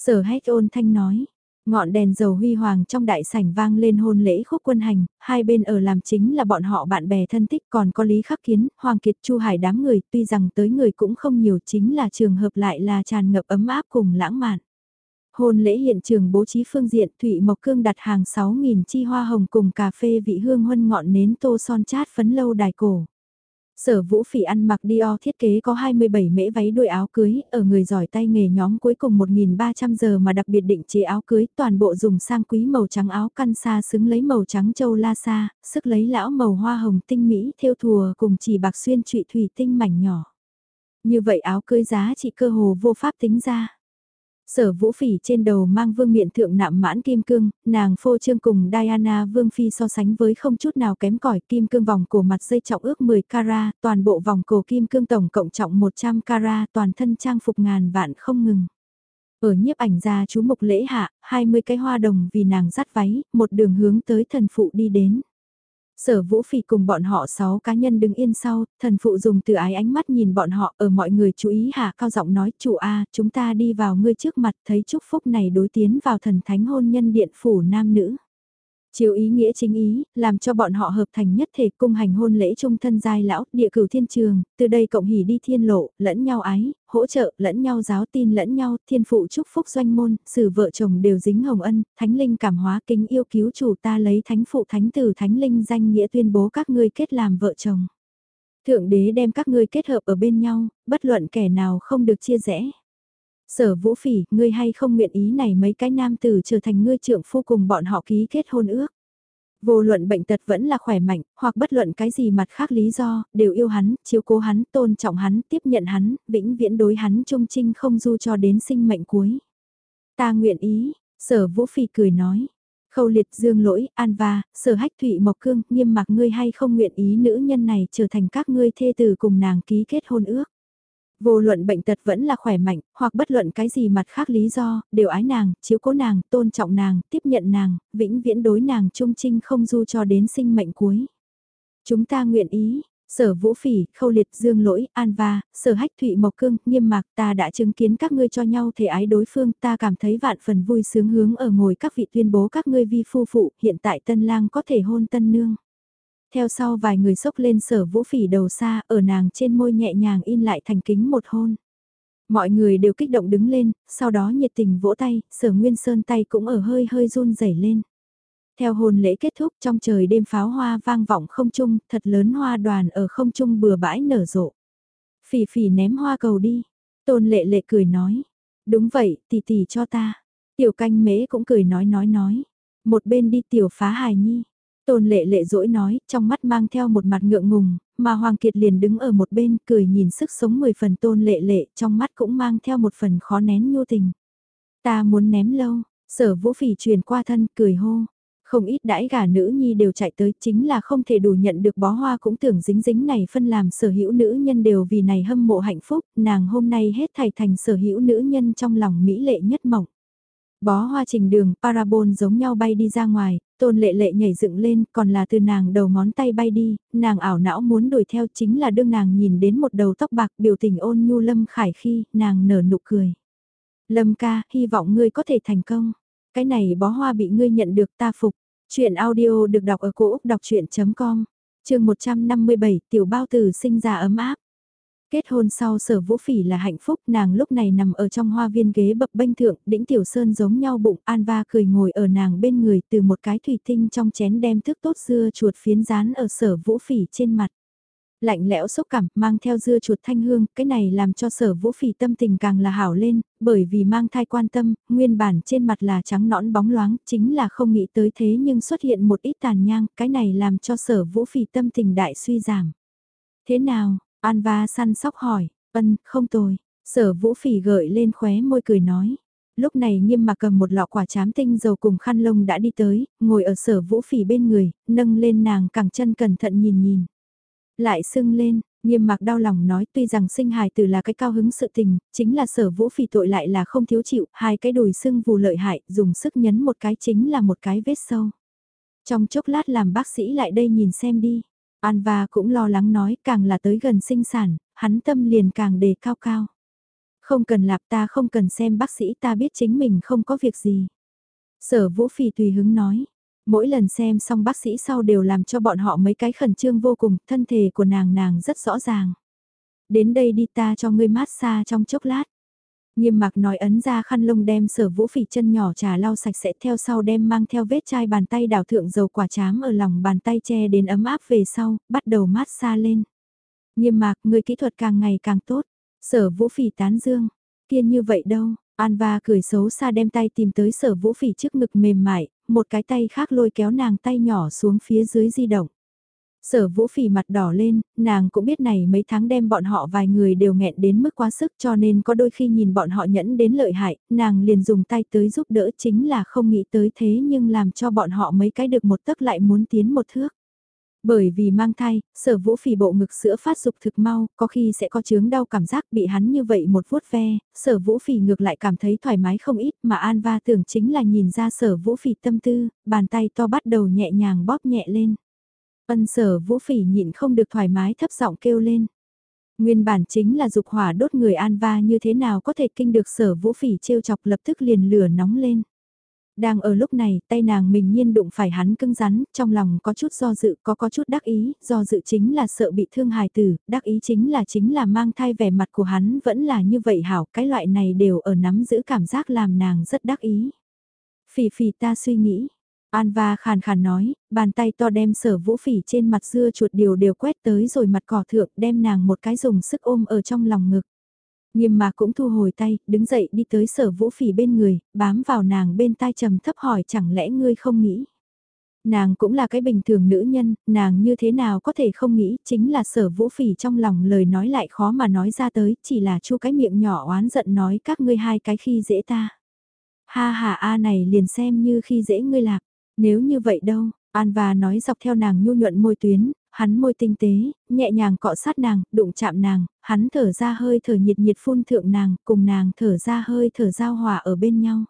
Sở hét ôn thanh nói, ngọn đèn dầu huy hoàng trong đại sảnh vang lên hôn lễ khúc quân hành, hai bên ở làm chính là bọn họ bạn bè thân thích còn có Lý Khắc Kiến, Hoàng Kiệt Chu Hải đám người tuy rằng tới người cũng không nhiều chính là trường hợp lại là tràn ngập ấm áp cùng lãng mạn. Hôn lễ hiện trường bố trí phương diện Thụy Mộc Cương đặt hàng 6.000 chi hoa hồng cùng cà phê vị hương huân ngọn nến tô son chát phấn lâu đài cổ. Sở Vũ Phỉ ăn mặc Dior thiết kế có 27 mễ váy đuôi áo cưới, ở người giỏi tay nghề nhóm cuối cùng 1.300 giờ mà đặc biệt định chế áo cưới, toàn bộ dùng sang quý màu trắng áo căn sa xứng lấy màu trắng châu la sa, sức lấy lão màu hoa hồng tinh mỹ theo thùa cùng chỉ bạc xuyên trụy thủy tinh mảnh nhỏ. Như vậy áo cưới giá trị cơ hồ vô pháp tính ra. Sở vũ phỉ trên đầu mang vương miện thượng nạm mãn kim cương, nàng phô trương cùng Diana vương phi so sánh với không chút nào kém cỏi kim cương vòng cổ mặt dây trọng ước 10 cara, toàn bộ vòng cổ kim cương tổng cộng trọng 100 cara, toàn thân trang phục ngàn vạn không ngừng. Ở nhiếp ảnh gia chú mục lễ hạ, 20 cái hoa đồng vì nàng dắt váy, một đường hướng tới thần phụ đi đến. Sở Vũ Phỉ cùng bọn họ 6 cá nhân đứng yên sau, thần phụ dùng từ ái ánh mắt nhìn bọn họ ở mọi người chú ý hạ cao giọng nói chủ A, chúng ta đi vào ngươi trước mặt thấy chúc phúc này đối tiến vào thần thánh hôn nhân điện phủ nam nữ. Chiều ý nghĩa chính ý, làm cho bọn họ hợp thành nhất thể cung hành hôn lễ trung thân giai lão, địa cửu thiên trường, từ đây cộng hỉ đi thiên lộ, lẫn nhau ái, hỗ trợ, lẫn nhau giáo tin lẫn nhau, thiên phụ chúc phúc doanh môn, sử vợ chồng đều dính hồng ân, thánh linh cảm hóa kính yêu cứu chủ ta lấy thánh phụ thánh tử thánh linh danh nghĩa tuyên bố các ngươi kết làm vợ chồng. Thượng đế đem các ngươi kết hợp ở bên nhau, bất luận kẻ nào không được chia rẽ. Sở vũ phỉ, ngươi hay không nguyện ý này mấy cái nam tử trở thành ngươi trưởng phu cùng bọn họ ký kết hôn ước. Vô luận bệnh tật vẫn là khỏe mạnh, hoặc bất luận cái gì mặt khác lý do, đều yêu hắn, chiếu cố hắn, tôn trọng hắn, tiếp nhận hắn, vĩnh viễn đối hắn trung trinh không du cho đến sinh mệnh cuối. Ta nguyện ý, sở vũ phi cười nói. Khâu liệt dương lỗi, an và sở hách thụy mộc cương, nghiêm mặc ngươi hay không nguyện ý nữ nhân này trở thành các ngươi thê tử cùng nàng ký kết hôn ước. Vô luận bệnh tật vẫn là khỏe mạnh, hoặc bất luận cái gì mặt khác lý do, đều ái nàng, chiếu cố nàng, tôn trọng nàng, tiếp nhận nàng, vĩnh viễn đối nàng trung trinh không du cho đến sinh mệnh cuối. Chúng ta nguyện ý, sở vũ phỉ, khâu liệt, dương lỗi, an va, sở hách thụy mộc cương, nghiêm mạc ta đã chứng kiến các ngươi cho nhau thể ái đối phương, ta cảm thấy vạn phần vui sướng hướng ở ngồi các vị tuyên bố các ngươi vi phu phụ, hiện tại tân lang có thể hôn tân nương. Theo sau vài người sốc lên sở vũ phỉ đầu xa, ở nàng trên môi nhẹ nhàng in lại thành kính một hôn. Mọi người đều kích động đứng lên, sau đó nhiệt tình vỗ tay, sở nguyên sơn tay cũng ở hơi hơi run rẩy lên. Theo hôn lễ kết thúc trong trời đêm pháo hoa vang vọng không trung, thật lớn hoa đoàn ở không trung bừa bãi nở rộ. Phỉ phỉ ném hoa cầu đi. Tôn lệ lệ cười nói. Đúng vậy, tỷ tỷ cho ta. Tiểu canh mễ cũng cười nói nói nói. Một bên đi tiểu phá hài nhi. Tôn lệ lệ dỗi nói, trong mắt mang theo một mặt ngượng ngùng, mà Hoàng Kiệt liền đứng ở một bên cười nhìn sức sống mười phần tôn lệ lệ, trong mắt cũng mang theo một phần khó nén nhu tình. Ta muốn ném lâu, sở vũ phỉ truyền qua thân, cười hô. Không ít đãi gà nữ nhi đều chạy tới chính là không thể đủ nhận được bó hoa cũng tưởng dính dính này phân làm sở hữu nữ nhân đều vì này hâm mộ hạnh phúc, nàng hôm nay hết thảy thành sở hữu nữ nhân trong lòng mỹ lệ nhất mộng. Bó hoa trình đường, parabol giống nhau bay đi ra ngoài, tôn lệ lệ nhảy dựng lên, còn là từ nàng đầu ngón tay bay đi, nàng ảo não muốn đuổi theo chính là đương nàng nhìn đến một đầu tóc bạc biểu tình ôn nhu Lâm Khải khi, nàng nở nụ cười. Lâm ca, hy vọng ngươi có thể thành công. Cái này bó hoa bị ngươi nhận được ta phục. Chuyện audio được đọc ở cổ Úc đọc chuyện.com, trường 157 tiểu bao tử sinh ra ấm áp. Kết hôn sau sở vũ phỉ là hạnh phúc, nàng lúc này nằm ở trong hoa viên ghế bập bênh thượng, đĩnh tiểu sơn giống nhau bụng, an va cười ngồi ở nàng bên người từ một cái thủy tinh trong chén đem thức tốt dưa chuột phiến rán ở sở vũ phỉ trên mặt. Lạnh lẽo xúc cảm, mang theo dưa chuột thanh hương, cái này làm cho sở vũ phỉ tâm tình càng là hảo lên, bởi vì mang thai quan tâm, nguyên bản trên mặt là trắng nõn bóng loáng, chính là không nghĩ tới thế nhưng xuất hiện một ít tàn nhang, cái này làm cho sở vũ phỉ tâm tình đại suy giảm. Thế nào, An va săn sóc hỏi, ân, không tồi, sở vũ phỉ gợi lên khóe môi cười nói. Lúc này nghiêm mà cầm một lọ quả chám tinh dầu cùng khăn lông đã đi tới, ngồi ở sở vũ phỉ bên người, nâng lên nàng cẳng chân cẩn thận nhìn nhìn. Lại sưng lên, nghiêm mặc đau lòng nói tuy rằng sinh hài tử là cái cao hứng sự tình, chính là sở vũ phỉ tội lại là không thiếu chịu, hai cái đùi sưng vù lợi hại, dùng sức nhấn một cái chính là một cái vết sâu. Trong chốc lát làm bác sĩ lại đây nhìn xem đi. An và cũng lo lắng nói càng là tới gần sinh sản, hắn tâm liền càng đề cao cao. Không cần lạp ta không cần xem bác sĩ ta biết chính mình không có việc gì. Sở vũ phì tùy hứng nói, mỗi lần xem xong bác sĩ sau đều làm cho bọn họ mấy cái khẩn trương vô cùng, thân thể của nàng nàng rất rõ ràng. Đến đây đi ta cho ngươi mát xa trong chốc lát. Nghiêm mặc nói ấn ra khăn lông đem sở vũ phỉ chân nhỏ trà lau sạch sẽ theo sau đem mang theo vết chai bàn tay đảo thượng dầu quả chám ở lòng bàn tay che đến ấm áp về sau, bắt đầu mát xa lên. Nghiêm mạc, người kỹ thuật càng ngày càng tốt. Sở vũ phỉ tán dương. Kiên như vậy đâu, An va cười xấu xa đem tay tìm tới sở vũ phỉ trước ngực mềm mại, một cái tay khác lôi kéo nàng tay nhỏ xuống phía dưới di động. Sở vũ phỉ mặt đỏ lên, nàng cũng biết này mấy tháng đem bọn họ vài người đều nghẹn đến mức quá sức cho nên có đôi khi nhìn bọn họ nhẫn đến lợi hại, nàng liền dùng tay tới giúp đỡ chính là không nghĩ tới thế nhưng làm cho bọn họ mấy cái được một tấc lại muốn tiến một thước. Bởi vì mang thai, sở vũ phỉ bộ ngực sữa phát dục thực mau, có khi sẽ có chướng đau cảm giác bị hắn như vậy một vuốt ve, sở vũ phỉ ngược lại cảm thấy thoải mái không ít mà An Va tưởng chính là nhìn ra sở vũ phỉ tâm tư, bàn tay to bắt đầu nhẹ nhàng bóp nhẹ lên. Ân sở vũ phỉ nhịn không được thoải mái thấp giọng kêu lên. Nguyên bản chính là dục hỏa đốt người an va như thế nào có thể kinh được sở vũ phỉ trêu chọc lập tức liền lửa nóng lên. Đang ở lúc này, tay nàng mình nhiên đụng phải hắn cưng rắn, trong lòng có chút do dự, có có chút đắc ý, do dự chính là sợ bị thương hài tử, đắc ý chính là chính là mang thai vẻ mặt của hắn vẫn là như vậy hảo, cái loại này đều ở nắm giữ cảm giác làm nàng rất đắc ý. Phỉ phỉ ta suy nghĩ, Anva khàn khàn nói, bàn tay to đem sở vũ phỉ trên mặt dưa chuột điều đều quét tới rồi mặt cỏ thượng đem nàng một cái dùng sức ôm ở trong lòng ngực. Nghiêm mà cũng thu hồi tay, đứng dậy đi tới sở vũ phỉ bên người, bám vào nàng bên tai trầm thấp hỏi chẳng lẽ ngươi không nghĩ. Nàng cũng là cái bình thường nữ nhân, nàng như thế nào có thể không nghĩ, chính là sở vũ phỉ trong lòng lời nói lại khó mà nói ra tới, chỉ là chu cái miệng nhỏ oán giận nói các ngươi hai cái khi dễ ta. Ha ha a này liền xem như khi dễ ngươi lạc, nếu như vậy đâu, An và nói dọc theo nàng nhu nhuận môi tuyến, hắn môi tinh tế, nhẹ nhàng cọ sát nàng, đụng chạm nàng, hắn thở ra hơi thở nhiệt nhiệt phun thượng nàng, cùng nàng thở ra hơi thở giao hòa ở bên nhau.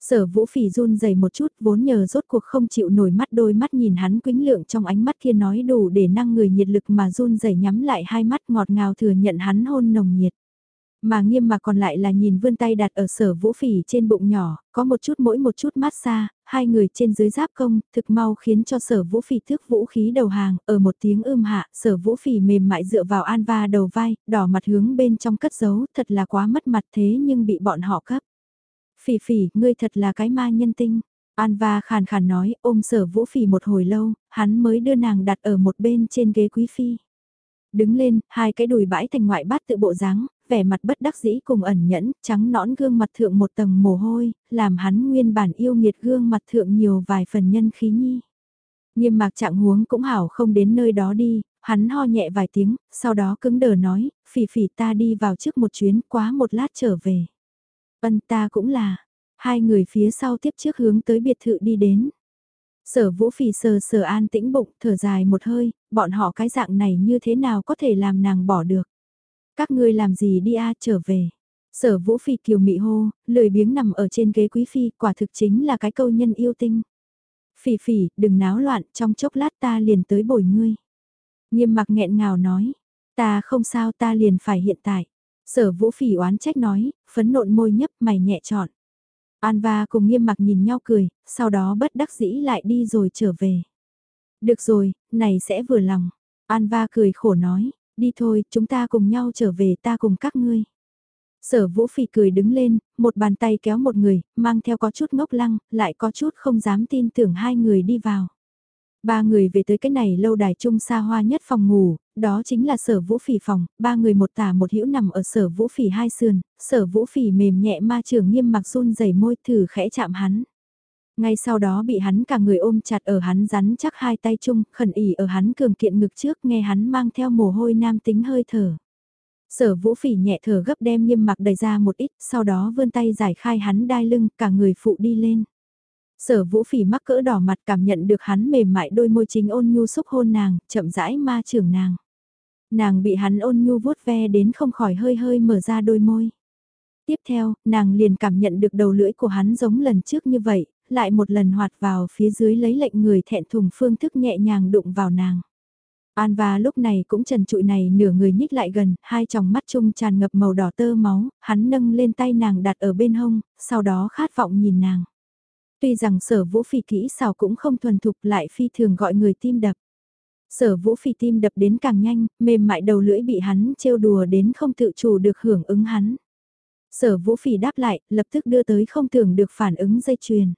Sở vũ phỉ run dày một chút vốn nhờ rốt cuộc không chịu nổi mắt đôi mắt nhìn hắn quính lượng trong ánh mắt kia nói đủ để năng người nhiệt lực mà run dày nhắm lại hai mắt ngọt ngào thừa nhận hắn hôn nồng nhiệt. Mà nghiêm mà còn lại là nhìn vươn tay đặt ở sở vũ phỉ trên bụng nhỏ, có một chút mỗi một chút mát xa, hai người trên dưới giáp công, thực mau khiến cho sở vũ phỉ thức vũ khí đầu hàng, ở một tiếng ưm hạ, sở vũ phỉ mềm mại dựa vào an va đầu vai, đỏ mặt hướng bên trong cất giấu, thật là quá mất mặt thế nhưng bị bọn họ cấp. Phỉ phỉ, ngươi thật là cái ma nhân tinh. An va khàn khàn nói, ôm sở vũ phỉ một hồi lâu, hắn mới đưa nàng đặt ở một bên trên ghế quý phi. Đứng lên, hai cái đùi bãi thành ngoại bát tự bộ dáng, vẻ mặt bất đắc dĩ cùng ẩn nhẫn, trắng nõn gương mặt thượng một tầng mồ hôi, làm hắn nguyên bản yêu nghiệt gương mặt thượng nhiều vài phần nhân khí nhi. Nghiêm mạc trạng huống cũng hảo không đến nơi đó đi, hắn ho nhẹ vài tiếng, sau đó cứng đờ nói, phỉ phỉ ta đi vào trước một chuyến quá một lát trở về. Ân ta cũng là, hai người phía sau tiếp trước hướng tới biệt thự đi đến. Sở vũ phỉ sờ sờ an tĩnh bụng, thở dài một hơi, bọn họ cái dạng này như thế nào có thể làm nàng bỏ được. Các ngươi làm gì đi a trở về. Sở vũ phi kiều mị hô, lười biếng nằm ở trên ghế quý phi, quả thực chính là cái câu nhân yêu tinh. Phỉ phỉ, đừng náo loạn, trong chốc lát ta liền tới bồi ngươi. Nghiêm mặc nghẹn ngào nói, ta không sao ta liền phải hiện tại. Sở vũ phỉ oán trách nói, phấn nộn môi nhấp mày nhẹ trọn. An va cùng nghiêm mặc nhìn nhau cười, sau đó bất đắc dĩ lại đi rồi trở về. Được rồi, này sẽ vừa lòng. An va cười khổ nói, đi thôi, chúng ta cùng nhau trở về ta cùng các ngươi. Sở vũ phỉ cười đứng lên, một bàn tay kéo một người, mang theo có chút ngốc lăng, lại có chút không dám tin tưởng hai người đi vào. Ba người về tới cái này lâu đài trung xa hoa nhất phòng ngủ, đó chính là sở vũ phỉ phòng, ba người một tả một hữu nằm ở sở vũ phỉ hai sườn, sở vũ phỉ mềm nhẹ ma trưởng nghiêm mặc run dày môi thử khẽ chạm hắn. Ngay sau đó bị hắn cả người ôm chặt ở hắn rắn chắc hai tay chung, khẩn ỉ ở hắn cường kiện ngực trước nghe hắn mang theo mồ hôi nam tính hơi thở. Sở vũ phỉ nhẹ thở gấp đem nghiêm mặc đẩy ra một ít, sau đó vươn tay giải khai hắn đai lưng, cả người phụ đi lên. Sở vũ phỉ mắc cỡ đỏ mặt cảm nhận được hắn mềm mại đôi môi chính ôn nhu xúc hôn nàng, chậm rãi ma trưởng nàng. Nàng bị hắn ôn nhu vuốt ve đến không khỏi hơi hơi mở ra đôi môi. Tiếp theo, nàng liền cảm nhận được đầu lưỡi của hắn giống lần trước như vậy, lại một lần hoạt vào phía dưới lấy lệnh người thẹn thùng phương thức nhẹ nhàng đụng vào nàng. An và lúc này cũng trần trụi này nửa người nhích lại gần, hai tròng mắt chung tràn ngập màu đỏ tơ máu, hắn nâng lên tay nàng đặt ở bên hông, sau đó khát vọng nhìn nàng. Tuy rằng sở vũ phỉ kỹ xào cũng không thuần thục lại phi thường gọi người tim đập. Sở vũ phỉ tim đập đến càng nhanh, mềm mại đầu lưỡi bị hắn trêu đùa đến không tự chủ được hưởng ứng hắn. Sở vũ phỉ đáp lại, lập tức đưa tới không tưởng được phản ứng dây chuyền.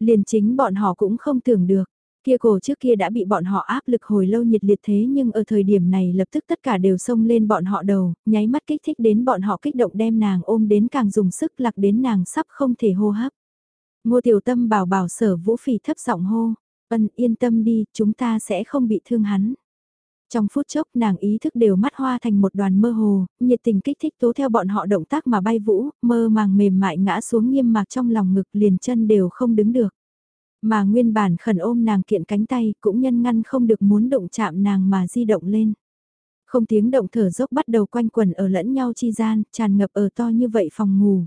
Liền chính bọn họ cũng không tưởng được. Kia cổ trước kia đã bị bọn họ áp lực hồi lâu nhiệt liệt thế nhưng ở thời điểm này lập tức tất cả đều xông lên bọn họ đầu, nháy mắt kích thích đến bọn họ kích động đem nàng ôm đến càng dùng sức lạc đến nàng sắp không thể hô hấp. Ngô Tiểu Tâm bảo bảo sở vũ phỉ thấp giọng hô, ân yên tâm đi, chúng ta sẽ không bị thương hắn. Trong phút chốc nàng ý thức đều mắt hoa thành một đoàn mơ hồ, nhiệt tình kích thích tố theo bọn họ động tác mà bay vũ, mơ màng mềm mại ngã xuống nghiêm mạc trong lòng ngực liền chân đều không đứng được. Mà nguyên bản khẩn ôm nàng kiện cánh tay cũng nhân ngăn không được muốn động chạm nàng mà di động lên. Không tiếng động thở dốc bắt đầu quanh quần ở lẫn nhau chi gian, tràn ngập ở to như vậy phòng ngủ.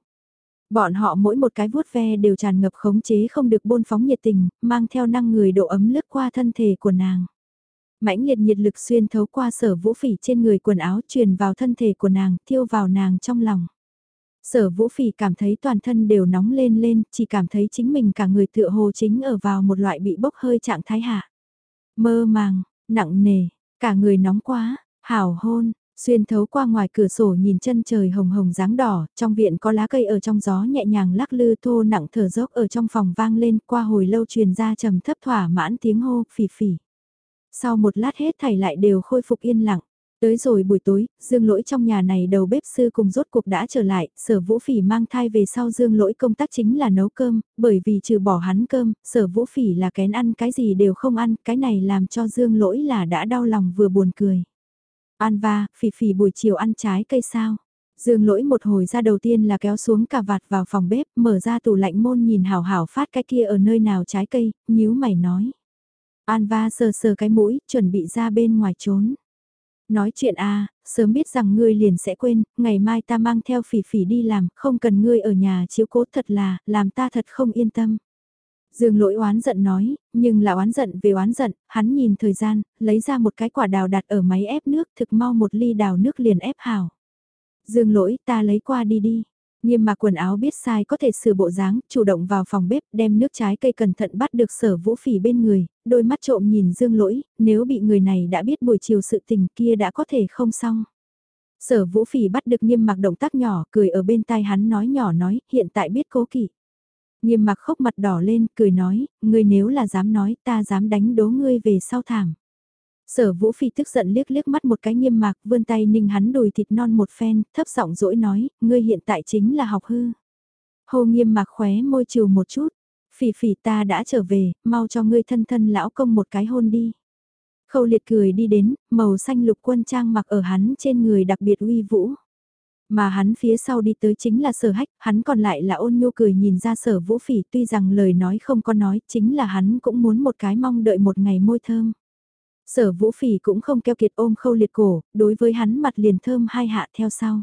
Bọn họ mỗi một cái vuốt ve đều tràn ngập khống chế không được bôn phóng nhiệt tình, mang theo năng người độ ấm lướt qua thân thể của nàng mãnh liệt nhiệt lực xuyên thấu qua sở vũ phỉ trên người quần áo truyền vào thân thể của nàng, thiêu vào nàng trong lòng. Sở vũ phỉ cảm thấy toàn thân đều nóng lên lên, chỉ cảm thấy chính mình cả người tựa hồ chính ở vào một loại bị bốc hơi trạng thái hạ. Mơ màng, nặng nề, cả người nóng quá, hào hôn, xuyên thấu qua ngoài cửa sổ nhìn chân trời hồng hồng dáng đỏ, trong viện có lá cây ở trong gió nhẹ nhàng lắc lư thô nặng thở dốc ở trong phòng vang lên qua hồi lâu truyền ra trầm thấp thỏa mãn tiếng hô phỉ phỉ. Sau một lát hết thảy lại đều khôi phục yên lặng. Tới rồi buổi tối, Dương Lỗi trong nhà này đầu bếp sư cùng rốt cuộc đã trở lại, sở vũ phỉ mang thai về sau Dương Lỗi công tác chính là nấu cơm, bởi vì trừ bỏ hắn cơm, sở vũ phỉ là kén ăn cái gì đều không ăn, cái này làm cho Dương Lỗi là đã đau lòng vừa buồn cười. An va, phỉ phỉ buổi chiều ăn trái cây sao? Dương lỗi một hồi ra đầu tiên là kéo xuống cả vạt vào phòng bếp, mở ra tủ lạnh môn nhìn hào hào phát cái kia ở nơi nào trái cây, nhíu mày nói. An va sờ sờ cái mũi, chuẩn bị ra bên ngoài trốn. Nói chuyện a sớm biết rằng ngươi liền sẽ quên, ngày mai ta mang theo phỉ phỉ đi làm, không cần ngươi ở nhà chiếu cố thật là, làm ta thật không yên tâm. Dương lỗi oán giận nói, nhưng là oán giận về oán giận, hắn nhìn thời gian, lấy ra một cái quả đào đặt ở máy ép nước thực mau một ly đào nước liền ép hảo. Dương lỗi ta lấy qua đi đi. Nghiêm mặc quần áo biết sai có thể sửa bộ dáng, chủ động vào phòng bếp đem nước trái cây cẩn thận bắt được sở vũ phỉ bên người, đôi mắt trộm nhìn dương lỗi, nếu bị người này đã biết buổi chiều sự tình kia đã có thể không xong. Sở vũ phỉ bắt được nghiêm mặc động tác nhỏ, cười ở bên tai hắn nói nhỏ nói, hiện tại biết cố kỵ. Nghiêm mặc khóc mặt đỏ lên, cười nói, ngươi nếu là dám nói, ta dám đánh đố ngươi về sau thảm. Sở Vũ Phi tức giận liếc liếc mắt một cái nghiêm mạc, vươn tay ninh hắn đùi thịt non một phen, thấp giọng dỗi nói, ngươi hiện tại chính là học hư. Hồ nghiêm mạc khóe môi trừ một chút, phỉ phỉ ta đã trở về, mau cho ngươi thân thân lão công một cái hôn đi. Khâu liệt cười đi đến, màu xanh lục quân trang mặc ở hắn trên người đặc biệt uy vũ. Mà hắn phía sau đi tới chính là sở hách, hắn còn lại là ôn nhu cười nhìn ra sở vũ phỉ tuy rằng lời nói không có nói, chính là hắn cũng muốn một cái mong đợi một ngày môi thơm. Sở vũ phỉ cũng không keo kiệt ôm khâu liệt cổ, đối với hắn mặt liền thơm hai hạ theo sau.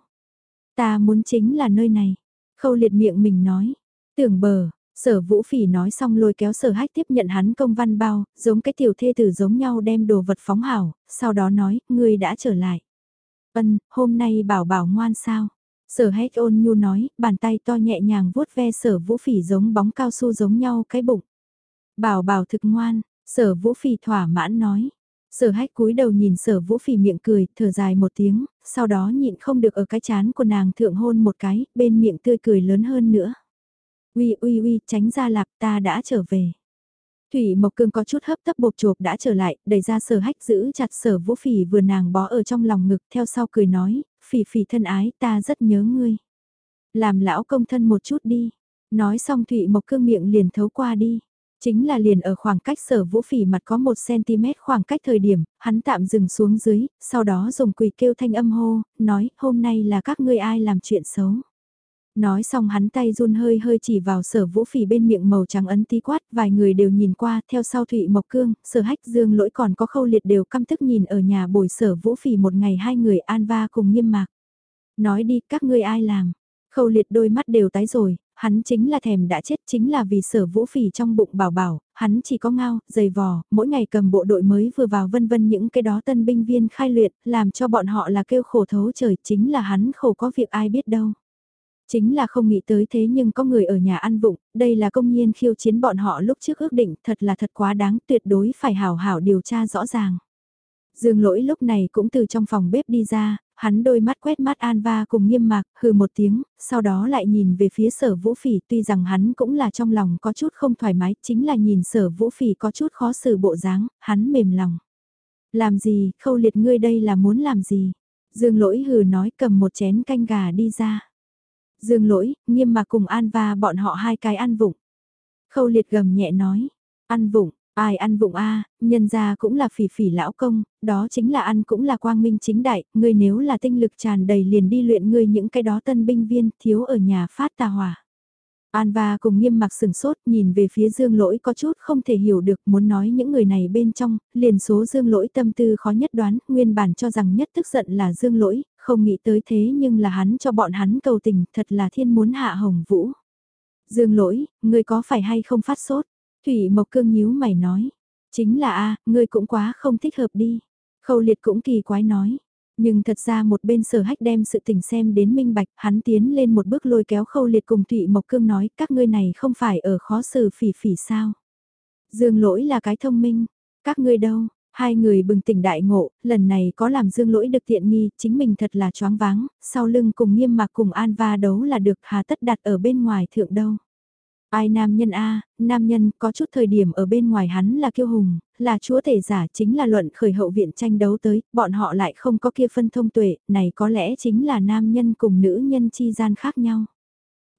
Ta muốn chính là nơi này. Khâu liệt miệng mình nói. Tưởng bờ, sở vũ phỉ nói xong lôi kéo sở hách tiếp nhận hắn công văn bao, giống cái tiểu thê tử giống nhau đem đồ vật phóng hảo, sau đó nói, ngươi đã trở lại. Ân, hôm nay bảo bảo ngoan sao? Sở hách ôn nhu nói, bàn tay to nhẹ nhàng vuốt ve sở vũ phỉ giống bóng cao su giống nhau cái bụng. Bảo bảo thực ngoan, sở vũ phỉ thỏa mãn nói. Sở hách cúi đầu nhìn sở vũ phỉ miệng cười, thở dài một tiếng, sau đó nhịn không được ở cái chán của nàng thượng hôn một cái, bên miệng tươi cười lớn hơn nữa. Uy uy uy, tránh ra lạp ta đã trở về. Thủy Mộc Cương có chút hấp tấp bột chộp đã trở lại, đẩy ra sở hách giữ chặt sở vũ phỉ vừa nàng bó ở trong lòng ngực theo sau cười nói, phỉ phỉ thân ái ta rất nhớ ngươi. Làm lão công thân một chút đi. Nói xong Thụy Mộc Cương miệng liền thấu qua đi. Chính là liền ở khoảng cách sở vũ phỉ mặt có 1cm khoảng cách thời điểm, hắn tạm dừng xuống dưới, sau đó dùng quỳ kêu thanh âm hô, nói hôm nay là các ngươi ai làm chuyện xấu. Nói xong hắn tay run hơi hơi chỉ vào sở vũ phỉ bên miệng màu trắng ấn tí quát, vài người đều nhìn qua, theo sau Thụy Mộc Cương, sở hách dương lỗi còn có khâu liệt đều căm tức nhìn ở nhà bồi sở vũ phỉ một ngày hai người an va cùng nghiêm mạc. Nói đi, các ngươi ai làm? Khâu liệt đôi mắt đều tái rồi, hắn chính là thèm đã chết chính là vì sở vũ phỉ trong bụng bảo bảo, hắn chỉ có ngao, dày vò, mỗi ngày cầm bộ đội mới vừa vào vân vân những cái đó tân binh viên khai luyện, làm cho bọn họ là kêu khổ thấu trời chính là hắn khổ có việc ai biết đâu. Chính là không nghĩ tới thế nhưng có người ở nhà ăn vụng, đây là công nhiên khiêu chiến bọn họ lúc trước ước định thật là thật quá đáng tuyệt đối phải hảo hảo điều tra rõ ràng. Dương lỗi lúc này cũng từ trong phòng bếp đi ra, hắn đôi mắt quét mắt An Va cùng nghiêm mạc, hừ một tiếng, sau đó lại nhìn về phía sở vũ phỉ tuy rằng hắn cũng là trong lòng có chút không thoải mái, chính là nhìn sở vũ phỉ có chút khó xử bộ dáng, hắn mềm lòng. Làm gì, khâu liệt ngươi đây là muốn làm gì? Dương lỗi hừ nói cầm một chén canh gà đi ra. Dương lỗi, nghiêm mạc cùng An Va bọn họ hai cái ăn vụng. Khâu liệt gầm nhẹ nói, ăn vụng, Ai ăn vụng a nhân ra cũng là phỉ phỉ lão công, đó chính là ăn cũng là quang minh chính đại, ngươi nếu là tinh lực tràn đầy liền đi luyện ngươi những cái đó tân binh viên thiếu ở nhà phát tà hỏa. An và cùng nghiêm mặc sừng sốt nhìn về phía dương lỗi có chút không thể hiểu được muốn nói những người này bên trong, liền số dương lỗi tâm tư khó nhất đoán, nguyên bản cho rằng nhất tức giận là dương lỗi, không nghĩ tới thế nhưng là hắn cho bọn hắn cầu tình thật là thiên muốn hạ hồng vũ. Dương lỗi, ngươi có phải hay không phát sốt? Thủy Mộc Cương nhíu mày nói, chính là a, ngươi cũng quá không thích hợp đi. Khâu liệt cũng kỳ quái nói, nhưng thật ra một bên sở hách đem sự tình xem đến minh bạch, hắn tiến lên một bước lôi kéo khâu liệt cùng Thụy Mộc Cương nói các ngươi này không phải ở khó xử phỉ phỉ sao. Dương lỗi là cái thông minh, các ngươi đâu, hai người bừng tỉnh đại ngộ, lần này có làm dương lỗi được tiện nghi, chính mình thật là choáng váng, sau lưng cùng nghiêm mạc cùng an va đấu là được hà tất đặt ở bên ngoài thượng đâu. Ai nam nhân A, nam nhân có chút thời điểm ở bên ngoài hắn là kiêu hùng, là chúa tể giả chính là luận khởi hậu viện tranh đấu tới, bọn họ lại không có kia phân thông tuệ, này có lẽ chính là nam nhân cùng nữ nhân chi gian khác nhau.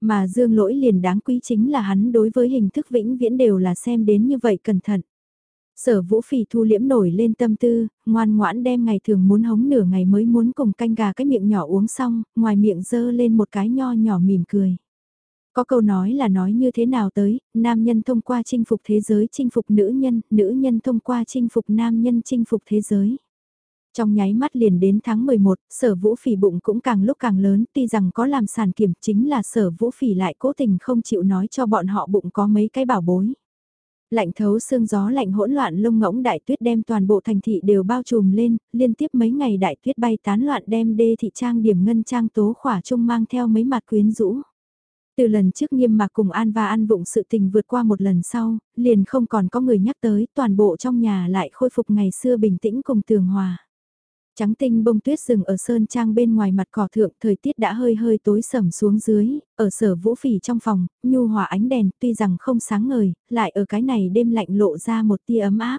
Mà dương lỗi liền đáng quý chính là hắn đối với hình thức vĩnh viễn đều là xem đến như vậy cẩn thận. Sở vũ phỉ thu liễm nổi lên tâm tư, ngoan ngoãn đem ngày thường muốn hống nửa ngày mới muốn cùng canh gà cái miệng nhỏ uống xong, ngoài miệng dơ lên một cái nho nhỏ mỉm cười. Có câu nói là nói như thế nào tới, nam nhân thông qua chinh phục thế giới chinh phục nữ nhân, nữ nhân thông qua chinh phục nam nhân chinh phục thế giới. Trong nháy mắt liền đến tháng 11, sở vũ phỉ bụng cũng càng lúc càng lớn, tuy rằng có làm sản kiểm chính là sở vũ phỉ lại cố tình không chịu nói cho bọn họ bụng có mấy cái bảo bối. Lạnh thấu xương gió lạnh hỗn loạn lông ngỗng đại tuyết đem toàn bộ thành thị đều bao trùm lên, liên tiếp mấy ngày đại tuyết bay tán loạn đem đê thị trang điểm ngân trang tố khỏa trung mang theo mấy mặt quyến rũ. Từ lần trước nghiêm mạc cùng An và An vụng sự tình vượt qua một lần sau, liền không còn có người nhắc tới, toàn bộ trong nhà lại khôi phục ngày xưa bình tĩnh cùng tường hòa. Trắng tinh bông tuyết rừng ở sơn trang bên ngoài mặt cỏ thượng, thời tiết đã hơi hơi tối sầm xuống dưới, ở sở vũ phỉ trong phòng, nhu hòa ánh đèn tuy rằng không sáng ngời, lại ở cái này đêm lạnh lộ ra một tia ấm áp.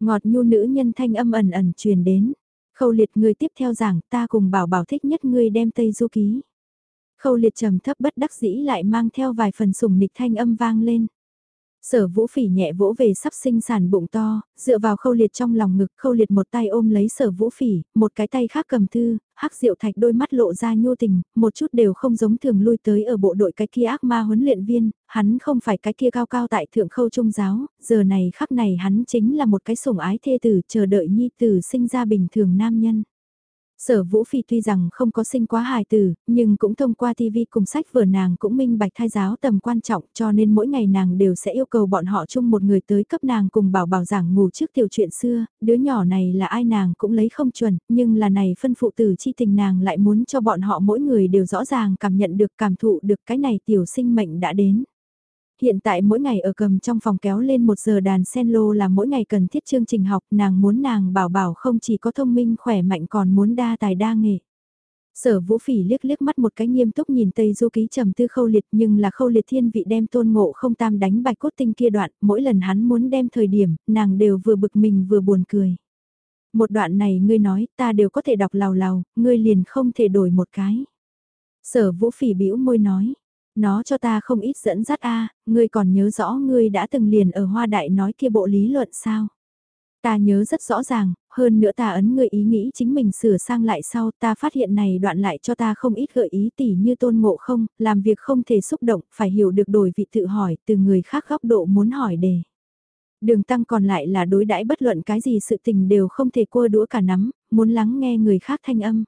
Ngọt nhu nữ nhân thanh âm ẩn ẩn truyền đến. Khâu liệt người tiếp theo giảng ta cùng bảo bảo thích nhất ngươi đem Tây Du Ký. Khâu liệt trầm thấp bất đắc dĩ lại mang theo vài phần sùng nịch thanh âm vang lên. Sở vũ phỉ nhẹ vỗ về sắp sinh sản bụng to, dựa vào khâu liệt trong lòng ngực, khâu liệt một tay ôm lấy sở vũ phỉ, một cái tay khác cầm thư, hắc diệu thạch đôi mắt lộ ra nhô tình, một chút đều không giống thường lui tới ở bộ đội cái kia ác ma huấn luyện viên, hắn không phải cái kia cao cao tại thượng khâu trung giáo, giờ này khắc này hắn chính là một cái sủng ái thê tử chờ đợi nhi tử sinh ra bình thường nam nhân. Sở Vũ Phi tuy rằng không có sinh quá hài tử, nhưng cũng thông qua TV cùng sách vở nàng cũng minh bạch thai giáo tầm quan trọng cho nên mỗi ngày nàng đều sẽ yêu cầu bọn họ chung một người tới cấp nàng cùng bảo bảo giảng ngủ trước tiểu chuyện xưa, đứa nhỏ này là ai nàng cũng lấy không chuẩn, nhưng là này phân phụ tử chi tình nàng lại muốn cho bọn họ mỗi người đều rõ ràng cảm nhận được cảm thụ được cái này tiểu sinh mệnh đã đến. Hiện tại mỗi ngày ở cầm trong phòng kéo lên một giờ đàn sen lô là mỗi ngày cần thiết chương trình học, nàng muốn nàng bảo bảo không chỉ có thông minh khỏe mạnh còn muốn đa tài đa nghệ. Sở vũ phỉ liếc liếc mắt một cái nghiêm túc nhìn Tây Du Ký trầm tư khâu liệt nhưng là khâu liệt thiên vị đem tôn ngộ không tam đánh bạch cốt tinh kia đoạn, mỗi lần hắn muốn đem thời điểm, nàng đều vừa bực mình vừa buồn cười. Một đoạn này ngươi nói ta đều có thể đọc lào lào, ngươi liền không thể đổi một cái. Sở vũ phỉ bĩu môi nói, nó cho ta không ít dẫn dắt a ngươi còn nhớ rõ ngươi đã từng liền ở hoa đại nói kia bộ lý luận sao? Ta nhớ rất rõ ràng, hơn nữa ta ấn ngươi ý nghĩ chính mình sửa sang lại sau ta phát hiện này đoạn lại cho ta không ít gợi ý tỉ như tôn ngộ không, làm việc không thể xúc động, phải hiểu được đổi vị tự hỏi từ người khác góc độ muốn hỏi đề. Đường tăng còn lại là đối đãi bất luận cái gì sự tình đều không thể cua đũa cả nắm, muốn lắng nghe người khác thanh âm.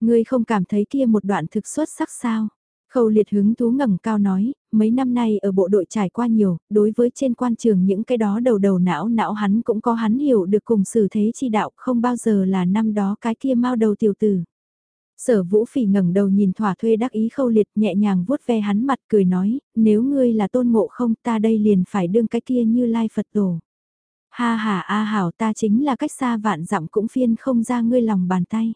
Ngươi không cảm thấy kia một đoạn thực xuất sắc sao? Khâu liệt hứng thú ngẩng cao nói, mấy năm nay ở bộ đội trải qua nhiều, đối với trên quan trường những cái đó đầu đầu não não hắn cũng có hắn hiểu được cùng xử thế chi đạo không bao giờ là năm đó cái kia mau đầu tiểu tử. Sở vũ phỉ ngẩng đầu nhìn thỏa thuê đắc ý khâu liệt nhẹ nhàng vuốt ve hắn mặt cười nói, nếu ngươi là tôn ngộ không ta đây liền phải đương cái kia như lai Phật tổ. Ha ha a hảo ta chính là cách xa vạn dặm cũng phiên không ra ngươi lòng bàn tay.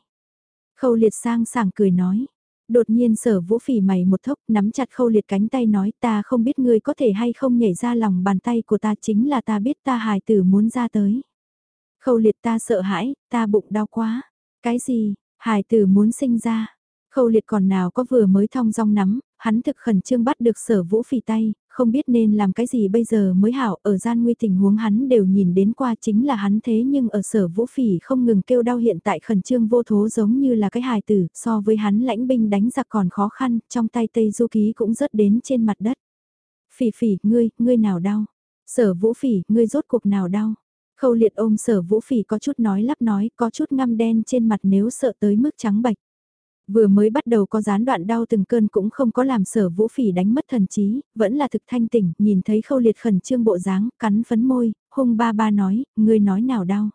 Khâu liệt sang sảng cười nói, Đột nhiên sở vũ phỉ mày một thốc nắm chặt khâu liệt cánh tay nói ta không biết ngươi có thể hay không nhảy ra lòng bàn tay của ta chính là ta biết ta hài tử muốn ra tới. Khâu liệt ta sợ hãi, ta bụng đau quá. Cái gì, hài tử muốn sinh ra. Khâu liệt còn nào có vừa mới thong dong nắm, hắn thực khẩn trương bắt được sở vũ phỉ tay, không biết nên làm cái gì bây giờ mới hảo, ở gian nguy tình huống hắn đều nhìn đến qua chính là hắn thế nhưng ở sở vũ phỉ không ngừng kêu đau hiện tại khẩn trương vô thố giống như là cái hài tử, so với hắn lãnh binh đánh giặc còn khó khăn, trong tay Tây Du Ký cũng rớt đến trên mặt đất. Phỉ phỉ, ngươi, ngươi nào đau? Sở vũ phỉ, ngươi rốt cuộc nào đau? Khâu liệt ôm sở vũ phỉ có chút nói lắp nói, có chút ngăm đen trên mặt nếu sợ tới mức trắng bạch. Vừa mới bắt đầu có gián đoạn đau từng cơn cũng không có làm sở vũ phỉ đánh mất thần trí, vẫn là thực thanh tỉnh, nhìn thấy khâu liệt khẩn trương bộ dáng, cắn phấn môi, hung ba ba nói, ngươi nói nào đau.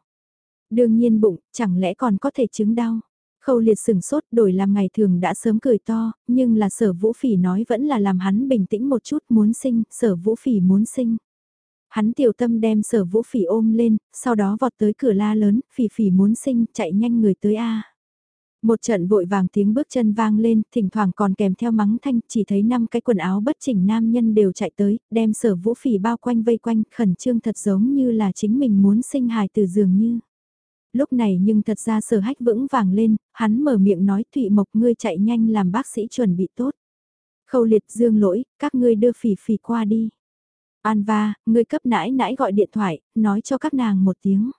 Đương nhiên bụng, chẳng lẽ còn có thể chứng đau. Khâu liệt sừng sốt đổi làm ngày thường đã sớm cười to, nhưng là sở vũ phỉ nói vẫn là làm hắn bình tĩnh một chút muốn sinh, sở vũ phỉ muốn sinh. Hắn tiểu tâm đem sở vũ phỉ ôm lên, sau đó vọt tới cửa la lớn, phỉ phỉ muốn sinh, chạy nhanh người tới A. Một trận vội vàng tiếng bước chân vang lên, thỉnh thoảng còn kèm theo mắng thanh, chỉ thấy năm cái quần áo bất chỉnh nam nhân đều chạy tới, đem sở vũ phỉ bao quanh vây quanh, khẩn trương thật giống như là chính mình muốn sinh hài từ dường như. Lúc này nhưng thật ra sở hách vững vàng lên, hắn mở miệng nói Thụy Mộc ngươi chạy nhanh làm bác sĩ chuẩn bị tốt. Khâu liệt dương lỗi, các ngươi đưa phỉ phỉ qua đi. An va, ngươi cấp nãi nãi gọi điện thoại, nói cho các nàng một tiếng.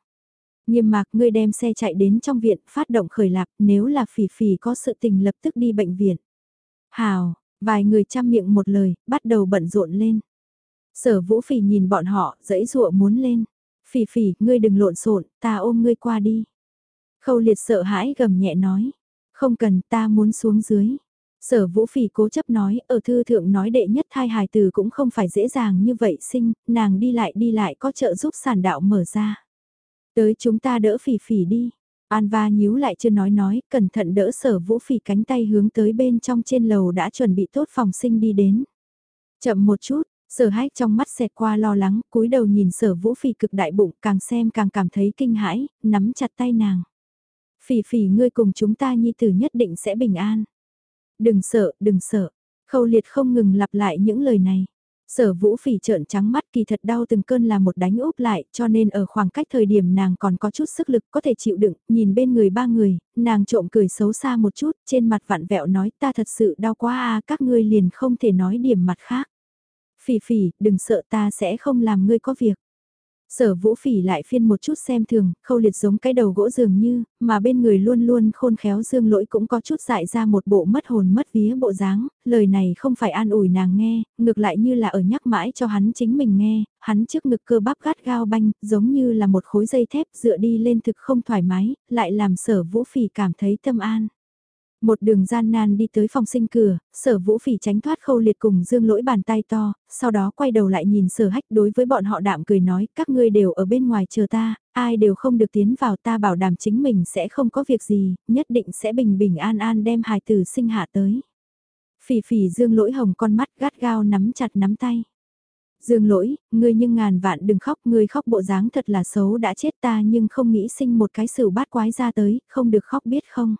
Nghiêm mạc ngươi đem xe chạy đến trong viện, phát động khởi lạc, nếu là phỉ phỉ có sự tình lập tức đi bệnh viện. Hào, vài người chăm miệng một lời, bắt đầu bận rộn lên. Sở vũ phỉ nhìn bọn họ, dãy dụa muốn lên. Phỉ phỉ, ngươi đừng lộn xộn, ta ôm ngươi qua đi. Khâu liệt sợ hãi gầm nhẹ nói. Không cần, ta muốn xuống dưới. Sở vũ phỉ cố chấp nói, ở thư thượng nói đệ nhất thai hài từ cũng không phải dễ dàng như vậy sinh, nàng đi lại đi lại có trợ giúp sản đạo mở ra. Tới chúng ta đỡ phỉ phỉ đi. anva nhíu lại chưa nói nói, cẩn thận đỡ sở vũ phỉ cánh tay hướng tới bên trong trên lầu đã chuẩn bị tốt phòng sinh đi đến. Chậm một chút, sở hách trong mắt xẹt qua lo lắng, cúi đầu nhìn sở vũ phỉ cực đại bụng, càng xem càng cảm thấy kinh hãi, nắm chặt tay nàng. Phỉ phỉ ngươi cùng chúng ta nhi tử nhất định sẽ bình an. Đừng sợ, đừng sợ. Khâu liệt không ngừng lặp lại những lời này. Sở vũ phỉ trợn trắng mắt kỳ thật đau từng cơn là một đánh úp lại cho nên ở khoảng cách thời điểm nàng còn có chút sức lực có thể chịu đựng, nhìn bên người ba người, nàng trộm cười xấu xa một chút, trên mặt vạn vẹo nói ta thật sự đau quá à các ngươi liền không thể nói điểm mặt khác. Phỉ phỉ, đừng sợ ta sẽ không làm ngươi có việc. Sở vũ phỉ lại phiên một chút xem thường, khâu liệt giống cái đầu gỗ dường như, mà bên người luôn luôn khôn khéo dương lỗi cũng có chút dại ra một bộ mất hồn mất vía bộ dáng, lời này không phải an ủi nàng nghe, ngược lại như là ở nhắc mãi cho hắn chính mình nghe, hắn trước ngực cơ bắp gắt gao banh, giống như là một khối dây thép dựa đi lên thực không thoải mái, lại làm sở vũ phỉ cảm thấy tâm an. Một đường gian nan đi tới phòng sinh cửa, sở vũ phỉ tránh thoát khâu liệt cùng dương lỗi bàn tay to, sau đó quay đầu lại nhìn sở hách đối với bọn họ đạm cười nói các ngươi đều ở bên ngoài chờ ta, ai đều không được tiến vào ta bảo đảm chính mình sẽ không có việc gì, nhất định sẽ bình bình an an đem hài tử sinh hạ tới. Phỉ phỉ dương lỗi hồng con mắt gắt gao nắm chặt nắm tay. Dương lỗi, ngươi nhưng ngàn vạn đừng khóc, ngươi khóc bộ dáng thật là xấu đã chết ta nhưng không nghĩ sinh một cái sự bát quái ra tới, không được khóc biết không.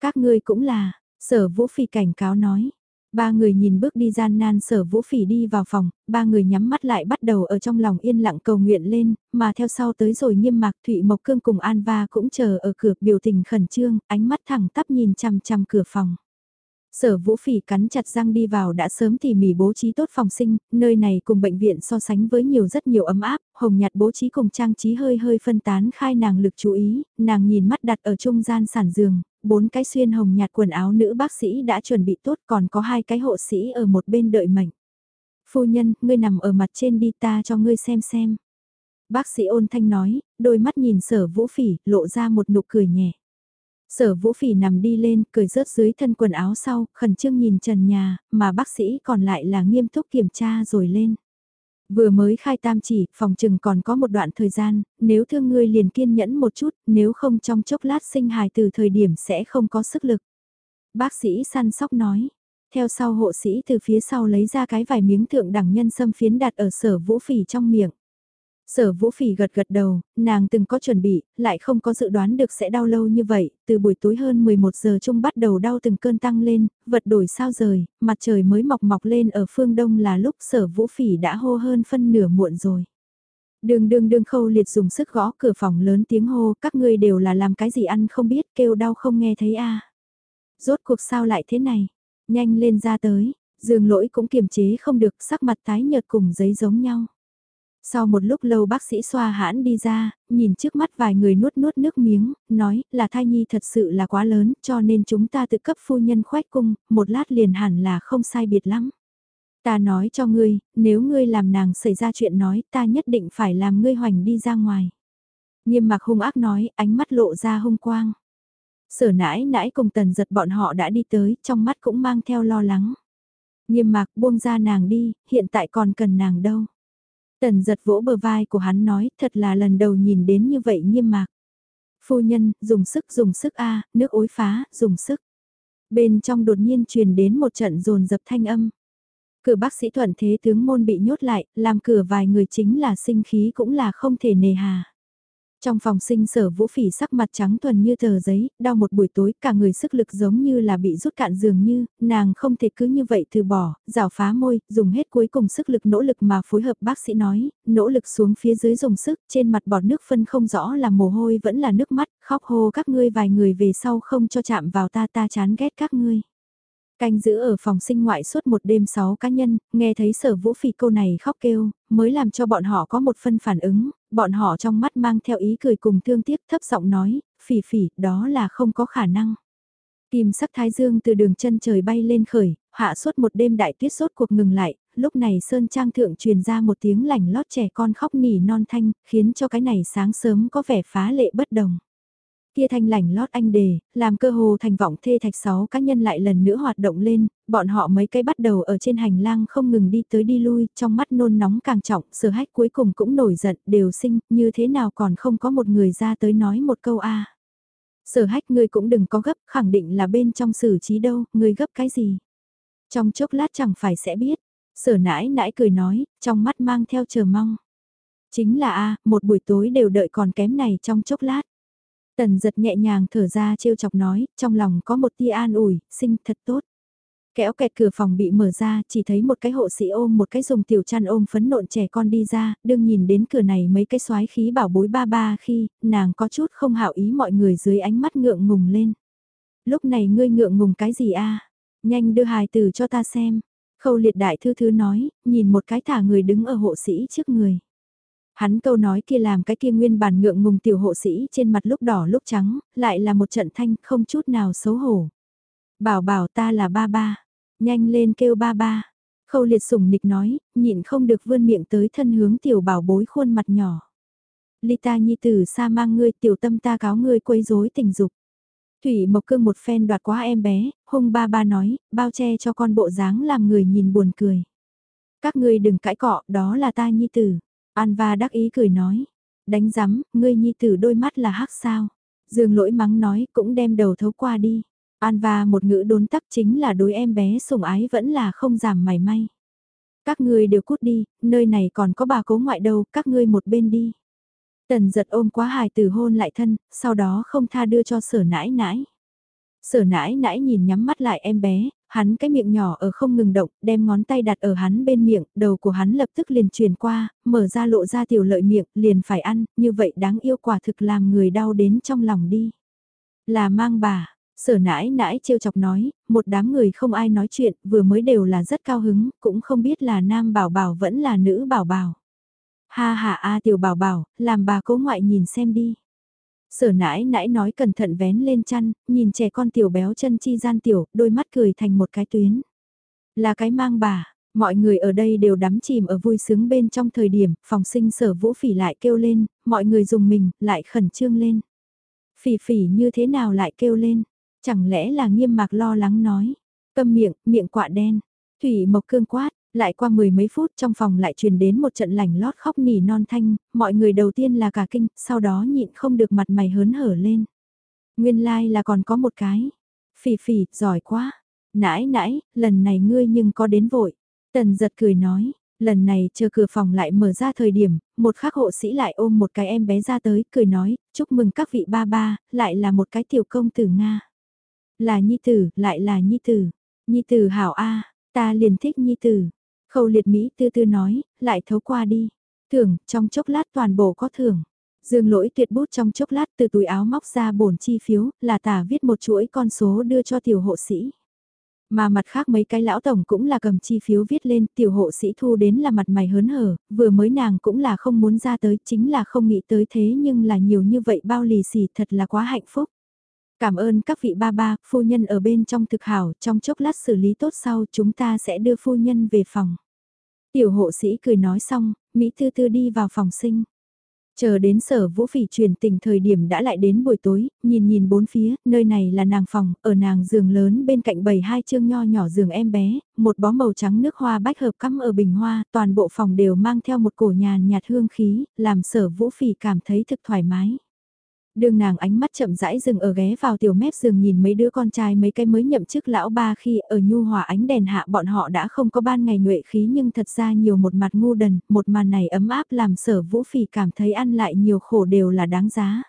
Các ngươi cũng là, sở vũ phỉ cảnh cáo nói. Ba người nhìn bước đi gian nan sở vũ phỉ đi vào phòng, ba người nhắm mắt lại bắt đầu ở trong lòng yên lặng cầu nguyện lên, mà theo sau tới rồi nghiêm mạc Thụy Mộc Cương cùng An Va cũng chờ ở cửa biểu tình khẩn trương, ánh mắt thẳng tắp nhìn chằm chằm cửa phòng. Sở vũ phỉ cắn chặt răng đi vào đã sớm tỉ mỉ bố trí tốt phòng sinh, nơi này cùng bệnh viện so sánh với nhiều rất nhiều ấm áp, hồng nhạt bố trí cùng trang trí hơi hơi phân tán khai nàng lực chú ý, nàng nhìn mắt đặt ở trung gian sản giường, bốn cái xuyên hồng nhạt quần áo nữ bác sĩ đã chuẩn bị tốt còn có hai cái hộ sĩ ở một bên đợi mệnh. Phu nhân, ngươi nằm ở mặt trên đi ta cho ngươi xem xem. Bác sĩ ôn thanh nói, đôi mắt nhìn sở vũ phỉ, lộ ra một nụ cười nhẹ. Sở vũ phỉ nằm đi lên, cười rớt dưới thân quần áo sau, khẩn trương nhìn trần nhà, mà bác sĩ còn lại là nghiêm túc kiểm tra rồi lên. Vừa mới khai tam chỉ, phòng trừng còn có một đoạn thời gian, nếu thương ngươi liền kiên nhẫn một chút, nếu không trong chốc lát sinh hài từ thời điểm sẽ không có sức lực. Bác sĩ săn sóc nói. Theo sau hộ sĩ từ phía sau lấy ra cái vài miếng thượng đẳng nhân sâm phiến đặt ở sở vũ phỉ trong miệng. Sở vũ phỉ gật gật đầu, nàng từng có chuẩn bị, lại không có dự đoán được sẽ đau lâu như vậy, từ buổi tối hơn 11 giờ chung bắt đầu đau từng cơn tăng lên, vật đổi sao rời, mặt trời mới mọc mọc lên ở phương đông là lúc sở vũ phỉ đã hô hơn phân nửa muộn rồi. Đường đường đường khâu liệt dùng sức gõ cửa phòng lớn tiếng hô, các ngươi đều là làm cái gì ăn không biết, kêu đau không nghe thấy a Rốt cuộc sao lại thế này? Nhanh lên ra tới, dương lỗi cũng kiềm chế không được sắc mặt tái nhợt cùng giấy giống nhau. Sau một lúc lâu bác sĩ xoa hãn đi ra, nhìn trước mắt vài người nuốt nuốt nước miếng, nói là thai nhi thật sự là quá lớn cho nên chúng ta tự cấp phu nhân khoét cung, một lát liền hẳn là không sai biệt lắm. Ta nói cho ngươi, nếu ngươi làm nàng xảy ra chuyện nói ta nhất định phải làm ngươi hoành đi ra ngoài. Nghiêm mặc hung ác nói, ánh mắt lộ ra hung quang. Sở nãi nãi cùng tần giật bọn họ đã đi tới, trong mắt cũng mang theo lo lắng. Nghiêm mạc buông ra nàng đi, hiện tại còn cần nàng đâu. Tần giật vỗ bờ vai của hắn nói, thật là lần đầu nhìn đến như vậy nghiêm mạc. Phu nhân, dùng sức dùng sức a nước ối phá, dùng sức. Bên trong đột nhiên truyền đến một trận rồn dập thanh âm. Cửa bác sĩ thuận thế tướng môn bị nhốt lại, làm cửa vài người chính là sinh khí cũng là không thể nề hà. Trong phòng sinh sở vũ phỉ sắc mặt trắng thuần như tờ giấy, đau một buổi tối cả người sức lực giống như là bị rút cạn dường như, nàng không thể cứ như vậy từ bỏ, rào phá môi, dùng hết cuối cùng sức lực nỗ lực mà phối hợp bác sĩ nói, nỗ lực xuống phía dưới dùng sức, trên mặt bọt nước phân không rõ là mồ hôi vẫn là nước mắt, khóc hô các ngươi vài người về sau không cho chạm vào ta ta chán ghét các ngươi. Canh giữ ở phòng sinh ngoại suốt một đêm sáu cá nhân, nghe thấy sở vũ phỉ câu này khóc kêu, mới làm cho bọn họ có một phân phản ứng, bọn họ trong mắt mang theo ý cười cùng thương tiếc thấp giọng nói, phỉ phỉ, đó là không có khả năng. Kim sắc thái dương từ đường chân trời bay lên khởi, hạ suốt một đêm đại tuyết sốt cuộc ngừng lại, lúc này Sơn Trang Thượng truyền ra một tiếng lành lót trẻ con khóc nỉ non thanh, khiến cho cái này sáng sớm có vẻ phá lệ bất đồng. Kia thanh lành lót anh đề, làm cơ hồ thành vọng thê thạch sáu cá nhân lại lần nữa hoạt động lên, bọn họ mấy cái bắt đầu ở trên hành lang không ngừng đi tới đi lui, trong mắt nôn nóng càng trọng, sở hách cuối cùng cũng nổi giận, đều sinh, như thế nào còn không có một người ra tới nói một câu a Sở hách ngươi cũng đừng có gấp, khẳng định là bên trong xử trí đâu, ngươi gấp cái gì. Trong chốc lát chẳng phải sẽ biết, sở nãi nãi cười nói, trong mắt mang theo chờ mong. Chính là a một buổi tối đều đợi còn kém này trong chốc lát. Tần giật nhẹ nhàng thở ra trêu chọc nói, trong lòng có một tia an ủi, sinh thật tốt. Kéo kẹt cửa phòng bị mở ra, chỉ thấy một cái hộ sĩ ôm một cái dùng tiểu chăn ôm phấn nộn trẻ con đi ra, đương nhìn đến cửa này mấy cái xoái khí bảo bối ba ba khi, nàng có chút không hảo ý mọi người dưới ánh mắt ngượng ngùng lên. Lúc này ngươi ngượng ngùng cái gì a Nhanh đưa hài tử cho ta xem. Khâu liệt đại thư thư nói, nhìn một cái thả người đứng ở hộ sĩ trước người. Hắn câu nói kia làm cái kia nguyên bản ngượng ngùng tiểu hộ sĩ trên mặt lúc đỏ lúc trắng, lại là một trận thanh không chút nào xấu hổ. Bảo bảo ta là ba ba, nhanh lên kêu ba ba. Khâu liệt sủng nịch nói, nhịn không được vươn miệng tới thân hướng tiểu bảo bối khuôn mặt nhỏ. ly ta nhi tử xa mang ngươi tiểu tâm ta cáo ngươi quấy rối tình dục. Thủy Mộc Cương một phen đoạt quá em bé, hung ba ba nói, bao che cho con bộ dáng làm người nhìn buồn cười. Các ngươi đừng cãi cọ, đó là ta nhi tử. Anva đắc ý cười nói, đánh giám, ngươi nhi tử đôi mắt là hắc sao. Dương lỗi mắng nói cũng đem đầu thấu qua đi. Anva một ngữ đốn tắc chính là đối em bé sủng ái vẫn là không giảm mảy may. Các ngươi đều cút đi, nơi này còn có bà cố ngoại đâu, các ngươi một bên đi. Tần giật ôm quá hài tử hôn lại thân, sau đó không tha đưa cho sở nãi nãi. Sở nãi nãi nhìn nhắm mắt lại em bé, hắn cái miệng nhỏ ở không ngừng động, đem ngón tay đặt ở hắn bên miệng, đầu của hắn lập tức liền truyền qua, mở ra lộ ra tiểu lợi miệng, liền phải ăn, như vậy đáng yêu quả thực làm người đau đến trong lòng đi. Là mang bà, sở nãi nãi trêu chọc nói, một đám người không ai nói chuyện, vừa mới đều là rất cao hứng, cũng không biết là nam bảo bảo vẫn là nữ bảo bảo. Ha ha a tiểu bảo bảo, làm bà cố ngoại nhìn xem đi. Sở nãi nãi nói cẩn thận vén lên chăn, nhìn trẻ con tiểu béo chân chi gian tiểu, đôi mắt cười thành một cái tuyến. Là cái mang bà, mọi người ở đây đều đắm chìm ở vui sướng bên trong thời điểm, phòng sinh sở vũ phỉ lại kêu lên, mọi người dùng mình, lại khẩn trương lên. Phỉ phỉ như thế nào lại kêu lên, chẳng lẽ là nghiêm mạc lo lắng nói, câm miệng, miệng quạ đen, thủy mộc cương quát, lại qua mười mấy phút trong phòng lại truyền đến một trận lành lót khóc nỉ non thanh, mọi người đầu tiên là cả kinh, sau đó nhịn không được mặt mày hớn hở lên. Nguyên lai like là còn có một cái. Phỉ phỉ, giỏi quá. Nãi nãi, lần này ngươi nhưng có đến vội. Tần giật cười nói, lần này chờ cửa phòng lại mở ra thời điểm, một khắc hộ sĩ lại ôm một cái em bé ra tới, cười nói, chúc mừng các vị ba ba, lại là một cái tiểu công tử Nga. Là nhi tử, lại là nhi tử. Nhi tử hảo A, ta liền thích nhi tử. Khâu liệt Mỹ tư tư nói, lại thấu qua đi. Thưởng, trong chốc lát toàn bộ có thưởng. Dương lỗi tuyệt bút trong chốc lát từ túi áo móc ra bổn chi phiếu, là tả viết một chuỗi con số đưa cho tiểu hộ sĩ. Mà mặt khác mấy cái lão tổng cũng là cầm chi phiếu viết lên, tiểu hộ sĩ thu đến là mặt mày hớn hở, vừa mới nàng cũng là không muốn ra tới, chính là không nghĩ tới thế nhưng là nhiều như vậy bao lì xì thật là quá hạnh phúc. Cảm ơn các vị ba ba, phu nhân ở bên trong thực hảo, trong chốc lát xử lý tốt sau chúng ta sẽ đưa phu nhân về phòng. Tiểu hộ sĩ cười nói xong, Mỹ Tư Tư đi vào phòng sinh. Chờ đến sở vũ phỉ truyền tình thời điểm đã lại đến buổi tối, nhìn nhìn bốn phía, nơi này là nàng phòng, ở nàng giường lớn bên cạnh bầy hai chương nho nhỏ giường em bé, một bó màu trắng nước hoa bách hợp cắm ở bình hoa, toàn bộ phòng đều mang theo một cổ nhàn nhạt hương khí, làm sở vũ phỉ cảm thấy thực thoải mái. Đường nàng ánh mắt chậm rãi dừng ở ghé vào tiểu mép giường nhìn mấy đứa con trai mấy cái mới nhậm chức lão ba khi ở nhu hòa ánh đèn hạ bọn họ đã không có ban ngày nhuệ khí nhưng thật ra nhiều một mặt ngu đần, một màn này ấm áp làm sở vũ phỉ cảm thấy ăn lại nhiều khổ đều là đáng giá.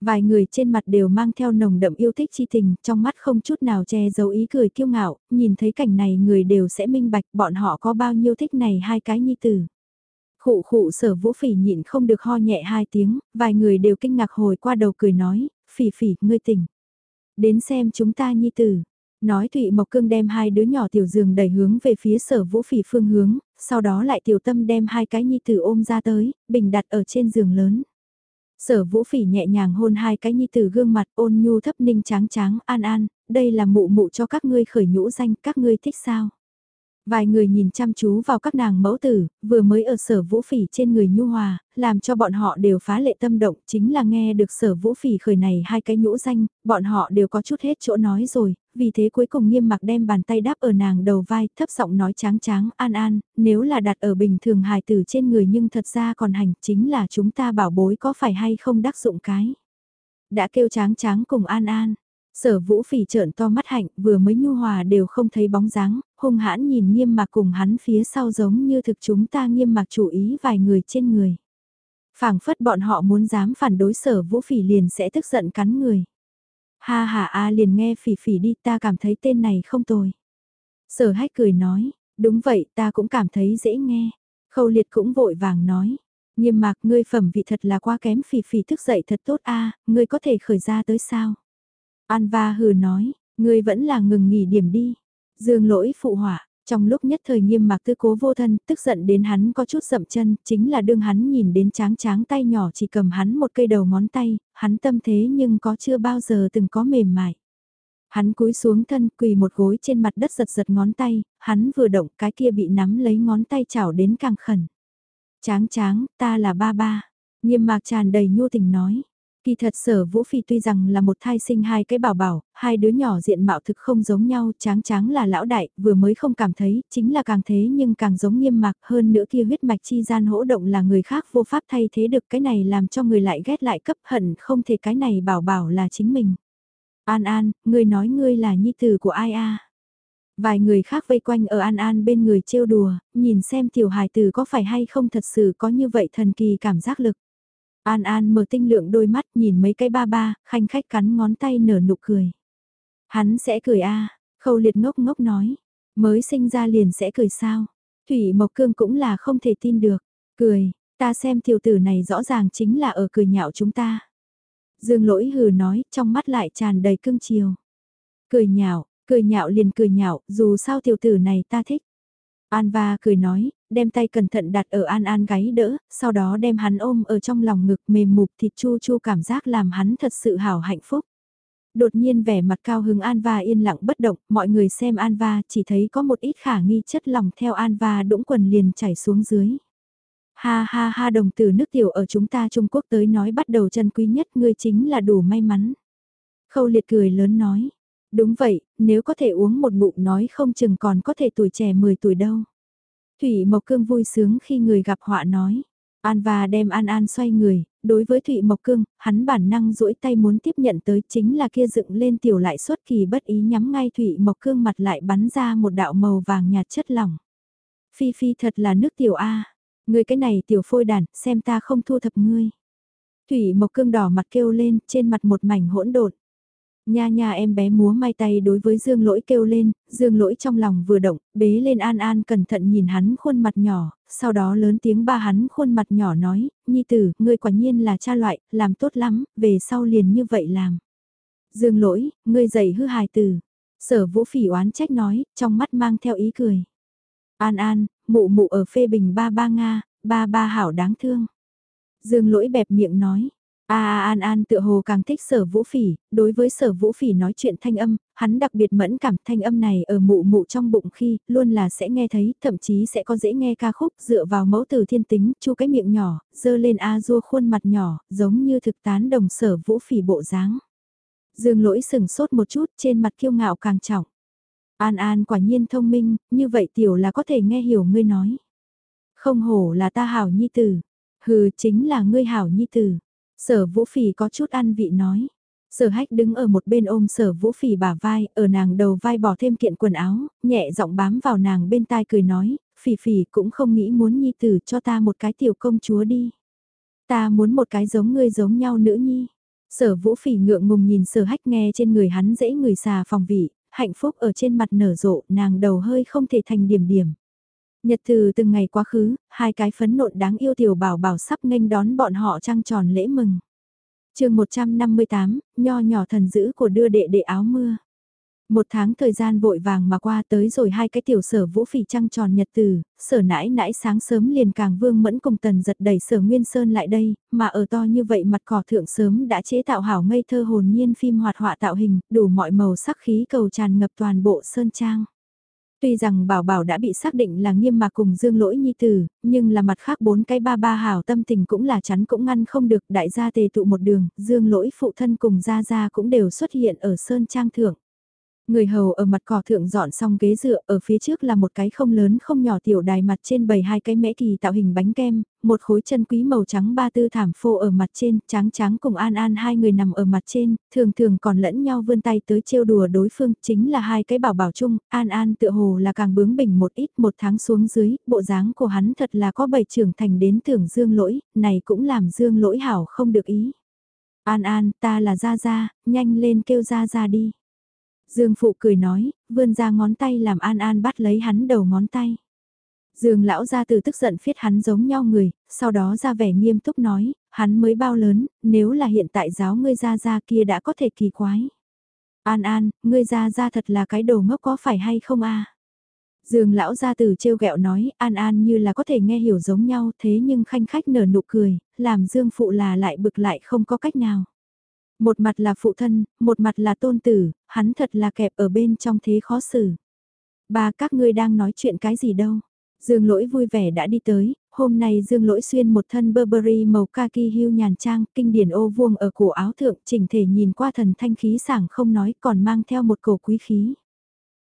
Vài người trên mặt đều mang theo nồng đậm yêu thích chi tình, trong mắt không chút nào che giấu ý cười kiêu ngạo, nhìn thấy cảnh này người đều sẽ minh bạch bọn họ có bao nhiêu thích này hai cái nhi tử. Khụ khụ sở vũ phỉ nhịn không được ho nhẹ hai tiếng, vài người đều kinh ngạc hồi qua đầu cười nói, phỉ phỉ, ngươi tỉnh. Đến xem chúng ta nhi tử. Nói Thụy Mộc Cương đem hai đứa nhỏ tiểu giường đẩy hướng về phía sở vũ phỉ phương hướng, sau đó lại tiểu tâm đem hai cái nhi tử ôm ra tới, bình đặt ở trên giường lớn. Sở vũ phỉ nhẹ nhàng hôn hai cái nhi tử gương mặt ôn nhu thấp ninh tráng tráng an an, đây là mụ mụ cho các ngươi khởi nhũ danh, các ngươi thích sao? Vài người nhìn chăm chú vào các nàng mẫu tử, vừa mới ở sở vũ phỉ trên người nhu hòa, làm cho bọn họ đều phá lệ tâm động, chính là nghe được sở vũ phỉ khởi này hai cái nhũ danh, bọn họ đều có chút hết chỗ nói rồi, vì thế cuối cùng nghiêm mặc đem bàn tay đáp ở nàng đầu vai, thấp giọng nói tráng tráng, an an, nếu là đặt ở bình thường hài tử trên người nhưng thật ra còn hành, chính là chúng ta bảo bối có phải hay không đắc dụng cái. Đã kêu tráng tráng cùng an an, Sở vũ phỉ trợn to mắt hạnh vừa mới nhu hòa đều không thấy bóng dáng, hung hãn nhìn nghiêm mạc cùng hắn phía sau giống như thực chúng ta nghiêm mạc chủ ý vài người trên người. phảng phất bọn họ muốn dám phản đối sở vũ phỉ liền sẽ tức giận cắn người. Ha ha a liền nghe phỉ phỉ đi ta cảm thấy tên này không tồi. Sở hách cười nói, đúng vậy ta cũng cảm thấy dễ nghe. Khâu liệt cũng vội vàng nói. Nghiêm mạc ngươi phẩm vị thật là quá kém phỉ phỉ thức dậy thật tốt a ngươi có thể khởi ra tới sao? An va hừ nói, ngươi vẫn là ngừng nghỉ điểm đi. Dương lỗi phụ hỏa, trong lúc nhất thời nghiêm mạc tư cố vô thân, tức giận đến hắn có chút sậm chân, chính là đương hắn nhìn đến tráng tráng tay nhỏ chỉ cầm hắn một cây đầu ngón tay, hắn tâm thế nhưng có chưa bao giờ từng có mềm mại. Hắn cúi xuống thân quỳ một gối trên mặt đất giật giật ngón tay, hắn vừa động cái kia bị nắm lấy ngón tay chảo đến càng khẩn. Tráng tráng, ta là ba ba. Nghiêm mạc tràn đầy nhu tình nói. Kỳ thật sở vũ phi tuy rằng là một thai sinh hai cái bảo bảo, hai đứa nhỏ diện mạo thực không giống nhau, tráng tráng là lão đại, vừa mới không cảm thấy, chính là càng thế nhưng càng giống nghiêm mạc hơn nữa kia huyết mạch chi gian hỗ động là người khác vô pháp thay thế được cái này làm cho người lại ghét lại cấp hận không thể cái này bảo bảo là chính mình. An An, ngươi nói ngươi là nhi tử của ai a? Vài người khác vây quanh ở An An bên người trêu đùa, nhìn xem tiểu hài tử có phải hay không thật sự có như vậy thần kỳ cảm giác lực. An An mở tinh lượng đôi mắt nhìn mấy cái ba ba, khanh khách cắn ngón tay nở nụ cười. Hắn sẽ cười a khâu liệt ngốc ngốc nói. Mới sinh ra liền sẽ cười sao. Thủy Mộc Cương cũng là không thể tin được. Cười, ta xem tiểu tử này rõ ràng chính là ở cười nhạo chúng ta. Dương lỗi hừ nói, trong mắt lại tràn đầy cưng chiều. Cười nhạo, cười nhạo liền cười nhạo, dù sao tiểu tử này ta thích. Anva cười nói, đem tay cẩn thận đặt ở An An gáy đỡ, sau đó đem hắn ôm ở trong lòng ngực mềm mục thịt chu chu cảm giác làm hắn thật sự hảo hạnh phúc. Đột nhiên vẻ mặt cao hứng Anva yên lặng bất động, mọi người xem Anva chỉ thấy có một ít khả nghi chất lòng theo Anva đũng quần liền chảy xuống dưới. Ha ha ha đồng từ nước tiểu ở chúng ta Trung Quốc tới nói bắt đầu chân quý nhất ngươi chính là đủ may mắn. Khâu liệt cười lớn nói, đúng vậy, nếu có thể uống một ngụm nói không chừng còn có thể tuổi trẻ 10 tuổi đâu. Thủy Mộc Cương vui sướng khi người gặp họa nói. An và đem An An xoay người, đối với Thụy Mộc Cương, hắn bản năng duỗi tay muốn tiếp nhận tới chính là kia dựng lên tiểu lại suất kỳ bất ý nhắm ngay Thụy Mộc Cương mặt lại bắn ra một đạo màu vàng nhạt chất lỏng. Phi Phi thật là nước tiểu A, người cái này tiểu phôi đàn, xem ta không thu thập ngươi. Thủy Mộc Cương đỏ mặt kêu lên, trên mặt một mảnh hỗn độn. Nha nha em bé múa may tay đối với Dương Lỗi kêu lên, Dương Lỗi trong lòng vừa động, bế lên An An cẩn thận nhìn hắn khuôn mặt nhỏ, sau đó lớn tiếng ba hắn khuôn mặt nhỏ nói, Nhi tử, ngươi quả nhiên là cha loại, làm tốt lắm, về sau liền như vậy làm. Dương Lỗi, ngươi dạy hư hài tử. Sở vũ phỉ oán trách nói, trong mắt mang theo ý cười. An An, mụ mụ ở phê bình ba ba Nga, ba ba hảo đáng thương. Dương Lỗi bẹp miệng nói, A à, An An tựa hồ càng thích sở vũ phỉ, đối với sở vũ phỉ nói chuyện thanh âm, hắn đặc biệt mẫn cảm thanh âm này ở mụ mụ trong bụng khi, luôn là sẽ nghe thấy, thậm chí sẽ có dễ nghe ca khúc dựa vào mẫu từ thiên tính, chu cái miệng nhỏ, dơ lên A dua khuôn mặt nhỏ, giống như thực tán đồng sở vũ phỉ bộ dáng. Dương lỗi sừng sốt một chút trên mặt kiêu ngạo càng trọng. An An quả nhiên thông minh, như vậy tiểu là có thể nghe hiểu ngươi nói. Không hổ là ta hảo nhi tử, hừ chính là ngươi hảo nhi tử Sở vũ phỉ có chút ăn vị nói. Sở hách đứng ở một bên ôm sở vũ phỉ bả vai, ở nàng đầu vai bỏ thêm kiện quần áo, nhẹ giọng bám vào nàng bên tai cười nói, phỉ phỉ cũng không nghĩ muốn nhi tử cho ta một cái tiểu công chúa đi. Ta muốn một cái giống ngươi giống nhau nữ nhi. Sở vũ phỉ ngượng ngùng nhìn sở hách nghe trên người hắn dễ người xà phòng vị, hạnh phúc ở trên mặt nở rộ, nàng đầu hơi không thể thành điểm điểm. Nhật từ từng ngày quá khứ, hai cái phấn nộn đáng yêu tiểu bảo bảo sắp nghênh đón bọn họ trăng tròn lễ mừng. chương 158, nho nhỏ thần dữ của đưa đệ đệ áo mưa. Một tháng thời gian vội vàng mà qua tới rồi hai cái tiểu sở vũ phỉ trăng tròn nhật từ, sở nãi nãi sáng sớm liền càng vương mẫn cùng tần giật đẩy sở nguyên sơn lại đây, mà ở to như vậy mặt cỏ thượng sớm đã chế tạo hảo ngây thơ hồn nhiên phim hoạt họa tạo hình, đủ mọi màu sắc khí cầu tràn ngập toàn bộ sơn trang. Tuy rằng bảo bảo đã bị xác định là nghiêm mạc cùng dương lỗi nhi tử, nhưng là mặt khác bốn cái ba ba hảo tâm tình cũng là chắn cũng ngăn không được đại gia tề tụ một đường, dương lỗi phụ thân cùng gia gia cũng đều xuất hiện ở sơn trang thượng. Người hầu ở mặt cỏ thượng dọn xong ghế dựa, ở phía trước là một cái không lớn không nhỏ tiểu đài mặt trên bầy hai cái mễ kỳ tạo hình bánh kem, một khối chân quý màu trắng ba tư thảm phô ở mặt trên, trắng trắng cùng An An hai người nằm ở mặt trên, thường thường còn lẫn nhau vươn tay tới trêu đùa đối phương, chính là hai cái bảo bảo chung, An An tựa hồ là càng bướng bỉnh một ít một tháng xuống dưới, bộ dáng của hắn thật là có bảy trưởng thành đến tưởng dương lỗi, này cũng làm dương lỗi hảo không được ý. An An, ta là Gia Gia, nhanh lên kêu Gia Gia đi. Dương Phụ cười nói, vươn ra ngón tay làm An An bắt lấy hắn đầu ngón tay. Dương lão ra từ tức giận phiết hắn giống nhau người, sau đó ra vẻ nghiêm túc nói, hắn mới bao lớn, nếu là hiện tại giáo ngươi ra ra kia đã có thể kỳ quái. An An, ngươi ra ra thật là cái đồ ngốc có phải hay không a? Dương lão ra từ trêu ghẹo nói, An An như là có thể nghe hiểu giống nhau thế nhưng khanh khách nở nụ cười, làm Dương phụ là lại bực lại không có cách nào. Một mặt là phụ thân, một mặt là tôn tử, hắn thật là kẹp ở bên trong thế khó xử. Ba các ngươi đang nói chuyện cái gì đâu. Dương lỗi vui vẻ đã đi tới, hôm nay Dương lỗi xuyên một thân Burberry màu kaki hưu nhàn trang, kinh điển ô vuông ở cổ áo thượng, chỉnh thể nhìn qua thần thanh khí sảng không nói còn mang theo một cổ quý khí.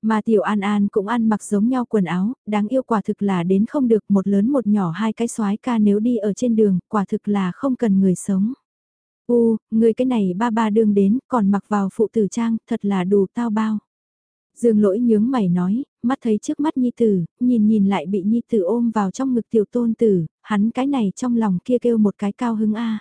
Mà tiểu An An cũng ăn mặc giống nhau quần áo, đáng yêu quả thực là đến không được một lớn một nhỏ hai cái soái ca nếu đi ở trên đường, quả thực là không cần người sống. U, người cái này ba ba đương đến, còn mặc vào phụ tử trang, thật là đủ tao bao. Dương lỗi nhướng mày nói, mắt thấy trước mắt nhi tử, nhìn nhìn lại bị nhi tử ôm vào trong ngực tiểu tôn tử, hắn cái này trong lòng kia kêu một cái cao hứng a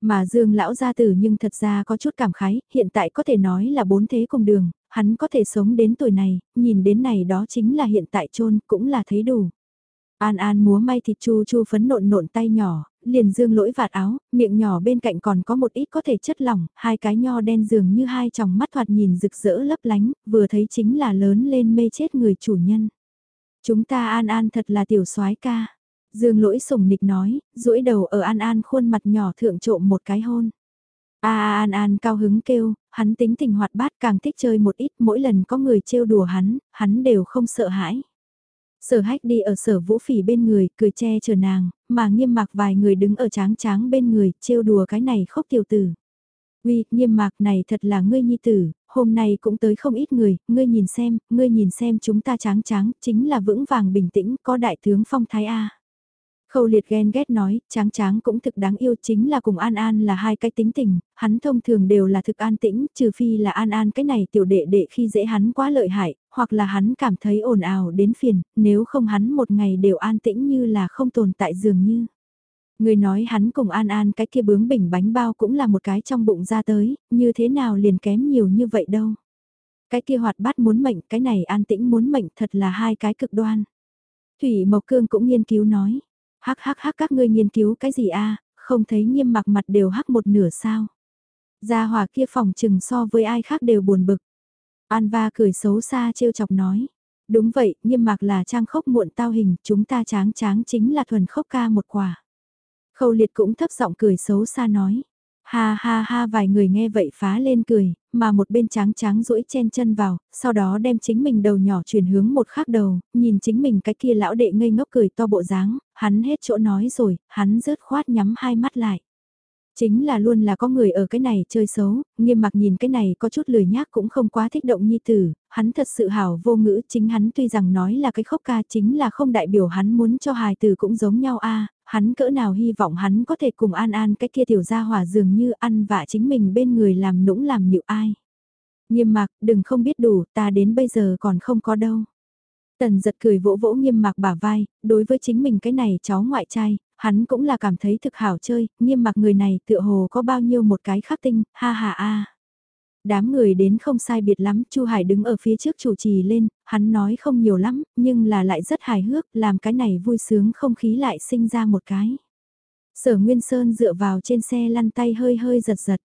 Mà Dương lão gia tử nhưng thật ra có chút cảm khái, hiện tại có thể nói là bốn thế cùng đường, hắn có thể sống đến tuổi này, nhìn đến này đó chính là hiện tại chôn cũng là thấy đủ. An An múa may thịt chu chu phấn nộn nộn tay nhỏ, liền dương lỗi vạt áo, miệng nhỏ bên cạnh còn có một ít có thể chất lỏng, hai cái nho đen dường như hai tròng mắt thoạt nhìn rực rỡ lấp lánh, vừa thấy chính là lớn lên mê chết người chủ nhân. Chúng ta An An thật là tiểu soái ca. Dương lỗi sủng nịch nói, duỗi đầu ở An An khuôn mặt nhỏ thượng trộm một cái hôn. A An An cao hứng kêu, hắn tính tình hoạt bát càng thích chơi một ít mỗi lần có người trêu đùa hắn, hắn đều không sợ hãi. Sở hách đi ở sở vũ phỉ bên người, cười che chờ nàng, mà nghiêm mạc vài người đứng ở tráng tráng bên người, trêu đùa cái này khóc tiểu tử. Uy, nghiêm mạc này thật là ngươi nhi tử, hôm nay cũng tới không ít người, ngươi nhìn xem, ngươi nhìn xem chúng ta tráng tráng, chính là vững vàng bình tĩnh, có đại tướng phong thái A. Khâu liệt ghen ghét nói, tráng tráng cũng thực đáng yêu chính là cùng An An là hai cái tính tình, hắn thông thường đều là thực an tĩnh, trừ phi là An An cái này tiểu đệ đệ khi dễ hắn quá lợi hại, hoặc là hắn cảm thấy ồn ào đến phiền, nếu không hắn một ngày đều an tĩnh như là không tồn tại dường như. Người nói hắn cùng An An cái kia bướng bỉnh bánh bao cũng là một cái trong bụng ra tới, như thế nào liền kém nhiều như vậy đâu. Cái kia hoạt bát muốn mệnh, cái này an tĩnh muốn mệnh thật là hai cái cực đoan. Thủy Mộc Cương cũng nghiên cứu nói Hắc hắc hắc các ngươi nghiên cứu cái gì a không thấy nghiêm mặc mặt đều hắc một nửa sao. Gia hòa kia phòng chừng so với ai khác đều buồn bực. An va cười xấu xa trêu chọc nói. Đúng vậy, nghiêm mặc là trang khốc muộn tao hình, chúng ta tráng tráng chính là thuần khốc ca một quả. Khâu liệt cũng thấp giọng cười xấu xa nói. Ha ha ha vài người nghe vậy phá lên cười, mà một bên tráng tráng duỗi chen chân vào, sau đó đem chính mình đầu nhỏ chuyển hướng một khác đầu, nhìn chính mình cái kia lão đệ ngây ngốc cười to bộ dáng, hắn hết chỗ nói rồi, hắn rớt khoát nhắm hai mắt lại. Chính là luôn là có người ở cái này chơi xấu, nghiêm mặc nhìn cái này có chút lười nhác cũng không quá thích động nhi tử, hắn thật sự hảo vô ngữ chính hắn tuy rằng nói là cái khốc ca chính là không đại biểu hắn muốn cho hài tử cũng giống nhau a hắn cỡ nào hy vọng hắn có thể cùng An An cái kia tiểu gia hỏa dường như ăn vạ chính mình bên người làm nũng làm nhịu ai. Nghiêm mạc, đừng không biết đủ, ta đến bây giờ còn không có đâu. Tần giật cười vỗ vỗ nghiêm mạc bả vai, đối với chính mình cái này cháu ngoại trai, hắn cũng là cảm thấy thực hảo chơi, nghiêm mạc người này tựa hồ có bao nhiêu một cái khắc tinh, ha ha a. Đám người đến không sai biệt lắm, Chu Hải đứng ở phía trước chủ trì lên, hắn nói không nhiều lắm, nhưng là lại rất hài hước, làm cái này vui sướng không khí lại sinh ra một cái. Sở Nguyên Sơn dựa vào trên xe lăn tay hơi hơi giật giật.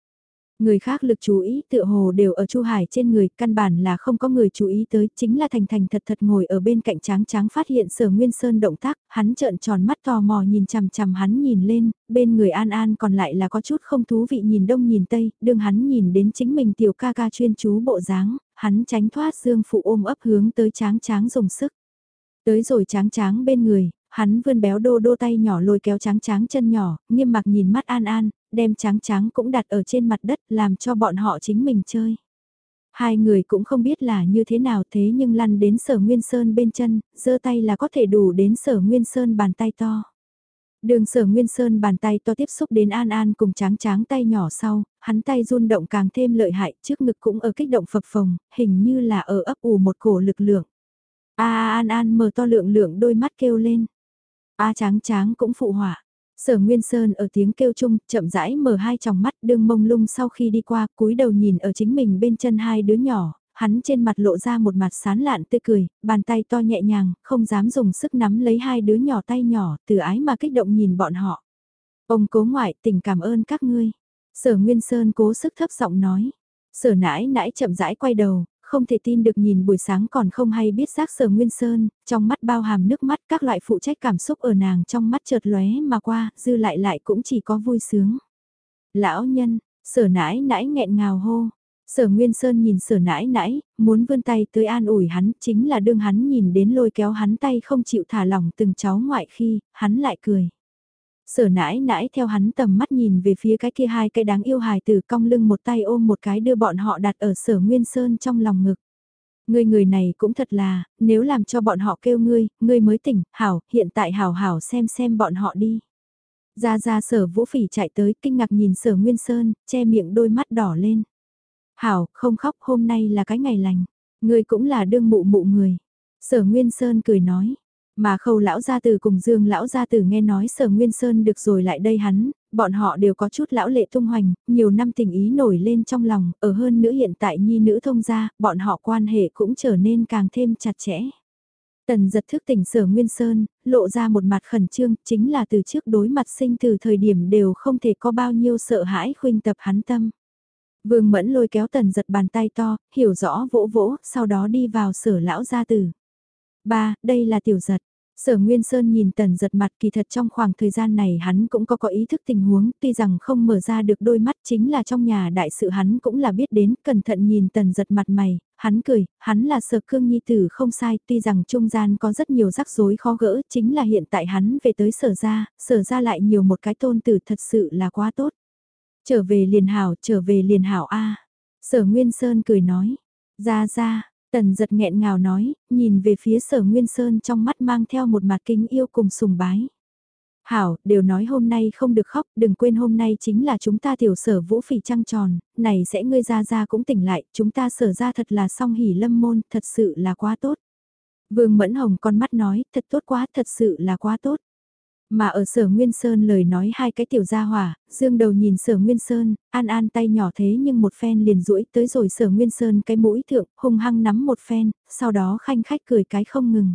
Người khác lực chú ý tựa hồ đều ở Chu Hải trên người, căn bản là không có người chú ý tới, chính là Thành Thành thật thật ngồi ở bên cạnh tráng tráng phát hiện Sở Nguyên Sơn động tác, hắn trợn tròn mắt tò mò nhìn chằm chằm hắn nhìn lên, bên người An An còn lại là có chút không thú vị nhìn đông nhìn tây, đương hắn nhìn đến chính mình tiểu ca ca chuyên chú bộ dáng, hắn tránh thoát Dương phụ ôm ấp hướng tới tráng tráng dùng sức. Tới rồi tráng tráng bên người, hắn vươn béo đô đô tay nhỏ lôi kéo trắng trắng chân nhỏ, nghiêm mặc nhìn mắt An An, đem trắng trắng cũng đặt ở trên mặt đất làm cho bọn họ chính mình chơi. Hai người cũng không biết là như thế nào thế nhưng lăn đến sở Nguyên Sơn bên chân, giơ tay là có thể đủ đến sở Nguyên Sơn bàn tay to. Đường sở Nguyên Sơn bàn tay to tiếp xúc đến An An cùng tráng tráng tay nhỏ sau, hắn tay run động càng thêm lợi hại trước ngực cũng ở kích động phập phồng, hình như là ở ấp ủ một cổ lực lượng. A An An mở to lượng lượng đôi mắt kêu lên. A tráng tráng cũng phụ họa. Sở Nguyên Sơn ở tiếng kêu chung, chậm rãi mở hai tròng mắt đương mông lung sau khi đi qua, cúi đầu nhìn ở chính mình bên chân hai đứa nhỏ, hắn trên mặt lộ ra một mặt sán lạn tươi cười, bàn tay to nhẹ nhàng, không dám dùng sức nắm lấy hai đứa nhỏ tay nhỏ, từ ái mà kích động nhìn bọn họ. Ông cố ngoại tình cảm ơn các ngươi. Sở Nguyên Sơn cố sức thấp giọng nói. Sở nãi nãi chậm rãi quay đầu, không thể tin được nhìn buổi sáng còn không hay biết giác sở Nguyên Sơn, trong mắt bao hàm nước mắt các loại phụ trách cảm xúc ở nàng trong mắt chợt lóe mà qua, dư lại lại cũng chỉ có vui sướng. Lão nhân, sở nãi nãi nghẹn ngào hô. Sở Nguyên Sơn nhìn sở nãi nãi, muốn vươn tay tới an ủi hắn, chính là đương hắn nhìn đến lôi kéo hắn tay không chịu thả lỏng từng cháu ngoại khi, hắn lại cười. Sở nãi nãi theo hắn tầm mắt nhìn về phía cái kia hai cái đáng yêu hài từ cong lưng một tay ôm một cái đưa bọn họ đặt ở sở Nguyên Sơn trong lòng ngực. Ngươi người này cũng thật là, nếu làm cho bọn họ kêu ngươi, ngươi mới tỉnh, hảo, hiện tại hảo hảo xem xem bọn họ đi. Ra ra sở vũ phỉ chạy tới kinh ngạc nhìn sở Nguyên Sơn, che miệng đôi mắt đỏ lên. Hảo, không khóc hôm nay là cái ngày lành, ngươi cũng là đương mụ mụ người. Sở Nguyên Sơn cười nói, mà khâu lão gia tử cùng dương lão gia tử nghe nói sở Nguyên Sơn được rồi lại đây hắn, bọn họ đều có chút lão lệ tung hoành, nhiều năm tình ý nổi lên trong lòng, ở hơn nữa hiện tại nhi nữ thông gia, bọn họ quan hệ cũng trở nên càng thêm chặt chẽ. Tần giật thức tỉnh sở Nguyên Sơn, lộ ra một mặt khẩn trương, chính là từ trước đối mặt sinh từ thời điểm đều không thể có bao nhiêu sợ hãi khuynh tập hắn tâm. Vương Mẫn lôi kéo tần giật bàn tay to, hiểu rõ vỗ vỗ, sau đó đi vào sở lão gia tử. Ba, đây là tiểu giật. Sở Nguyên Sơn nhìn tần giật mặt kỳ thật trong khoảng thời gian này hắn cũng có có ý thức tình huống, tuy rằng không mở ra được đôi mắt chính là trong nhà đại sự hắn cũng là biết đến, cẩn thận nhìn tần giật mặt mày, hắn cười, hắn là sở cương nhi tử không sai, tuy rằng trung gian có rất nhiều rắc rối khó gỡ, chính là hiện tại hắn về tới sở ra, sở ra lại nhiều một cái tôn tử thật sự là quá tốt. Trở về liền hảo, trở về liền hảo A. Sở Nguyên Sơn cười nói, ra ra, Tần giật nghẹn ngào nói, nhìn về phía sở Nguyên Sơn trong mắt mang theo một mặt kính yêu cùng sùng bái. Hảo, đều nói hôm nay không được khóc, đừng quên hôm nay chính là chúng ta tiểu sở vũ phỉ trăng tròn, này sẽ ngươi ra ra cũng tỉnh lại, chúng ta sở ra thật là song hỉ lâm môn, thật sự là quá tốt. Vương Mẫn Hồng con mắt nói, thật tốt quá, thật sự là quá tốt. Mà ở sở Nguyên Sơn lời nói hai cái tiểu gia hỏa, dương đầu nhìn sở Nguyên Sơn, an an tay nhỏ thế nhưng một phen liền duỗi tới rồi sở Nguyên Sơn cái mũi thượng, hung hăng nắm một phen, sau đó khanh khách cười cái không ngừng.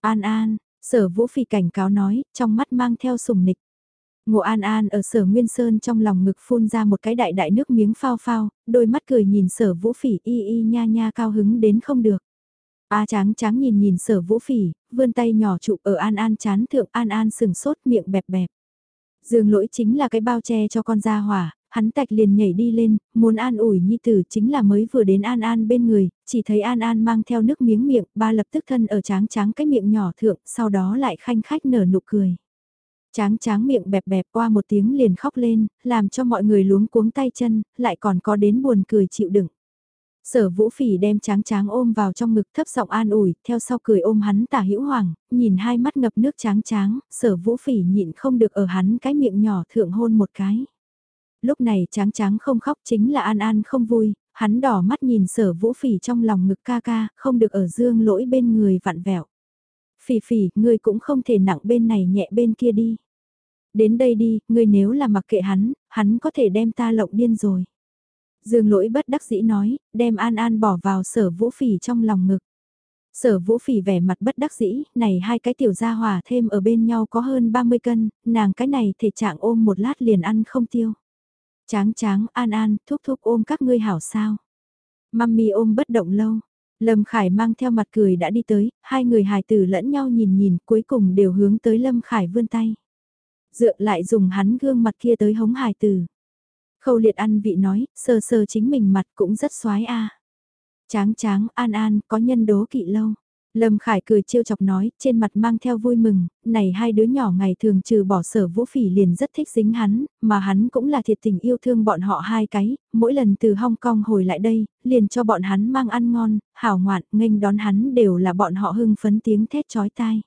An an, sở vũ phi cảnh cáo nói, trong mắt mang theo sùng nịch. Ngộ An An ở sở Nguyên Sơn trong lòng ngực phun ra một cái đại đại nước miếng phao phao, đôi mắt cười nhìn sở vũ phỉ y y nha nha cao hứng đến không được. A tráng tráng nhìn nhìn sở vũ phỉ, vươn tay nhỏ trụ ở An An chán thượng An An sừng sốt miệng bẹp bẹp. Dương lỗi chính là cái bao che cho con ra hỏa, hắn tạch liền nhảy đi lên, muốn an ủi nhi tử chính là mới vừa đến An An bên người, chỉ thấy An An mang theo nước miếng miệng, ba lập tức thân ở tráng tráng cái miệng nhỏ thượng, sau đó lại khanh khách nở nụ cười. Tráng tráng miệng bẹp bẹp qua một tiếng liền khóc lên, làm cho mọi người luống cuống tay chân, lại còn có đến buồn cười chịu đựng. Sở vũ phỉ đem tráng tráng ôm vào trong ngực thấp giọng an ủi, theo sau cười ôm hắn tả hữu hoàng, nhìn hai mắt ngập nước tráng tráng, sở vũ phỉ nhịn không được ở hắn cái miệng nhỏ thượng hôn một cái. Lúc này tráng tráng không khóc chính là an an không vui, hắn đỏ mắt nhìn sở vũ phỉ trong lòng ngực ca ca, không được ở dương lỗi bên người vặn vẹo. Phỉ phỉ, ngươi cũng không thể nặng bên này nhẹ bên kia đi. Đến đây đi, ngươi nếu là mặc kệ hắn, hắn có thể đem ta lộng điên rồi. Dương lỗi bất đắc dĩ nói, đem An An bỏ vào sở vũ phỉ trong lòng ngực. Sở vũ phỉ vẻ mặt bất đắc dĩ, này hai cái tiểu gia hòa thêm ở bên nhau có hơn 30 cân, nàng cái này thể trạng ôm một lát liền ăn không tiêu. Tráng tráng, an an, thúc thúc ôm các ngươi hảo sao. Mami ôm bất động lâu. Lâm Khải mang theo mặt cười đã đi tới, hai người hài tử lẫn nhau nhìn nhìn cuối cùng đều hướng tới Lâm Khải vươn tay. Dựa lại dùng hắn gương mặt kia tới hống hài tử. Khâu liệt ăn vị nói, sờ sờ chính mình mặt cũng rất xoái a. Tráng tráng, an an, có nhân đố kỵ lâu. Lâm Khải cười trêu chọc nói, trên mặt mang theo vui mừng, này hai đứa nhỏ ngày thường trừ bỏ sở vũ phỉ liền rất thích dính hắn, mà hắn cũng là thiệt tình yêu thương bọn họ hai cái, mỗi lần từ Hong Kong hồi lại đây, liền cho bọn hắn mang ăn ngon, hảo ngoạn, nghênh đón hắn đều là bọn họ hưng phấn tiếng thét chói tai.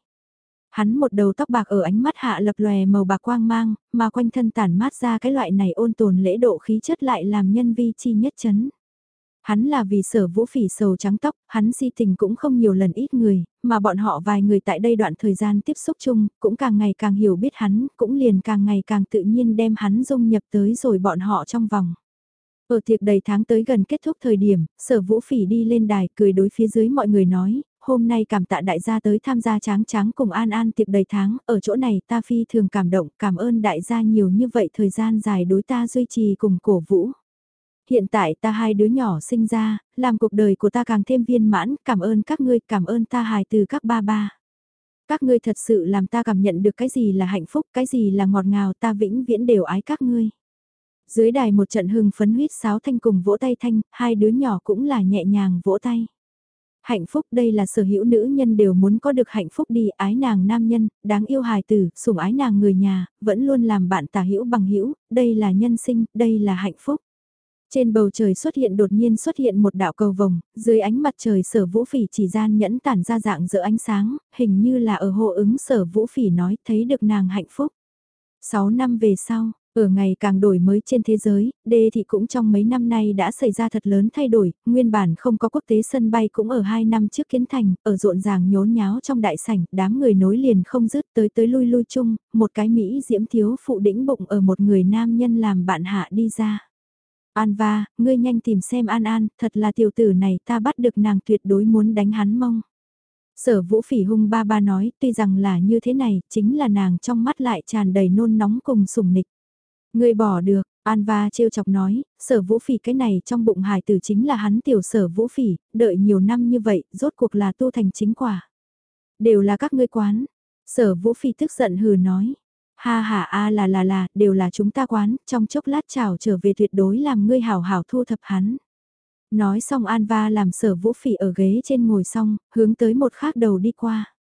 Hắn một đầu tóc bạc ở ánh mắt hạ lập lòe màu bạc quang mang, mà quanh thân tản mát ra cái loại này ôn tồn lễ độ khí chất lại làm nhân vi chi nhất chấn. Hắn là vì sở vũ phỉ sầu trắng tóc, hắn si tình cũng không nhiều lần ít người, mà bọn họ vài người tại đây đoạn thời gian tiếp xúc chung, cũng càng ngày càng hiểu biết hắn, cũng liền càng ngày càng tự nhiên đem hắn dung nhập tới rồi bọn họ trong vòng. Ở tiệc đầy tháng tới gần kết thúc thời điểm, sở vũ phỉ đi lên đài cười đối phía dưới mọi người nói, hôm nay cảm tạ đại gia tới tham gia tráng tráng cùng an an tiệc đầy tháng, ở chỗ này ta phi thường cảm động, cảm ơn đại gia nhiều như vậy thời gian dài đối ta duy trì cùng cổ vũ hiện tại ta hai đứa nhỏ sinh ra, làm cuộc đời của ta càng thêm viên mãn, cảm ơn các ngươi, cảm ơn ta hài từ các ba ba. Các ngươi thật sự làm ta cảm nhận được cái gì là hạnh phúc, cái gì là ngọt ngào, ta vĩnh viễn đều ái các ngươi. Dưới đài một trận hưng phấn huyết sáo thanh cùng vỗ tay thanh, hai đứa nhỏ cũng là nhẹ nhàng vỗ tay. Hạnh phúc đây là sở hữu nữ nhân đều muốn có được hạnh phúc đi ái nàng nam nhân, đáng yêu hài tử, sủng ái nàng người nhà, vẫn luôn làm bạn tả hữu bằng hữu, đây là nhân sinh, đây là hạnh phúc. Trên bầu trời xuất hiện đột nhiên xuất hiện một đạo cầu vồng, dưới ánh mặt trời sở vũ phỉ chỉ gian nhẫn tản ra dạng giữa ánh sáng, hình như là ở hộ ứng sở vũ phỉ nói thấy được nàng hạnh phúc. 6 năm về sau, ở ngày càng đổi mới trên thế giới, đê thị cũng trong mấy năm nay đã xảy ra thật lớn thay đổi, nguyên bản không có quốc tế sân bay cũng ở 2 năm trước kiến thành, ở rộn ràng nhốn nháo trong đại sảnh, đám người nối liền không dứt tới tới lui lui chung, một cái Mỹ diễm thiếu phụ đĩnh bụng ở một người nam nhân làm bạn hạ đi ra. An va, ngươi nhanh tìm xem An An, thật là tiểu tử này ta bắt được nàng tuyệt đối muốn đánh hắn mong. Sở vũ phỉ hung ba ba nói, tuy rằng là như thế này, chính là nàng trong mắt lại tràn đầy nôn nóng cùng sùng nịch. Ngươi bỏ được, An va trêu chọc nói, sở vũ phỉ cái này trong bụng hài tử chính là hắn tiểu sở vũ phỉ, đợi nhiều năm như vậy, rốt cuộc là tu thành chính quả. Đều là các ngươi quán. Sở vũ phỉ tức giận hừ nói. Ha ha a là là là, đều là chúng ta quán, trong chốc lát chào trở về tuyệt đối làm ngươi hảo hảo thu thập hắn. Nói xong An Va làm sở vũ phỉ ở ghế trên ngồi xong, hướng tới một khác đầu đi qua.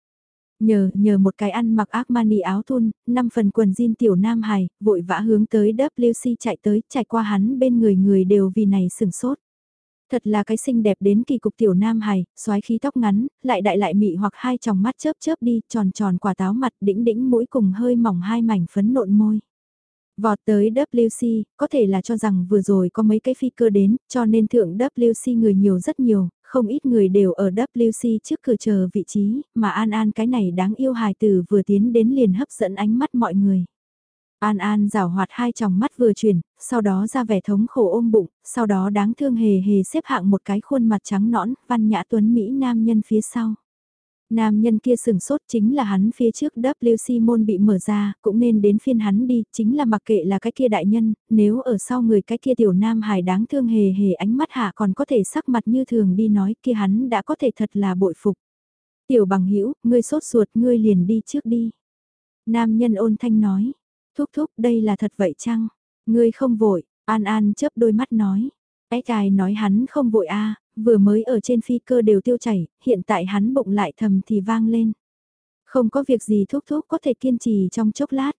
Nhờ, nhờ một cái ăn mặc Armani áo thun, năm phần quần jean tiểu nam hài, vội vã hướng tới WC chạy tới, chạy qua hắn bên người người đều vì này sừng sốt. Thật là cái xinh đẹp đến kỳ cục tiểu nam hài, xoái khí tóc ngắn, lại đại lại mị hoặc hai tròng mắt chớp chớp đi, tròn tròn quả táo mặt đĩnh đĩnh mũi cùng hơi mỏng hai mảnh phấn nộn môi. Vọt tới WC, có thể là cho rằng vừa rồi có mấy cái phi cơ đến, cho nên thượng WC người nhiều rất nhiều, không ít người đều ở WC trước cửa chờ vị trí, mà An An cái này đáng yêu hài tử vừa tiến đến liền hấp dẫn ánh mắt mọi người. An An rảo hoạt hai tròng mắt vừa chuyển, sau đó ra vẻ thống khổ ôm bụng, sau đó đáng thương hề hề xếp hạng một cái khuôn mặt trắng nõn, văn nhã tuấn Mỹ nam nhân phía sau. Nam nhân kia sừng sốt chính là hắn phía trước WC môn bị mở ra, cũng nên đến phiên hắn đi, chính là mặc kệ là cái kia đại nhân, nếu ở sau người cái kia tiểu nam hài đáng thương hề hề ánh mắt hạ còn có thể sắc mặt như thường đi nói kia hắn đã có thể thật là bội phục. Tiểu bằng hữu ngươi sốt ruột ngươi liền đi trước đi. Nam nhân ôn thanh nói, Thúc thúc đây là thật vậy chăng? Ngươi không vội, An An chớp đôi mắt nói. Ếch ai nói hắn không vội a vừa mới ở trên phi cơ đều tiêu chảy, hiện tại hắn bụng lại thầm thì vang lên. Không có việc gì thúc thúc có thể kiên trì trong chốc lát.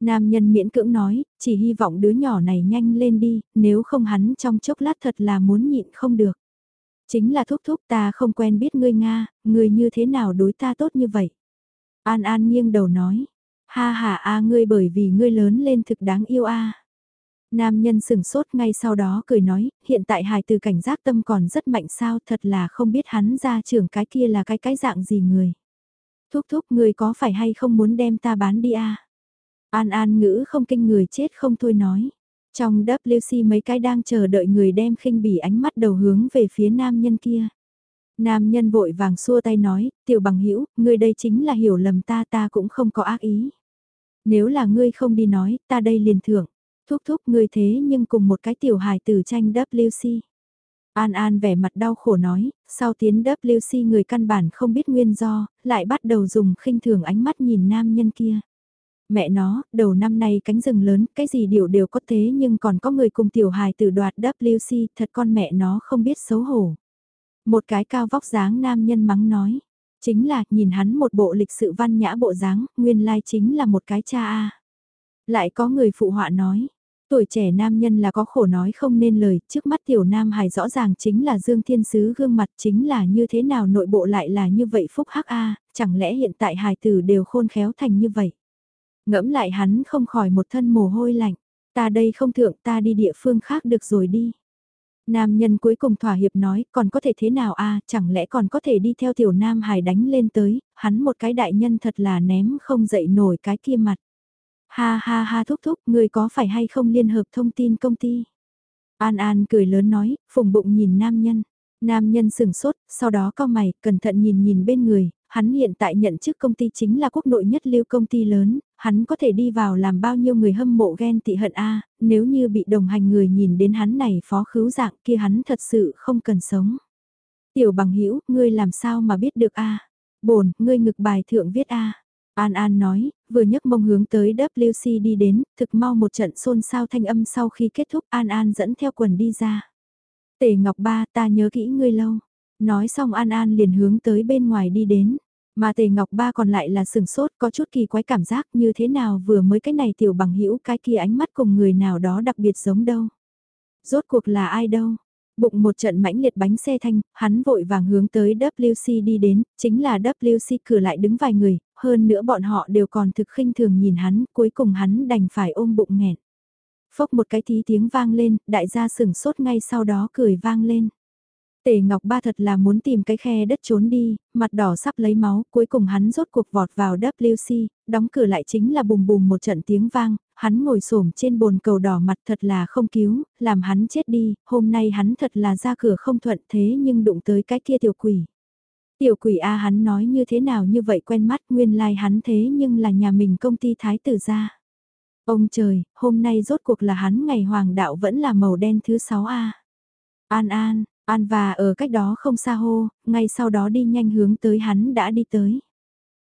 Nam nhân miễn cưỡng nói, chỉ hy vọng đứa nhỏ này nhanh lên đi, nếu không hắn trong chốc lát thật là muốn nhịn không được. Chính là thúc thúc ta không quen biết ngươi Nga, ngươi như thế nào đối ta tốt như vậy. An An nghiêng đầu nói, ha ha a ngươi bởi vì ngươi lớn lên thực đáng yêu a. Nam nhân sừng sốt ngay sau đó cười nói, hiện tại hài từ cảnh giác tâm còn rất mạnh sao thật là không biết hắn ra trưởng cái kia là cái cái dạng gì người. Thúc thúc người có phải hay không muốn đem ta bán đi à? An An ngữ không kinh người chết không thôi nói. Trong WC mấy cái đang chờ đợi người đem khinh bỉ ánh mắt đầu hướng về phía nam nhân kia. Nam nhân vội vàng xua tay nói, tiểu bằng hữu ngươi đây chính là hiểu lầm ta ta cũng không có ác ý. Nếu là ngươi không đi nói, ta đây liền thưởng. Thúc thúc ngươi thế nhưng cùng một cái tiểu hài tử tranh WC. An An vẻ mặt đau khổ nói, sau tiến WC người căn bản không biết nguyên do, lại bắt đầu dùng khinh thường ánh mắt nhìn nam nhân kia. Mẹ nó, đầu năm nay cánh rừng lớn, cái gì điều đều có thế nhưng còn có người cùng tiểu hài tử đoạt WC, thật con mẹ nó không biết xấu hổ. Một cái cao vóc dáng nam nhân mắng nói, chính là nhìn hắn một bộ lịch sự văn nhã bộ dáng, nguyên lai chính là một cái cha a. Lại có người phụ họa nói, Tuổi trẻ nam nhân là có khổ nói không nên lời, trước mắt tiểu nam hài rõ ràng chính là Dương Thiên Sứ gương mặt chính là như thế nào nội bộ lại là như vậy phúc hắc a chẳng lẽ hiện tại hài tử đều khôn khéo thành như vậy. Ngẫm lại hắn không khỏi một thân mồ hôi lạnh, ta đây không thượng ta đi địa phương khác được rồi đi. Nam nhân cuối cùng thỏa hiệp nói còn có thể thế nào a chẳng lẽ còn có thể đi theo tiểu nam hài đánh lên tới, hắn một cái đại nhân thật là ném không dậy nổi cái kia mặt. Ha ha ha thúc thúc, người có phải hay không liên hợp thông tin công ty? An An cười lớn nói, phùng bụng nhìn nam nhân. Nam nhân sừng sốt, sau đó cao mày, cẩn thận nhìn nhìn bên người, hắn hiện tại nhận chức công ty chính là quốc nội nhất lưu công ty lớn, hắn có thể đi vào làm bao nhiêu người hâm mộ ghen tị hận a nếu như bị đồng hành người nhìn đến hắn này phó khứu dạng kia hắn thật sự không cần sống. Tiểu bằng hữu ngươi làm sao mà biết được a bổn, ngươi ngực bài thượng viết a An An nói, vừa nhấc mông hướng tới WC đi đến, thực mau một trận xôn xao thanh âm sau khi kết thúc An An dẫn theo quần đi ra. Tề Ngọc Ba ta nhớ kỹ ngươi lâu. Nói xong An An liền hướng tới bên ngoài đi đến. Mà Tề Ngọc Ba còn lại là sừng sốt có chút kỳ quái cảm giác như thế nào vừa mới cái này tiểu bằng hữu cái kia ánh mắt cùng người nào đó đặc biệt giống đâu. Rốt cuộc là ai đâu, Bụng một trận mãnh liệt bánh xe thanh, hắn vội vàng hướng tới WC đi đến, chính là WC cửa lại đứng vài người, hơn nữa bọn họ đều còn thực khinh thường nhìn hắn, cuối cùng hắn đành phải ôm bụng nghẹn. Phốc một cái tí tiếng vang lên, đại gia sừng sốt ngay sau đó cười vang lên. Tề Ngọc Ba thật là muốn tìm cái khe đất trốn đi, mặt đỏ sắp lấy máu, cuối cùng hắn rốt cuộc vọt vào WC, đóng cửa lại chính là bùm bùm một trận tiếng vang, hắn ngồi xổm trên bồn cầu đỏ mặt thật là không cứu, làm hắn chết đi, hôm nay hắn thật là ra cửa không thuận thế nhưng đụng tới cái kia tiểu quỷ. Tiểu quỷ A hắn nói như thế nào như vậy quen mắt nguyên lai like hắn thế nhưng là nhà mình công ty thái tử gia. Ông trời, hôm nay rốt cuộc là hắn ngày hoàng đạo vẫn là màu đen thứ 6A. An An, An và ở cách đó không xa hô, ngay sau đó đi nhanh hướng tới hắn đã đi tới.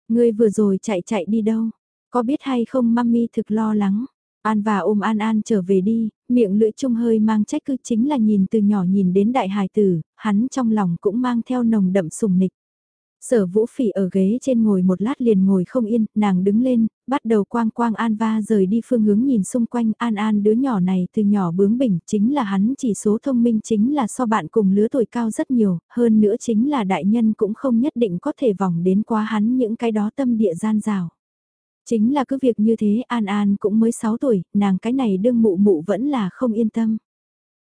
Ngươi vừa rồi chạy chạy đi đâu? Có biết hay không mami thực lo lắng. An và ôm An An trở về đi, miệng lưỡi chung hơi mang trách cứ chính là nhìn từ nhỏ nhìn đến đại hài tử, hắn trong lòng cũng mang theo nồng đậm sùng nịch. Sở vũ phỉ ở ghế trên ngồi một lát liền ngồi không yên, nàng đứng lên, bắt đầu quang quang An va rời đi phương hướng nhìn xung quanh An An đứa nhỏ này từ nhỏ bướng bỉnh chính là hắn chỉ số thông minh chính là so bạn cùng lứa tuổi cao rất nhiều, hơn nữa chính là đại nhân cũng không nhất định có thể vòng đến qua hắn những cái đó tâm địa gian rào. Chính là cứ việc như thế An An cũng mới 6 tuổi, nàng cái này đương mụ mụ vẫn là không yên tâm.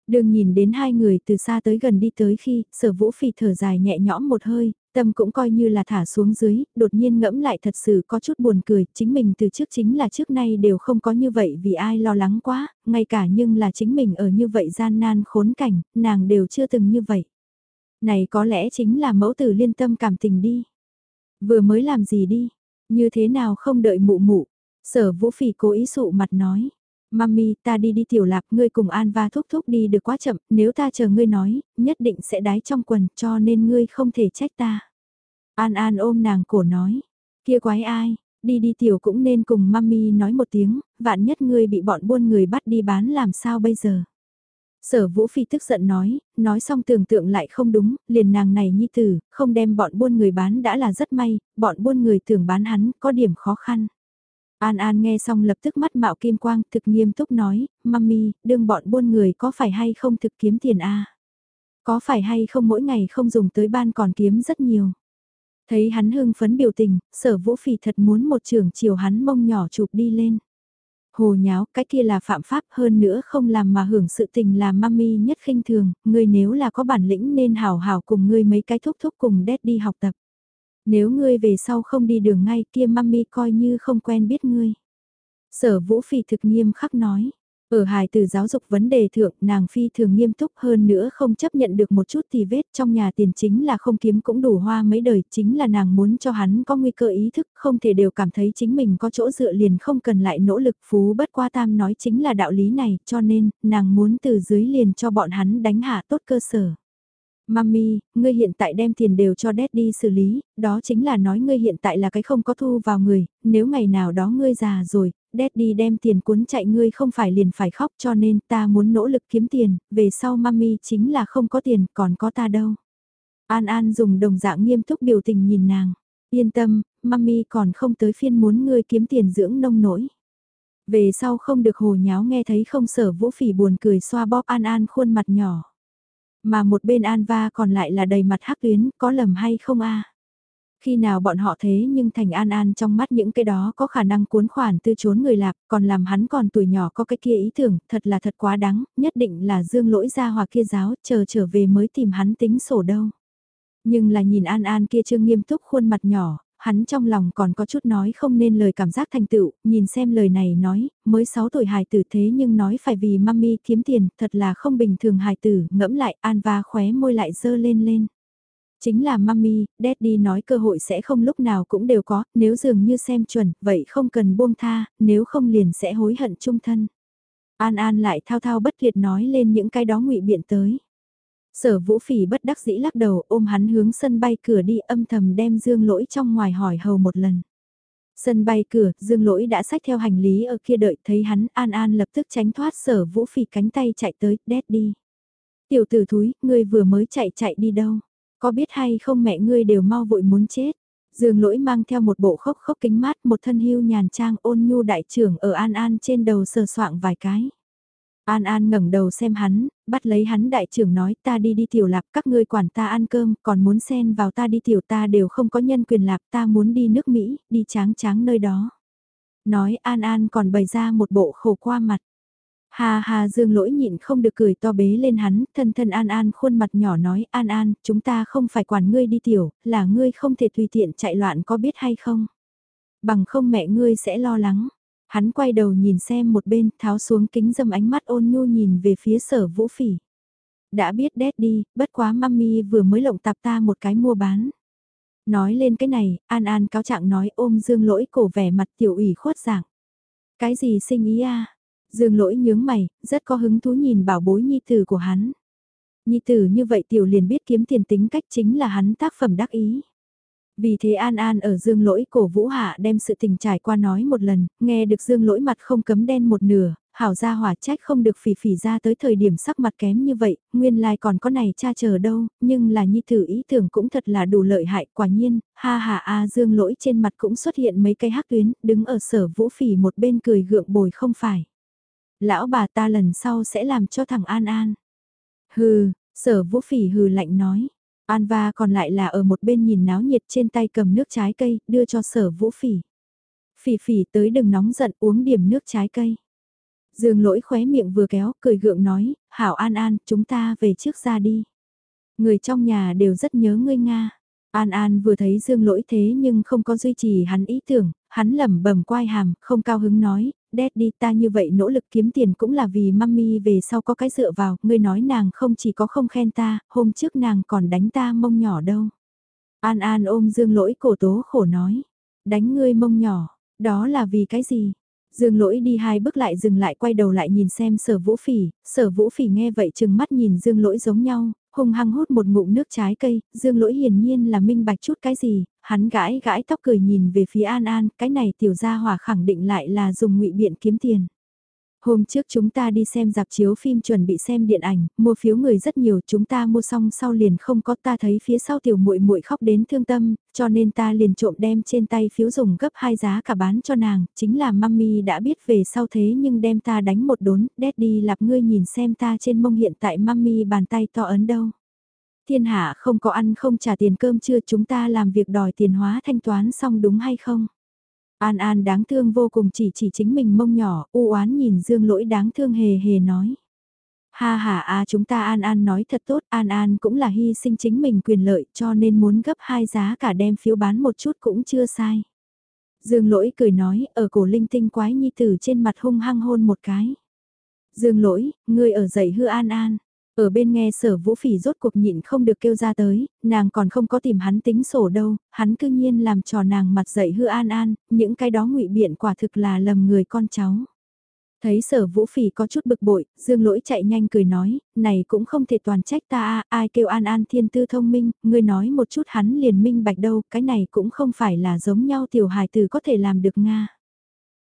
Đường nhìn đến hai người từ xa tới gần đi tới khi sở vũ phỉ thở dài nhẹ nhõm một hơi, tâm cũng coi như là thả xuống dưới, đột nhiên ngẫm lại thật sự có chút buồn cười, chính mình từ trước chính là trước nay đều không có như vậy vì ai lo lắng quá, ngay cả nhưng là chính mình ở như vậy gian nan khốn cảnh, nàng đều chưa từng như vậy. Này có lẽ chính là mẫu tử liên tâm cảm tình đi. Vừa mới làm gì đi, như thế nào không đợi mụ mụ, sở vũ phỉ cố ý sụ mặt nói. Mami, ta đi đi tiểu lạp, ngươi cùng An va thúc thúc đi được quá chậm, nếu ta chờ ngươi nói, nhất định sẽ đái trong quần, cho nên ngươi không thể trách ta. An An ôm nàng cổ nói, kia quái ai, đi đi tiểu cũng nên cùng mami nói một tiếng, vạn nhất ngươi bị bọn buôn người bắt đi bán làm sao bây giờ. Sở Vũ Phi tức giận nói, nói xong tưởng tượng lại không đúng, liền nàng này nhi tử, không đem bọn buôn người bán đã là rất may, bọn buôn người tưởng bán hắn, có điểm khó khăn. An An nghe xong lập tức mắt mạo kim quang, thực nghiêm túc nói, mami, đương bọn buôn người có phải hay không thực kiếm tiền a Có phải hay không mỗi ngày không dùng tới ban còn kiếm rất nhiều. Thấy hắn hưng phấn biểu tình, sở vũ phỉ thật muốn một trường chiều hắn mông nhỏ chụp đi lên. Hồ nháo, cái kia là phạm pháp hơn nữa không làm mà hưởng sự tình là mami nhất khinh thường, ngươi nếu là có bản lĩnh nên hào hào cùng ngươi mấy cái thúc thúc cùng đét đi học tập. Nếu ngươi về sau không đi đường ngay kia mami coi như không quen biết ngươi. Sở vũ phỉ thực nghiêm khắc nói. Ở hài từ giáo dục vấn đề thượng, nàng phi thường nghiêm túc hơn nữa không chấp nhận được một chút thì vết trong nhà tiền chính là không kiếm cũng đủ hoa mấy đời, chính là nàng muốn cho hắn có nguy cơ ý thức, không thể đều cảm thấy chính mình có chỗ dựa liền không cần lại nỗ lực phú bất qua tam nói chính là đạo lý này, cho nên, nàng muốn từ dưới liền cho bọn hắn đánh hạ tốt cơ sở. Mami, ngươi hiện tại đem tiền đều cho Daddy xử lý, đó chính là nói ngươi hiện tại là cái không có thu vào người, nếu ngày nào đó ngươi già rồi, Daddy đem tiền cuốn chạy ngươi không phải liền phải khóc cho nên ta muốn nỗ lực kiếm tiền, về sau Mami chính là không có tiền, còn có ta đâu. An An dùng đồng dạng nghiêm túc biểu tình nhìn nàng. Yên tâm, Mami còn không tới phiên muốn ngươi kiếm tiền dưỡng nông nổi. Về sau không được hồ nháo nghe thấy không sở vũ phỉ buồn cười xoa bóp An An khuôn mặt nhỏ. Mà một bên An Va còn lại là đầy mặt hắc tuyến, có lầm hay không a? Khi nào bọn họ thế nhưng thành an an trong mắt những cái đó có khả năng cuốn khoản tư trốn người lạc, còn làm hắn còn tuổi nhỏ có cái kia ý tưởng, thật là thật quá đáng, nhất định là dương lỗi ra hoặc kia giáo, chờ trở về mới tìm hắn tính sổ đâu. Nhưng là nhìn an an kia trương nghiêm túc khuôn mặt nhỏ, hắn trong lòng còn có chút nói không nên lời cảm giác thành tựu, nhìn xem lời này nói, mới 6 tuổi hài tử thế nhưng nói phải vì mami kiếm tiền, thật là không bình thường hài tử, ngẫm lại, an va khóe môi lại dơ lên lên. Chính là mami, daddy nói cơ hội sẽ không lúc nào cũng đều có, nếu dường như xem chuẩn, vậy không cần buông tha, nếu không liền sẽ hối hận chung thân. An An lại thao thao bất liệt nói lên những cái đó ngụy biện tới. Sở vũ phỉ bất đắc dĩ lắc đầu ôm hắn hướng sân bay cửa đi âm thầm đem dương lỗi trong ngoài hỏi hầu một lần. Sân bay cửa, dương lỗi đã xách theo hành lý ở kia đợi thấy hắn an an lập tức tránh thoát sở vũ phỉ cánh tay chạy tới, đét đi. Tiểu tử thúi, ngươi vừa mới chạy chạy đi đâu? Có biết hay không mẹ ngươi đều mau vội muốn chết? Dương lỗi mang theo một bộ khốc khốc kính mát một thân hưu nhàn trang ôn nhu đại trưởng ở an an trên đầu sờ soạng vài cái. An An ngẩng đầu xem hắn, bắt lấy hắn đại trưởng nói ta đi đi tiểu lạp các ngươi quản ta ăn cơm còn muốn xen vào ta đi tiểu ta đều không có nhân quyền lạp ta muốn đi nước Mỹ, đi tráng tráng nơi đó. Nói An An còn bày ra một bộ khổ qua mặt. Hà hà dương lỗi nhịn không được cười to bế lên hắn, thân thân An An khuôn mặt nhỏ nói An An, chúng ta không phải quản ngươi đi tiểu, là ngươi không thể tùy tiện chạy loạn có biết hay không. Bằng không mẹ ngươi sẽ lo lắng. Hắn quay đầu nhìn xem một bên, tháo xuống kính dâm ánh mắt ôn nhu nhìn về phía sở vũ phỉ. Đã biết đét đi, bất quá mami vừa mới lộng tạp ta một cái mua bán. Nói lên cái này, An An cáo trạng nói ôm dương lỗi cổ vẻ mặt tiểu ủy khuất dạng. Cái gì sinh ý a Dương lỗi nhướng mày, rất có hứng thú nhìn bảo bối nhi tử của hắn. Nhi tử như vậy tiểu liền biết kiếm tiền tính cách chính là hắn tác phẩm đắc ý. Vì thế An An ở dương lỗi cổ vũ hạ đem sự tình trải qua nói một lần, nghe được dương lỗi mặt không cấm đen một nửa, hảo ra hỏa trách không được phỉ phỉ ra tới thời điểm sắc mặt kém như vậy, nguyên lai còn có này cha chờ đâu, nhưng là nhi thử ý tưởng cũng thật là đủ lợi hại, quả nhiên, ha ha a dương lỗi trên mặt cũng xuất hiện mấy cây hắc tuyến, đứng ở sở vũ phỉ một bên cười gượng bồi không phải. Lão bà ta lần sau sẽ làm cho thằng An An. Hừ, sở vũ phỉ hừ lạnh nói. An va còn lại là ở một bên nhìn náo nhiệt trên tay cầm nước trái cây, đưa cho sở vũ phỉ. Phỉ phỉ tới đừng nóng giận uống điểm nước trái cây. Dương lỗi khóe miệng vừa kéo, cười gượng nói, hảo an an, chúng ta về trước ra đi. Người trong nhà đều rất nhớ ngươi Nga. An An vừa thấy Dương Lỗi thế nhưng không có duy trì hắn ý tưởng, hắn lẩm bẩm quai hàm, không cao hứng nói, Daddy ta như vậy nỗ lực kiếm tiền cũng là vì mami về sau có cái dựa vào, ngươi nói nàng không chỉ có không khen ta, hôm trước nàng còn đánh ta mông nhỏ đâu. An An ôm Dương Lỗi cổ tố khổ nói, đánh ngươi mông nhỏ, đó là vì cái gì? Dương lỗi đi hai bước lại dừng lại quay đầu lại nhìn xem sở vũ phỉ, sở vũ phỉ nghe vậy chừng mắt nhìn dương lỗi giống nhau, hung hăng hút một ngụm nước trái cây, dương lỗi hiển nhiên là minh bạch chút cái gì, hắn gãi gãi tóc cười nhìn về phía An An, cái này tiểu gia hỏa khẳng định lại là dùng ngụy biện kiếm tiền. Hôm trước chúng ta đi xem dạp chiếu phim chuẩn bị xem điện ảnh, mua phiếu người rất nhiều, chúng ta mua xong sau liền không có ta thấy phía sau tiểu muội muội khóc đến thương tâm, cho nên ta liền trộm đem trên tay phiếu dùng gấp hai giá cả bán cho nàng, chính là mami đã biết về sau thế nhưng đem ta đánh một đốn, daddy lạp ngươi nhìn xem ta trên mông hiện tại mami bàn tay to ấn đâu. thiên hạ không có ăn không trả tiền cơm chưa chúng ta làm việc đòi tiền hóa thanh toán xong đúng hay không? An An đáng thương vô cùng chỉ chỉ chính mình mông nhỏ, u oán nhìn Dương lỗi đáng thương hề hề nói. Ha ha à chúng ta An An nói thật tốt, An An cũng là hy sinh chính mình quyền lợi cho nên muốn gấp hai giá cả đem phiếu bán một chút cũng chưa sai. Dương lỗi cười nói, ở cổ linh tinh quái nhi tử trên mặt hung hăng hôn một cái. Dương lỗi, ngươi ở dậy hư An An. Ở bên nghe sở vũ phỉ rốt cuộc nhịn không được kêu ra tới, nàng còn không có tìm hắn tính sổ đâu, hắn cư nhiên làm trò nàng mặt dậy hư an an, những cái đó ngụy biện quả thực là lầm người con cháu. Thấy sở vũ phỉ có chút bực bội, dương lỗi chạy nhanh cười nói, này cũng không thể toàn trách ta ai kêu an an thiên tư thông minh, ngươi nói một chút hắn liền minh bạch đâu, cái này cũng không phải là giống nhau tiểu hài từ có thể làm được Nga.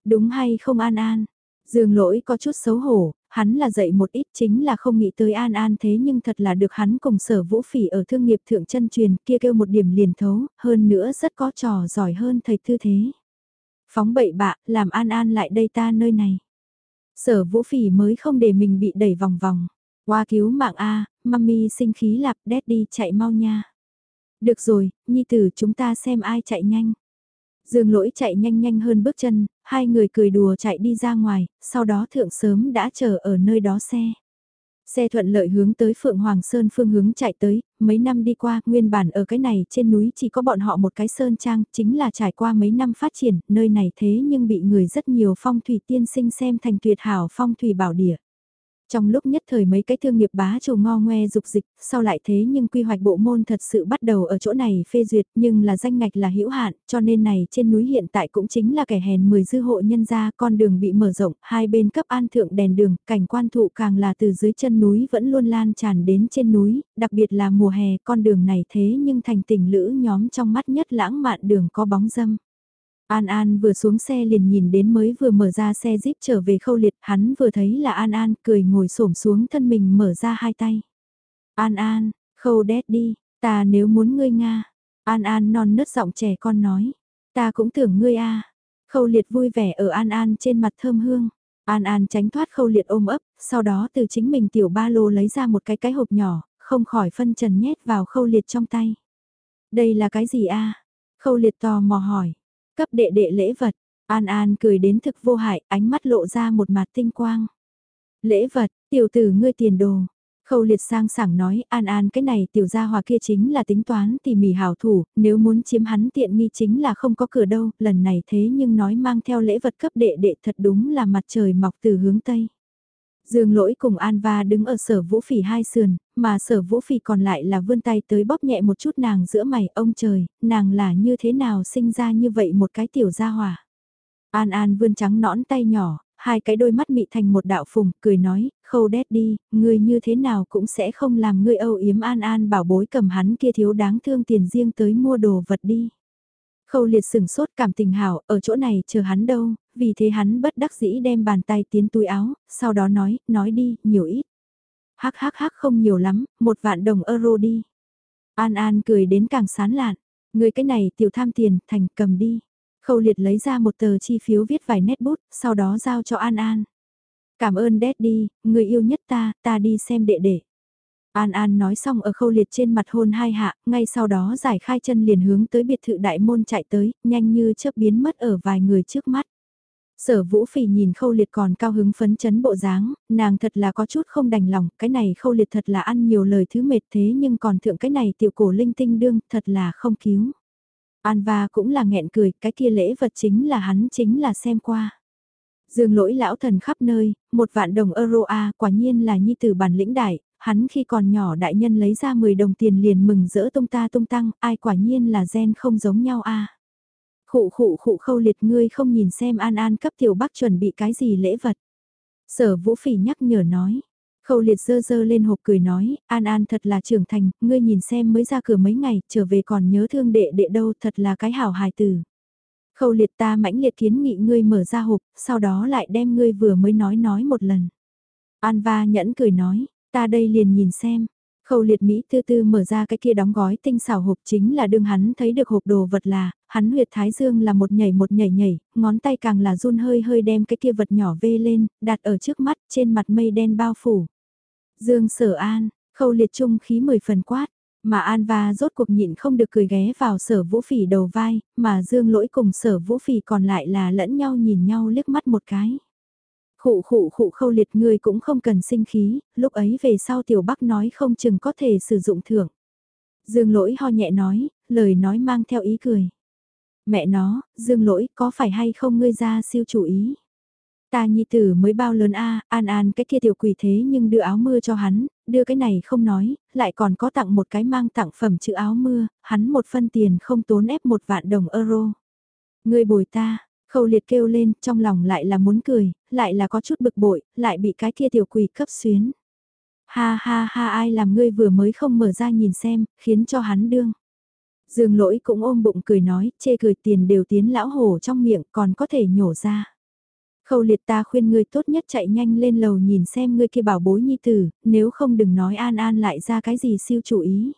Đúng hay không an an? Dương lỗi có chút xấu hổ, hắn là dạy một ít chính là không nghĩ tới an an thế nhưng thật là được hắn cùng sở vũ phỉ ở thương nghiệp thượng chân truyền kia kêu một điểm liền thấu, hơn nữa rất có trò giỏi hơn thầy tư thế. Phóng bậy bạ, làm an an lại đây ta nơi này. Sở vũ phỉ mới không để mình bị đẩy vòng vòng. Qua cứu mạng A, mami sinh khí lạp đi chạy mau nha. Được rồi, nhi tử chúng ta xem ai chạy nhanh. Dương lỗi chạy nhanh nhanh hơn bước chân, hai người cười đùa chạy đi ra ngoài, sau đó thượng sớm đã chờ ở nơi đó xe. Xe thuận lợi hướng tới Phượng Hoàng Sơn phương hướng chạy tới, mấy năm đi qua, nguyên bản ở cái này trên núi chỉ có bọn họ một cái sơn trang, chính là trải qua mấy năm phát triển, nơi này thế nhưng bị người rất nhiều phong thủy tiên sinh xem thành tuyệt hảo phong thủy bảo địa. Trong lúc nhất thời mấy cái thương nghiệp bá chủ ngo ngoe dục dịch, sau lại thế nhưng quy hoạch bộ môn thật sự bắt đầu ở chỗ này phê duyệt nhưng là danh ngạch là hữu hạn, cho nên này trên núi hiện tại cũng chính là kẻ hèn 10 dư hộ nhân gia con đường bị mở rộng, hai bên cấp an thượng đèn đường, cảnh quan thụ càng là từ dưới chân núi vẫn luôn lan tràn đến trên núi, đặc biệt là mùa hè con đường này thế nhưng thành tình lữ nhóm trong mắt nhất lãng mạn đường có bóng dâm. An An vừa xuống xe liền nhìn đến mới vừa mở ra xe jeep trở về khâu liệt, hắn vừa thấy là An An cười ngồi xổm xuống thân mình mở ra hai tay. An An, khâu đét đi, ta nếu muốn ngươi Nga. An An non nớt giọng trẻ con nói, ta cũng tưởng ngươi a. Khâu liệt vui vẻ ở An An trên mặt thơm hương. An An tránh thoát khâu liệt ôm ấp, sau đó từ chính mình tiểu ba lô lấy ra một cái cái hộp nhỏ, không khỏi phân trần nhét vào khâu liệt trong tay. Đây là cái gì a? Khâu liệt tò mò hỏi. Cấp đệ đệ lễ vật, An An cười đến thực vô hại, ánh mắt lộ ra một mặt tinh quang. Lễ vật, tiểu tử ngươi tiền đồ. Khâu liệt sang sảng nói, An An cái này tiểu gia hòa kia chính là tính toán tỉ mỉ hảo thủ, nếu muốn chiếm hắn tiện nghi chính là không có cửa đâu, lần này thế nhưng nói mang theo lễ vật cấp đệ đệ thật đúng là mặt trời mọc từ hướng Tây. Dương lỗi cùng An Va đứng ở sở vũ phỉ hai sườn, mà sở vũ phỉ còn lại là vươn tay tới bóp nhẹ một chút nàng giữa mày ông trời, nàng là như thế nào sinh ra như vậy một cái tiểu gia hỏa. An An vươn trắng nõn tay nhỏ, hai cái đôi mắt mị thành một đạo phùng, cười nói, khâu đét đi, người như thế nào cũng sẽ không làm người âu yếm An An bảo bối cầm hắn kia thiếu đáng thương tiền riêng tới mua đồ vật đi. Khâu liệt sừng sốt cảm tình hảo, ở chỗ này chờ hắn đâu, vì thế hắn bất đắc dĩ đem bàn tay tiến túi áo, sau đó nói, nói đi, nhiều ít. Hắc hắc hắc không nhiều lắm, một vạn đồng euro đi. An An cười đến càng sán lạn, người cái này tiểu tham tiền, thành cầm đi. Khâu liệt lấy ra một tờ chi phiếu viết vài nét bút, sau đó giao cho An An. Cảm ơn Daddy, người yêu nhất ta, ta đi xem đệ đệ. An An nói xong ở khâu liệt trên mặt hôn hai hạ, ngay sau đó giải khai chân liền hướng tới biệt thự đại môn chạy tới, nhanh như chớp biến mất ở vài người trước mắt. Sở vũ phỉ nhìn khâu liệt còn cao hứng phấn chấn bộ dáng, nàng thật là có chút không đành lòng, cái này khâu liệt thật là ăn nhiều lời thứ mệt thế nhưng còn thượng cái này tiểu cổ linh tinh đương, thật là không cứu. An và cũng là nghẹn cười, cái kia lễ vật chính là hắn chính là xem qua. Dương lỗi lão thần khắp nơi, một vạn đồng euro A quả nhiên là nhi tử bản lĩnh đại, hắn khi còn nhỏ đại nhân lấy ra 10 đồng tiền liền mừng rỡ tung ta tung tăng, ai quả nhiên là gen không giống nhau a. Khụ khụ khụ khâu liệt ngươi không nhìn xem An An cấp tiểu bắc chuẩn bị cái gì lễ vật. Sở vũ phỉ nhắc nhở nói. Khâu liệt dơ dơ lên hộp cười nói, An An thật là trưởng thành, ngươi nhìn xem mới ra cửa mấy ngày, trở về còn nhớ thương đệ đệ đâu, thật là cái hảo hài tử. Khâu liệt ta mãnh liệt kiến nghị ngươi mở ra hộp, sau đó lại đem ngươi vừa mới nói nói một lần. An va nhẫn cười nói, Ta đây liền nhìn xem. Khâu liệt Mỹ tư tư mở ra cái kia đóng gói tinh xảo hộp chính là đương hắn thấy được hộp đồ vật là, hắn huyệt thái dương là một nhảy một nhảy nhảy, ngón tay càng là run hơi hơi đem cái kia vật nhỏ vê lên, đặt ở trước mắt trên mặt mây đen bao phủ. Dương sở an, khâu liệt trung khí mười phần quát, Mà An Va rốt cuộc nhịn không được cười ghé vào sở vũ phỉ đầu vai, mà dương lỗi cùng sở vũ phỉ còn lại là lẫn nhau nhìn nhau liếc mắt một cái. Khụ khụ khụ khâu liệt người cũng không cần sinh khí, lúc ấy về sau tiểu bắc nói không chừng có thể sử dụng thưởng. Dương lỗi ho nhẹ nói, lời nói mang theo ý cười. Mẹ nó, dương lỗi có phải hay không ngươi ra siêu chủ ý? Ta nhi tử mới bao lớn a an an cái kia tiểu quỷ thế nhưng đưa áo mưa cho hắn, đưa cái này không nói, lại còn có tặng một cái mang tặng phẩm chữ áo mưa, hắn một phân tiền không tốn ép một vạn đồng euro. Người bồi ta, khâu liệt kêu lên, trong lòng lại là muốn cười, lại là có chút bực bội, lại bị cái kia tiểu quỷ cấp xuyến. Ha ha ha ai làm ngươi vừa mới không mở ra nhìn xem, khiến cho hắn đương. Dương lỗi cũng ôm bụng cười nói, chê cười tiền đều tiến lão hổ trong miệng còn có thể nhổ ra. Khâu liệt ta khuyên ngươi tốt nhất chạy nhanh lên lầu nhìn xem ngươi kia bảo bối nhi tử, nếu không đừng nói an an lại ra cái gì siêu chủ ý.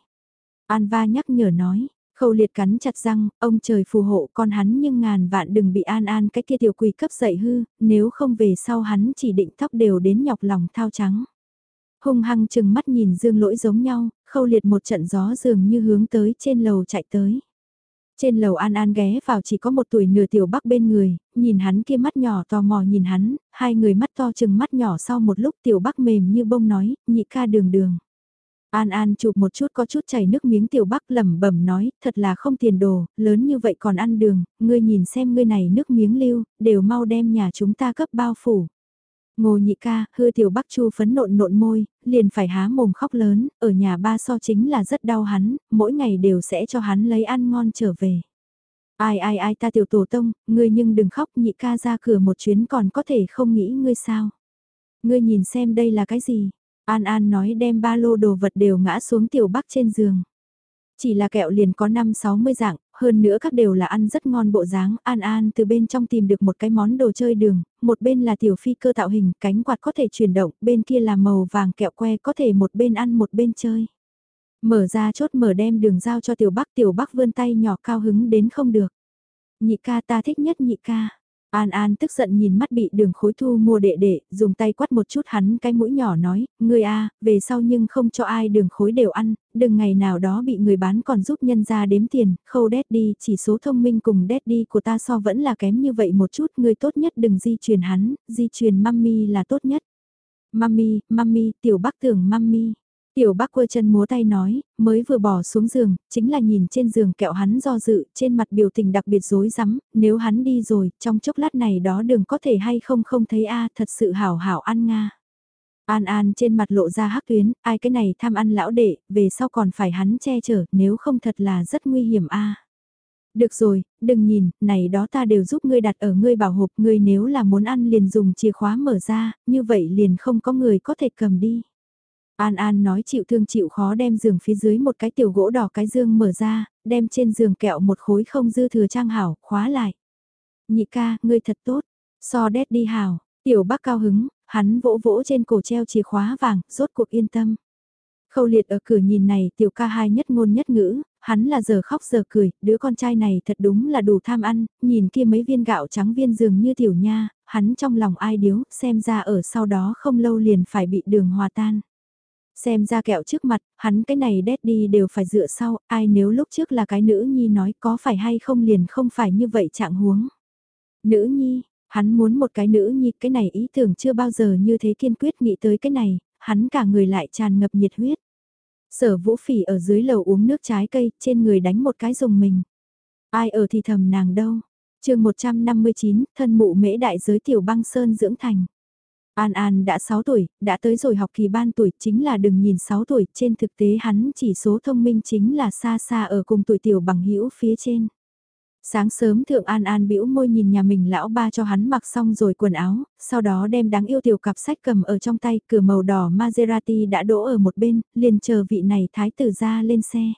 An va nhắc nhở nói, khâu liệt cắn chặt răng, ông trời phù hộ con hắn nhưng ngàn vạn đừng bị an an cái kia tiểu quỷ cấp dậy hư, nếu không về sau hắn chỉ định tóc đều đến nhọc lòng thao trắng. Hung hăng chừng mắt nhìn dương lỗi giống nhau, khâu liệt một trận gió dường như hướng tới trên lầu chạy tới. Trên lầu An An ghé vào chỉ có một tuổi nửa tiểu bắc bên người, nhìn hắn kia mắt nhỏ tò mò nhìn hắn, hai người mắt to chừng mắt nhỏ sau một lúc tiểu bắc mềm như bông nói, nhị ca đường đường. An An chụp một chút có chút chảy nước miếng tiểu bắc lẩm bẩm nói, thật là không tiền đồ, lớn như vậy còn ăn đường, ngươi nhìn xem ngươi này nước miếng lưu, đều mau đem nhà chúng ta cấp bao phủ. Ngô nhị ca, hư tiểu bắc chu phấn nộn nộn môi, liền phải há mồm khóc lớn, ở nhà ba so chính là rất đau hắn, mỗi ngày đều sẽ cho hắn lấy ăn ngon trở về. Ai ai ai ta tiểu tổ tông, ngươi nhưng đừng khóc nhị ca ra cửa một chuyến còn có thể không nghĩ ngươi sao. Ngươi nhìn xem đây là cái gì? An An nói đem ba lô đồ vật đều ngã xuống tiểu bắc trên giường. Chỉ là kẹo liền có 5-60 dạng, hơn nữa các đều là ăn rất ngon bộ dáng. An An từ bên trong tìm được một cái món đồ chơi đường, một bên là tiểu phi cơ tạo hình, cánh quạt có thể chuyển động, bên kia là màu vàng kẹo que có thể một bên ăn một bên chơi. Mở ra chốt mở đem đường giao cho tiểu bắc, tiểu bắc vươn tay nhỏ cao hứng đến không được. Nhị ca ta thích nhất nhị ca. An An tức giận nhìn mắt bị đường khối thu mua đệ đệ, dùng tay quát một chút hắn cái mũi nhỏ nói, ngươi a, về sau nhưng không cho ai đường khối đều ăn, đừng ngày nào đó bị người bán còn giúp nhân ra đếm tiền, khâu đét đi, chỉ số thông minh cùng đét đi của ta so vẫn là kém như vậy một chút, ngươi tốt nhất đừng di truyền hắn, di truyền mami là tốt nhất. Mami, mami, tiểu bác tưởng mami. Tiểu bác quơ chân múa tay nói, mới vừa bỏ xuống giường, chính là nhìn trên giường kẹo hắn do dự, trên mặt biểu tình đặc biệt rối rắm, nếu hắn đi rồi, trong chốc lát này đó đường có thể hay không không thấy a thật sự hảo hảo ăn nga. An An trên mặt lộ ra hắc tuyến, ai cái này tham ăn lão đệ, về sau còn phải hắn che chở, nếu không thật là rất nguy hiểm a. Được rồi, đừng nhìn, này đó ta đều giúp ngươi đặt ở ngươi bảo hộp, ngươi nếu là muốn ăn liền dùng chìa khóa mở ra, như vậy liền không có người có thể cầm đi. An An nói chịu thương chịu khó đem giường phía dưới một cái tiểu gỗ đỏ cái dương mở ra, đem trên giường kẹo một khối không dư thừa trang hảo, khóa lại. Nhị ca, ngươi thật tốt, so đét đi hảo, tiểu bác cao hứng, hắn vỗ vỗ trên cổ treo chìa khóa vàng, rốt cuộc yên tâm. Khâu liệt ở cửa nhìn này tiểu ca hai nhất ngôn nhất ngữ, hắn là giờ khóc giờ cười, đứa con trai này thật đúng là đủ tham ăn, nhìn kia mấy viên gạo trắng viên dường như tiểu nha, hắn trong lòng ai điếu, xem ra ở sau đó không lâu liền phải bị đường hòa tan. Xem ra kẹo trước mặt, hắn cái này đét đi đều phải dựa sau, ai nếu lúc trước là cái nữ nhi nói có phải hay không liền không phải như vậy trạng huống. Nữ nhi, hắn muốn một cái nữ nhi, cái này ý tưởng chưa bao giờ như thế kiên quyết nghĩ tới cái này, hắn cả người lại tràn ngập nhiệt huyết. Sở vũ phỉ ở dưới lầu uống nước trái cây, trên người đánh một cái dùng mình. Ai ở thì thầm nàng đâu. chương 159, thân mụ mễ đại giới tiểu băng sơn dưỡng thành. An An đã 6 tuổi, đã tới rồi học kỳ ban tuổi, chính là đừng nhìn 6 tuổi, trên thực tế hắn chỉ số thông minh chính là xa xa ở cùng tuổi tiểu bằng hữu phía trên. Sáng sớm thượng An An bĩu môi nhìn nhà mình lão ba cho hắn mặc xong rồi quần áo, sau đó đem đáng yêu tiểu cặp sách cầm ở trong tay, cửa màu đỏ Maserati đã đỗ ở một bên, liền chờ vị này thái tử ra lên xe.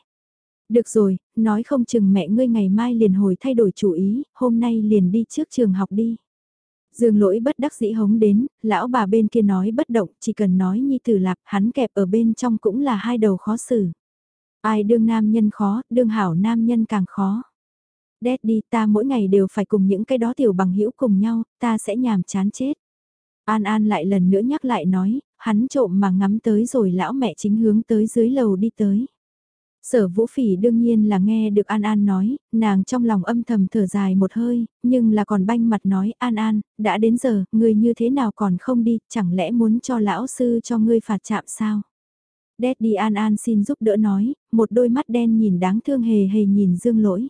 Được rồi, nói không chừng mẹ ngươi ngày mai liền hồi thay đổi chủ ý, hôm nay liền đi trước trường học đi. Dương lỗi bất đắc dĩ hống đến, lão bà bên kia nói bất động, chỉ cần nói nhi tử lạp, hắn kẹp ở bên trong cũng là hai đầu khó xử. Ai đương nam nhân khó, đương hảo nam nhân càng khó. Đét đi ta mỗi ngày đều phải cùng những cái đó tiểu bằng hữu cùng nhau, ta sẽ nhàm chán chết. An An lại lần nữa nhắc lại nói, hắn trộm mà ngắm tới rồi lão mẹ chính hướng tới dưới lầu đi tới. Sở Vũ Phỉ đương nhiên là nghe được An An nói, nàng trong lòng âm thầm thở dài một hơi, nhưng là còn banh mặt nói An An, đã đến giờ, người như thế nào còn không đi, chẳng lẽ muốn cho lão sư cho ngươi phạt chạm sao? Daddy An An xin giúp đỡ nói, một đôi mắt đen nhìn đáng thương hề hề nhìn dương lỗi.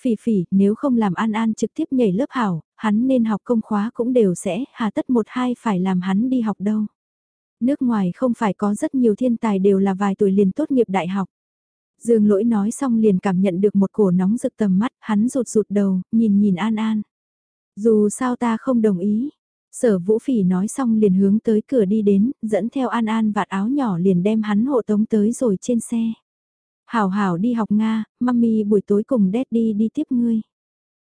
Phỉ phỉ, nếu không làm An An trực tiếp nhảy lớp hảo, hắn nên học công khóa cũng đều sẽ, hà tất một hai phải làm hắn đi học đâu. Nước ngoài không phải có rất nhiều thiên tài đều là vài tuổi liền tốt nghiệp đại học. Dương lỗi nói xong liền cảm nhận được một cổ nóng rực tầm mắt, hắn rụt rụt đầu, nhìn nhìn An An. Dù sao ta không đồng ý. Sở Vũ Phỉ nói xong liền hướng tới cửa đi đến, dẫn theo An An vạt áo nhỏ liền đem hắn hộ tống tới rồi trên xe. Hảo hảo đi học Nga, mami buổi tối cùng daddy đi tiếp ngươi.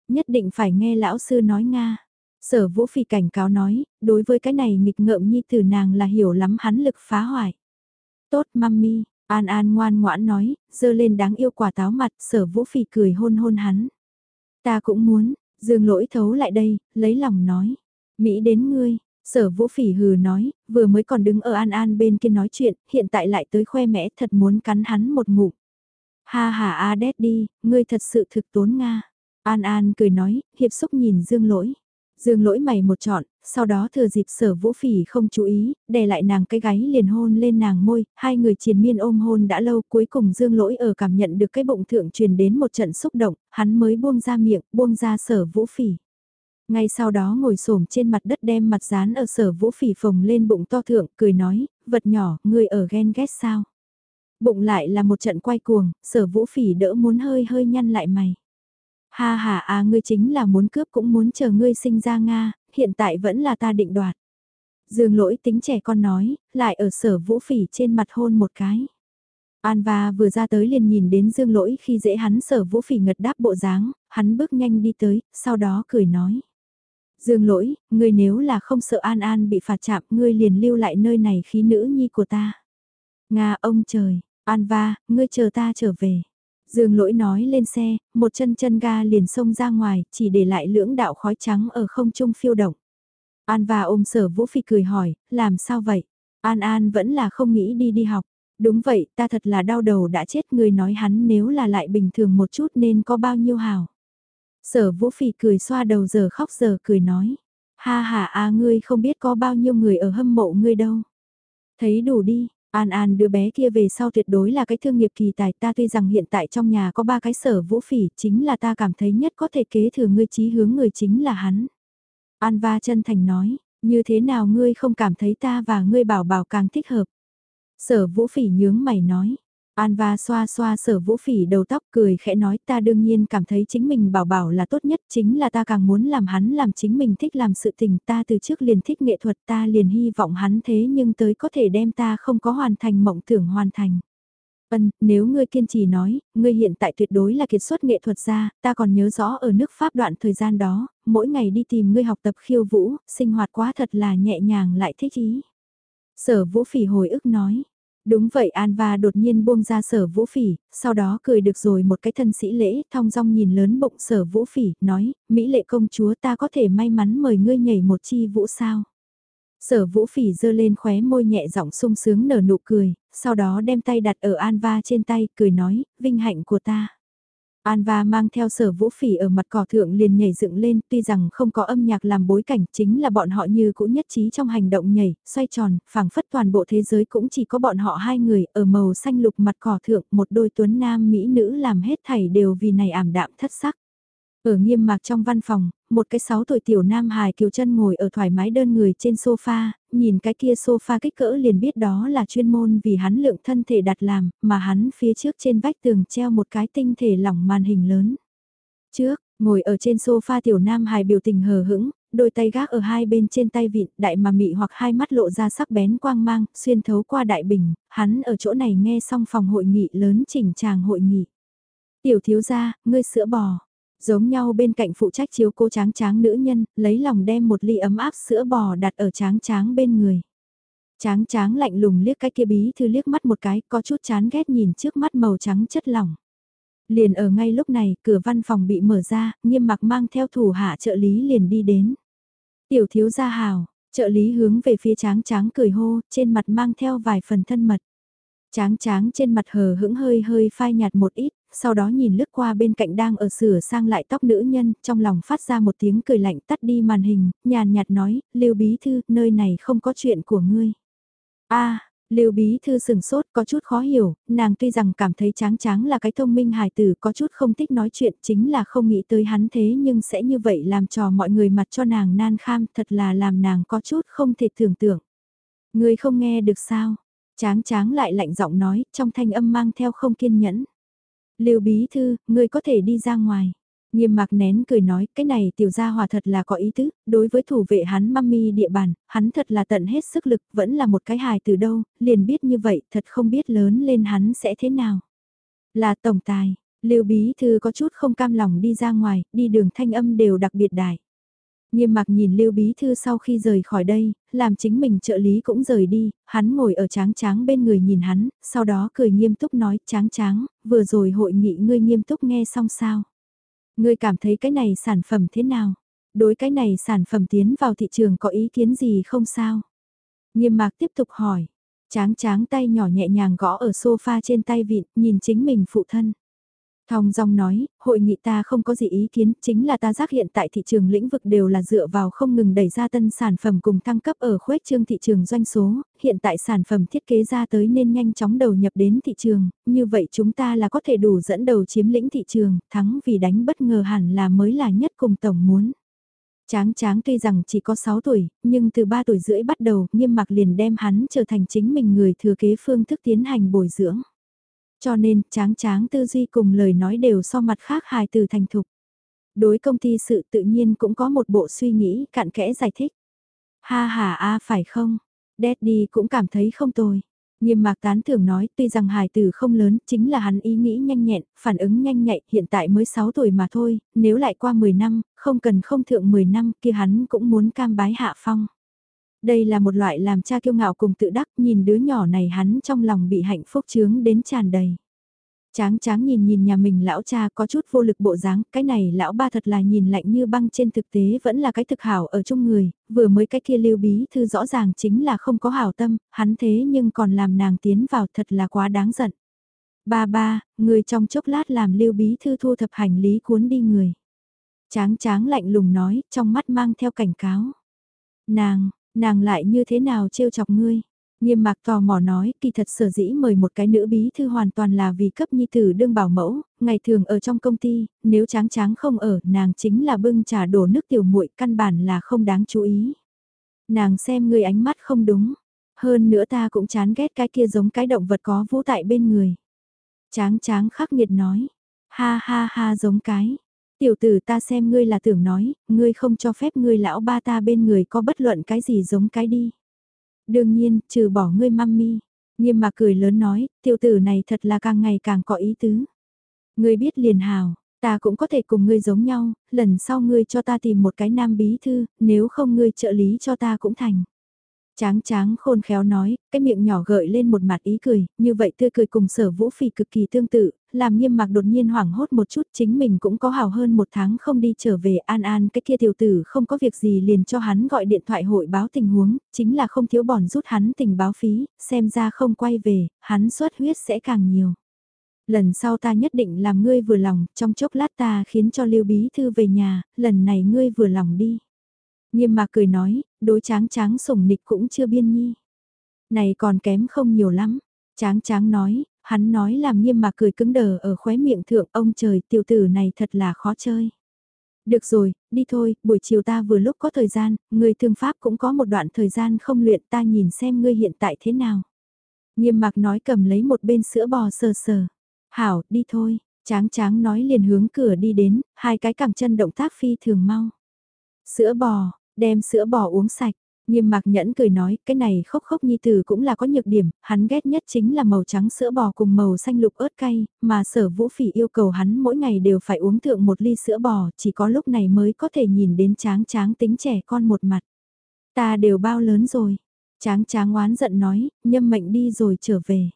Nhất định phải nghe lão sư nói Nga. Sở Vũ Phỉ cảnh cáo nói, đối với cái này nghịch ngợm nhi từ nàng là hiểu lắm hắn lực phá hoại. Tốt mami, An An ngoan ngoãn nói, dơ lên đáng yêu quả táo mặt, sở Vũ Phỉ cười hôn hôn hắn. Ta cũng muốn, dương lỗi thấu lại đây, lấy lòng nói. Mỹ đến ngươi, sở vũ phỉ hừ nói, vừa mới còn đứng ở An An bên kia nói chuyện, hiện tại lại tới khoe mẽ thật muốn cắn hắn một ngụm. Ha ha a đét đi, ngươi thật sự thực tốn Nga. An An cười nói, hiệp xúc nhìn dương lỗi. Dương lỗi mày một chọn, sau đó thừa dịp sở vũ phỉ không chú ý, đè lại nàng cái gáy liền hôn lên nàng môi, hai người triền miên ôm hôn đã lâu cuối cùng dương lỗi ở cảm nhận được cái bụng thượng truyền đến một trận xúc động, hắn mới buông ra miệng, buông ra sở vũ phỉ. Ngay sau đó ngồi xổm trên mặt đất đem mặt dán ở sở vũ phỉ phồng lên bụng to thượng, cười nói, vật nhỏ, người ở ghen ghét sao? Bụng lại là một trận quay cuồng, sở vũ phỉ đỡ muốn hơi hơi nhăn lại mày. Ha ha à ngươi chính là muốn cướp cũng muốn chờ ngươi sinh ra Nga, hiện tại vẫn là ta định đoạt. Dương lỗi tính trẻ con nói, lại ở sở vũ phỉ trên mặt hôn một cái. An và vừa ra tới liền nhìn đến dương lỗi khi dễ hắn sở vũ phỉ ngật đáp bộ dáng, hắn bước nhanh đi tới, sau đó cười nói. Dương lỗi, ngươi nếu là không sợ An An bị phạt chạm, ngươi liền lưu lại nơi này khí nữ nhi của ta. Nga ông trời, An va, ngươi chờ ta trở về. Dương lỗi nói lên xe, một chân chân ga liền xông ra ngoài, chỉ để lại lưỡng đạo khói trắng ở không trung phiêu động. An và ôm sở vũ phi cười hỏi, làm sao vậy? An An vẫn là không nghĩ đi đi học. Đúng vậy, ta thật là đau đầu đã chết người nói hắn nếu là lại bình thường một chút nên có bao nhiêu hào. Sở vũ phỉ cười xoa đầu giờ khóc giờ cười nói. Ha ha a ngươi không biết có bao nhiêu người ở hâm mộ ngươi đâu. Thấy đủ đi, An An đứa bé kia về sau tuyệt đối là cái thương nghiệp kỳ tài ta tuy rằng hiện tại trong nhà có ba cái sở vũ phỉ chính là ta cảm thấy nhất có thể kế thừa ngươi trí hướng người chính là hắn. An va chân thành nói, như thế nào ngươi không cảm thấy ta và ngươi bảo bảo càng thích hợp. Sở vũ phỉ nhướng mày nói, An va xoa xoa sở vũ phỉ đầu tóc cười khẽ nói ta đương nhiên cảm thấy chính mình bảo bảo là tốt nhất chính là ta càng muốn làm hắn làm chính mình thích làm sự tình ta từ trước liền thích nghệ thuật ta liền hy vọng hắn thế nhưng tới có thể đem ta không có hoàn thành mộng tưởng hoàn thành. Vân, nếu ngươi kiên trì nói, ngươi hiện tại tuyệt đối là kiệt xuất nghệ thuật gia, ta còn nhớ rõ ở nước Pháp đoạn thời gian đó, mỗi ngày đi tìm ngươi học tập khiêu vũ, sinh hoạt quá thật là nhẹ nhàng lại thích ý. Sở vũ phỉ hồi ức nói, Đúng vậy An Va đột nhiên buông ra sở vũ phỉ, sau đó cười được rồi một cái thân sĩ lễ, thong dong nhìn lớn bụng sở vũ phỉ, nói, Mỹ lệ công chúa ta có thể may mắn mời ngươi nhảy một chi vũ sao. Sở vũ phỉ dơ lên khóe môi nhẹ giọng sung sướng nở nụ cười, sau đó đem tay đặt ở An Va trên tay, cười nói, vinh hạnh của ta. Anva mang theo sở vũ phỉ ở mặt cỏ thượng liền nhảy dựng lên, tuy rằng không có âm nhạc làm bối cảnh, chính là bọn họ như cũ nhất trí trong hành động nhảy, xoay tròn, phảng phất toàn bộ thế giới cũng chỉ có bọn họ hai người, ở màu xanh lục mặt cỏ thượng, một đôi tuấn nam mỹ nữ làm hết thảy đều vì này ảm đạm thất sắc. Ở nghiêm mạc trong văn phòng, một cái sáu tuổi tiểu nam hài kiều chân ngồi ở thoải mái đơn người trên sofa, nhìn cái kia sofa kích cỡ liền biết đó là chuyên môn vì hắn lượng thân thể đặt làm, mà hắn phía trước trên vách tường treo một cái tinh thể lỏng màn hình lớn. Trước, ngồi ở trên sofa tiểu nam hài biểu tình hờ hững, đôi tay gác ở hai bên trên tay vịn, đại mà mị hoặc hai mắt lộ ra sắc bén quang mang, xuyên thấu qua đại bình, hắn ở chỗ này nghe xong phòng hội nghị lớn chỉnh tràng hội nghị. Tiểu thiếu gia, ngươi sữa bò. Giống nhau bên cạnh phụ trách chiếu cô tráng tráng nữ nhân, lấy lòng đem một ly ấm áp sữa bò đặt ở tráng tráng bên người. Tráng tráng lạnh lùng liếc cái kia bí thư liếc mắt một cái, có chút chán ghét nhìn trước mắt màu trắng chất lỏng. Liền ở ngay lúc này, cửa văn phòng bị mở ra, nghiêm mặc mang theo thủ hạ trợ lý liền đi đến. Tiểu thiếu gia hào, trợ lý hướng về phía tráng tráng cười hô, trên mặt mang theo vài phần thân mật. Tráng tráng trên mặt hờ hững hơi hơi phai nhạt một ít, sau đó nhìn lướt qua bên cạnh đang ở sửa sang lại tóc nữ nhân, trong lòng phát ra một tiếng cười lạnh tắt đi màn hình, nhàn nhạt nói, Lưu Bí Thư, nơi này không có chuyện của ngươi. a Lưu Bí Thư sừng sốt có chút khó hiểu, nàng tuy rằng cảm thấy tráng tráng là cái thông minh hài tử có chút không thích nói chuyện chính là không nghĩ tới hắn thế nhưng sẽ như vậy làm trò mọi người mặt cho nàng nan kham thật là làm nàng có chút không thể tưởng tượng. Người không nghe được sao? Tráng tráng lại lạnh giọng nói, trong thanh âm mang theo không kiên nhẫn. Lưu Bí Thư, người có thể đi ra ngoài. Nghiêm mạc nén cười nói, cái này tiểu gia hòa thật là có ý tứ, đối với thủ vệ hắn mami địa bàn, hắn thật là tận hết sức lực, vẫn là một cái hài từ đâu, liền biết như vậy, thật không biết lớn lên hắn sẽ thế nào. Là tổng tài, Lưu Bí Thư có chút không cam lòng đi ra ngoài, đi đường thanh âm đều đặc biệt đại. Nghiêm mặc nhìn Lưu Bí Thư sau khi rời khỏi đây, làm chính mình trợ lý cũng rời đi, hắn ngồi ở tráng tráng bên người nhìn hắn, sau đó cười nghiêm túc nói tráng tráng, vừa rồi hội nghị ngươi nghiêm túc nghe xong sao. Ngươi cảm thấy cái này sản phẩm thế nào? Đối cái này sản phẩm tiến vào thị trường có ý kiến gì không sao? Nghiêm mạc tiếp tục hỏi. Tráng tráng tay nhỏ nhẹ nhàng gõ ở sofa trên tay vịn, nhìn chính mình phụ thân. Thong dong nói, hội nghị ta không có gì ý kiến, chính là ta giác hiện tại thị trường lĩnh vực đều là dựa vào không ngừng đẩy ra tân sản phẩm cùng thăng cấp ở khuếch trương thị trường doanh số, hiện tại sản phẩm thiết kế ra tới nên nhanh chóng đầu nhập đến thị trường, như vậy chúng ta là có thể đủ dẫn đầu chiếm lĩnh thị trường, thắng vì đánh bất ngờ hẳn là mới là nhất cùng tổng muốn. Tráng tráng tuy rằng chỉ có 6 tuổi, nhưng từ 3 tuổi rưỡi bắt đầu, nghiêm mặc liền đem hắn trở thành chính mình người thừa kế phương thức tiến hành bồi dưỡng. Cho nên, tráng tráng tư duy cùng lời nói đều so mặt khác hài từ thành thục. Đối công ty sự tự nhiên cũng có một bộ suy nghĩ cặn kẽ giải thích. Ha ha a phải không? Daddy cũng cảm thấy không tồi. Nghiêm mạc tán thưởng nói tuy rằng hài tử không lớn chính là hắn ý nghĩ nhanh nhẹn, phản ứng nhanh nhạy hiện tại mới 6 tuổi mà thôi, nếu lại qua 10 năm, không cần không thượng 10 năm kia hắn cũng muốn cam bái hạ phong. Đây là một loại làm cha kiêu ngạo cùng tự đắc nhìn đứa nhỏ này hắn trong lòng bị hạnh phúc chướng đến tràn đầy. Tráng tráng nhìn nhìn nhà mình lão cha có chút vô lực bộ dáng, cái này lão ba thật là nhìn lạnh như băng trên thực tế vẫn là cái thực hảo ở trong người, vừa mới cái kia lưu bí thư rõ ràng chính là không có hảo tâm, hắn thế nhưng còn làm nàng tiến vào thật là quá đáng giận. Ba ba, người trong chốc lát làm lưu bí thư thu thập hành lý cuốn đi người. Tráng tráng lạnh lùng nói, trong mắt mang theo cảnh cáo. Nàng, Nàng lại như thế nào trêu chọc ngươi? Nghiêm mạc tò mò nói, kỳ thật sở dĩ mời một cái nữ bí thư hoàn toàn là vì cấp nhi tử đương bảo mẫu, ngày thường ở trong công ty, nếu tráng tráng không ở, nàng chính là bưng trà đổ nước tiểu muội căn bản là không đáng chú ý. Nàng xem ngươi ánh mắt không đúng, hơn nữa ta cũng chán ghét cái kia giống cái động vật có vũ tại bên người. Tráng tráng khắc nghiệt nói, ha ha ha giống cái, Tiểu tử ta xem ngươi là tưởng nói, ngươi không cho phép ngươi lão ba ta bên người có bất luận cái gì giống cái đi. Đương nhiên, trừ bỏ ngươi mami. Nghiêm mà cười lớn nói, tiểu tử này thật là càng ngày càng có ý tứ. Ngươi biết liền hào, ta cũng có thể cùng ngươi giống nhau, lần sau ngươi cho ta tìm một cái nam bí thư, nếu không ngươi trợ lý cho ta cũng thành. Tráng tráng khôn khéo nói, cái miệng nhỏ gợi lên một mặt ý cười, như vậy tươi cười cùng sở vũ phỉ cực kỳ tương tự, làm nghiêm mạc đột nhiên hoảng hốt một chút chính mình cũng có hào hơn một tháng không đi trở về an an cái kia tiểu tử không có việc gì liền cho hắn gọi điện thoại hội báo tình huống, chính là không thiếu bòn rút hắn tình báo phí, xem ra không quay về, hắn xuất huyết sẽ càng nhiều. Lần sau ta nhất định làm ngươi vừa lòng, trong chốc lát ta khiến cho lưu bí thư về nhà, lần này ngươi vừa lòng đi. Nghiêm mạc cười nói, đối tráng tráng sủng nịch cũng chưa biên nhi. Này còn kém không nhiều lắm. Tráng tráng nói, hắn nói làm nghiêm mạc cười cứng đờ ở khóe miệng thượng ông trời tiểu tử này thật là khó chơi. Được rồi, đi thôi, buổi chiều ta vừa lúc có thời gian, người thương pháp cũng có một đoạn thời gian không luyện ta nhìn xem ngươi hiện tại thế nào. Nghiêm mạc nói cầm lấy một bên sữa bò sờ sờ. Hảo, đi thôi, tráng tráng nói liền hướng cửa đi đến, hai cái cẳng chân động tác phi thường mau. Sữa bò, Đem sữa bò uống sạch, nghiêm mạc nhẫn cười nói, cái này khốc khốc nhi tử cũng là có nhược điểm, hắn ghét nhất chính là màu trắng sữa bò cùng màu xanh lục ớt cay, mà sở vũ phỉ yêu cầu hắn mỗi ngày đều phải uống thượng một ly sữa bò, chỉ có lúc này mới có thể nhìn đến tráng tráng tính trẻ con một mặt. Ta đều bao lớn rồi, tráng tráng oán giận nói, nhâm mệnh đi rồi trở về.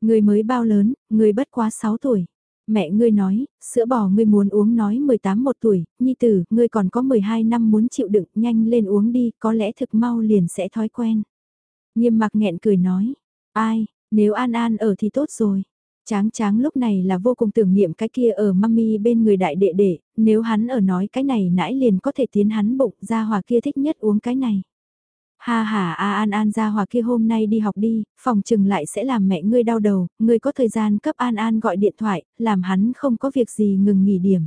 Người mới bao lớn, người bất quá 6 tuổi. Mẹ ngươi nói, sữa bò ngươi muốn uống nói 18 một tuổi, nhi tử, ngươi còn có 12 năm muốn chịu đựng, nhanh lên uống đi, có lẽ thực mau liền sẽ thói quen. Nghiêm mặc nghẹn cười nói, ai, Nếu An An ở thì tốt rồi. Tráng tráng lúc này là vô cùng tưởng niệm cái kia ở mami bên người đại đệ đệ, nếu hắn ở nói cái này nãy liền có thể tiến hắn bụng ra hòa kia thích nhất uống cái này. Ha ha a An An ra hòa kia hôm nay đi học đi, phòng trừng lại sẽ làm mẹ ngươi đau đầu, ngươi có thời gian cấp An An gọi điện thoại, làm hắn không có việc gì ngừng nghỉ điểm.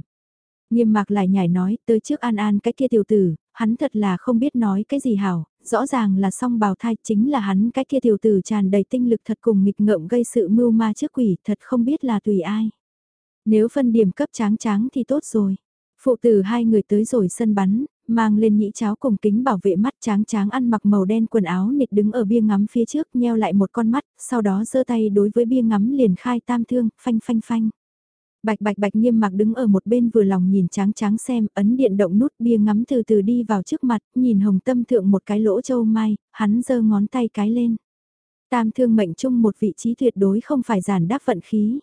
Nghiêm mạc lại nhảy nói, tới trước An An cái kia tiểu tử, hắn thật là không biết nói cái gì hảo, rõ ràng là song bào thai chính là hắn cái kia tiểu tử tràn đầy tinh lực thật cùng nghịch ngợm gây sự mưu ma trước quỷ thật không biết là tùy ai. Nếu phân điểm cấp tráng tráng thì tốt rồi. Phụ tử hai người tới rồi sân bắn, mang lên nhĩ cháo cùng kính bảo vệ mắt tráng tráng ăn mặc màu đen quần áo nịt đứng ở bia ngắm phía trước nheo lại một con mắt, sau đó giơ tay đối với bia ngắm liền khai tam thương, phanh phanh phanh. Bạch bạch bạch nghiêm mặc đứng ở một bên vừa lòng nhìn tráng tráng xem, ấn điện động nút bia ngắm từ từ đi vào trước mặt, nhìn hồng tâm thượng một cái lỗ châu mai, hắn giơ ngón tay cái lên. Tam thương mệnh chung một vị trí tuyệt đối không phải giản đáp vận khí.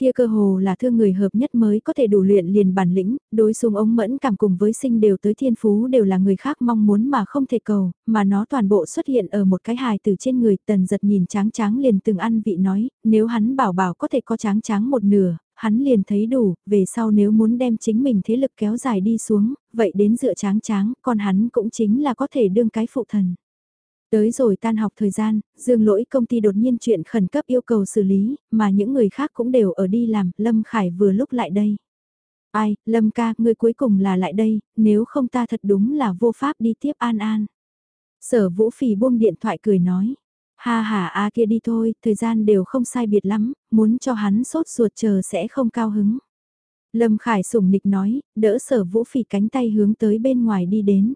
Kia cơ hồ là thương người hợp nhất mới có thể đủ luyện liền bản lĩnh, đối xung ống mẫn cảm cùng với sinh đều tới thiên phú đều là người khác mong muốn mà không thể cầu, mà nó toàn bộ xuất hiện ở một cái hài từ trên người tần giật nhìn tráng tráng liền từng ăn vị nói, nếu hắn bảo bảo có thể có tráng tráng một nửa, hắn liền thấy đủ, về sau nếu muốn đem chính mình thế lực kéo dài đi xuống, vậy đến dựa tráng tráng, còn hắn cũng chính là có thể đương cái phụ thần. Tới rồi tan học thời gian, dương lỗi công ty đột nhiên chuyện khẩn cấp yêu cầu xử lý, mà những người khác cũng đều ở đi làm, Lâm Khải vừa lúc lại đây. Ai, Lâm ca, người cuối cùng là lại đây, nếu không ta thật đúng là vô pháp đi tiếp An An. Sở Vũ phì buông điện thoại cười nói. Ha ha a kia đi thôi, thời gian đều không sai biệt lắm, muốn cho hắn sốt ruột chờ sẽ không cao hứng. Lâm Khải sủng nịch nói, đỡ sở vũ phỉ cánh tay hướng tới bên ngoài đi đến.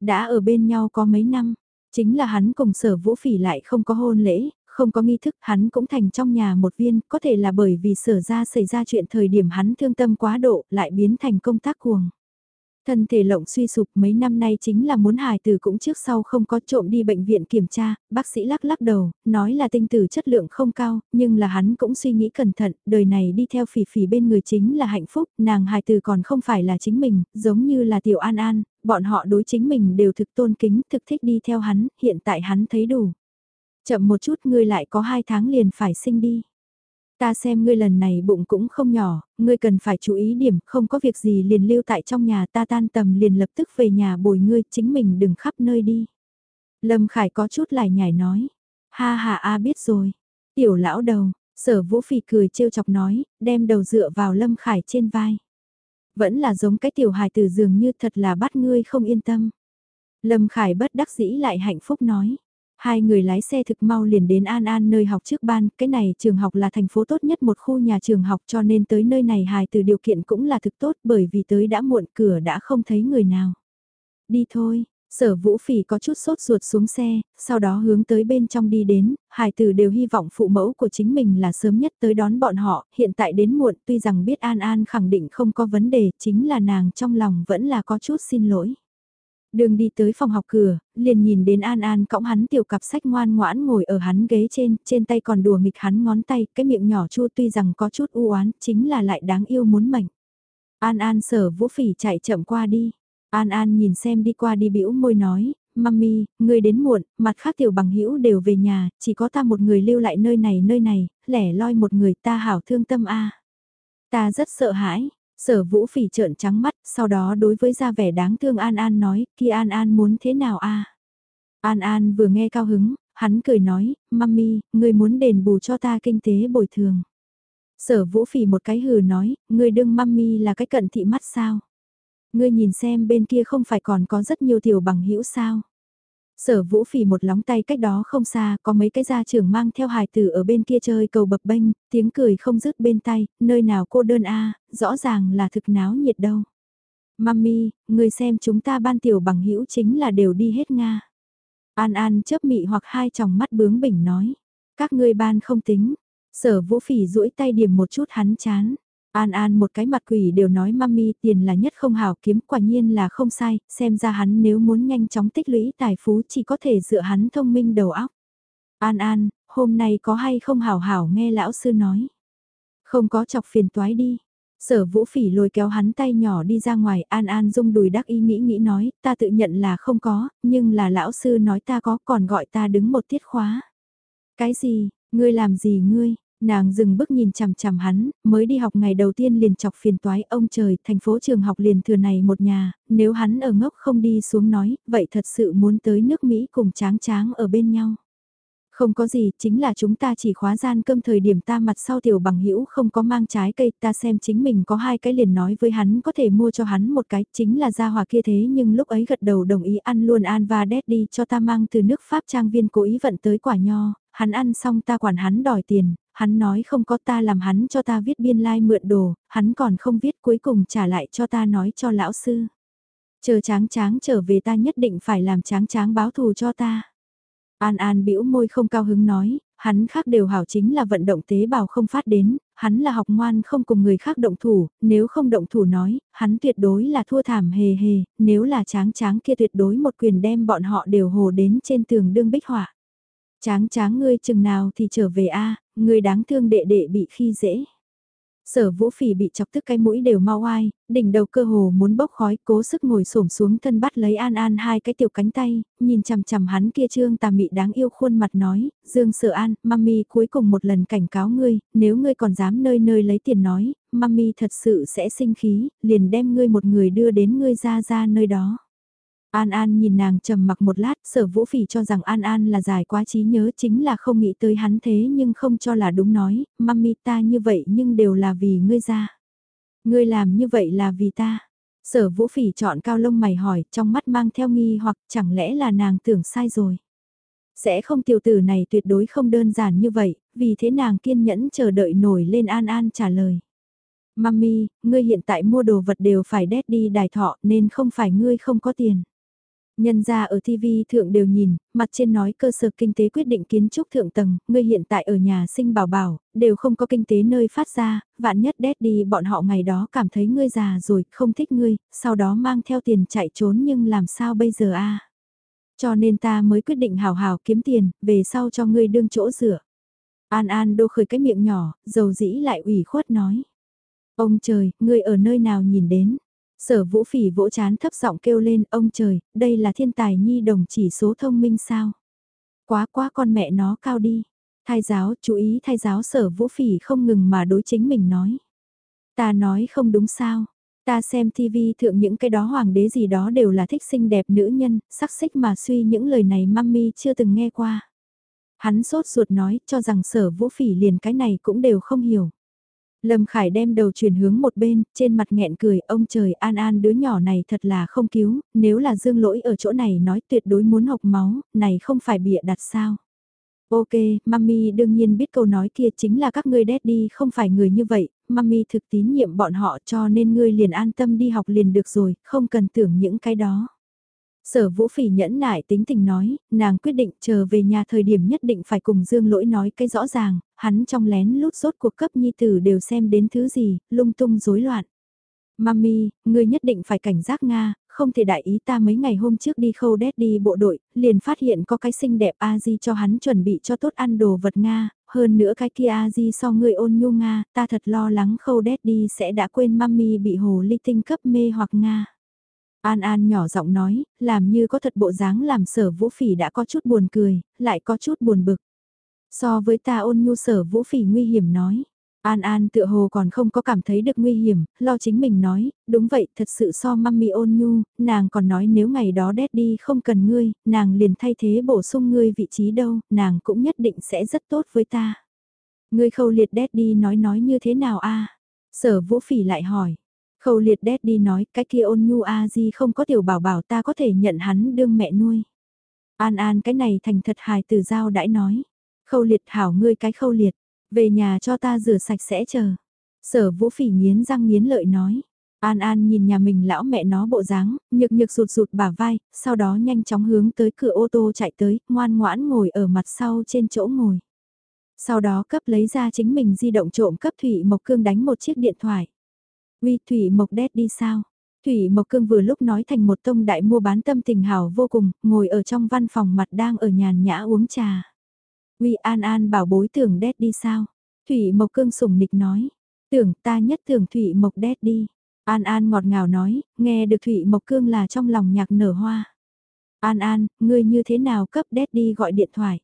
Đã ở bên nhau có mấy năm, chính là hắn cùng sở vũ phỉ lại không có hôn lễ, không có nghi thức, hắn cũng thành trong nhà một viên, có thể là bởi vì sở ra xảy ra chuyện thời điểm hắn thương tâm quá độ, lại biến thành công tác cuồng. Thân thể lộng suy sụp mấy năm nay chính là muốn hài tử cũng trước sau không có trộm đi bệnh viện kiểm tra, bác sĩ lắc lắc đầu, nói là tinh tử chất lượng không cao, nhưng là hắn cũng suy nghĩ cẩn thận, đời này đi theo phỉ phỉ bên người chính là hạnh phúc, nàng hài tử còn không phải là chính mình, giống như là tiểu an an, bọn họ đối chính mình đều thực tôn kính, thực thích đi theo hắn, hiện tại hắn thấy đủ. Chậm một chút ngươi lại có hai tháng liền phải sinh đi. Ta xem ngươi lần này bụng cũng không nhỏ, ngươi cần phải chú ý điểm, không có việc gì liền lưu tại trong nhà ta tan tầm liền lập tức về nhà bồi ngươi, chính mình đừng khắp nơi đi. Lâm Khải có chút lại nhảy nói, ha ha a biết rồi, tiểu lão đầu, sở vũ phì cười trêu chọc nói, đem đầu dựa vào Lâm Khải trên vai. Vẫn là giống cái tiểu hài từ dường như thật là bắt ngươi không yên tâm. Lâm Khải bất đắc dĩ lại hạnh phúc nói. Hai người lái xe thực mau liền đến An An nơi học trước ban, cái này trường học là thành phố tốt nhất một khu nhà trường học cho nên tới nơi này hài từ điều kiện cũng là thực tốt bởi vì tới đã muộn cửa đã không thấy người nào. Đi thôi, sở vũ phỉ có chút sốt ruột xuống xe, sau đó hướng tới bên trong đi đến, Hải tử đều hy vọng phụ mẫu của chính mình là sớm nhất tới đón bọn họ, hiện tại đến muộn tuy rằng biết An An khẳng định không có vấn đề, chính là nàng trong lòng vẫn là có chút xin lỗi. Đường đi tới phòng học cửa, liền nhìn đến An An cõng hắn tiểu cặp sách ngoan ngoãn ngồi ở hắn ghế trên, trên tay còn đùa nghịch hắn ngón tay, cái miệng nhỏ chua tuy rằng có chút u oán chính là lại đáng yêu muốn mệnh. An An sở vũ phỉ chạy chậm qua đi. An An nhìn xem đi qua đi bĩu môi nói, mami, người đến muộn, mặt khác tiểu bằng hữu đều về nhà, chỉ có ta một người lưu lại nơi này nơi này, lẻ loi một người ta hảo thương tâm a. Ta rất sợ hãi, Sở vũ phỉ trợn trắng mắt, sau đó đối với ra vẻ đáng thương An An nói, kia An An muốn thế nào a? An An vừa nghe cao hứng, hắn cười nói, mami, người muốn đền bù cho ta kinh tế bồi thường. Sở vũ phỉ một cái hừ nói, người đương mami là cái cận thị mắt sao? Ngươi nhìn xem bên kia không phải còn có rất nhiều tiểu bằng hữu sao? Sở vũ phỉ một lóng tay cách đó không xa, có mấy cái gia trưởng mang theo hài tử ở bên kia chơi cầu bập bênh, tiếng cười không dứt bên tay, nơi nào cô đơn a rõ ràng là thực náo nhiệt đâu. Mami, người xem chúng ta ban tiểu bằng hữu chính là đều đi hết Nga. An An chớp mị hoặc hai tròng mắt bướng bỉnh nói. Các ngươi ban không tính. Sở vũ phỉ duỗi tay điểm một chút hắn chán. An An một cái mặt quỷ đều nói mami tiền là nhất không hảo kiếm quả nhiên là không sai, xem ra hắn nếu muốn nhanh chóng tích lũy tài phú chỉ có thể dựa hắn thông minh đầu óc. An An, hôm nay có hay không hảo hảo nghe lão sư nói. Không có chọc phiền toái đi. Sở vũ phỉ lôi kéo hắn tay nhỏ đi ra ngoài, An An dung đùi đắc ý nghĩ nghĩ nói, ta tự nhận là không có, nhưng là lão sư nói ta có còn gọi ta đứng một tiết khóa. Cái gì, Ngươi làm gì ngươi? Nàng dừng bước nhìn chằm chằm hắn, mới đi học ngày đầu tiên liền chọc phiền toái ông trời, thành phố trường học liền thừa này một nhà, nếu hắn ở ngốc không đi xuống nói, vậy thật sự muốn tới nước Mỹ cùng tráng tráng ở bên nhau. Không có gì, chính là chúng ta chỉ khóa gian cơm thời điểm ta mặt sau tiểu bằng hữu không có mang trái cây, ta xem chính mình có hai cái liền nói với hắn có thể mua cho hắn một cái, chính là gia hòa kia thế nhưng lúc ấy gật đầu đồng ý ăn luôn an và đét đi cho ta mang từ nước Pháp trang viên cố ý vận tới quả nho, hắn ăn xong ta quản hắn đòi tiền, hắn nói không có ta làm hắn cho ta viết biên lai like mượn đồ, hắn còn không viết cuối cùng trả lại cho ta nói cho lão sư. Chờ tráng tráng trở về ta nhất định phải làm tráng tráng báo thù cho ta. An An bĩu môi không cao hứng nói, hắn khác đều hảo chính là vận động tế bào không phát đến, hắn là học ngoan không cùng người khác động thủ, nếu không động thủ nói, hắn tuyệt đối là thua thảm hề hề, nếu là tráng tráng kia tuyệt đối một quyền đem bọn họ đều hồ đến trên tường đương bích họa. Tráng tráng ngươi chừng nào thì trở về a ngươi đáng thương đệ đệ bị khi dễ. Sở vũ phỉ bị chọc tức cái mũi đều mau oai, đỉnh đầu cơ hồ muốn bốc khói, cố sức ngồi xổm xuống thân bắt lấy An An hai cái tiểu cánh tay, nhìn chằm chằm hắn kia trương tà mị đáng yêu khuôn mặt nói, Dương Sở An, mami cuối cùng một lần cảnh cáo ngươi, nếu ngươi còn dám nơi nơi lấy tiền nói, mami thật sự sẽ sinh khí, liền đem ngươi một người đưa đến ngươi ra ra nơi đó. An An nhìn nàng trầm mặc một lát, sở vũ phỉ cho rằng An An là dài quá trí nhớ chính là không nghĩ tới hắn thế nhưng không cho là đúng nói, mami ta như vậy nhưng đều là vì ngươi ra. Ngươi làm như vậy là vì ta. Sở vũ phỉ chọn cao lông mày hỏi, trong mắt mang theo nghi hoặc chẳng lẽ là nàng tưởng sai rồi. Sẽ không tiểu tử này tuyệt đối không đơn giản như vậy, vì thế nàng kiên nhẫn chờ đợi nổi lên An An trả lời. Mami, ngươi hiện tại mua đồ vật đều phải đét đi đài thọ nên không phải ngươi không có tiền. Nhân ra ở TV thượng đều nhìn, mặt trên nói cơ sở kinh tế quyết định kiến trúc thượng tầng, ngươi hiện tại ở nhà sinh bảo bảo, đều không có kinh tế nơi phát ra, vạn nhất đét đi bọn họ ngày đó cảm thấy ngươi già rồi, không thích ngươi, sau đó mang theo tiền chạy trốn nhưng làm sao bây giờ a Cho nên ta mới quyết định hào hào kiếm tiền, về sau cho ngươi đương chỗ rửa. An An đô khởi cái miệng nhỏ, dầu dĩ lại ủy khuất nói. Ông trời, ngươi ở nơi nào nhìn đến? Sở vũ phỉ vỗ chán thấp giọng kêu lên, ông trời, đây là thiên tài nhi đồng chỉ số thông minh sao? Quá quá con mẹ nó cao đi. Thai giáo, chú ý thai giáo sở vũ phỉ không ngừng mà đối chính mình nói. Ta nói không đúng sao? Ta xem TV thượng những cái đó hoàng đế gì đó đều là thích xinh đẹp nữ nhân, sắc xích mà suy những lời này mami chưa từng nghe qua. Hắn sốt ruột nói cho rằng sở vũ phỉ liền cái này cũng đều không hiểu. Lâm Khải đem đầu chuyển hướng một bên, trên mặt nghẹn cười, ông trời an an đứa nhỏ này thật là không cứu, nếu là dương lỗi ở chỗ này nói tuyệt đối muốn học máu, này không phải bịa đặt sao. Ok, mami đương nhiên biết câu nói kia chính là các ngươi đi không phải người như vậy, mami thực tín nhiệm bọn họ cho nên ngươi liền an tâm đi học liền được rồi, không cần tưởng những cái đó. Sở vũ phỉ nhẫn nại tính tình nói, nàng quyết định chờ về nhà thời điểm nhất định phải cùng Dương Lỗi nói cái rõ ràng, hắn trong lén lút rốt cuộc cấp nhi tử đều xem đến thứ gì, lung tung rối loạn. Mami, ngươi nhất định phải cảnh giác Nga, không thể đại ý ta mấy ngày hôm trước đi khâu đét đi bộ đội, liền phát hiện có cái xinh đẹp A-di cho hắn chuẩn bị cho tốt ăn đồ vật Nga, hơn nữa cái kia A-di so người ôn nhu Nga, ta thật lo lắng khâu đét đi sẽ đã quên mami bị hồ ly tinh cấp mê hoặc Nga. An An nhỏ giọng nói, làm như có thật bộ dáng làm sở vũ phỉ đã có chút buồn cười, lại có chút buồn bực. So với ta ôn nhu sở vũ phỉ nguy hiểm nói. An An tựa hồ còn không có cảm thấy được nguy hiểm, lo chính mình nói, đúng vậy, thật sự so mami ôn nhu, nàng còn nói nếu ngày đó đét đi không cần ngươi, nàng liền thay thế bổ sung ngươi vị trí đâu, nàng cũng nhất định sẽ rất tốt với ta. Ngươi khâu liệt đét đi nói nói như thế nào a Sở vũ phỉ lại hỏi, Khâu liệt đét đi nói cái kia ôn nhu a di không có tiểu bảo bảo ta có thể nhận hắn đương mẹ nuôi. An an cái này thành thật hài từ giao đãi nói. Khâu liệt hảo ngươi cái khâu liệt, về nhà cho ta rửa sạch sẽ chờ. Sở vũ phỉ nghiến răng nghiến lợi nói. An An nhìn nhà mình lão mẹ nó bộ dáng, nhực nhực rụt rụt bả vai, sau đó nhanh chóng hướng tới cửa ô tô chạy tới, ngoan ngoãn ngồi ở mặt sau trên chỗ ngồi. Sau đó cấp lấy ra chính mình di động trộm cấp Thủy Mộc Cương đánh một chiếc điện thoại. Uy Thủy Mộc đét đi sao? Thủy Mộc Cương vừa lúc nói thành một tông đại mua bán tâm tình hảo vô cùng, ngồi ở trong văn phòng mặt đang ở nhàn nhã uống trà. Uy An An bảo bối tưởng đét đi sao? Thủy Mộc Cương sủng nịch nói. Tưởng ta nhất tưởng Thủy Mộc đét đi. An An ngọt ngào nói, nghe được Thủy Mộc Cương là trong lòng nhạc nở hoa. An An, ngươi như thế nào cấp đét đi gọi điện thoại?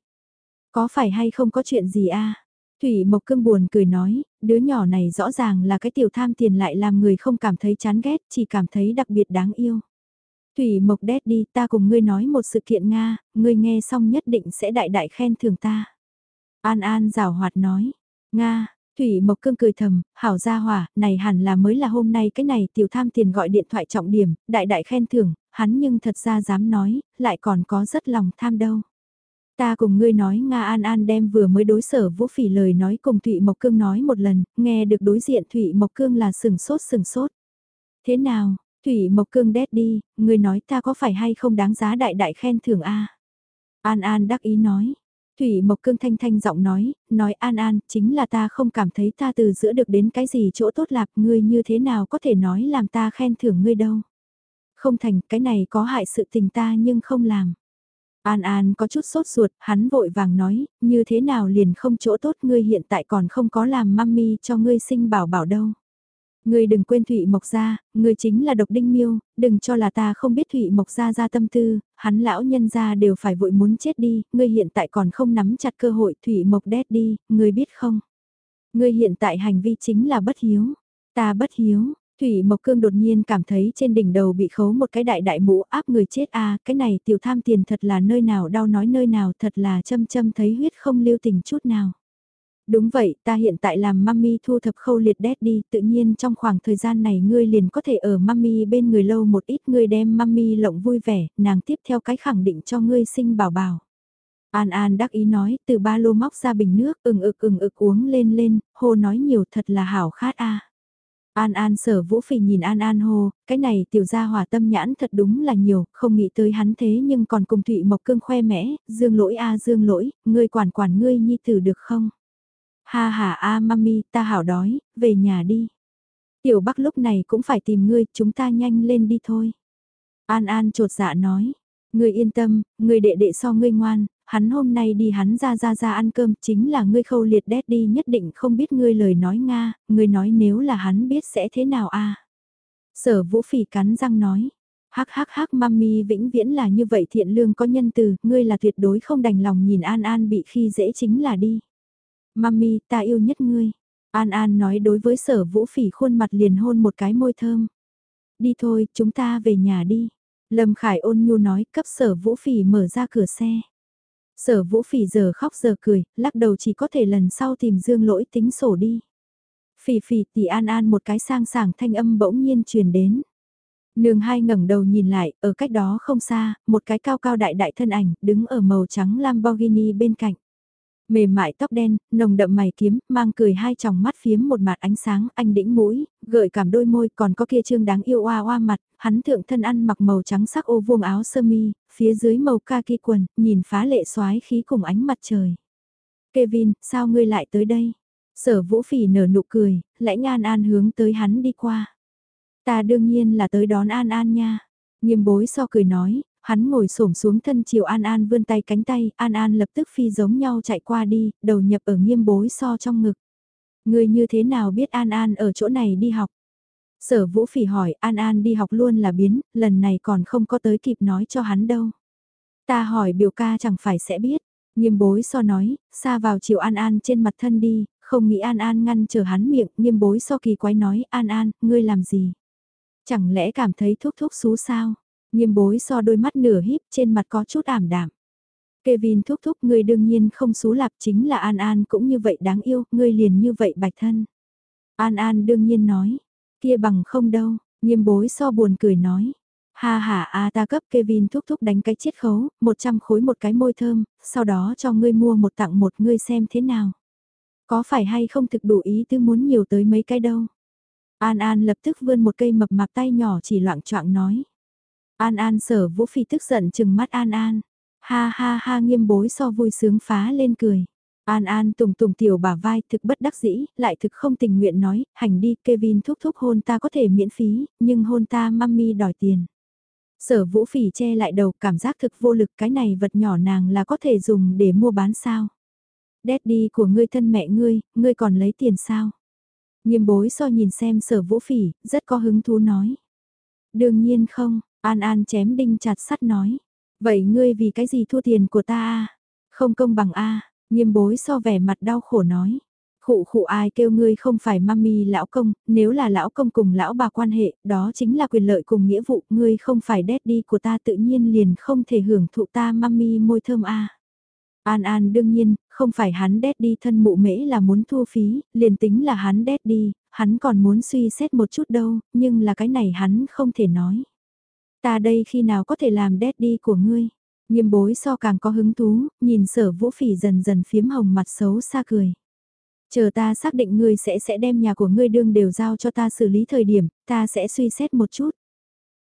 Có phải hay không có chuyện gì a Thủy Mộc Cương buồn cười nói, đứa nhỏ này rõ ràng là cái tiểu tham tiền lại làm người không cảm thấy chán ghét, chỉ cảm thấy đặc biệt đáng yêu. Thủy Mộc đét đi, ta cùng ngươi nói một sự kiện Nga, ngươi nghe xong nhất định sẽ đại đại khen thưởng ta. An An rào hoạt nói, Nga, Thủy Mộc Cương cười thầm, hảo gia hỏa, này hẳn là mới là hôm nay cái này tiểu tham tiền gọi điện thoại trọng điểm, đại đại khen thưởng, hắn nhưng thật ra dám nói, lại còn có rất lòng tham đâu. Ta cùng ngươi nói Nga An An đem vừa mới đối sở vũ phỉ lời nói cùng Thụy Mộc Cương nói một lần, nghe được đối diện Thụy Mộc Cương là sừng sốt sừng sốt. Thế nào, Thụy Mộc Cương đét đi, ngươi nói ta có phải hay không đáng giá đại đại khen thưởng a An An đắc ý nói. Thủy Mộc Cương thanh thanh giọng nói, nói An An, chính là ta không cảm thấy ta từ giữa được đến cái gì chỗ tốt lạc, ngươi như thế nào có thể nói làm ta khen thưởng ngươi đâu. Không thành, cái này có hại sự tình ta nhưng không làm. An An có chút sốt ruột, hắn vội vàng nói, như thế nào liền không chỗ tốt ngươi hiện tại còn không có làm mami cho ngươi sinh bảo bảo đâu. Ngươi đừng quên Thụy Mộc Gia, ngươi chính là độc đinh miêu, đừng cho là ta không biết Thụy Mộc Gia ra tâm tư, hắn lão nhân gia đều phải vội muốn chết đi, ngươi hiện tại còn không nắm chặt cơ hội Thụy Mộc đét đi, ngươi biết không? Ngươi hiện tại hành vi chính là bất hiếu, ta bất hiếu, Thủy Mộc Cương đột nhiên cảm thấy trên đỉnh đầu bị khấu một cái đại đại mũ áp người chết a cái này tiểu tham tiền thật là nơi nào đau nói nơi nào thật là châm châm thấy huyết không lưu tình chút nào. Đúng vậy, ta hiện tại làm mami thu thập khâu liệt đét đi, tự nhiên trong khoảng thời gian này ngươi liền có thể ở mami bên người lâu một ít ngươi đem mami lộng vui vẻ, nàng tiếp theo cái khẳng định cho ngươi sinh bảo bảo. An An đắc ý nói, từ ba lô móc ra bình nước, ừng ực ừng ực uống lên lên, hô nói nhiều thật là hảo khát a. An An sở vũ phỉ nhìn An An hồ, cái này tiểu gia hỏa tâm nhãn thật đúng là nhiều, không nghĩ tới hắn thế nhưng còn cùng Thụy Mộc Cương khoe mẽ, dương lỗi a dương lỗi, ngươi quản quản ngươi nhi tử được không? Ha ha a mami, ta hảo đói, về nhà đi. Tiểu Bắc lúc này cũng phải tìm ngươi, chúng ta nhanh lên đi thôi. An An trột dạ nói, ngươi yên tâm, ngươi đệ đệ so ngươi ngoan, hắn hôm nay đi hắn ra ra ra ăn cơm chính là ngươi khâu liệt đét đi nhất định không biết ngươi lời nói Nga, ngươi nói nếu là hắn biết sẽ thế nào a Sở vũ phỉ cắn răng nói, hắc hắc hắc mami vĩnh viễn là như vậy thiện lương có nhân từ, ngươi là tuyệt đối không đành lòng nhìn An An bị khi dễ chính là đi. Mami, ta yêu nhất ngươi. An An nói đối với sở vũ phỉ khuôn mặt liền hôn một cái môi thơm. Đi thôi, chúng ta về nhà đi. Lâm Khải ôn nhu nói cấp sở vũ phỉ mở ra cửa xe. Sở vũ phỉ giờ khóc giờ cười, lắc đầu chỉ có thể lần sau tìm dương lỗi tính sổ đi. Phỉ phỉ tỷ an an một cái sang sảng thanh âm bỗng nhiên truyền đến. Nương hai ngẩng đầu nhìn lại, ở cách đó không xa, một cái cao cao đại đại thân ảnh, đứng ở màu trắng Lamborghini bên cạnh. Mềm mại tóc đen, nồng đậm mày kiếm, mang cười hai tròng mắt phiếm một mặt ánh sáng, anh đĩnh mũi, gợi cảm đôi môi, còn có kia trương đáng yêu oa oa mặt, hắn thượng thân ăn mặc màu trắng sắc ô vuông áo sơ mi, phía dưới màu kaki quần, nhìn phá lệ xoái khí cùng ánh mặt trời. Kevin, sao ngươi lại tới đây? Sở vũ phỉ nở nụ cười, lãnh An An hướng tới hắn đi qua. Ta đương nhiên là tới đón An An nha. Nghiêm bối so cười nói, hắn ngồi xổm xuống thân chiều An An vươn tay cánh tay, An An lập tức phi giống nhau chạy qua đi, đầu nhập ở nghiêm bối so trong ngực. Người như thế nào biết An An ở chỗ này đi học? Sở Vũ Phỉ hỏi An An đi học luôn là biến, lần này còn không có tới kịp nói cho hắn đâu. Ta hỏi biểu ca chẳng phải sẽ biết. Nghiêm bối so nói, xa vào chiều An An trên mặt thân đi, không nghĩ An An ngăn chờ hắn miệng, nghiêm bối so kỳ quái nói, An An, ngươi làm gì? Chẳng lẽ cảm thấy thúc thúc xú sao? Nghiêm bối so đôi mắt nửa híp trên mặt có chút ảm đạm. Kevin thúc thúc ngươi đương nhiên không xú lạp chính là An An cũng như vậy đáng yêu, ngươi liền như vậy bạch thân. An An đương nhiên nói, kia bằng không đâu, nghiêm bối so buồn cười nói. Ha ha a ta cấp Kevin thúc thúc đánh cái chiết khấu, 100 khối một cái môi thơm, sau đó cho ngươi mua một tặng một ngươi xem thế nào. Có phải hay không thực đủ ý tư muốn nhiều tới mấy cái đâu. An An lập tức vươn một cây mập mạp tay nhỏ chỉ loạn choạng nói. An An sở vũ phi tức giận chừng mắt An An. Ha ha ha nghiêm bối so vui sướng phá lên cười. An An tùng tùng tiểu bà vai thực bất đắc dĩ, lại thực không tình nguyện nói, hành đi Kevin thúc thúc hôn ta có thể miễn phí, nhưng hôn ta mami đòi tiền. Sở vũ phỉ che lại đầu cảm giác thực vô lực cái này vật nhỏ nàng là có thể dùng để mua bán sao. Daddy của ngươi thân mẹ ngươi, ngươi còn lấy tiền sao? Nghiêm bối so nhìn xem sở vũ phỉ, rất có hứng thú nói. Đương nhiên không, An An chém đinh chặt sắt nói. Vậy ngươi vì cái gì thua tiền của ta a Không công bằng a Nghiêm bối so vẻ mặt đau khổ nói. Khụ khụ ai kêu ngươi không phải mami lão công, nếu là lão công cùng lão bà quan hệ, đó chính là quyền lợi cùng nghĩa vụ, ngươi không phải daddy của ta tự nhiên liền không thể hưởng thụ ta mami môi thơm a. An An đương nhiên, không phải hắn daddy thân mụ mễ là muốn thu phí, liền tính là hắn daddy, hắn còn muốn suy xét một chút đâu, nhưng là cái này hắn không thể nói. Ta đây khi nào có thể làm daddy của ngươi? Nghiêm bối so càng có hứng thú, nhìn sở vũ phỉ dần dần phiếm hồng mặt xấu xa cười. Chờ ta xác định ngươi sẽ sẽ đem nhà của ngươi đương đều giao cho ta xử lý thời điểm, ta sẽ suy xét một chút.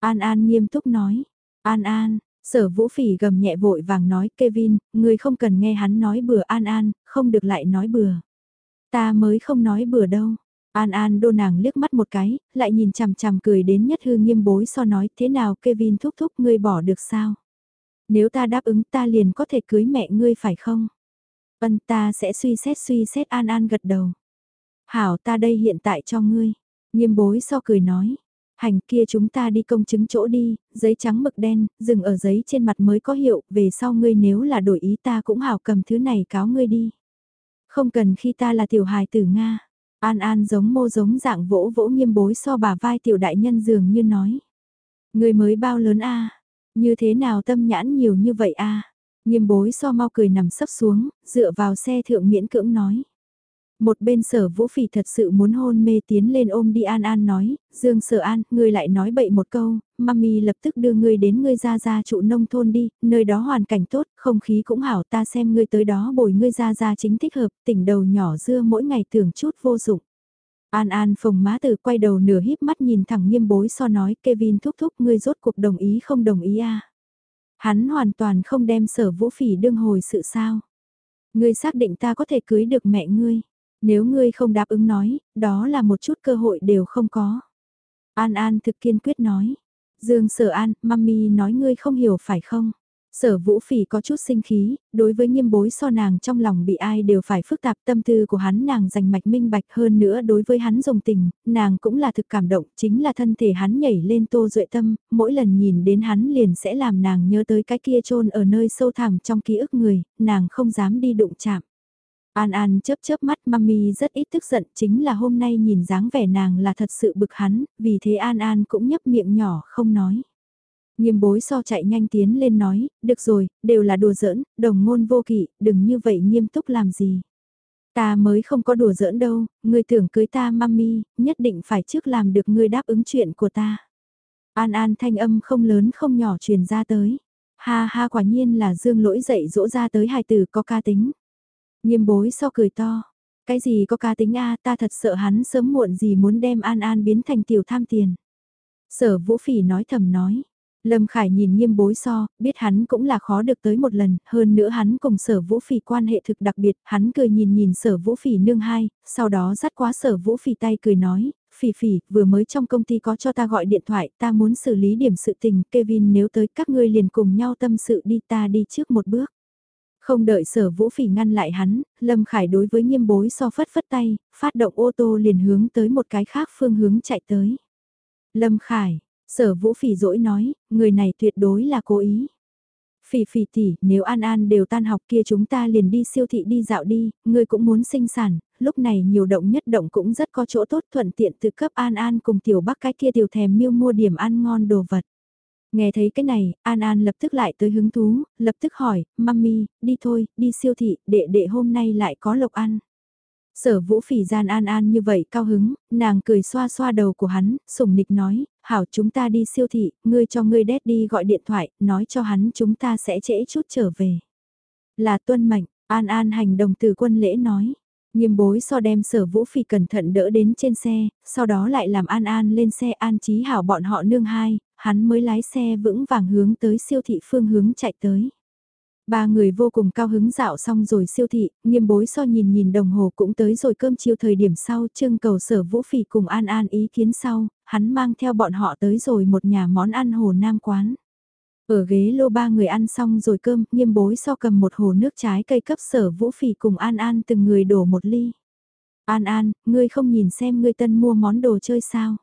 An An nghiêm túc nói. An An, sở vũ phỉ gầm nhẹ vội vàng nói Kevin, ngươi không cần nghe hắn nói bừa An An, không được lại nói bừa. Ta mới không nói bừa đâu. An An đô nàng liếc mắt một cái, lại nhìn chằm chằm cười đến nhất hư nghiêm bối so nói thế nào Kevin thúc thúc ngươi bỏ được sao? Nếu ta đáp ứng ta liền có thể cưới mẹ ngươi phải không? Ân ta sẽ suy xét suy xét An An gật đầu. Hảo ta đây hiện tại cho ngươi. Nghiêm bối so cười nói. Hành kia chúng ta đi công chứng chỗ đi, giấy trắng mực đen, dừng ở giấy trên mặt mới có hiệu, về sau ngươi nếu là đổi ý ta cũng hảo cầm thứ này cáo ngươi đi. Không cần khi ta là tiểu hài tử Nga. An An giống mô giống dạng vỗ vỗ nghiêm bối so bà vai tiểu đại nhân dường như nói. Ngươi mới bao lớn a như thế nào tâm nhãn nhiều như vậy a Nghiêm bối so mau cười nằm sấp xuống, dựa vào xe thượng miễn cưỡng nói. Một bên sở vũ phỉ thật sự muốn hôn mê tiến lên ôm đi An An nói, Dương sở An, ngươi lại nói bậy một câu, mami lập tức đưa ngươi đến ngươi ra ra trụ nông thôn đi, nơi đó hoàn cảnh tốt, không khí cũng hảo ta xem ngươi tới đó bồi ngươi ra ra chính thích hợp, tỉnh đầu nhỏ dưa mỗi ngày tưởng chút vô dụng. An An phồng má từ quay đầu nửa híp mắt nhìn thẳng nghiêm bối so nói Kevin thúc thúc ngươi rốt cuộc đồng ý không đồng ý à. Hắn hoàn toàn không đem sở vũ phỉ đương hồi sự sao. Ngươi xác định ta có thể cưới được mẹ ngươi. Nếu ngươi không đáp ứng nói, đó là một chút cơ hội đều không có. An An thực kiên quyết nói. Dương Sở An, mami nói ngươi không hiểu phải không? Sở vũ phỉ có chút sinh khí, đối với nghiêm bối so nàng trong lòng bị ai đều phải phức tạp tâm tư của hắn nàng dành mạch minh bạch hơn nữa đối với hắn dùng tình, nàng cũng là thực cảm động, chính là thân thể hắn nhảy lên tô duệ tâm, mỗi lần nhìn đến hắn liền sẽ làm nàng nhớ tới cái kia trôn ở nơi sâu thẳm trong ký ức người, nàng không dám đi đụng chạm. An An chớp chớp mắt mami rất ít tức giận chính là hôm nay nhìn dáng vẻ nàng là thật sự bực hắn, vì thế An An cũng nhấp miệng nhỏ không nói. Nghiêm bối so chạy nhanh tiến lên nói, được rồi, đều là đùa giỡn, đồng ngôn vô kỵ, đừng như vậy nghiêm túc làm gì. Ta mới không có đùa giỡn đâu, ngươi tưởng cưới ta mami, nhất định phải trước làm được ngươi đáp ứng chuyện của ta. An An thanh âm không lớn không nhỏ truyền ra tới. Ha ha quả nhiên là dương lỗi dậy dỗ ra tới hài tử có ca tính. Nghiêm bối so cười to. Cái gì có ca tính a ta thật sợ hắn sớm muộn gì muốn đem An An biến thành tiểu tham tiền. Sở vũ phỉ nói thầm nói. Lâm Khải nhìn nghiêm bối so, biết hắn cũng là khó được tới một lần, hơn nữa hắn cùng sở vũ phỉ quan hệ thực đặc biệt, hắn cười nhìn nhìn sở vũ phỉ nương hai, sau đó dắt quá sở vũ phỉ tay cười nói, phỉ phỉ, vừa mới trong công ty có cho ta gọi điện thoại, ta muốn xử lý điểm sự tình, Kevin nếu tới các ngươi liền cùng nhau tâm sự đi ta đi trước một bước. Không đợi sở vũ phỉ ngăn lại hắn, Lâm Khải đối với nghiêm bối so phất phất tay, phát động ô tô liền hướng tới một cái khác phương hướng chạy tới. Lâm Khải, Sở vũ phỉ dỗi nói, người này tuyệt đối là cố ý. Phỉ phỉ tỷ, nếu An An đều tan học kia chúng ta liền đi siêu thị đi dạo đi, người cũng muốn sinh sản, lúc này nhiều động nhất động cũng rất có chỗ tốt thuận tiện từ cấp An An cùng tiểu bắc cái kia tiểu thèm miêu mua điểm ăn ngon đồ vật. Nghe thấy cái này, An An lập tức lại tới hứng thú, lập tức hỏi, mami, đi thôi, đi siêu thị, đệ đệ hôm nay lại có lộc ăn. Sở vũ phỉ gian an an như vậy cao hứng, nàng cười xoa xoa đầu của hắn, sủng nịch nói, hảo chúng ta đi siêu thị, ngươi cho ngươi đét đi gọi điện thoại, nói cho hắn chúng ta sẽ trễ chút trở về. Là tuân mệnh, an an hành đồng từ quân lễ nói. Nghiêm bối so đem sở vũ phi cẩn thận đỡ đến trên xe, sau đó lại làm an an lên xe an trí hảo bọn họ nương hai, hắn mới lái xe vững vàng hướng tới siêu thị phương hướng chạy tới. Ba người vô cùng cao hứng dạo xong rồi siêu thị, nghiêm bối so nhìn nhìn đồng hồ cũng tới rồi cơm chiều thời điểm sau trưng cầu sở vũ phỉ cùng an an ý kiến sau, hắn mang theo bọn họ tới rồi một nhà món ăn hồ nam quán. Ở ghế lô ba người ăn xong rồi cơm, nghiêm bối so cầm một hồ nước trái cây cấp sở vũ phỉ cùng an an từng người đổ một ly. An an, ngươi không nhìn xem ngươi tân mua món đồ chơi sao?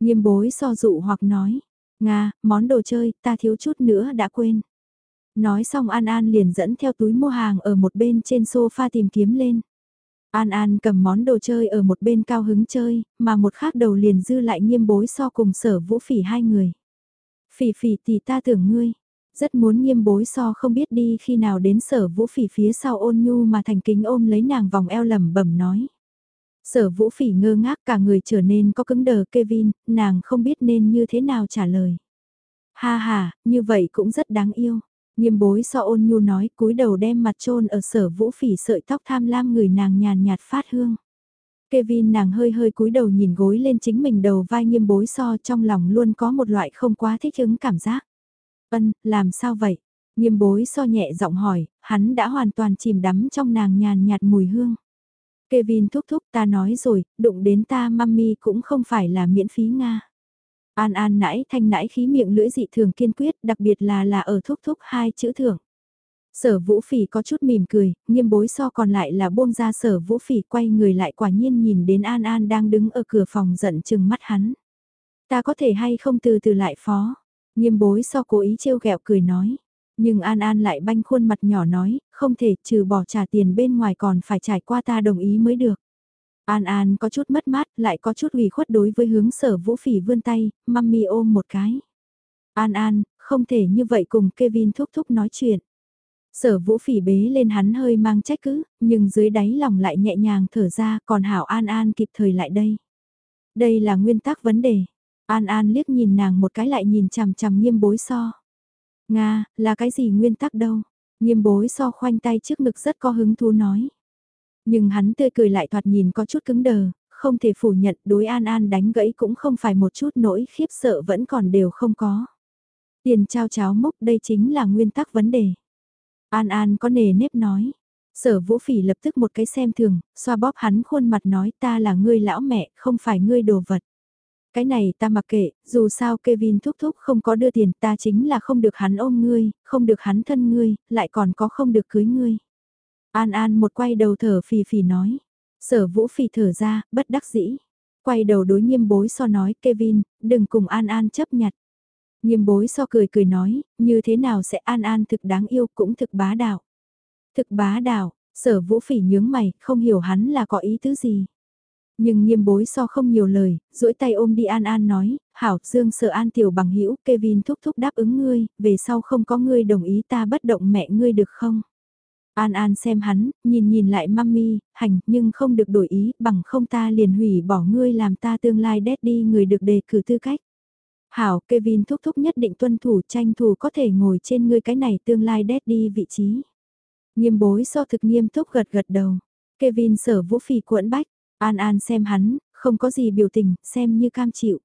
Nghiêm bối so dụ hoặc nói, Nga, món đồ chơi, ta thiếu chút nữa đã quên. Nói xong An An liền dẫn theo túi mua hàng ở một bên trên sofa tìm kiếm lên. An An cầm món đồ chơi ở một bên cao hứng chơi, mà một khác đầu liền dư lại nghiêm bối so cùng sở vũ phỉ hai người. Phỉ phỉ thì ta tưởng ngươi, rất muốn nghiêm bối so không biết đi khi nào đến sở vũ phỉ phía sau ôn nhu mà thành kính ôm lấy nàng vòng eo lầm bẩm nói. Sở vũ phỉ ngơ ngác cả người trở nên có cứng đờ Kevin, nàng không biết nên như thế nào trả lời. Ha ha, như vậy cũng rất đáng yêu. Nghiêm bối so ôn nhu nói cúi đầu đem mặt trôn ở sở vũ phỉ sợi tóc tham lam người nàng nhàn nhạt phát hương. Kevin nàng hơi hơi cúi đầu nhìn gối lên chính mình đầu vai nghiêm bối so trong lòng luôn có một loại không quá thích ứng cảm giác. Ân, làm sao vậy? Nghiêm bối so nhẹ giọng hỏi, hắn đã hoàn toàn chìm đắm trong nàng nhàn nhạt mùi hương. Kevin thúc thúc ta nói rồi, đụng đến ta mami cũng không phải là miễn phí Nga. An An nãi thanh nãi khí miệng lưỡi dị thường kiên quyết, đặc biệt là là ở thúc thúc hai chữ thưởng. Sở vũ phỉ có chút mỉm cười, nghiêm bối so còn lại là buông ra sở vũ phỉ quay người lại quả nhiên nhìn đến An An đang đứng ở cửa phòng giận chừng mắt hắn. Ta có thể hay không từ từ lại phó. Nghiêm bối so cố ý trêu ghẹo cười nói. Nhưng An An lại banh khuôn mặt nhỏ nói, không thể trừ bỏ trả tiền bên ngoài còn phải trải qua ta đồng ý mới được. An An có chút mất mát, lại có chút ủy khuất đối với hướng sở vũ phỉ vươn tay, mami ôm một cái. An An, không thể như vậy cùng Kevin thúc thúc nói chuyện. Sở vũ phỉ bế lên hắn hơi mang trách cứ, nhưng dưới đáy lòng lại nhẹ nhàng thở ra còn hảo An An kịp thời lại đây. Đây là nguyên tắc vấn đề. An An liếc nhìn nàng một cái lại nhìn chằm chằm nghiêm bối so. Nga, là cái gì nguyên tắc đâu? Nghiêm bối so khoanh tay trước ngực rất có hứng thú nói. Nhưng hắn tươi cười lại thoạt nhìn có chút cứng đờ, không thể phủ nhận đối An An đánh gãy cũng không phải một chút nỗi khiếp sợ vẫn còn đều không có. Tiền trao cháo mốc đây chính là nguyên tắc vấn đề. An An có nề nếp nói. Sở vũ phỉ lập tức một cái xem thường, xoa bóp hắn khuôn mặt nói ta là ngươi lão mẹ, không phải ngươi đồ vật. Cái này ta mặc kệ, dù sao Kevin thúc thúc không có đưa tiền ta chính là không được hắn ôm ngươi, không được hắn thân ngươi, lại còn có không được cưới ngươi. An An một quay đầu thở phì phì nói. Sở vũ phì thở ra, bất đắc dĩ. Quay đầu đối nghiêm bối so nói Kevin, đừng cùng An An chấp nhặt. Nghiêm bối so cười cười nói, như thế nào sẽ An An thực đáng yêu cũng thực bá đạo. Thực bá đạo, sở vũ phỉ nhướng mày, không hiểu hắn là có ý tứ gì. Nhưng nghiêm bối so không nhiều lời, duỗi tay ôm đi An An nói, hảo, dương sợ An tiểu bằng hữu Kevin thúc thúc đáp ứng ngươi, về sau không có ngươi đồng ý ta bất động mẹ ngươi được không? An An xem hắn, nhìn nhìn lại mami, hành, nhưng không được đổi ý, bằng không ta liền hủy bỏ ngươi làm ta tương lai đi người được đề cử tư cách. Hảo, Kevin thúc thúc nhất định tuân thủ tranh thủ có thể ngồi trên ngươi cái này tương lai đi vị trí. Nghiêm bối so thực nghiêm túc gật gật đầu. Kevin sở vũ phì cuộn bách, An An xem hắn, không có gì biểu tình, xem như cam chịu.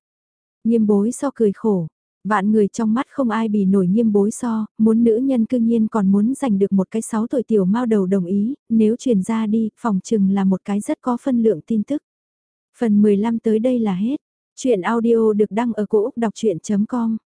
Nghiêm bối so cười khổ, Vạn người trong mắt không ai bị nổi nghiêm bối so, muốn nữ nhân cư nhiên còn muốn giành được một cái sáu tuổi tiểu mao đầu đồng ý, nếu truyền ra đi, phòng chừng là một cái rất có phân lượng tin tức. Phần 15 tới đây là hết. Chuyện audio được đăng ở cổ Úc đọc chuyện.com